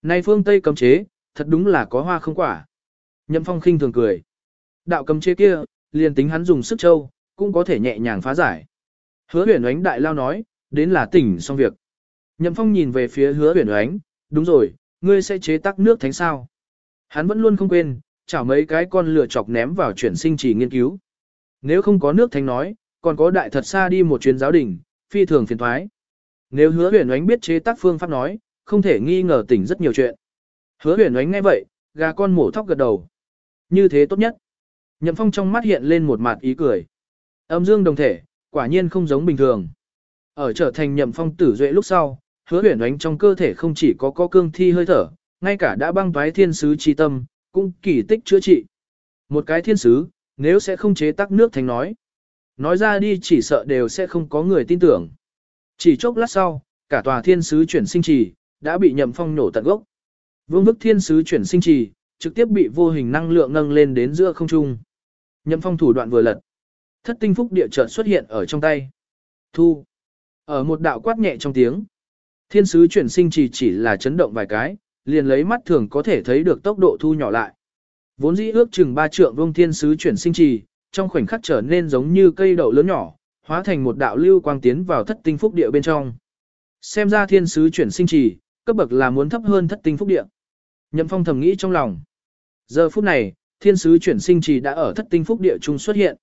Này phương Tây cấm chế, thật đúng là có hoa không quả. Nhậm Phong khinh thường cười. Đạo cấm chế kia, liền tính hắn dùng sức châu, cũng có thể nhẹ nhàng phá giải. Hứa huyền ánh đại lao nói, đến là tỉnh xong việc. Nhậm Phong nhìn về phía hứa huyền ánh, đúng rồi, ngươi sẽ chế tác nước thánh sao. Hắn vẫn luôn không quên, chảo mấy cái con lửa chọc ném vào chuyển sinh chỉ nghiên cứu. Nếu không có nước thánh nói, còn có đại thật xa đi một chuyến giáo đình, phi thường phiền thoái. Nếu hứa huyền ánh biết chế tác phương pháp nói, không thể nghi ngờ tỉnh rất nhiều chuyện. Hứa huyền ánh ngay vậy, gà con mổ thóc gật đầu. Như thế tốt nhất. Nhậm phong trong mắt hiện lên một mặt ý cười. Âm dương đồng thể, quả nhiên không giống bình thường. Ở trở thành nhậm phong tử duệ lúc sau, hứa huyền ánh trong cơ thể không chỉ có có cương thi hơi thở, ngay cả đã băng toái thiên sứ chi tâm, cũng kỳ tích chữa trị. Một cái thiên sứ, nếu sẽ không chế tác nước thành nói. Nói ra đi chỉ sợ đều sẽ không có người tin tưởng. Chỉ chốc lát sau, cả tòa thiên sứ chuyển sinh trì, đã bị nhậm phong nổ tận gốc. Vương vức thiên sứ chuyển sinh trì, trực tiếp bị vô hình năng lượng nâng lên đến giữa không trung. Nhậm phong thủ đoạn vừa lật. Thất tinh phúc địa chợt xuất hiện ở trong tay. Thu. Ở một đạo quát nhẹ trong tiếng. Thiên sứ chuyển sinh chỉ chỉ là chấn động vài cái, liền lấy mắt thường có thể thấy được tốc độ thu nhỏ lại. Vốn dĩ ước chừng ba trượng vông thiên sứ chuyển sinh trì, trong khoảnh khắc trở nên giống như cây đậu lớn nhỏ, hóa thành một đạo lưu quang tiến vào thất tinh phúc địa bên trong. Xem ra thiên sứ chuyển sinh trì, cấp bậc là muốn thấp hơn thất tinh phúc địa. Nhậm phong thầm nghĩ trong lòng. Giờ phút này, thiên sứ chuyển sinh trì đã ở thất tinh phúc địa trung xuất hiện.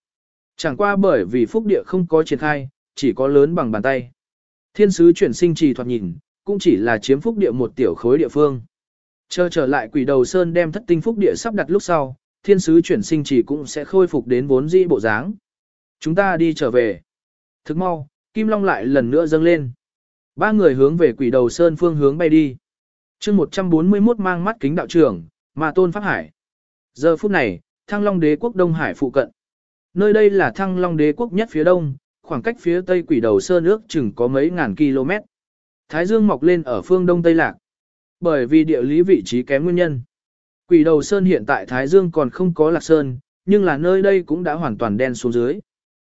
Chẳng qua bởi vì phúc địa không có triển khai, chỉ có lớn bằng bàn tay. Thiên sứ chuyển sinh trì thoạt nhìn, cũng chỉ là chiếm phúc địa một tiểu khối địa phương. Chờ trở lại quỷ đầu sơn đem thất tinh phúc địa sắp đặt lúc sau, thiên sứ chuyển sinh chỉ cũng sẽ khôi phục đến vốn dĩ bộ dáng. Chúng ta đi trở về. Thức mau, Kim Long lại lần nữa dâng lên. Ba người hướng về quỷ đầu sơn phương hướng bay đi. chương 141 mang mắt kính đạo trưởng, mà tôn pháp hải. Giờ phút này, thăng long đế quốc Đông Hải phụ cận. Nơi đây là thăng long đế quốc nhất phía đông, khoảng cách phía tây quỷ đầu sơn ước chừng có mấy ngàn km. Thái dương mọc lên ở phương đông tây lạc. Bởi vì địa lý vị trí kém nguyên nhân. Quỷ đầu sơn hiện tại Thái dương còn không có lạc sơn, nhưng là nơi đây cũng đã hoàn toàn đen xuống dưới.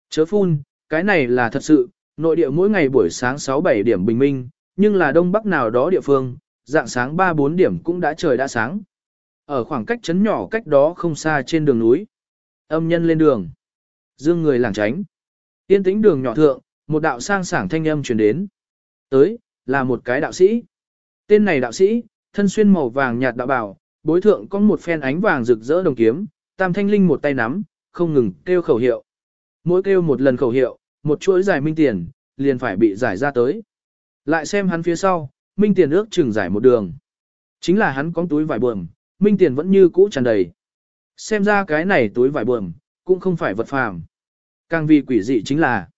Chớ phun, cái này là thật sự, Nội địa mỗi ngày buổi sáng 6-7 điểm bình minh, nhưng là đông bắc nào đó địa phương, dạng sáng 3-4 điểm cũng đã trời đã sáng. Ở khoảng cách chấn nhỏ cách đó không xa trên đường núi. Âm nhân lên đường. Dương người làng tránh. Tiên tĩnh đường nhỏ thượng, một đạo sang sảng thanh âm truyền đến. Tới, là một cái đạo sĩ. Tên này đạo sĩ, thân xuyên màu vàng nhạt đạo bảo, bối thượng có một phen ánh vàng rực rỡ đồng kiếm, tam thanh linh một tay nắm, không ngừng kêu khẩu hiệu. Mỗi kêu một lần khẩu hiệu, một chuỗi giải minh tiền, liền phải bị giải ra tới. Lại xem hắn phía sau, minh tiền ước chừng giải một đường. Chính là hắn có túi vải buồm, minh tiền vẫn như cũ tràn đầy. Xem ra cái này túi vải buồm, cũng không phải vật phàm. Càng vì quỷ dị chính là,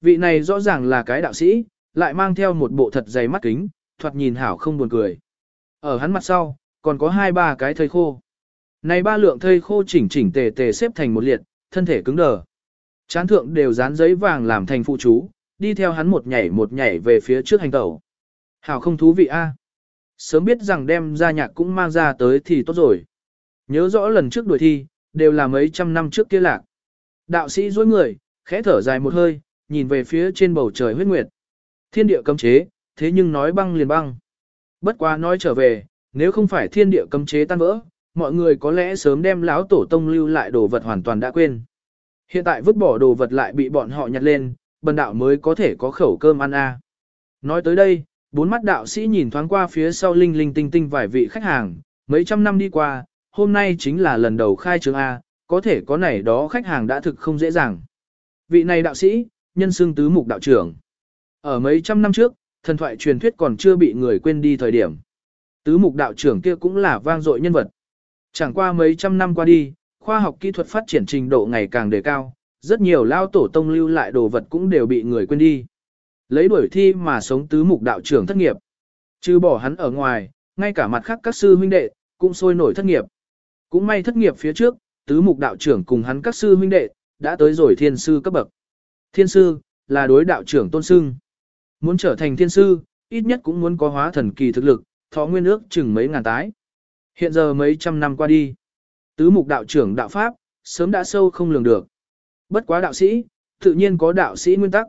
vị này rõ ràng là cái đạo sĩ, lại mang theo một bộ thật dày mắt kính, thoạt nhìn hảo không buồn cười. Ở hắn mặt sau, còn có hai ba cái thây khô. Này ba lượng thây khô chỉnh chỉnh tề tề xếp thành một liệt, thân thể cứng đờ. Chán thượng đều dán giấy vàng làm thành phụ chú, đi theo hắn một nhảy một nhảy về phía trước hành tẩu. Hảo không thú vị a. À? Sớm biết rằng đem ra nhạc cũng mang ra tới thì tốt rồi. Nhớ rõ lần trước đuổi thi, đều là mấy trăm năm trước kia lạc. Đạo sĩ dối người, khẽ thở dài một hơi, nhìn về phía trên bầu trời huyết nguyệt. Thiên địa cấm chế, thế nhưng nói băng liền băng. Bất quá nói trở về, nếu không phải thiên địa cấm chế tan vỡ, mọi người có lẽ sớm đem lão tổ tông lưu lại đồ vật hoàn toàn đã quên. Hiện tại vứt bỏ đồ vật lại bị bọn họ nhặt lên, bần đạo mới có thể có khẩu cơm ăn a. Nói tới đây, bốn mắt đạo sĩ nhìn thoáng qua phía sau linh linh tinh tinh vài vị khách hàng, mấy trăm năm đi qua, hôm nay chính là lần đầu khai trương A, có thể có này đó khách hàng đã thực không dễ dàng. Vị này đạo sĩ, nhân xương tứ mục đạo trưởng. Ở mấy trăm năm trước, thần thoại truyền thuyết còn chưa bị người quên đi thời điểm. Tứ mục đạo trưởng kia cũng là vang dội nhân vật. Chẳng qua mấy trăm năm qua đi, khoa học kỹ thuật phát triển trình độ ngày càng đề cao, rất nhiều lao tổ tông lưu lại đồ vật cũng đều bị người quên đi. Lấy đuổi thi mà sống tứ mục đạo trưởng thất nghiệp. Chứ bỏ hắn ở ngoài, ngay cả mặt khác các sư huynh đệ, cũng sôi nổi thất nghiệp. Cũng may thất nghiệp phía trước, tứ mục đạo trưởng cùng hắn các sư huynh đệ, đã tới rồi thiên sư cấp bậc. Thiên sư, là đối đạo trưởng tôn sưng. Muốn trở thành thiên sư, ít nhất cũng muốn có hóa thần kỳ thực lực, thọ nguyên ước chừng mấy ngàn tái. Hiện giờ mấy trăm năm qua đi, tứ mục đạo trưởng đạo pháp, sớm đã sâu không lường được. Bất quá đạo sĩ, tự nhiên có đạo sĩ nguyên tắc.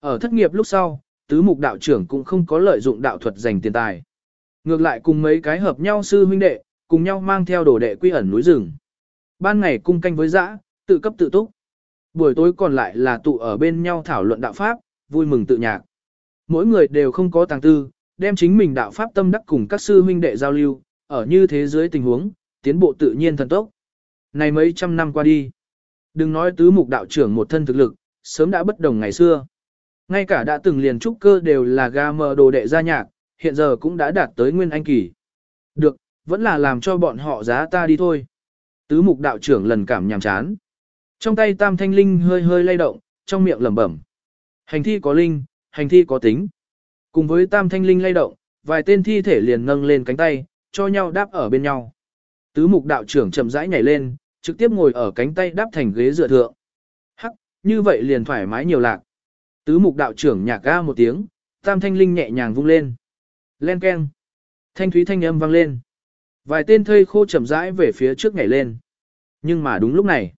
Ở thất nghiệp lúc sau, tứ mục đạo trưởng cũng không có lợi dụng đạo thuật dành tiền tài. Ngược lại cùng mấy cái hợp nhau sư huynh đệ, cùng nhau mang theo đồ đệ quy ẩn núi rừng. Ban ngày cung canh với dã, tự cấp tự túc. Buổi tối còn lại là tụ ở bên nhau thảo luận đạo pháp, vui mừng tự nhạc. Mỗi người đều không có tàng tư, đem chính mình đạo pháp tâm đắc cùng các sư huynh đệ giao lưu, ở như thế giới tình huống, tiến bộ tự nhiên thần tốc. Này mấy trăm năm qua đi, đừng nói tứ mục đạo trưởng một thân thực lực, sớm đã bất đồng ngày xưa. Ngay cả đã từng liền trúc cơ đều là ga mờ đồ đệ gia nhạc, hiện giờ cũng đã đạt tới nguyên anh kỳ. Được, vẫn là làm cho bọn họ giá ta đi thôi. Tứ mục đạo trưởng lần cảm nhàm chán. Trong tay tam thanh linh hơi hơi lay động, trong miệng lẩm bẩm. Hành thi có linh, hành thi có tính. Cùng với tam thanh linh lay động, vài tên thi thể liền nâng lên cánh tay, cho nhau đáp ở bên nhau. Tứ mục đạo trưởng chậm rãi nhảy lên, trực tiếp ngồi ở cánh tay đáp thành ghế dựa thượng. Hắc, như vậy liền thoải mái nhiều lạc. Tứ mục đạo trưởng nhạc ga một tiếng, tam thanh linh nhẹ nhàng vung lên. Len keng. Thanh thúy thanh âm vang lên. Vài tên thây khô chậm rãi về phía trước nhảy lên. Nhưng mà đúng lúc này.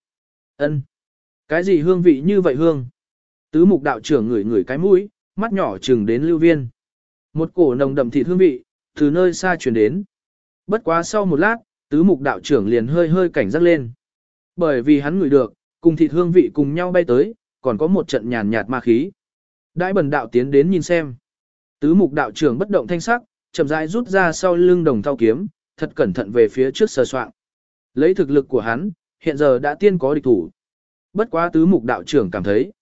ân, Cái gì hương vị như vậy hương? Tứ mục đạo trưởng ngửi ngửi cái mũi, mắt nhỏ chừng đến lưu viên. Một cổ nồng đậm thịt hương vị, từ nơi xa chuyển đến. Bất quá sau một lát, tứ mục đạo trưởng liền hơi hơi cảnh giác lên. Bởi vì hắn ngửi được, cùng thịt hương vị cùng nhau bay tới, còn có một trận nhàn nhạt ma khí. Đại bần đạo tiến đến nhìn xem. Tứ mục đạo trưởng bất động thanh sắc, chậm rãi rút ra sau lưng đồng thao kiếm, thật cẩn thận về phía trước sờ soạn. Lấy thực lực của hắn, hiện giờ đã tiên có địch thủ. Bất quá tứ mục đạo trưởng cảm thấy.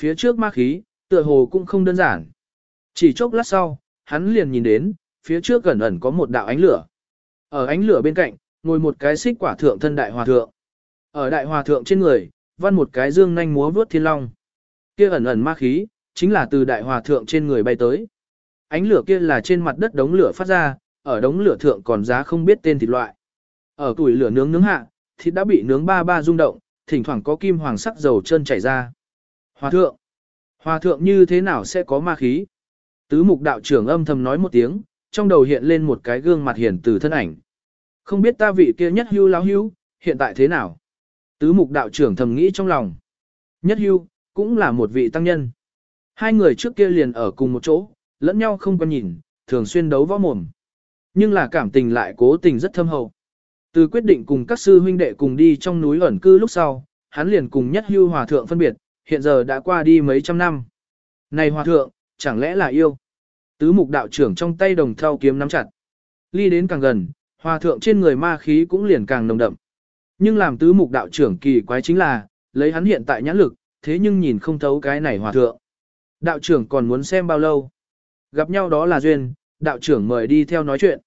Phía trước ma khí, tựa hồ cũng không đơn giản. Chỉ chốc lát sau, hắn liền nhìn đến, phía trước gần ẩn có một đạo ánh lửa. Ở ánh lửa bên cạnh, ngồi một cái xích quả thượng thân đại hòa thượng. Ở đại hòa thượng trên người, văn một cái dương nhanh múa vướt thiên long. Kia ẩn ẩn ma khí, chính là từ đại hòa thượng trên người bay tới. Ánh lửa kia là trên mặt đất đống lửa phát ra, ở đống lửa thượng còn giá không biết tên thịt loại. Ở tuổi lửa nướng nướng hạ, thịt đã bị nướng ba ba rung động, thỉnh thoảng có kim hoàng sắc dầu chân chảy ra. Hòa thượng, hòa thượng như thế nào sẽ có ma khí? Tứ mục đạo trưởng âm thầm nói một tiếng, trong đầu hiện lên một cái gương mặt hiển từ thân ảnh. Không biết ta vị kia nhất hưu láo hưu, hiện tại thế nào? Tứ mục đạo trưởng thầm nghĩ trong lòng. Nhất hưu, cũng là một vị tăng nhân. Hai người trước kia liền ở cùng một chỗ, lẫn nhau không có nhìn, thường xuyên đấu võ mồm. Nhưng là cảm tình lại cố tình rất thâm hậu. Từ quyết định cùng các sư huynh đệ cùng đi trong núi ẩn cư lúc sau, hắn liền cùng nhất hưu hòa thượng phân biệt, hiện giờ đã qua đi mấy trăm năm. Này hòa thượng, chẳng lẽ là yêu? Tứ mục đạo trưởng trong tay đồng thao kiếm nắm chặt. Ly đến càng gần, hòa thượng trên người ma khí cũng liền càng nồng đậm. Nhưng làm tứ mục đạo trưởng kỳ quái chính là, lấy hắn hiện tại nhãn lực, thế nhưng nhìn không thấu cái này hòa thượng. Đạo trưởng còn muốn xem bao lâu? Gặp nhau đó là duyên, đạo trưởng mời đi theo nói chuyện.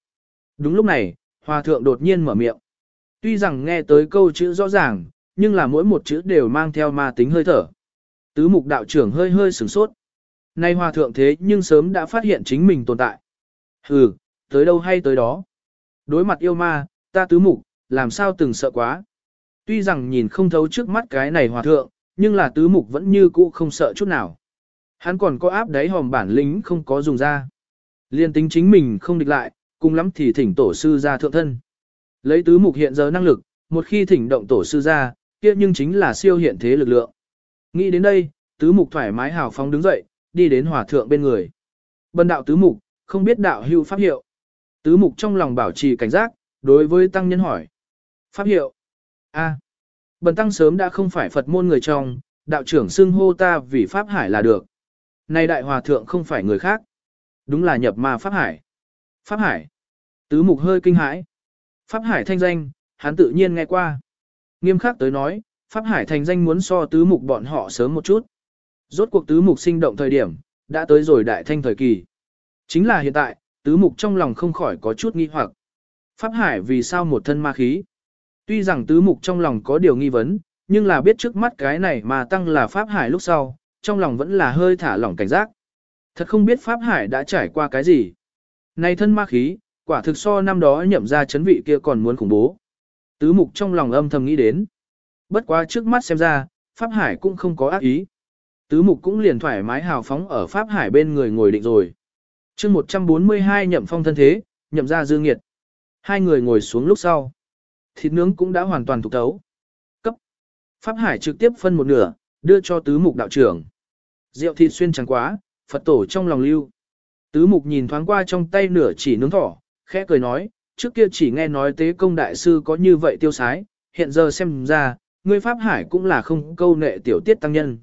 Đúng lúc này, hòa thượng đột nhiên mở miệng. Tuy rằng nghe tới câu chữ rõ ràng, nhưng là mỗi một chữ đều mang theo ma tính hơi thở. Tứ mục đạo trưởng hơi hơi sửng sốt. Nay hòa thượng thế nhưng sớm đã phát hiện chính mình tồn tại. Hừ, tới đâu hay tới đó. Đối mặt yêu ma, ta tứ mục, làm sao từng sợ quá. Tuy rằng nhìn không thấu trước mắt cái này hòa thượng, nhưng là tứ mục vẫn như cũ không sợ chút nào. Hắn còn có áp đáy hòm bản lĩnh không có dùng ra. Liên tính chính mình không địch lại, cùng lắm thì thỉnh tổ sư ra thượng thân. Lấy tứ mục hiện giờ năng lực, một khi thỉnh động tổ sư ra, kia nhưng chính là siêu hiện thế lực lượng. Nghĩ đến đây, tứ mục thoải mái hào phóng đứng dậy, đi đến hòa thượng bên người. Bần đạo tứ mục, không biết đạo hưu pháp hiệu. Tứ mục trong lòng bảo trì cảnh giác, đối với tăng nhân hỏi. Pháp hiệu. A. Bần tăng sớm đã không phải Phật môn người trong, đạo trưởng xưng hô ta vì Pháp Hải là được. Này đại hòa thượng không phải người khác. Đúng là nhập ma Pháp Hải. Pháp Hải. Tứ mục hơi kinh hãi. Pháp Hải thanh danh, hắn tự nhiên nghe qua. Nghiêm khắc tới nói, Pháp Hải thành danh muốn so tứ mục bọn họ sớm một chút. Rốt cuộc tứ mục sinh động thời điểm, đã tới rồi đại thanh thời kỳ. Chính là hiện tại, tứ mục trong lòng không khỏi có chút nghi hoặc. Pháp Hải vì sao một thân ma khí? Tuy rằng tứ mục trong lòng có điều nghi vấn, nhưng là biết trước mắt cái này mà tăng là Pháp Hải lúc sau, trong lòng vẫn là hơi thả lỏng cảnh giác. Thật không biết Pháp Hải đã trải qua cái gì. Này thân ma khí, quả thực so năm đó nhậm ra chấn vị kia còn muốn khủng bố. Tứ mục trong lòng âm thầm nghĩ đến. Bất quá trước mắt xem ra, Pháp Hải cũng không có ác ý. Tứ mục cũng liền thoải mái hào phóng ở Pháp Hải bên người ngồi định rồi. chương 142 nhậm phong thân thế, nhậm ra dương nghiệt. Hai người ngồi xuống lúc sau. Thịt nướng cũng đã hoàn toàn thục tấu. Cấp. Pháp Hải trực tiếp phân một nửa, đưa cho tứ mục đạo trưởng. Rượu thịt xuyên chẳng quá, Phật tổ trong lòng lưu. Tứ mục nhìn thoáng qua trong tay nửa chỉ nướng thỏ, khẽ cười nói, trước kia chỉ nghe nói tế công đại sư có như vậy tiêu sái, hiện giờ xem ra, ngươi Pháp Hải cũng là không câu nệ tiểu tiết tăng nhân.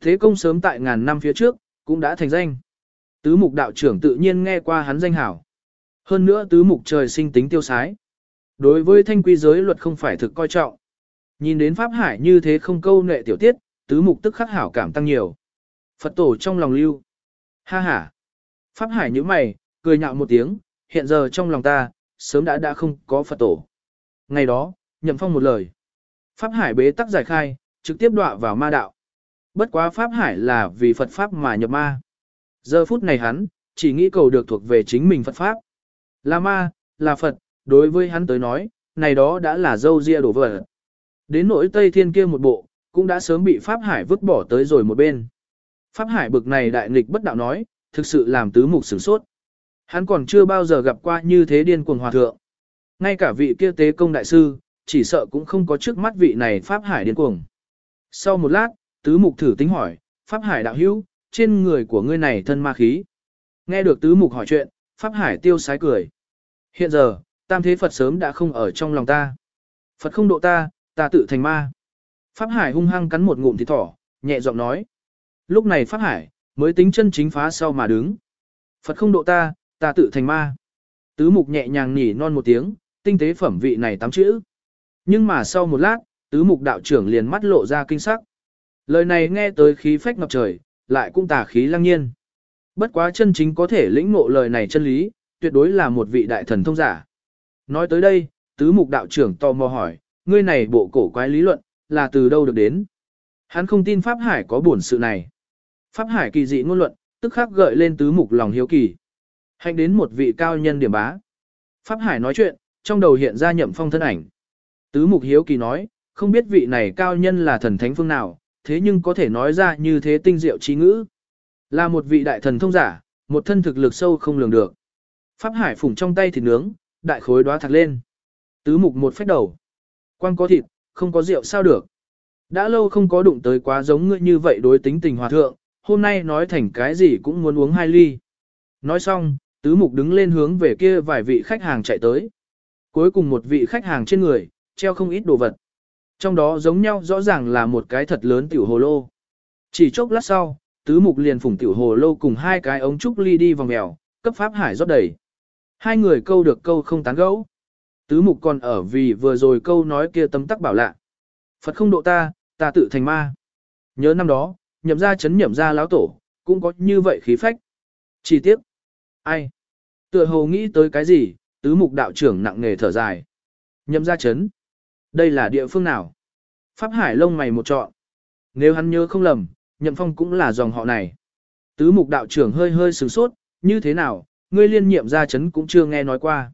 Thế công sớm tại ngàn năm phía trước, cũng đã thành danh. Tứ mục đạo trưởng tự nhiên nghe qua hắn danh hảo. Hơn nữa tứ mục trời sinh tính tiêu sái. Đối với thanh quy giới luật không phải thực coi trọng. Nhìn đến Pháp Hải như thế không câu nệ tiểu tiết, tứ mục tức khắc hảo cảm tăng nhiều. Phật tổ trong lòng lưu. Ha ha. Pháp Hải như mày, cười nhạo một tiếng, hiện giờ trong lòng ta, sớm đã đã không có Phật tổ. Ngày đó, nhậm phong một lời. Pháp Hải bế tắc giải khai, trực tiếp đọa vào ma đạo. Bất quá Pháp Hải là vì Phật Pháp mà nhập ma. Giờ phút này hắn, chỉ nghĩ cầu được thuộc về chính mình Phật Pháp. Là ma, là Phật, đối với hắn tới nói, này đó đã là dâu ria đổ vỡ. Đến nỗi Tây Thiên kia một bộ, cũng đã sớm bị Pháp Hải vứt bỏ tới rồi một bên. Pháp Hải bực này đại nghịch bất đạo nói, thực sự làm tứ mục sửng sốt. Hắn còn chưa bao giờ gặp qua như thế điên cuồng hòa thượng. Ngay cả vị kia tế công đại sư, chỉ sợ cũng không có trước mắt vị này Pháp Hải điên cuồng. Sau một lát, tứ mục thử tính hỏi, Pháp Hải đạo hữu, trên người của ngươi này thân ma khí. Nghe được tứ mục hỏi chuyện, Pháp Hải tiêu sái cười. Hiện giờ, tam thế Phật sớm đã không ở trong lòng ta. Phật không độ ta, ta tự thành ma. Pháp Hải hung hăng cắn một ngụm thịt thỏ, nhẹ giọng nói. Lúc này Pháp Hải, mới tính chân chính phá sau mà đứng. Phật không độ ta, ta tự thành ma. Tứ mục nhẹ nhàng nhỉ non một tiếng, tinh tế phẩm vị này tám chữ. Nhưng mà sau một lát, tứ mục đạo trưởng liền mắt lộ ra kinh sắc. Lời này nghe tới khí phách ngập trời, lại cũng tà khí lăng nhiên. Bất quá chân chính có thể lĩnh ngộ lời này chân lý, tuyệt đối là một vị đại thần thông giả. Nói tới đây, tứ mục đạo trưởng tò mò hỏi, ngươi này bộ cổ quái lý luận, là từ đâu được đến? Hắn không tin Pháp Hải có buồn sự này. Pháp Hải kỳ dị ngôn luận, tức khắc gợi lên tứ mục lòng hiếu kỳ. Hành đến một vị cao nhân điểm bá. Pháp Hải nói chuyện, trong đầu hiện ra nhậm phong thân ảnh. Tứ mục hiếu kỳ nói, không biết vị này cao nhân là thần thánh phương nào, thế nhưng có thể nói ra như thế tinh diệu trí ngữ. Là một vị đại thần thông giả, một thân thực lực sâu không lường được. Pháp Hải phủng trong tay thịt nướng, đại khối đóa thạc lên. Tứ mục một phép đầu. Quan có thịt, không có rượu sao được. Đã lâu không có đụng tới quá giống ngươi như vậy đối tính tình hòa thượng, hôm nay nói thành cái gì cũng muốn uống hai ly. Nói xong, tứ mục đứng lên hướng về kia vài vị khách hàng chạy tới. Cuối cùng một vị khách hàng trên người, treo không ít đồ vật. Trong đó giống nhau rõ ràng là một cái thật lớn tiểu hồ lô. Chỉ chốc lát sau, tứ mục liền phủng tiểu hồ lô cùng hai cái ống trúc ly đi vòng mèo, cấp pháp hải rót đầy. Hai người câu được câu không tán gẫu. Tứ mục còn ở vì vừa rồi câu nói kia tấm tắc bảo lạ. Phật không độ ta, ta tự thành ma. Nhớ năm đó, nhậm ra chấn nhậm ra lão tổ, cũng có như vậy khí phách. Chỉ tiếc. Ai? Tựa hồ nghĩ tới cái gì, tứ mục đạo trưởng nặng nề thở dài. Nhậm ra chấn. Đây là địa phương nào? Pháp Hải lông mày một trọn. Nếu hắn nhớ không lầm, nhậm phong cũng là dòng họ này. Tứ mục đạo trưởng hơi hơi sửng sốt, như thế nào, ngươi liên nhiệm ra chấn cũng chưa nghe nói qua.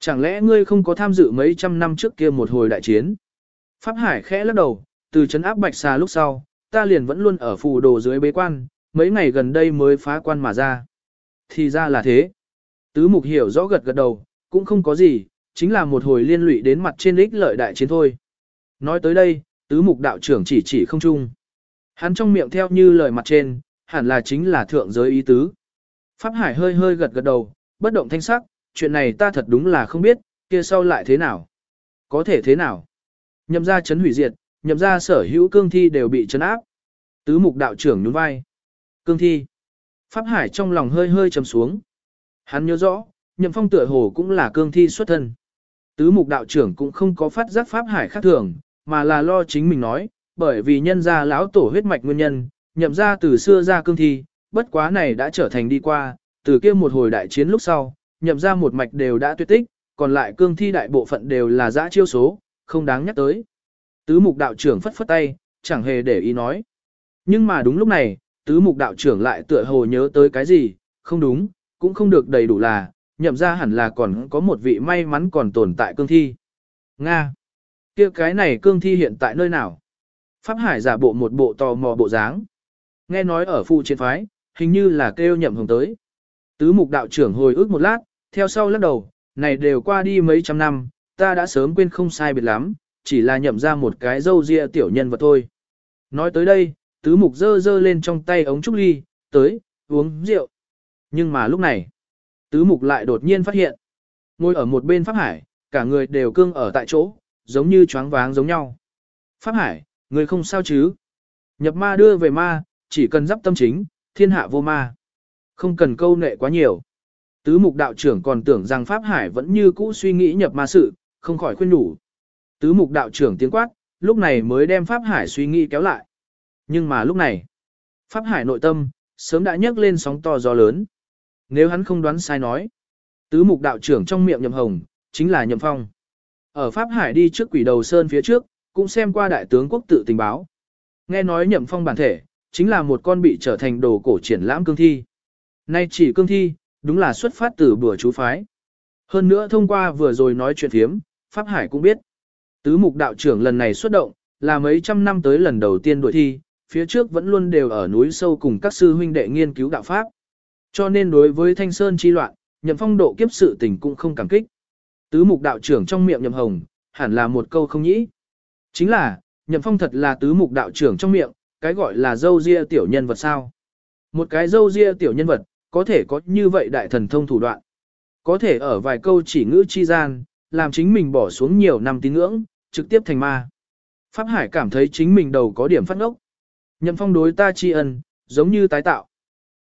Chẳng lẽ ngươi không có tham dự mấy trăm năm trước kia một hồi đại chiến? Pháp Hải khẽ lắc đầu, từ chấn áp bạch xà lúc sau, ta liền vẫn luôn ở phù đồ dưới bế quan, mấy ngày gần đây mới phá quan mà ra. Thì ra là thế. Tứ mục hiểu rõ gật gật đầu, cũng không có gì, chính là một hồi liên lụy đến mặt trên ích lợi đại chiến thôi. Nói tới đây, tứ mục đạo trưởng chỉ chỉ không chung. Hắn trong miệng theo như lời mặt trên, hẳn là chính là thượng giới ý tứ. Pháp Hải hơi hơi gật gật đầu, bất động thanh sắc, chuyện này ta thật đúng là không biết, kia sau lại thế nào? Có thể thế nào? Nhậm ra chấn hủy diệt, nhậm ra sở hữu cương thi đều bị chấn áp. Tứ mục đạo trưởng nhún vai. Cương thi. Pháp Hải trong lòng hơi hơi trầm xuống. Hắn nhớ rõ, nhậm phong tựa hồ cũng là cương thi xuất thân. Tứ mục đạo trưởng cũng không có phát giác Pháp Hải khác thường, mà là lo chính mình nói, bởi vì nhân ra lão tổ huyết mạch nguyên nhân, nhậm ra từ xưa ra cương thi, bất quá này đã trở thành đi qua, từ kia một hồi đại chiến lúc sau, nhậm ra một mạch đều đã tuyệt tích, còn lại cương thi đại bộ phận đều là dã chiêu số, không đáng nhắc tới. Tứ mục đạo trưởng phất phất tay, chẳng hề để ý nói. Nhưng mà đúng lúc này, tứ mục đạo trưởng lại tựa hồ nhớ tới cái gì, không đúng, cũng không được đầy đủ là, nhậm ra hẳn là còn có một vị may mắn còn tồn tại cương thi. Nga! kia cái này cương thi hiện tại nơi nào? Pháp Hải giả bộ một bộ tò mò bộ dáng. Nghe nói ở phụ chiến phái, hình như là kêu nhậm hồng tới. Tứ mục đạo trưởng hồi ức một lát, theo sau lắc đầu, này đều qua đi mấy trăm năm, ta đã sớm quên không sai biệt lắm, chỉ là nhậm ra một cái dâu ria tiểu nhân vật thôi. Nói tới đây, tứ mục dơ dơ lên trong tay ống trúc ly, tới, uống rượu. Nhưng mà lúc này, tứ mục lại đột nhiên phát hiện. Ngồi ở một bên Pháp Hải, cả người đều cương ở tại chỗ, giống như choáng váng giống nhau. Pháp Hải, người không sao chứ? Nhập ma đưa về ma, chỉ cần dắp tâm chính, thiên hạ vô ma. Không cần câu nệ quá nhiều. Tứ mục đạo trưởng còn tưởng rằng Pháp Hải vẫn như cũ suy nghĩ nhập ma sự, không khỏi khuyên đủ. Tứ mục đạo trưởng tiếng quát, lúc này mới đem Pháp Hải suy nghĩ kéo lại. Nhưng mà lúc này, Pháp Hải nội tâm, sớm đã nhấc lên sóng to gió lớn. Nếu hắn không đoán sai nói, tứ mục đạo trưởng trong miệng nhậm hồng, chính là nhậm phong. Ở Pháp Hải đi trước quỷ đầu sơn phía trước, cũng xem qua đại tướng quốc tự tình báo. Nghe nói nhậm phong bản thể, chính là một con bị trở thành đồ cổ triển lãm cương thi. Nay chỉ cương thi, đúng là xuất phát từ bùa chú phái. Hơn nữa thông qua vừa rồi nói chuyện thiếm, Pháp Hải cũng biết. Tứ mục đạo trưởng lần này xuất động, là mấy trăm năm tới lần đầu tiên đuổi thi, phía trước vẫn luôn đều ở núi sâu cùng các sư huynh đệ nghiên cứu đạo Pháp. Cho nên đối với Thanh Sơn chi loạn, nhậm phong độ kiếp sự tình cũng không cảm kích. Tứ mục đạo trưởng trong miệng nhậm hồng, hẳn là một câu không nhĩ. Chính là, nhậm phong thật là tứ mục đạo trưởng trong miệng, cái gọi là dâu ria tiểu nhân vật sao. Một cái dâu ria tiểu nhân vật, có thể có như vậy đại thần thông thủ đoạn. Có thể ở vài câu chỉ ngữ chi gian, làm chính mình bỏ xuống nhiều năm tín ngưỡng, trực tiếp thành ma. Pháp Hải cảm thấy chính mình đầu có điểm phát ngốc. Nhậm phong đối ta tri ân, giống như tái tạo.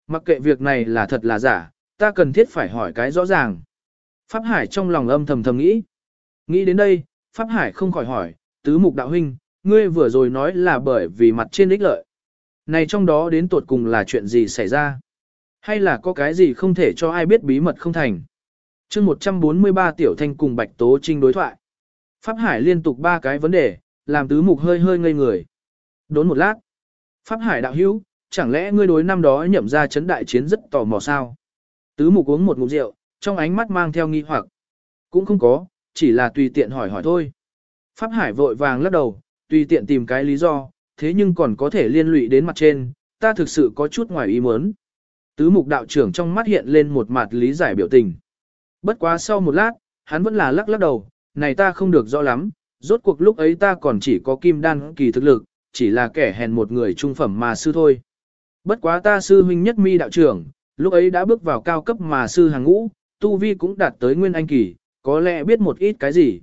Mặc kệ việc này là thật là giả, ta cần thiết phải hỏi cái rõ ràng. Pháp Hải trong lòng âm thầm thầm nghĩ. Nghĩ đến đây, Pháp Hải không khỏi hỏi, tứ mục đạo huynh, ngươi vừa rồi nói là bởi vì mặt trên ích lợi. Này trong đó đến tuột cùng là chuyện gì xảy ra? Hay là có cái gì không thể cho ai biết bí mật không thành? chương 143 Tiểu Thanh cùng Bạch Tố Trinh đối thoại. Pháp Hải liên tục ba cái vấn đề, làm tứ mục hơi hơi ngây người. Đốn một lát. Pháp Hải đạo hữu, chẳng lẽ ngươi đối năm đó nhậm ra chấn đại chiến rất tò mò sao? Tứ mục uống một ngụm rượu, trong ánh mắt mang theo nghi hoặc. Cũng không có, chỉ là tùy tiện hỏi hỏi thôi. Pháp Hải vội vàng lắc đầu, tùy tiện tìm cái lý do, thế nhưng còn có thể liên lụy đến mặt trên, ta thực sự có chút ngoài ý muốn. Tứ mục đạo trưởng trong mắt hiện lên một mặt lý giải biểu tình. Bất quá sau một lát, hắn vẫn là lắc lắc đầu, này ta không được rõ lắm, rốt cuộc lúc ấy ta còn chỉ có kim đan kỳ thực lực, chỉ là kẻ hèn một người trung phẩm mà sư thôi. Bất quá ta sư huynh nhất mi đạo trưởng, lúc ấy đã bước vào cao cấp mà sư hàng ngũ, tu vi cũng đạt tới nguyên anh kỳ, có lẽ biết một ít cái gì.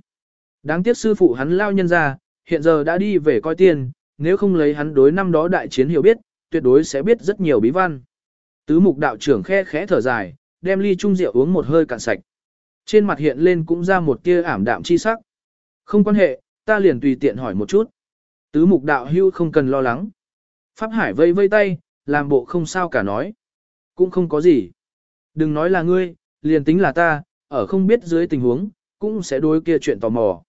Đáng tiếc sư phụ hắn lao nhân ra, hiện giờ đã đi về coi tiền, nếu không lấy hắn đối năm đó đại chiến hiểu biết, tuyệt đối sẽ biết rất nhiều bí văn. Tứ mục đạo trưởng khe khẽ thở dài, đem ly chung rượu uống một hơi cạn sạch. Trên mặt hiện lên cũng ra một tia ảm đạm chi sắc. Không quan hệ, ta liền tùy tiện hỏi một chút. Tứ mục đạo hưu không cần lo lắng. Pháp Hải vây vây tay, làm bộ không sao cả nói. Cũng không có gì. Đừng nói là ngươi, liền tính là ta, ở không biết dưới tình huống, cũng sẽ đối kia chuyện tò mò.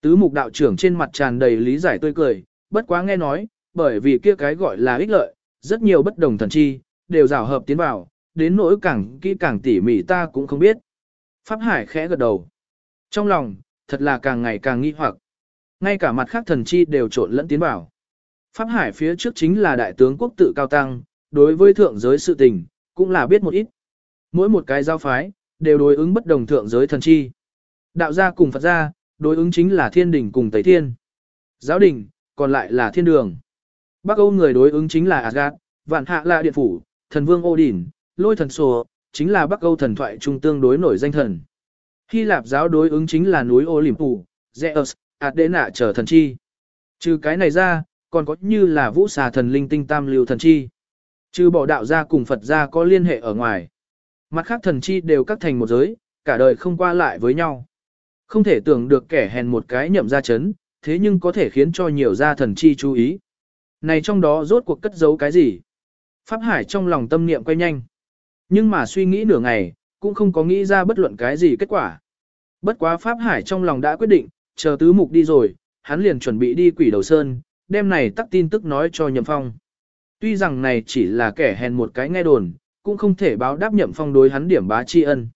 Tứ mục đạo trưởng trên mặt tràn đầy lý giải tươi cười, bất quá nghe nói, bởi vì kia cái gọi là ích lợi, rất nhiều bất đồng thần chi, đều rào hợp tiến vào, đến nỗi càng kỹ càng tỉ mỉ ta cũng không biết. Pháp Hải khẽ gật đầu. Trong lòng, thật là càng ngày càng nghi hoặc. Ngay cả mặt khác thần chi đều trộn lẫn tiến vào. Pháp Hải phía trước chính là đại tướng quốc tự cao tăng, đối với thượng giới sự tình, cũng là biết một ít. Mỗi một cái giao phái, đều đối ứng bất đồng thượng giới thần chi. Đạo gia cùng Phật gia, đối ứng chính là thiên đình cùng Tây Thiên. Giáo đình, còn lại là thiên đường. Bắc Âu người đối ứng chính là Asgard, vạn hạ là điện phủ, thần vương Odin, lôi thần sồ, chính là Bắc Âu thần thoại trung tương đối nổi danh thần. Hy Lạp giáo đối ứng chính là núi Olympus, Zeus, Adena trở thần chi. Trừ cái này ra, còn có như là vũ xà thần linh tinh tam lưu thần chi. Trừ bỏ đạo gia cùng Phật gia có liên hệ ở ngoài. Mặt khác thần chi đều cắt thành một giới, cả đời không qua lại với nhau. Không thể tưởng được kẻ hèn một cái nhậm ra chấn, thế nhưng có thể khiến cho nhiều gia thần chi chú ý. Này trong đó rốt cuộc cất giấu cái gì? Pháp Hải trong lòng tâm niệm quay nhanh. Nhưng mà suy nghĩ nửa ngày, cũng không có nghĩ ra bất luận cái gì kết quả. Bất quá Pháp Hải trong lòng đã quyết định, chờ tứ mục đi rồi, hắn liền chuẩn bị đi quỷ đầu sơn, đêm này tắt tin tức nói cho Nhậm Phong. Tuy rằng này chỉ là kẻ hèn một cái nghe đồn, cũng không thể báo đáp Nhậm Phong đối hắn điểm bá tri ân.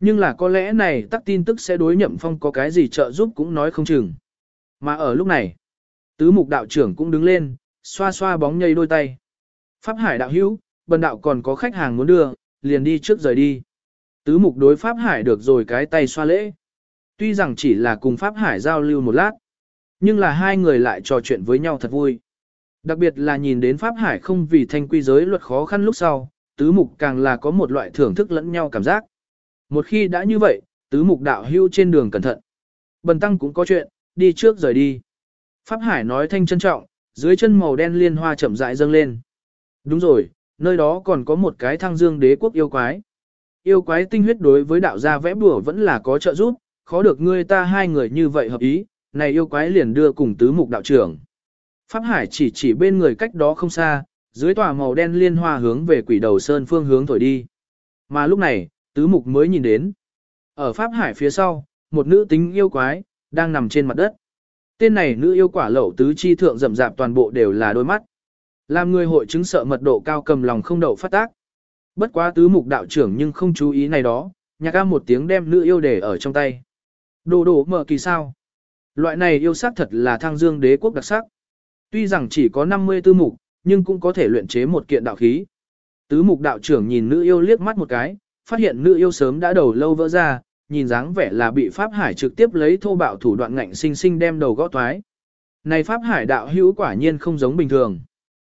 Nhưng là có lẽ này tắt tin tức sẽ đối Nhậm Phong có cái gì trợ giúp cũng nói không chừng. Mà ở lúc này, tứ mục đạo trưởng cũng đứng lên, xoa xoa bóng nhây đôi tay. Pháp Hải đạo hữu, bần đạo còn có khách hàng muốn đưa, liền đi trước rời đi. Tứ mục đối Pháp Hải được rồi cái tay xoa lễ. Tuy rằng chỉ là cùng Pháp Hải giao lưu một lát, nhưng là hai người lại trò chuyện với nhau thật vui. Đặc biệt là nhìn đến Pháp Hải không vì thanh quy giới luật khó khăn lúc sau, tứ mục càng là có một loại thưởng thức lẫn nhau cảm giác. Một khi đã như vậy, tứ mục đạo hưu trên đường cẩn thận. Bần tăng cũng có chuyện, đi trước rời đi. Pháp Hải nói thanh trân trọng, dưới chân màu đen liên hoa chậm rãi dâng lên. Đúng rồi, nơi đó còn có một cái thăng dương đế quốc yêu quái. Yêu quái tinh huyết đối với đạo gia vẽ bùa vẫn là có trợ giúp, khó được ngươi ta hai người như vậy hợp ý, này yêu quái liền đưa cùng tứ mục đạo trưởng. Pháp Hải chỉ chỉ bên người cách đó không xa, dưới tòa màu đen liên hoa hướng về quỷ đầu sơn phương hướng thổi đi. Mà lúc này, tứ mục mới nhìn đến. Ở Pháp Hải phía sau, một nữ tính yêu quái, đang nằm trên mặt đất. Tên này nữ yêu quả lậu tứ chi thượng rậm rạp toàn bộ đều là đôi mắt. Làm người hội chứng sợ mật độ cao cầm lòng không đậu phát tác. Bất quá tứ mục đạo trưởng nhưng không chú ý này đó, nhạc ca một tiếng đem nữ yêu để ở trong tay. Đồ đồ mở kỳ sao. Loại này yêu sắc thật là thăng dương đế quốc đặc sắc. Tuy rằng chỉ có 50 tư mục, nhưng cũng có thể luyện chế một kiện đạo khí. Tứ mục đạo trưởng nhìn nữ yêu liếc mắt một cái, phát hiện nữ yêu sớm đã đầu lâu vỡ ra, nhìn dáng vẻ là bị Pháp Hải trực tiếp lấy thô bạo thủ đoạn ngạnh sinh sinh đem đầu gõ toái. Này Pháp Hải đạo hữu quả nhiên không giống bình thường.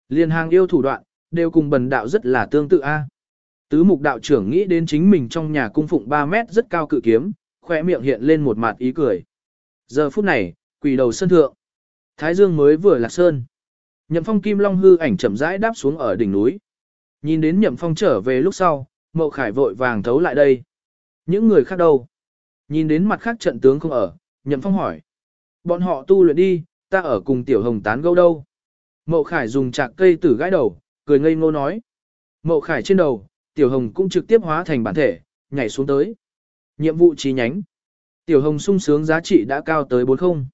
Liên hàng yêu thủ đoạn, đều cùng bần đạo rất là tương tự a. Tứ mục đạo trưởng nghĩ đến chính mình trong nhà cung phụng 3 mét rất cao cự kiếm, khỏe miệng hiện lên một mặt ý cười. Giờ phút này, quỷ đầu sân thượng. Thái dương mới vừa lạc sơn. Nhậm phong kim long hư ảnh chậm rãi đáp xuống ở đỉnh núi. Nhìn đến nhậm phong trở về lúc sau, mậu khải vội vàng thấu lại đây. Những người khác đâu? Nhìn đến mặt khác trận tướng không ở, nhậm phong hỏi. Bọn họ tu luyện đi, ta ở cùng tiểu hồng tán gẫu đâu. Mậu khải dùng chạc cây tử gãi đầu, cười ngây ngô nói. Mậu khải trên đầu, tiểu hồng cũng trực tiếp hóa thành bản thể, nhảy xuống tới. Nhiệm vụ trí nhánh. Tiểu hồng sung sướng giá trị đã cao tới 40.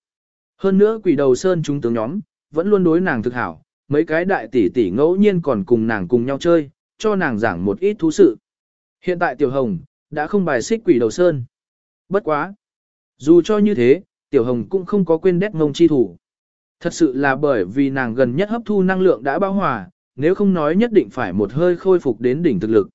Hơn nữa quỷ đầu sơn chúng tướng nhóm, vẫn luôn đối nàng thực hảo, mấy cái đại tỷ tỷ ngẫu nhiên còn cùng nàng cùng nhau chơi, cho nàng giảng một ít thú sự. Hiện tại tiểu hồng, đã không bài xích quỷ đầu sơn. Bất quá. Dù cho như thế, tiểu hồng cũng không có quên đét ngông chi thủ. Thật sự là bởi vì nàng gần nhất hấp thu năng lượng đã bao hòa, nếu không nói nhất định phải một hơi khôi phục đến đỉnh thực lực.